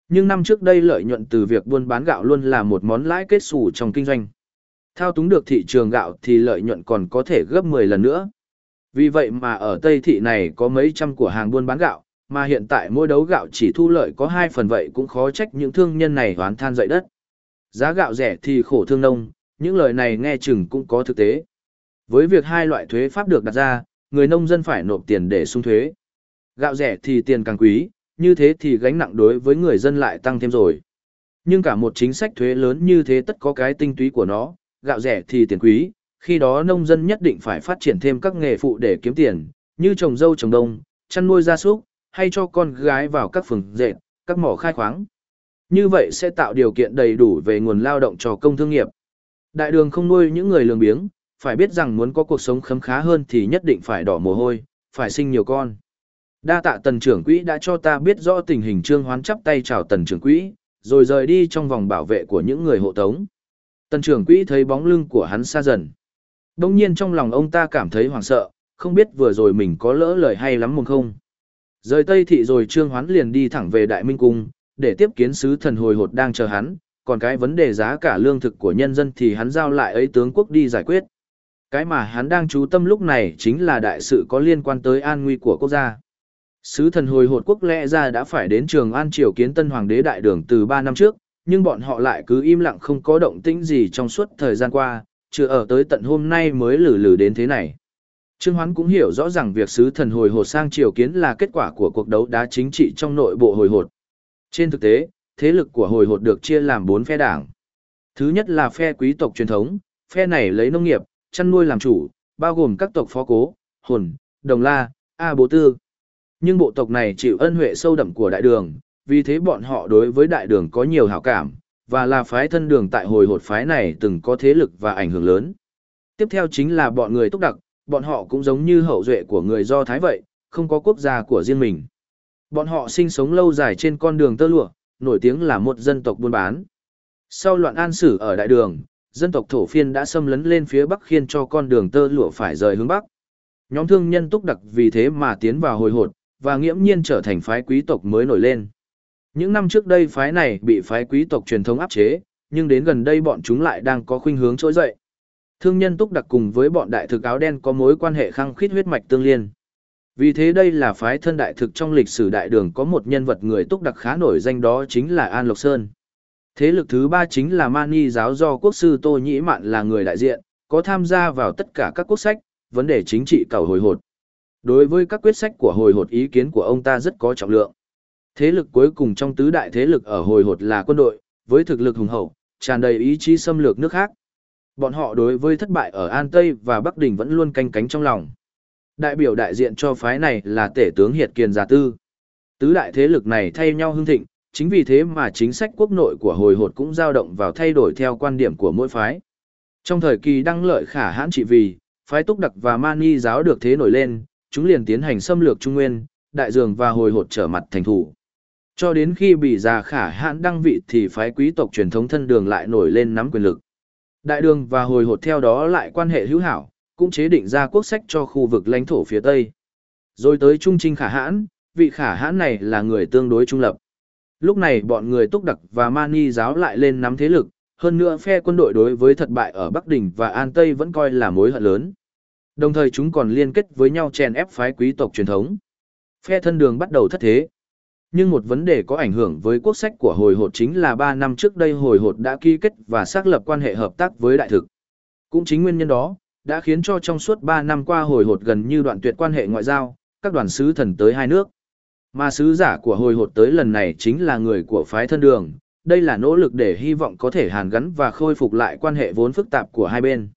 Nhưng năm trước đây lợi nhuận từ việc buôn bán gạo luôn là một món lãi kết xù trong kinh doanh. Thao túng được thị trường gạo thì lợi nhuận còn có thể gấp 10 lần nữa. Vì vậy mà ở Tây Thị này có mấy trăm của hàng buôn bán gạo, mà hiện tại mỗi đấu gạo chỉ thu lợi có 2 phần vậy cũng khó trách những thương nhân này hoán than dậy đất. Giá gạo rẻ thì khổ thương nông, những lời này nghe chừng cũng có thực tế. Với việc hai loại thuế pháp được đặt ra, người nông dân phải nộp tiền để sung thuế. Gạo rẻ thì tiền càng quý, như thế thì gánh nặng đối với người dân lại tăng thêm rồi. Nhưng cả một chính sách thuế lớn như thế tất có cái tinh túy của nó, gạo rẻ thì tiền quý, khi đó nông dân nhất định phải phát triển thêm các nghề phụ để kiếm tiền, như trồng dâu trồng đông, chăn nuôi gia súc, hay cho con gái vào các phường dệt, các mỏ khai khoáng. Như vậy sẽ tạo điều kiện đầy đủ về nguồn lao động cho công thương nghiệp. Đại đường không nuôi những người lường biếng, phải biết rằng muốn có cuộc sống khấm khá hơn thì nhất định phải đỏ mồ hôi, phải sinh nhiều con. Đa tạ tần trưởng quỹ đã cho ta biết rõ tình hình trương hoán chắp tay chào tần trưởng quỹ, rồi rời đi trong vòng bảo vệ của những người hộ tống. Tần trưởng quỹ thấy bóng lưng của hắn xa dần. Đông nhiên trong lòng ông ta cảm thấy hoảng sợ, không biết vừa rồi mình có lỡ lời hay lắm muốn không. Rời Tây Thị rồi Trương Hoán liền đi thẳng về Đại Minh Cung, để tiếp kiến sứ thần hồi hột đang chờ hắn, còn cái vấn đề giá cả lương thực của nhân dân thì hắn giao lại ấy tướng quốc đi giải quyết. Cái mà hắn đang chú tâm lúc này chính là đại sự có liên quan tới an nguy của quốc gia. Sứ thần hồi hột quốc lẽ ra đã phải đến trường An Triều kiến tân hoàng đế đại đường từ 3 năm trước, nhưng bọn họ lại cứ im lặng không có động tĩnh gì trong suốt thời gian qua, chưa ở tới tận hôm nay mới lử lử đến thế này. Trương Hoán cũng hiểu rõ ràng việc sứ thần hồi hột sang triều kiến là kết quả của cuộc đấu đá chính trị trong nội bộ hồi hột. Trên thực tế, thế lực của hồi hột được chia làm 4 phe đảng. Thứ nhất là phe quý tộc truyền thống, phe này lấy nông nghiệp, chăn nuôi làm chủ, bao gồm các tộc phó cố, hồn, đồng la, A bố tư. Nhưng bộ tộc này chịu ân huệ sâu đậm của đại đường, vì thế bọn họ đối với đại đường có nhiều hảo cảm, và là phái thân đường tại hồi hột phái này từng có thế lực và ảnh hưởng lớn. Tiếp theo chính là bọn người túc đặc, bọn họ cũng giống như hậu duệ của người Do Thái vậy, không có quốc gia của riêng mình. Bọn họ sinh sống lâu dài trên con đường tơ lụa, nổi tiếng là một dân tộc buôn bán. Sau loạn an sử ở đại đường, dân tộc thổ phiên đã xâm lấn lên phía bắc khiến cho con đường tơ lụa phải rời hướng bắc. Nhóm thương nhân túc đặc vì thế mà tiến vào hồi hột, và nghiễm nhiên trở thành phái quý tộc mới nổi lên. Những năm trước đây phái này bị phái quý tộc truyền thống áp chế, nhưng đến gần đây bọn chúng lại đang có khuynh hướng trỗi dậy. Thương nhân túc đặc cùng với bọn đại thực áo đen có mối quan hệ khăng khít huyết mạch tương liên. Vì thế đây là phái thân đại thực trong lịch sử đại đường có một nhân vật người túc đặc khá nổi danh đó chính là An Lộc Sơn. Thế lực thứ ba chính là Mani giáo do quốc sư Tô Nhĩ Mạn là người đại diện, có tham gia vào tất cả các quốc sách, vấn đề chính trị cầu hồi hột. Đối với các quyết sách của hồi hột ý kiến của ông ta rất có trọng lượng. Thế lực cuối cùng trong tứ đại thế lực ở hồi hột là quân đội, với thực lực hùng hậu, tràn đầy ý chí xâm lược nước khác. Bọn họ đối với thất bại ở An Tây và Bắc Đình vẫn luôn canh cánh trong lòng. Đại biểu đại diện cho phái này là tể tướng Hiệt Kiền Gia Tư. Tứ đại thế lực này thay nhau hưng thịnh, chính vì thế mà chính sách quốc nội của hồi hột cũng dao động vào thay đổi theo quan điểm của mỗi phái. Trong thời kỳ đăng lợi khả hãn trị vì, phái túc đặc và mani giáo được thế nổi lên, chúng liền tiến hành xâm lược Trung Nguyên, đại dường và hồi hột trở mặt thành thủ. Cho đến khi bị già khả hãn đăng vị thì phái quý tộc truyền thống thân đường lại nổi lên nắm quyền lực. Đại đường và hồi hột theo đó lại quan hệ hữu hảo, cũng chế định ra quốc sách cho khu vực lãnh thổ phía Tây. Rồi tới Trung Trinh khả hãn, vị khả hãn này là người tương đối trung lập. Lúc này bọn người túc đặc và mani giáo lại lên nắm thế lực, hơn nữa phe quân đội đối với thất bại ở Bắc Đình và An Tây vẫn coi là mối hận lớn. Đồng thời chúng còn liên kết với nhau chèn ép phái quý tộc truyền thống. Phe thân đường bắt đầu thất thế. Nhưng một vấn đề có ảnh hưởng với quốc sách của hồi hột chính là 3 năm trước đây hồi hột đã ký kết và xác lập quan hệ hợp tác với đại thực. Cũng chính nguyên nhân đó, đã khiến cho trong suốt 3 năm qua hồi hột gần như đoạn tuyệt quan hệ ngoại giao, các đoàn sứ thần tới hai nước. Mà sứ giả của hồi hột tới lần này chính là người của phái thân đường, đây là nỗ lực để hy vọng có thể hàn gắn và khôi phục lại quan hệ vốn phức tạp của hai bên.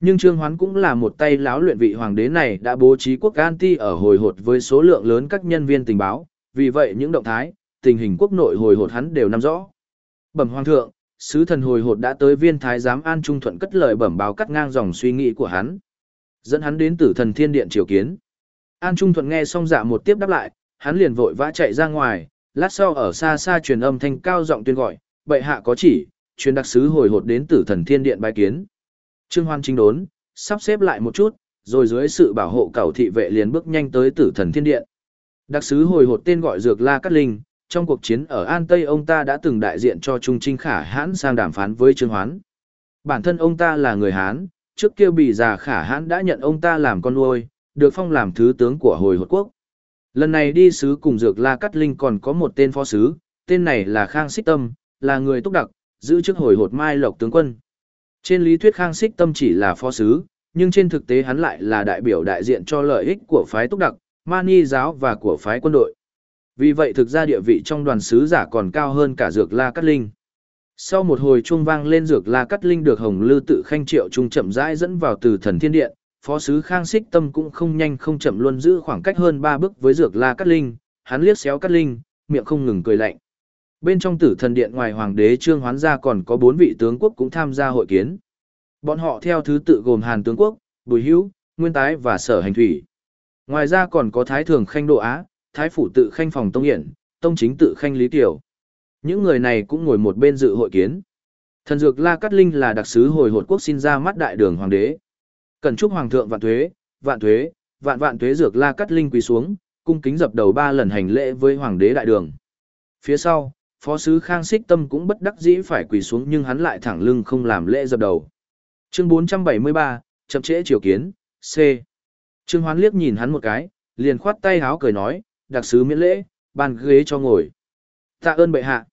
Nhưng Trương Hoán cũng là một tay láo luyện vị hoàng đế này đã bố trí quốc anti ở hồi hột với số lượng lớn các nhân viên tình báo, vì vậy những động thái, tình hình quốc nội hồi hột hắn đều nắm rõ. Bẩm hoàng thượng, sứ thần hồi hột đã tới viên thái giám An Trung Thuận cất lời bẩm báo cắt ngang dòng suy nghĩ của hắn. Dẫn hắn đến tử thần thiên điện triều kiến. An Trung Thuận nghe xong dạ một tiếp đáp lại, hắn liền vội vã chạy ra ngoài, lát sau ở xa xa truyền âm thanh cao giọng tuyên gọi, bệ hạ có chỉ, truyền đặc sứ hồi hột đến tử thần thiên điện bài kiến. Trương Hoan chính đốn, sắp xếp lại một chút, rồi dưới sự bảo hộ cầu thị vệ liền bước nhanh tới tử thần thiên điện. Đặc sứ hồi hột tên gọi Dược La Cát Linh, trong cuộc chiến ở An Tây ông ta đã từng đại diện cho Trung Trinh Khả Hãn sang đàm phán với Trương Hoán. Bản thân ông ta là người Hán, trước kia bị già Khả Hãn đã nhận ông ta làm con nuôi, được phong làm thứ tướng của hồi hột quốc. Lần này đi sứ cùng Dược La Cát Linh còn có một tên phó sứ, tên này là Khang Xích Tâm, là người túc đặc, giữ chức hồi hột Mai Lộc tướng quân. Trên lý thuyết Khang Xích Tâm chỉ là phó sứ, nhưng trên thực tế hắn lại là đại biểu đại diện cho lợi ích của phái túc đặc, mani giáo và của phái quân đội. Vì vậy thực ra địa vị trong đoàn sứ giả còn cao hơn cả Dược La Cát Linh. Sau một hồi chuông vang lên Dược La Cát Linh được Hồng Lư tự khanh triệu trung chậm rãi dẫn vào từ thần thiên điện, phó sứ Khang Xích Tâm cũng không nhanh không chậm luôn giữ khoảng cách hơn ba bước với Dược La Cát Linh, hắn liếc xéo Cát Linh, miệng không ngừng cười lạnh. Bên trong tử thần điện ngoài hoàng đế Trương Hoán gia còn có bốn vị tướng quốc cũng tham gia hội kiến. Bọn họ theo thứ tự gồm Hàn tướng quốc, Bùi Hữu, Nguyên Tái và Sở Hành Thủy. Ngoài ra còn có Thái Thường Khanh Độ Á, Thái Phủ tự Khanh Phòng Tông Hiển, Tông Chính tự Khanh Lý Tiểu. Những người này cũng ngồi một bên dự hội kiến. Thần dược La Cát Linh là đặc sứ hồi hột quốc xin ra mắt đại đường hoàng đế. Cần chúc hoàng thượng vạn thuế, vạn thuế, vạn vạn thuế dược La Cát Linh quỳ xuống, cung kính dập đầu ba lần hành lễ với hoàng đế đại đường. Phía sau, phó sứ Khang Xích Tâm cũng bất đắc dĩ phải quỳ xuống nhưng hắn lại thẳng lưng không làm lễ dập đầu. Chương 473, chậm trễ triều kiến, C. Trương Hoán liếc nhìn hắn một cái, liền khoát tay háo cười nói, đặc sứ miễn lễ, bàn ghế cho ngồi. Tạ ơn bệ hạ.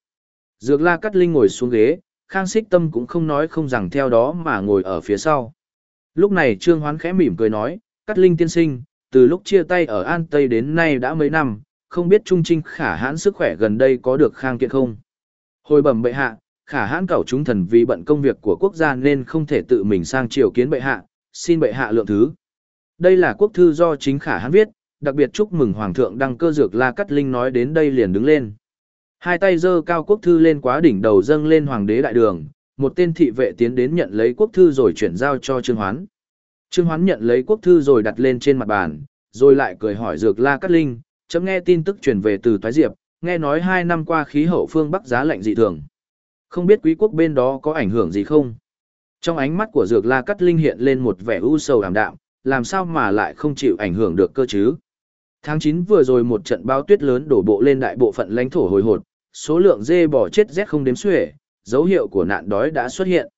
Dược La cắt Linh ngồi xuống ghế, Khang Xích Tâm cũng không nói không rằng theo đó mà ngồi ở phía sau. Lúc này Trương Hoán khẽ mỉm cười nói, cắt Linh tiên sinh, từ lúc chia tay ở An Tây đến nay đã mấy năm, không biết Trung Trinh khả hãn sức khỏe gần đây có được khang kiện không? Hồi bẩm bệ hạ, khả hãn cẩu chúng thần vì bận công việc của quốc gia nên không thể tự mình sang triều kiến bệ hạ, xin bệ hạ lượng thứ. Đây là quốc thư do chính khả hãn viết, đặc biệt chúc mừng Hoàng thượng đăng cơ dược La Cát Linh nói đến đây liền đứng lên. Hai tay giơ cao quốc thư lên quá đỉnh đầu dâng lên hoàng đế đại đường, một tên thị vệ tiến đến nhận lấy quốc thư rồi chuyển giao cho Trương Hoán. Trương Hoán nhận lấy quốc thư rồi đặt lên trên mặt bàn, rồi lại cười hỏi Dược La Cát Linh, chấm nghe tin tức truyền về từ Toái Diệp, nghe nói hai năm qua khí hậu phương Bắc giá lạnh dị thường. Không biết quý quốc bên đó có ảnh hưởng gì không? Trong ánh mắt của Dược La Cát Linh hiện lên một vẻ u sầu ảm đạm, làm sao mà lại không chịu ảnh hưởng được cơ chứ? Tháng 9 vừa rồi một trận bão tuyết lớn đổ bộ lên đại bộ phận lãnh thổ hồi hột, số lượng dê bò chết rét không đếm xuể, dấu hiệu của nạn đói đã xuất hiện.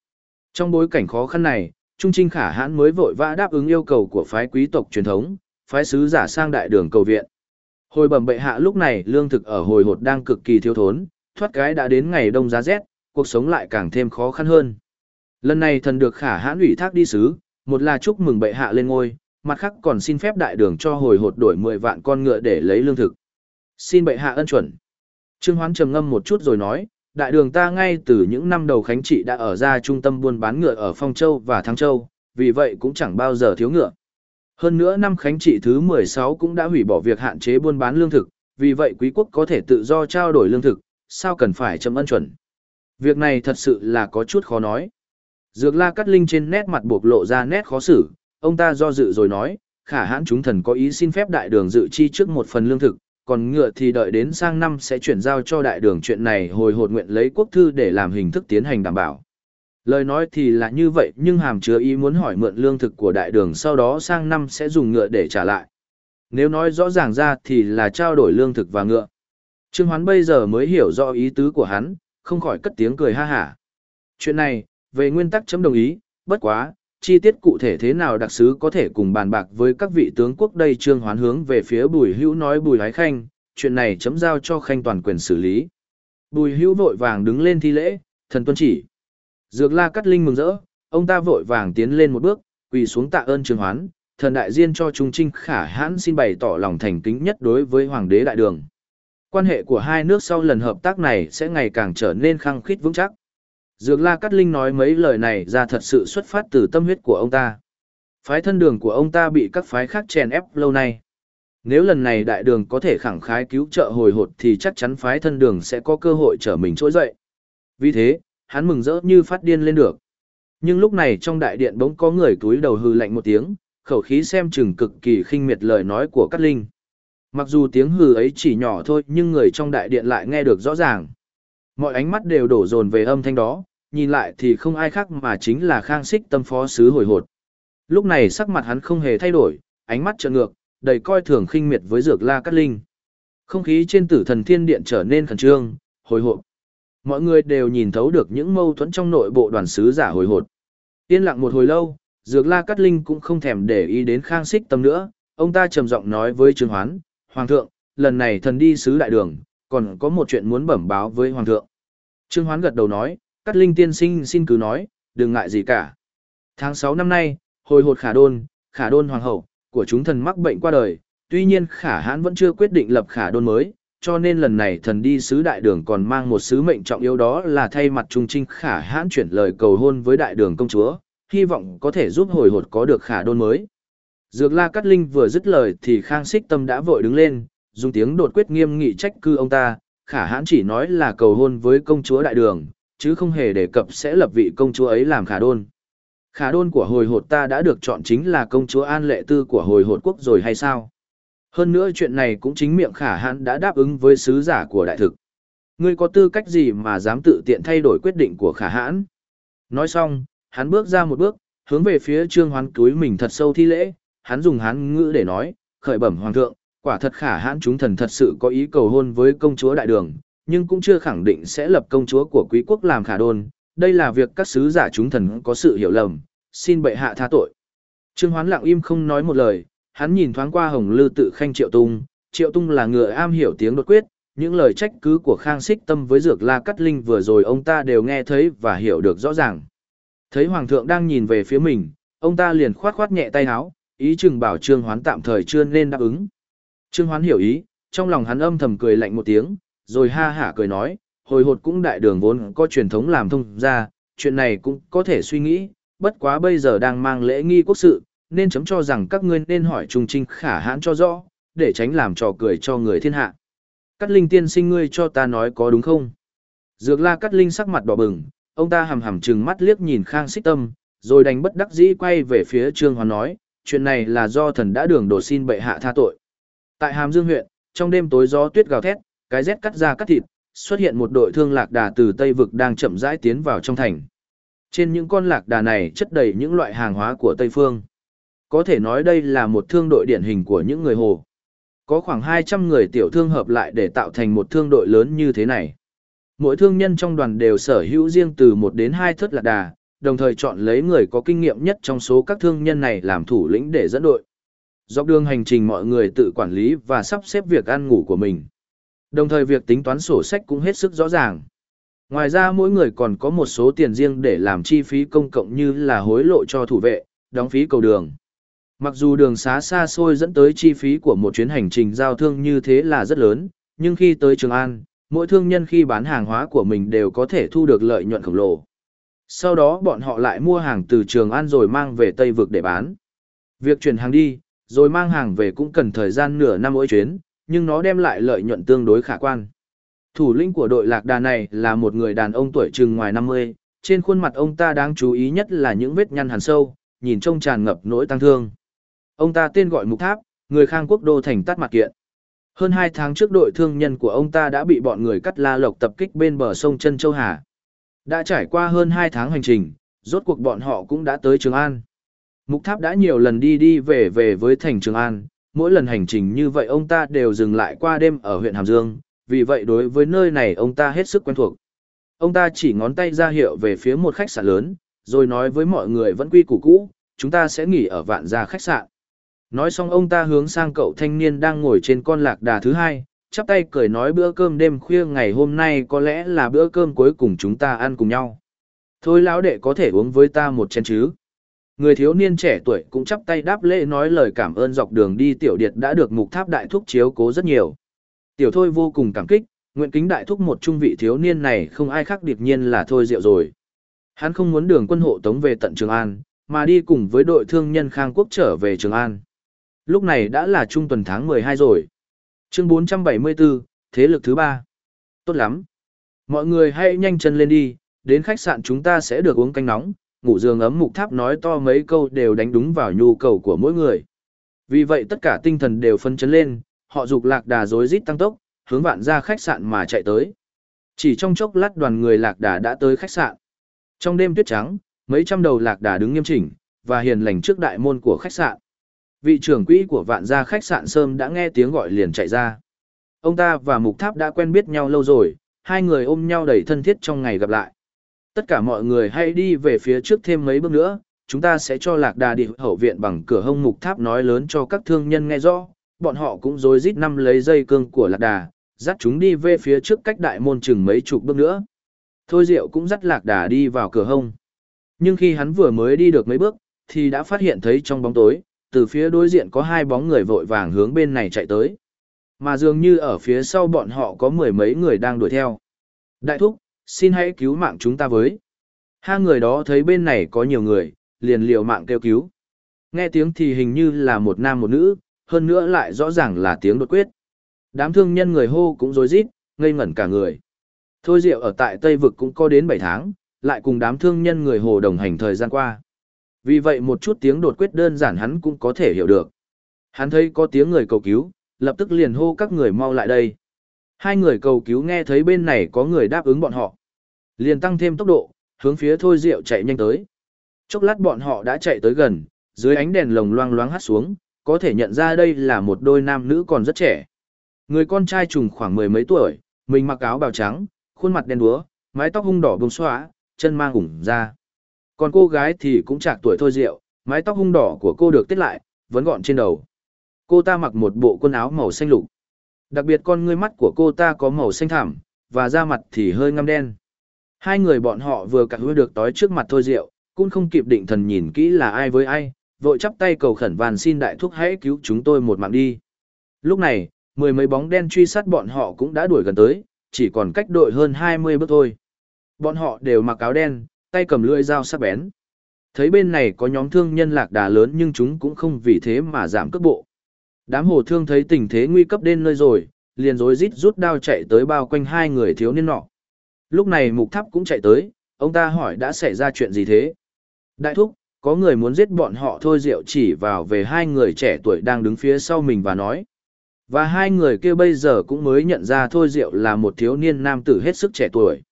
Trong bối cảnh khó khăn này, Trung Trinh Khả Hãn mới vội vã đáp ứng yêu cầu của phái quý tộc truyền thống, phái sứ giả sang đại đường cầu viện. Hồi bẩm bệ hạ lúc này lương thực ở hồi hột đang cực kỳ thiếu thốn, thoát cái đã đến ngày đông giá rét, cuộc sống lại càng thêm khó khăn hơn. Lần này thần được Khả Hãn ủy thác đi sứ, một là chúc mừng bệ hạ lên ngôi, mặt khác còn xin phép đại đường cho hồi hột đổi 10 vạn con ngựa để lấy lương thực. Xin bệ hạ ân chuẩn. Trương Hoán trầm ngâm một chút rồi nói, đại đường ta ngay từ những năm đầu khánh trị đã ở ra trung tâm buôn bán ngựa ở Phong Châu và Thăng Châu, vì vậy cũng chẳng bao giờ thiếu ngựa. Hơn nữa năm khánh trị thứ 16 cũng đã hủy bỏ việc hạn chế buôn bán lương thực, vì vậy quý quốc có thể tự do trao đổi lương thực, sao cần phải chấm ân chuẩn. Việc này thật sự là có chút khó nói. Dược la cắt linh trên nét mặt bộc lộ ra nét khó xử, ông ta do dự rồi nói, khả hãn chúng thần có ý xin phép đại đường dự chi trước một phần lương thực, còn ngựa thì đợi đến sang năm sẽ chuyển giao cho đại đường chuyện này hồi hột nguyện lấy quốc thư để làm hình thức tiến hành đảm bảo. Lời nói thì là như vậy nhưng hàm chứa ý muốn hỏi mượn lương thực của đại đường sau đó sang năm sẽ dùng ngựa để trả lại. Nếu nói rõ ràng ra thì là trao đổi lương thực và ngựa. Trương Hoán bây giờ mới hiểu rõ ý tứ của hắn, không khỏi cất tiếng cười ha hả. Chuyện này, về nguyên tắc chấm đồng ý, bất quá, chi tiết cụ thể thế nào đặc sứ có thể cùng bàn bạc với các vị tướng quốc đây trương hoán hướng về phía bùi hữu nói bùi hái khanh, chuyện này chấm giao cho khanh toàn quyền xử lý. Bùi hữu vội vàng đứng lên thi lễ, thần tuân chỉ. Dược la cắt linh mừng rỡ, ông ta vội vàng tiến lên một bước, quỳ xuống tạ ơn trương hoán, thần đại diên cho trung trinh khả hãn xin bày tỏ lòng thành kính nhất đối với hoàng đế đại đường. Quan hệ của hai nước sau lần hợp tác này sẽ ngày càng trở nên khăng khít vững chắc. Dược La Cát Linh nói mấy lời này ra thật sự xuất phát từ tâm huyết của ông ta. Phái thân đường của ông ta bị các phái khác chèn ép lâu nay. Nếu lần này đại đường có thể khẳng khái cứu trợ hồi hột thì chắc chắn phái thân đường sẽ có cơ hội trở mình trỗi dậy. Vì thế, hắn mừng rỡ như phát điên lên được. Nhưng lúc này trong đại điện bỗng có người túi đầu hư lạnh một tiếng, khẩu khí xem chừng cực kỳ khinh miệt lời nói của Cát Linh. Mặc dù tiếng hừ ấy chỉ nhỏ thôi nhưng người trong đại điện lại nghe được rõ ràng. Mọi ánh mắt đều đổ dồn về âm thanh đó, nhìn lại thì không ai khác mà chính là khang xích tâm phó sứ hồi hột. Lúc này sắc mặt hắn không hề thay đổi, ánh mắt trợn ngược, đầy coi thường khinh miệt với dược la cát linh. Không khí trên tử thần thiên điện trở nên khẩn trương, hồi hộp. Mọi người đều nhìn thấu được những mâu thuẫn trong nội bộ đoàn sứ giả hồi hột. Yên lặng một hồi lâu, dược la cát linh cũng không thèm để ý đến khang xích tâm nữa, ông ta trầm giọng nói với trương hoán, Hoàng thượng, lần này thần đi sứ đại đường, còn có một chuyện muốn bẩm báo với Hoàng thượng. Trương hoán gật đầu nói, Cát Linh tiên sinh xin cứ nói, đừng ngại gì cả. Tháng 6 năm nay, hồi hột khả đôn, khả đôn hoàng hậu, của chúng thần mắc bệnh qua đời, tuy nhiên khả hãn vẫn chưa quyết định lập khả đôn mới, cho nên lần này thần đi sứ đại đường còn mang một sứ mệnh trọng yếu đó là thay mặt trung trinh khả hãn chuyển lời cầu hôn với đại đường công chúa, hy vọng có thể giúp hồi hột có được khả đôn mới. Dược la Cát Linh vừa dứt lời thì Khang Xích Tâm đã vội đứng lên, dùng tiếng đột quyết nghiêm nghị trách cư ông ta, khả hãn chỉ nói là cầu hôn với công chúa đại đường, chứ không hề đề cập sẽ lập vị công chúa ấy làm khả đôn. Khả đôn của hồi hột ta đã được chọn chính là công chúa An Lệ Tư của hồi hột quốc rồi hay sao? Hơn nữa chuyện này cũng chính miệng khả hãn đã đáp ứng với sứ giả của đại thực. ngươi có tư cách gì mà dám tự tiện thay đổi quyết định của khả hãn? Nói xong, hắn bước ra một bước, hướng về phía trương hoán túi mình thật sâu thi lễ, hắn dùng hán ngữ để nói, khởi bẩm hoàng thượng, quả thật khả hãn chúng thần thật sự có ý cầu hôn với công chúa đại đường, nhưng cũng chưa khẳng định sẽ lập công chúa của quý quốc làm khả đôn, đây là việc các sứ giả chúng thần có sự hiểu lầm, xin bệ hạ tha tội. Trương Hoán lặng im không nói một lời, hắn nhìn thoáng qua Hồng Lư tự khanh Triệu Tung, Triệu Tung là người am hiểu tiếng đột quyết, những lời trách cứ của Khang Xích Tâm với Dược La Cắt Linh vừa rồi ông ta đều nghe thấy và hiểu được rõ ràng. Thấy Hoàng thượng đang nhìn về phía mình, ông ta liền khoát khoát nhẹ tay áo, ý chừng bảo Trương Hoán tạm thời chưa nên đáp ứng. Trương Hoán hiểu ý, trong lòng hắn âm thầm cười lạnh một tiếng, rồi ha hả cười nói, hồi hột cũng đại đường vốn có truyền thống làm thông ra, chuyện này cũng có thể suy nghĩ, bất quá bây giờ đang mang lễ nghi quốc sự, nên chấm cho rằng các ngươi nên hỏi Trung Trinh khả hãn cho rõ, để tránh làm trò cười cho người thiên hạ. Cát Linh tiên sinh ngươi cho ta nói có đúng không? Dược la Cát Linh sắc mặt đỏ bừng, ông ta hầm hầm trừng mắt liếc nhìn Khang Xích Tâm, rồi đành bất đắc dĩ quay về phía Trương Hoán nói, chuyện này là do thần đã đường đổ xin bệ hạ tha tội. Tại Hàm Dương huyện, trong đêm tối gió tuyết gào thét, cái rét cắt da cắt thịt, xuất hiện một đội thương lạc đà từ Tây vực đang chậm rãi tiến vào trong thành. Trên những con lạc đà này chất đầy những loại hàng hóa của Tây phương. Có thể nói đây là một thương đội điển hình của những người hồ. Có khoảng 200 người tiểu thương hợp lại để tạo thành một thương đội lớn như thế này. Mỗi thương nhân trong đoàn đều sở hữu riêng từ 1 đến 2 thất lạc đà, đồng thời chọn lấy người có kinh nghiệm nhất trong số các thương nhân này làm thủ lĩnh để dẫn đội. Dọc đường hành trình mọi người tự quản lý và sắp xếp việc ăn ngủ của mình. Đồng thời việc tính toán sổ sách cũng hết sức rõ ràng. Ngoài ra mỗi người còn có một số tiền riêng để làm chi phí công cộng như là hối lộ cho thủ vệ, đóng phí cầu đường. Mặc dù đường xá xa xôi dẫn tới chi phí của một chuyến hành trình giao thương như thế là rất lớn, nhưng khi tới Trường An, mỗi thương nhân khi bán hàng hóa của mình đều có thể thu được lợi nhuận khổng lồ. Sau đó bọn họ lại mua hàng từ Trường An rồi mang về Tây Vực để bán. Việc chuyển hàng đi, rồi mang hàng về cũng cần thời gian nửa năm mỗi chuyến, nhưng nó đem lại lợi nhuận tương đối khả quan. Thủ lĩnh của đội lạc đà này là một người đàn ông tuổi chừng ngoài 50, trên khuôn mặt ông ta đáng chú ý nhất là những vết nhăn hàn sâu, nhìn trông tràn ngập nỗi tăng thương. Ông ta tên gọi Mục Tháp, người khang quốc đô thành tắt mặt kiện. Hơn 2 tháng trước đội thương nhân của ông ta đã bị bọn người cắt la lộc tập kích bên bờ sông Trân Châu Hà. Đã trải qua hơn 2 tháng hành trình, rốt cuộc bọn họ cũng đã tới Trường An. Mục Tháp đã nhiều lần đi đi về về với thành Trường An, mỗi lần hành trình như vậy ông ta đều dừng lại qua đêm ở huyện Hàm Dương, vì vậy đối với nơi này ông ta hết sức quen thuộc. Ông ta chỉ ngón tay ra hiệu về phía một khách sạn lớn, rồi nói với mọi người vẫn quy củ cũ, chúng ta sẽ nghỉ ở vạn gia khách sạn. Nói xong ông ta hướng sang cậu thanh niên đang ngồi trên con lạc đà thứ hai, chắp tay cười nói bữa cơm đêm khuya ngày hôm nay có lẽ là bữa cơm cuối cùng chúng ta ăn cùng nhau. Thôi lão đệ có thể uống với ta một chén chứ. Người thiếu niên trẻ tuổi cũng chắp tay đáp lễ nói lời cảm ơn dọc đường đi tiểu điệt đã được mục tháp đại thúc chiếu cố rất nhiều. Tiểu thôi vô cùng cảm kích, nguyện kính đại thúc một trung vị thiếu niên này không ai khác điệp nhiên là thôi rượu rồi. Hắn không muốn đường quân hộ tống về tận Trường An, mà đi cùng với đội thương nhân Khang Quốc trở về Trường An. Lúc này đã là trung tuần tháng 12 rồi. Chương 474, Thế lực thứ ba. Tốt lắm. Mọi người hãy nhanh chân lên đi, đến khách sạn chúng ta sẽ được uống canh nóng, ngủ giường ấm mục tháp nói to mấy câu đều đánh đúng vào nhu cầu của mỗi người. Vì vậy tất cả tinh thần đều phân chấn lên, họ dục lạc đà rối rít tăng tốc, hướng vạn ra khách sạn mà chạy tới. Chỉ trong chốc lát đoàn người lạc đà đã tới khách sạn. Trong đêm tuyết trắng, mấy trăm đầu lạc đà đứng nghiêm chỉnh, và hiền lành trước đại môn của khách sạn. Vị trưởng quỹ của vạn gia khách sạn Sơm đã nghe tiếng gọi liền chạy ra. Ông ta và Mục Tháp đã quen biết nhau lâu rồi, hai người ôm nhau đầy thân thiết trong ngày gặp lại. Tất cả mọi người hãy đi về phía trước thêm mấy bước nữa, chúng ta sẽ cho lạc đà đi hậu viện bằng cửa hông Mục Tháp nói lớn cho các thương nhân nghe rõ, bọn họ cũng rối rít năm lấy dây cương của lạc đà, dắt chúng đi về phía trước cách đại môn chừng mấy chục bước nữa. Thôi Diệu cũng dắt lạc đà đi vào cửa hông. Nhưng khi hắn vừa mới đi được mấy bước, thì đã phát hiện thấy trong bóng tối, từ phía đối diện có hai bóng người vội vàng hướng bên này chạy tới. Mà dường như ở phía sau bọn họ có mười mấy người đang đuổi theo. Đại thúc, xin hãy cứu mạng chúng ta với. Hai người đó thấy bên này có nhiều người, liền liều mạng kêu cứu. Nghe tiếng thì hình như là một nam một nữ, hơn nữa lại rõ ràng là tiếng đột quyết. Đám thương nhân người hô cũng rối rít, ngây ngẩn cả người. Thôi Diệu ở tại Tây Vực cũng có đến 7 tháng, lại cùng đám thương nhân người hồ đồng hành thời gian qua. Vì vậy một chút tiếng đột quyết đơn giản hắn cũng có thể hiểu được. Hắn thấy có tiếng người cầu cứu, lập tức liền hô các người mau lại đây. Hai người cầu cứu nghe thấy bên này có người đáp ứng bọn họ. Liền tăng thêm tốc độ, hướng phía thôi diệu chạy nhanh tới. Chốc lát bọn họ đã chạy tới gần, dưới ánh đèn lồng loang loáng hắt xuống, có thể nhận ra đây là một đôi nam nữ còn rất trẻ. Người con trai trùng khoảng mười mấy tuổi, mình mặc áo bào trắng, khuôn mặt đen đúa, mái tóc hung đỏ bông xóa, chân mang ủng ra. Còn cô gái thì cũng chạc tuổi thôi diệu mái tóc hung đỏ của cô được tiết lại, vẫn gọn trên đầu. Cô ta mặc một bộ quần áo màu xanh lục. Đặc biệt con ngươi mắt của cô ta có màu xanh thẳm, và da mặt thì hơi ngăm đen. Hai người bọn họ vừa cả hứa được tối trước mặt thôi rượu, cũng không kịp định thần nhìn kỹ là ai với ai, vội chắp tay cầu khẩn van xin đại thúc hãy cứu chúng tôi một mạng đi. Lúc này, mười mấy bóng đen truy sát bọn họ cũng đã đuổi gần tới, chỉ còn cách đội hơn 20 bước thôi. Bọn họ đều mặc áo đen, tay cầm lưỡi dao sắc bén. Thấy bên này có nhóm thương nhân lạc đà lớn nhưng chúng cũng không vì thế mà giảm cước bộ. Đám hồ thương thấy tình thế nguy cấp đến nơi rồi, liền rối rít rút đao chạy tới bao quanh hai người thiếu niên nọ. Lúc này mục tháp cũng chạy tới, ông ta hỏi đã xảy ra chuyện gì thế? Đại thúc, có người muốn giết bọn họ thôi rượu chỉ vào về hai người trẻ tuổi đang đứng phía sau mình và nói. Và hai người kia bây giờ cũng mới nhận ra thôi rượu là một thiếu niên nam tử hết sức trẻ tuổi.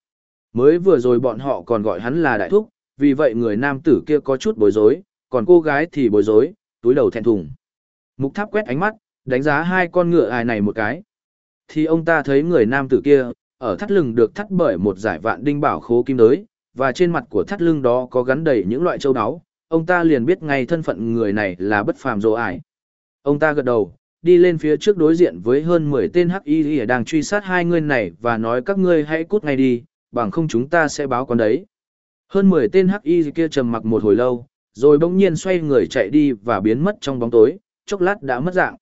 Mới vừa rồi bọn họ còn gọi hắn là đại thúc, vì vậy người nam tử kia có chút bối rối, còn cô gái thì bối rối, túi đầu thẹn thùng. Mục tháp quét ánh mắt, đánh giá hai con ngựa ai này một cái. Thì ông ta thấy người nam tử kia, ở thắt lưng được thắt bởi một giải vạn đinh bảo khố kim đới, và trên mặt của thắt lưng đó có gắn đầy những loại châu áo. Ông ta liền biết ngay thân phận người này là bất phàm dỗ ải. Ông ta gật đầu, đi lên phía trước đối diện với hơn 10 tên hắc y đang truy sát hai người này và nói các ngươi hãy cút ngay đi, bằng không chúng ta sẽ báo con đấy. Hơn 10 tên hắc y kia trầm mặc một hồi lâu, rồi bỗng nhiên xoay người chạy đi và biến mất trong bóng tối, chốc lát đã mất dạng.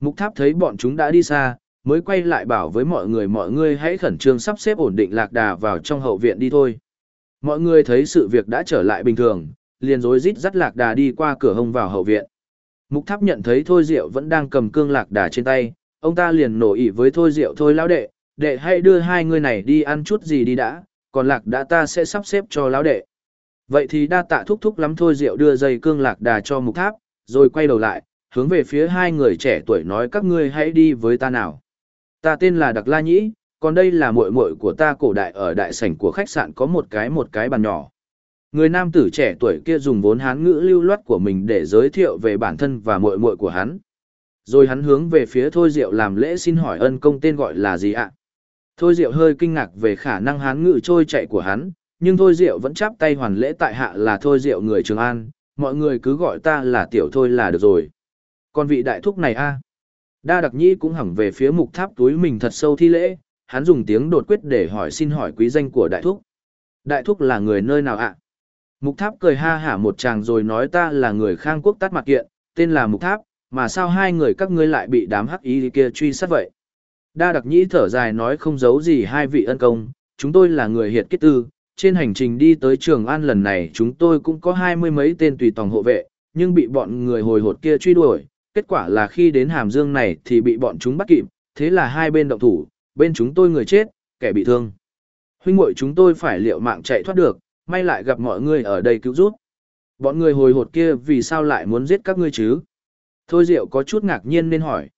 Mục tháp thấy bọn chúng đã đi xa, mới quay lại bảo với mọi người mọi người hãy khẩn trương sắp xếp ổn định lạc đà vào trong hậu viện đi thôi. Mọi người thấy sự việc đã trở lại bình thường, liền rối rít dắt lạc đà đi qua cửa hông vào hậu viện. Mục tháp nhận thấy Thôi Diệu vẫn đang cầm cương lạc đà trên tay, ông ta liền nổ ỉ với Thôi Diệu thôi lão đệ, đệ hãy đưa hai người này đi ăn chút gì đi đã, còn lạc đà ta sẽ sắp xếp cho lão đệ. Vậy thì đa tạ thúc thúc lắm Thôi Diệu đưa dây cương lạc đà cho mục tháp, rồi quay đầu lại, hướng về phía hai người trẻ tuổi nói các ngươi hãy đi với ta nào. Ta tên là Đặc La Nhĩ, còn đây là muội muội của ta cổ đại ở đại sảnh của khách sạn có một cái một cái bàn nhỏ. Người nam tử trẻ tuổi kia dùng vốn hán ngữ lưu loát của mình để giới thiệu về bản thân và muội muội của hắn. Rồi hắn hướng về phía Thôi Diệu làm lễ xin hỏi ân công tên gọi là gì ạ? Thôi Diệu hơi kinh ngạc về khả năng hán ngữ trôi chạy của hắn, nhưng Thôi Diệu vẫn chắp tay hoàn lễ tại hạ là Thôi Diệu người Trường An, mọi người cứ gọi ta là Tiểu Thôi là được rồi. Còn vị đại thúc này a Đa đặc nhi cũng hẳn về phía mục tháp túi mình thật sâu thi lễ, hắn dùng tiếng đột quyết để hỏi xin hỏi quý danh của đại thúc. Đại thúc là người nơi nào ạ? Mục tháp cười ha hả một chàng rồi nói ta là người khang quốc tắt mặt kiện, tên là mục tháp, mà sao hai người các ngươi lại bị đám hắc ý kia truy sát vậy? Đa đặc nhĩ thở dài nói không giấu gì hai vị ân công, chúng tôi là người hiệt kết tư, trên hành trình đi tới Trường An lần này chúng tôi cũng có hai mươi mấy tên tùy tòng hộ vệ, nhưng bị bọn người hồi hột kia truy đuổi, kết quả là khi đến Hàm Dương này thì bị bọn chúng bắt kịp, thế là hai bên động thủ, bên chúng tôi người chết, kẻ bị thương. Huynh muội chúng tôi phải liệu mạng chạy thoát được, may lại gặp mọi người ở đây cứu giúp. Bọn người hồi hột kia vì sao lại muốn giết các ngươi chứ? Thôi Diệu có chút ngạc nhiên nên hỏi.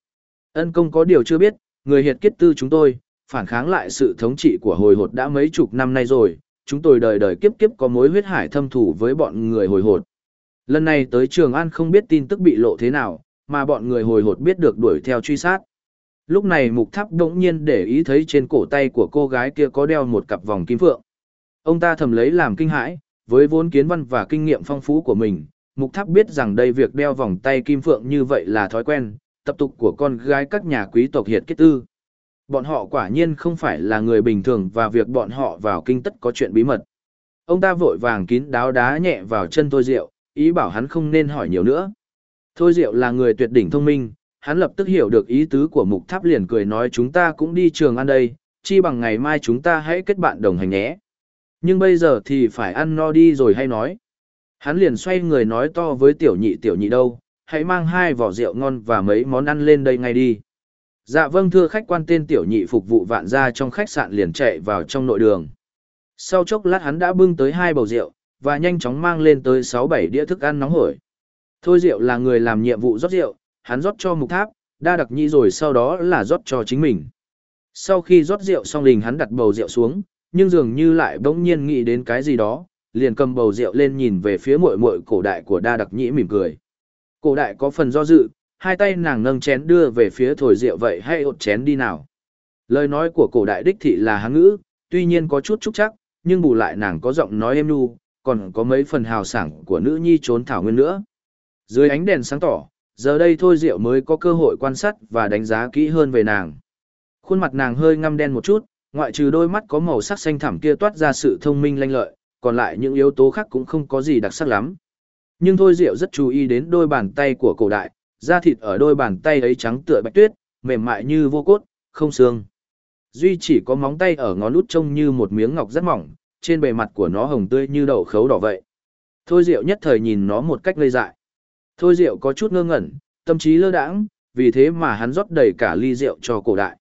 Ân công có điều chưa biết, người hiệt kết tư chúng tôi, phản kháng lại sự thống trị của hồi hột đã mấy chục năm nay rồi, chúng tôi đời đời kiếp kiếp có mối huyết hải thâm thủ với bọn người hồi hột. Lần này tới Trường An không biết tin tức bị lộ thế nào, mà bọn người hồi hột biết được đuổi theo truy sát. Lúc này mục tháp đống nhiên để ý thấy trên cổ tay của cô gái kia có đeo một cặp vòng kim phượng. Ông ta thầm lấy làm kinh hãi, với vốn kiến văn và kinh nghiệm phong phú của mình, mục tháp biết rằng đây việc đeo vòng tay kim phượng như vậy là thói quen, tập tục của con gái các nhà quý tộc hiệt kết tư. Bọn họ quả nhiên không phải là người bình thường và việc bọn họ vào kinh tất có chuyện bí mật. Ông ta vội vàng kín đáo đá nhẹ vào chân Thôi rượu, ý bảo hắn không nên hỏi nhiều nữa. Thôi Diệu là người tuyệt đỉnh thông minh, hắn lập tức hiểu được ý tứ của mục tháp liền cười nói chúng ta cũng đi trường ăn đây, chi bằng ngày mai chúng ta hãy kết bạn đồng hành nhé. Nhưng bây giờ thì phải ăn no đi rồi hay nói. Hắn liền xoay người nói to với tiểu nhị tiểu nhị đâu, hãy mang hai vỏ rượu ngon và mấy món ăn lên đây ngay đi. Dạ vâng thưa khách quan tên tiểu nhị phục vụ vạn gia trong khách sạn liền chạy vào trong nội đường. Sau chốc lát hắn đã bưng tới hai bầu rượu, và nhanh chóng mang lên tới 6-7 đĩa thức ăn nóng hổi. Thôi rượu là người làm nhiệm vụ rót rượu, hắn rót cho mục tháp, đa đặc nhi rồi sau đó là rót cho chính mình. Sau khi rót rượu xong đình hắn đặt bầu rượu xuống, nhưng dường như lại bỗng nhiên nghĩ đến cái gì đó, liền cầm bầu rượu lên nhìn về phía muội muội cổ đại của đa đặc nhĩ mỉm cười. Cổ đại có phần do dự, hai tay nàng nâng chén đưa về phía thổi rượu vậy hay ột chén đi nào. Lời nói của cổ đại đích thị là hán ngữ, tuy nhiên có chút trúc chắc, nhưng bù lại nàng có giọng nói êm nu, còn có mấy phần hào sảng của nữ nhi trốn thảo nguyên nữa. Dưới ánh đèn sáng tỏ, giờ đây thôi Diệu mới có cơ hội quan sát và đánh giá kỹ hơn về nàng. Khuôn mặt nàng hơi ngăm đen một chút, ngoại trừ đôi mắt có màu sắc xanh thẳm kia toát ra sự thông minh lanh lợi, còn lại những yếu tố khác cũng không có gì đặc sắc lắm. Nhưng thôi Diệu rất chú ý đến đôi bàn tay của cổ đại, da thịt ở đôi bàn tay ấy trắng tựa bạch tuyết, mềm mại như vô cốt, không xương. Duy chỉ có móng tay ở ngón út trông như một miếng ngọc rất mỏng, trên bề mặt của nó hồng tươi như đậu khấu đỏ vậy. Thôi Diệu nhất thời nhìn nó một cách ngây dại. Thôi rượu có chút ngơ ngẩn, tâm trí lơ đãng, vì thế mà hắn rót đầy cả ly rượu cho cổ đại.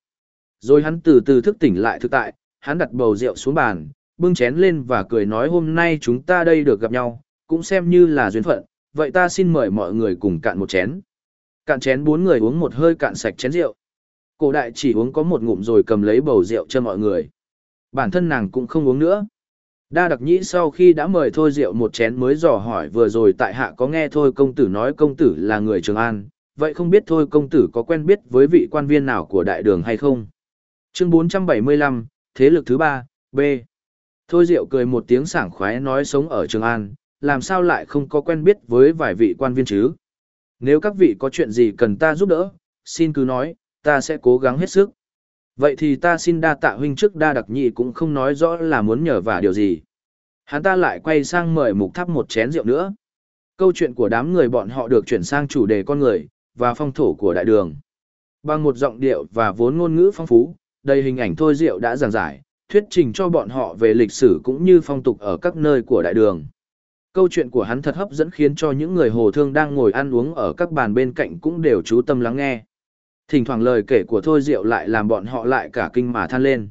Rồi hắn từ từ thức tỉnh lại thực tại, hắn đặt bầu rượu xuống bàn, bưng chén lên và cười nói hôm nay chúng ta đây được gặp nhau, cũng xem như là duyên phận, vậy ta xin mời mọi người cùng cạn một chén. Cạn chén bốn người uống một hơi cạn sạch chén rượu. Cổ đại chỉ uống có một ngụm rồi cầm lấy bầu rượu cho mọi người. Bản thân nàng cũng không uống nữa. Đa đặc nhĩ sau khi đã mời Thôi diệu một chén mới dò hỏi vừa rồi tại hạ có nghe Thôi công tử nói công tử là người Trường An, vậy không biết Thôi công tử có quen biết với vị quan viên nào của đại đường hay không? Chương 475, Thế lực thứ ba B. Thôi Diệu cười một tiếng sảng khoái nói sống ở Trường An, làm sao lại không có quen biết với vài vị quan viên chứ? Nếu các vị có chuyện gì cần ta giúp đỡ, xin cứ nói, ta sẽ cố gắng hết sức. Vậy thì ta xin đa tạ huynh trước đa đặc nhị cũng không nói rõ là muốn nhờ vả điều gì. Hắn ta lại quay sang mời mục tháp một chén rượu nữa. Câu chuyện của đám người bọn họ được chuyển sang chủ đề con người, và phong thổ của đại đường. Bằng một giọng điệu và vốn ngôn ngữ phong phú, đầy hình ảnh thôi rượu đã giảng giải, thuyết trình cho bọn họ về lịch sử cũng như phong tục ở các nơi của đại đường. Câu chuyện của hắn thật hấp dẫn khiến cho những người hồ thương đang ngồi ăn uống ở các bàn bên cạnh cũng đều chú tâm lắng nghe. Thỉnh thoảng lời kể của Thôi Diệu lại làm bọn họ lại cả kinh mà than lên.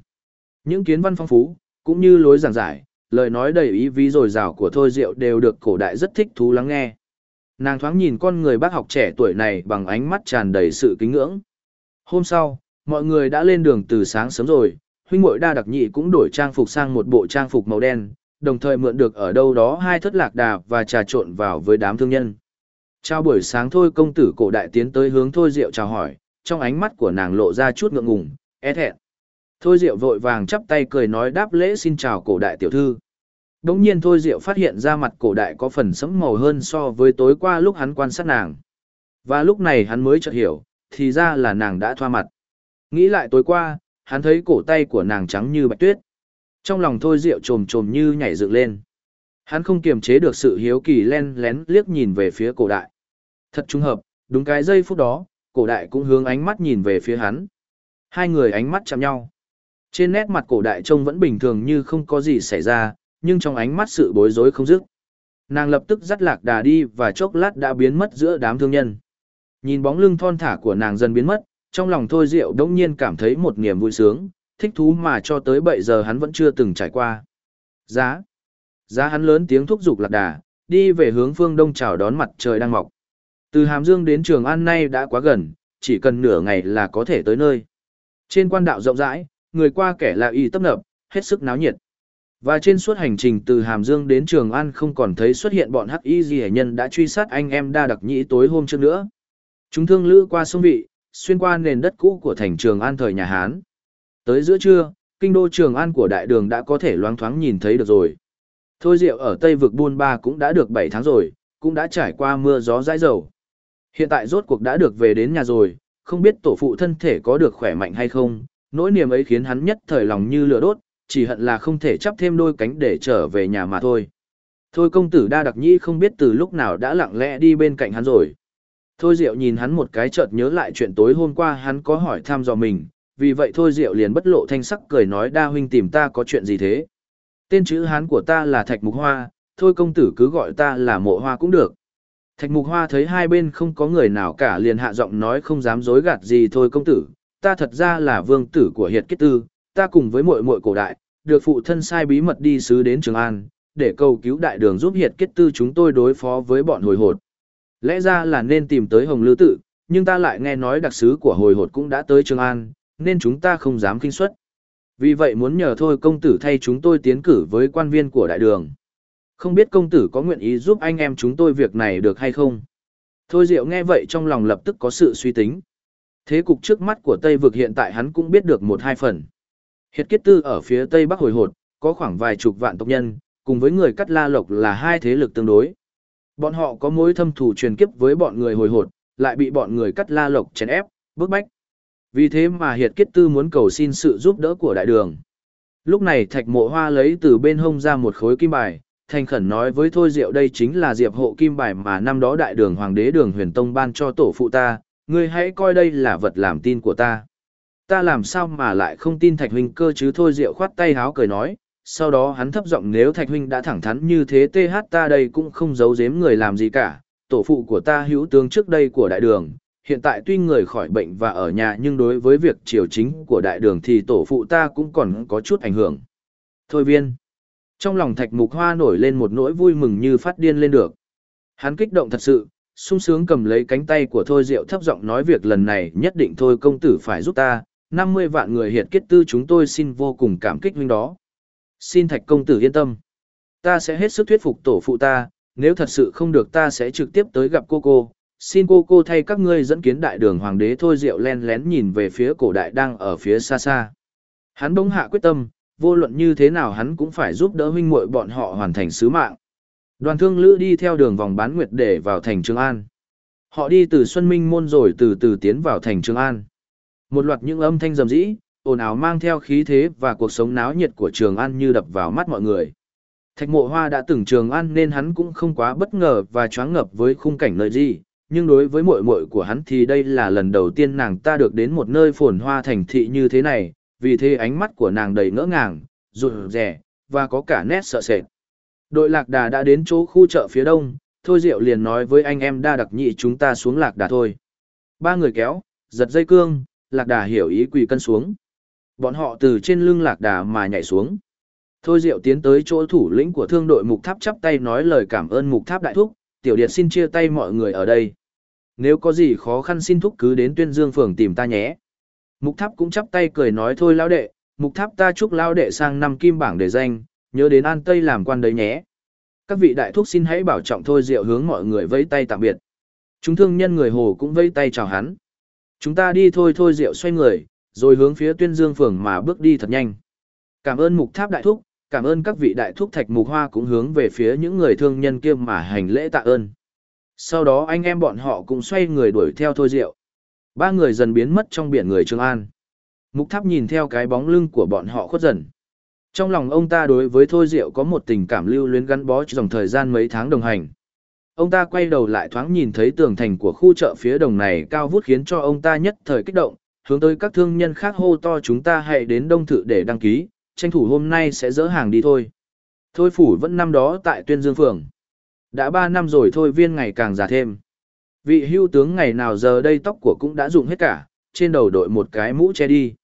Những kiến văn phong phú, cũng như lối giảng giải, lời nói đầy ý ví dồi dào của Thôi Diệu đều được cổ đại rất thích thú lắng nghe. Nàng thoáng nhìn con người bác học trẻ tuổi này bằng ánh mắt tràn đầy sự kính ngưỡng. Hôm sau, mọi người đã lên đường từ sáng sớm rồi, huynh muội đa đặc nhị cũng đổi trang phục sang một bộ trang phục màu đen, đồng thời mượn được ở đâu đó hai thất lạc đà và trà trộn vào với đám thương nhân. Chào buổi sáng thôi công tử cổ đại tiến tới hướng thôi Diệu chào hỏi, trong ánh mắt của nàng lộ ra chút ngượng ngùng, e thẹn. Thôi Diệu vội vàng chắp tay cười nói đáp lễ xin chào cổ đại tiểu thư. Đống nhiên Thôi Diệu phát hiện ra mặt cổ đại có phần sẫm màu hơn so với tối qua lúc hắn quan sát nàng. Và lúc này hắn mới chợt hiểu, thì ra là nàng đã thoa mặt. Nghĩ lại tối qua, hắn thấy cổ tay của nàng trắng như bạch tuyết. Trong lòng Thôi Diệu trồm trồm như nhảy dựng lên. Hắn không kiềm chế được sự hiếu kỳ len lén liếc nhìn về phía cổ đại. Thật trùng hợp, đúng cái giây phút đó, cổ đại cũng hướng ánh mắt nhìn về phía hắn. Hai người ánh mắt chạm nhau. Trên nét mặt cổ đại trông vẫn bình thường như không có gì xảy ra, nhưng trong ánh mắt sự bối rối không dứt. Nàng lập tức dắt lạc đà đi và chốc lát đã biến mất giữa đám thương nhân. Nhìn bóng lưng thon thả của nàng dần biến mất, trong lòng thôi diệu đông nhiên cảm thấy một niềm vui sướng, thích thú mà cho tới bây giờ hắn vẫn chưa từng trải qua. Giá. Giá hắn lớn tiếng thúc giục lạc đà, đi về hướng phương đông chào đón mặt trời đang mọc. Từ Hàm Dương đến Trường An nay đã quá gần, chỉ cần nửa ngày là có thể tới nơi. Trên quan đạo rộng rãi, người qua kẻ lạ y tấp nập, hết sức náo nhiệt. Và trên suốt hành trình từ Hàm Dương đến Trường An không còn thấy xuất hiện bọn hắc y gì nhân đã truy sát anh em đa đặc nhĩ tối hôm trước nữa. Chúng thương lữ qua sông vị, xuyên qua nền đất cũ của thành Trường An thời nhà Hán. Tới giữa trưa, kinh đô Trường An của đại đường đã có thể loáng thoáng nhìn thấy được rồi. Thôi rượu ở Tây vực buôn ba cũng đã được 7 tháng rồi, cũng đã trải qua mưa gió dãi dầu. Hiện tại rốt cuộc đã được về đến nhà rồi, không biết tổ phụ thân thể có được khỏe mạnh hay không, nỗi niềm ấy khiến hắn nhất thời lòng như lửa đốt, chỉ hận là không thể chắp thêm đôi cánh để trở về nhà mà thôi. Thôi công tử đa đặc nhĩ không biết từ lúc nào đã lặng lẽ đi bên cạnh hắn rồi. Thôi Diệu nhìn hắn một cái chợt nhớ lại chuyện tối hôm qua hắn có hỏi thăm dò mình, vì vậy Thôi Diệu liền bất lộ thanh sắc cười nói đa huynh tìm ta có chuyện gì thế. Tên chữ hán của ta là Thạch Mục Hoa, thôi công tử cứ gọi ta là mộ hoa cũng được. Thạch mục hoa thấy hai bên không có người nào cả liền hạ giọng nói không dám dối gạt gì thôi công tử, ta thật ra là vương tử của hiệt kết tư, ta cùng với muội muội cổ đại, được phụ thân sai bí mật đi sứ đến Trường An, để cầu cứu đại đường giúp hiệt kết tư chúng tôi đối phó với bọn hồi hột. Lẽ ra là nên tìm tới Hồng Lư Tự, nhưng ta lại nghe nói đặc sứ của hồi hột cũng đã tới Trường An, nên chúng ta không dám kinh suất. Vì vậy muốn nhờ thôi công tử thay chúng tôi tiến cử với quan viên của đại đường. Không biết công tử có nguyện ý giúp anh em chúng tôi việc này được hay không? Thôi Diệu nghe vậy trong lòng lập tức có sự suy tính. Thế cục trước mắt của Tây vực hiện tại hắn cũng biết được một hai phần. Hiệt kết tư ở phía Tây Bắc hồi hột, có khoảng vài chục vạn tộc nhân, cùng với người cắt la lộc là hai thế lực tương đối. Bọn họ có mối thâm thù truyền kiếp với bọn người hồi hột, lại bị bọn người cắt la lộc chèn ép, bức bách. Vì thế mà Hiệt Kiết Tư muốn cầu xin sự giúp đỡ của đại đường. Lúc này Thạch Mộ Hoa lấy từ bên hông ra một khối kim bài, thành khẩn nói với Thôi Diệu đây chính là diệp hộ kim bài mà năm đó đại đường hoàng đế đường huyền tông ban cho tổ phụ ta, ngươi hãy coi đây là vật làm tin của ta. Ta làm sao mà lại không tin Thạch Huynh cơ chứ Thôi Diệu khoát tay háo cười nói, sau đó hắn thấp giọng nếu Thạch Huynh đã thẳng thắn như thế TH ta đây cũng không giấu giếm người làm gì cả, tổ phụ của ta hữu tướng trước đây của đại đường, hiện tại tuy người khỏi bệnh và ở nhà nhưng đối với việc triều chính của đại đường thì tổ phụ ta cũng còn có chút ảnh hưởng. Thôi viên. Trong lòng thạch mục hoa nổi lên một nỗi vui mừng như phát điên lên được. Hắn kích động thật sự, sung sướng cầm lấy cánh tay của Thôi Diệu thấp giọng nói việc lần này nhất định thôi công tử phải giúp ta, 50 vạn người hiện kết tư chúng tôi xin vô cùng cảm kích huynh đó. Xin thạch công tử yên tâm. Ta sẽ hết sức thuyết phục tổ phụ ta, nếu thật sự không được ta sẽ trực tiếp tới gặp cô cô, xin cô cô thay các ngươi dẫn kiến đại đường hoàng đế thôi diệu len lén nhìn về phía cổ đại đang ở phía xa xa. Hắn bỗng hạ quyết tâm, vô luận như thế nào hắn cũng phải giúp đỡ huynh muội bọn họ hoàn thành sứ mạng. Đoàn thương lữ đi theo đường vòng bán nguyệt để vào thành Trường An. Họ đi từ Xuân Minh Môn rồi từ từ tiến vào thành Trường An. Một loạt những âm thanh rầm rĩ, ồn ào mang theo khí thế và cuộc sống náo nhiệt của Trường An như đập vào mắt mọi người. Thạch Mộ Hoa đã từng Trường An nên hắn cũng không quá bất ngờ và choáng ngập với khung cảnh nơi gì, nhưng đối với muội muội của hắn thì đây là lần đầu tiên nàng ta được đến một nơi phồn hoa thành thị như thế này, vì thế ánh mắt của nàng đầy ngỡ ngàng, rụt rẻ, và có cả nét sợ sệt. Đội lạc đà đã đến chỗ khu chợ phía đông, Thôi Diệu liền nói với anh em đa đặc nhị chúng ta xuống lạc đà thôi. Ba người kéo, giật dây cương, lạc đà hiểu ý quỳ cân xuống. Bọn họ từ trên lưng lạc đà mà nhảy xuống. Thôi Diệu tiến tới chỗ thủ lĩnh của thương đội mục tháp chắp tay nói lời cảm ơn mục tháp đại thúc, tiểu điệt xin chia tay mọi người ở đây. Nếu có gì khó khăn xin thúc cứ đến tuyên dương phường tìm ta nhé. Mục tháp cũng chắp tay cười nói thôi lão đệ, mục tháp ta chúc lão đệ sang năm kim bảng để danh, nhớ đến an tây làm quan đấy nhé. Các vị đại thúc xin hãy bảo trọng thôi diệu hướng mọi người vẫy tay tạm biệt. Chúng thương nhân người hồ cũng vẫy tay chào hắn. Chúng ta đi thôi thôi diệu xoay người, rồi hướng phía tuyên dương phường mà bước đi thật nhanh. Cảm ơn mục tháp đại thúc, cảm ơn các vị đại thúc thạch mục hoa cũng hướng về phía những người thương nhân kia mà hành lễ tạ ơn. Sau đó anh em bọn họ cũng xoay người đuổi theo Thôi Diệu. Ba người dần biến mất trong biển người Trường An. Mục tháp nhìn theo cái bóng lưng của bọn họ khuất dần. Trong lòng ông ta đối với Thôi Diệu có một tình cảm lưu luyến gắn bó trong thời gian mấy tháng đồng hành. Ông ta quay đầu lại thoáng nhìn thấy tường thành của khu chợ phía đồng này cao vút khiến cho ông ta nhất thời kích động, hướng tới các thương nhân khác hô to chúng ta hãy đến đông thự để đăng ký, tranh thủ hôm nay sẽ dỡ hàng đi thôi. Thôi phủ vẫn năm đó tại tuyên dương phường. Đã ba năm rồi thôi viên ngày càng già thêm. Vị hưu tướng ngày nào giờ đây tóc của cũng đã rụng hết cả, trên đầu đội một cái mũ che đi.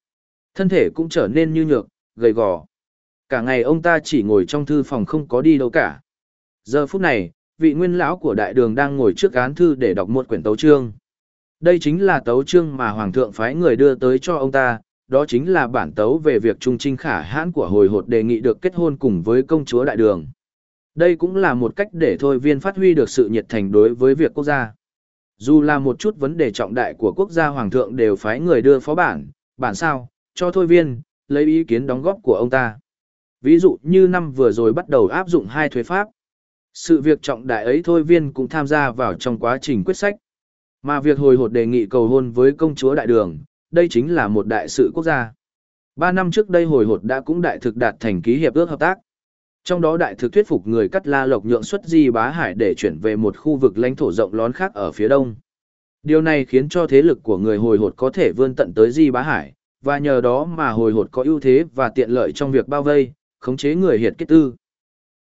Thân thể cũng trở nên như nhược, gầy gò. Cả ngày ông ta chỉ ngồi trong thư phòng không có đi đâu cả. Giờ phút này, vị nguyên lão của đại đường đang ngồi trước án thư để đọc một quyển tấu chương. Đây chính là tấu chương mà hoàng thượng phái người đưa tới cho ông ta, đó chính là bản tấu về việc trung trinh khả hãn của hồi hột đề nghị được kết hôn cùng với công chúa đại đường. Đây cũng là một cách để thôi viên phát huy được sự nhiệt thành đối với việc quốc gia. Dù là một chút vấn đề trọng đại của quốc gia hoàng thượng đều phái người đưa phó bản, bản sao, cho thôi viên, lấy ý kiến đóng góp của ông ta. Ví dụ như năm vừa rồi bắt đầu áp dụng hai thuế pháp. Sự việc trọng đại ấy thôi viên cũng tham gia vào trong quá trình quyết sách. Mà việc hồi hột đề nghị cầu hôn với công chúa đại đường, đây chính là một đại sự quốc gia. Ba năm trước đây hồi hột đã cũng đại thực đạt thành ký hiệp ước hợp tác. Trong đó đại thực thuyết phục người cắt la lộc nhượng xuất di bá hải để chuyển về một khu vực lãnh thổ rộng lón khác ở phía đông. Điều này khiến cho thế lực của người hồi hột có thể vươn tận tới di bá hải, và nhờ đó mà hồi hột có ưu thế và tiện lợi trong việc bao vây, khống chế người hiệt kết tư.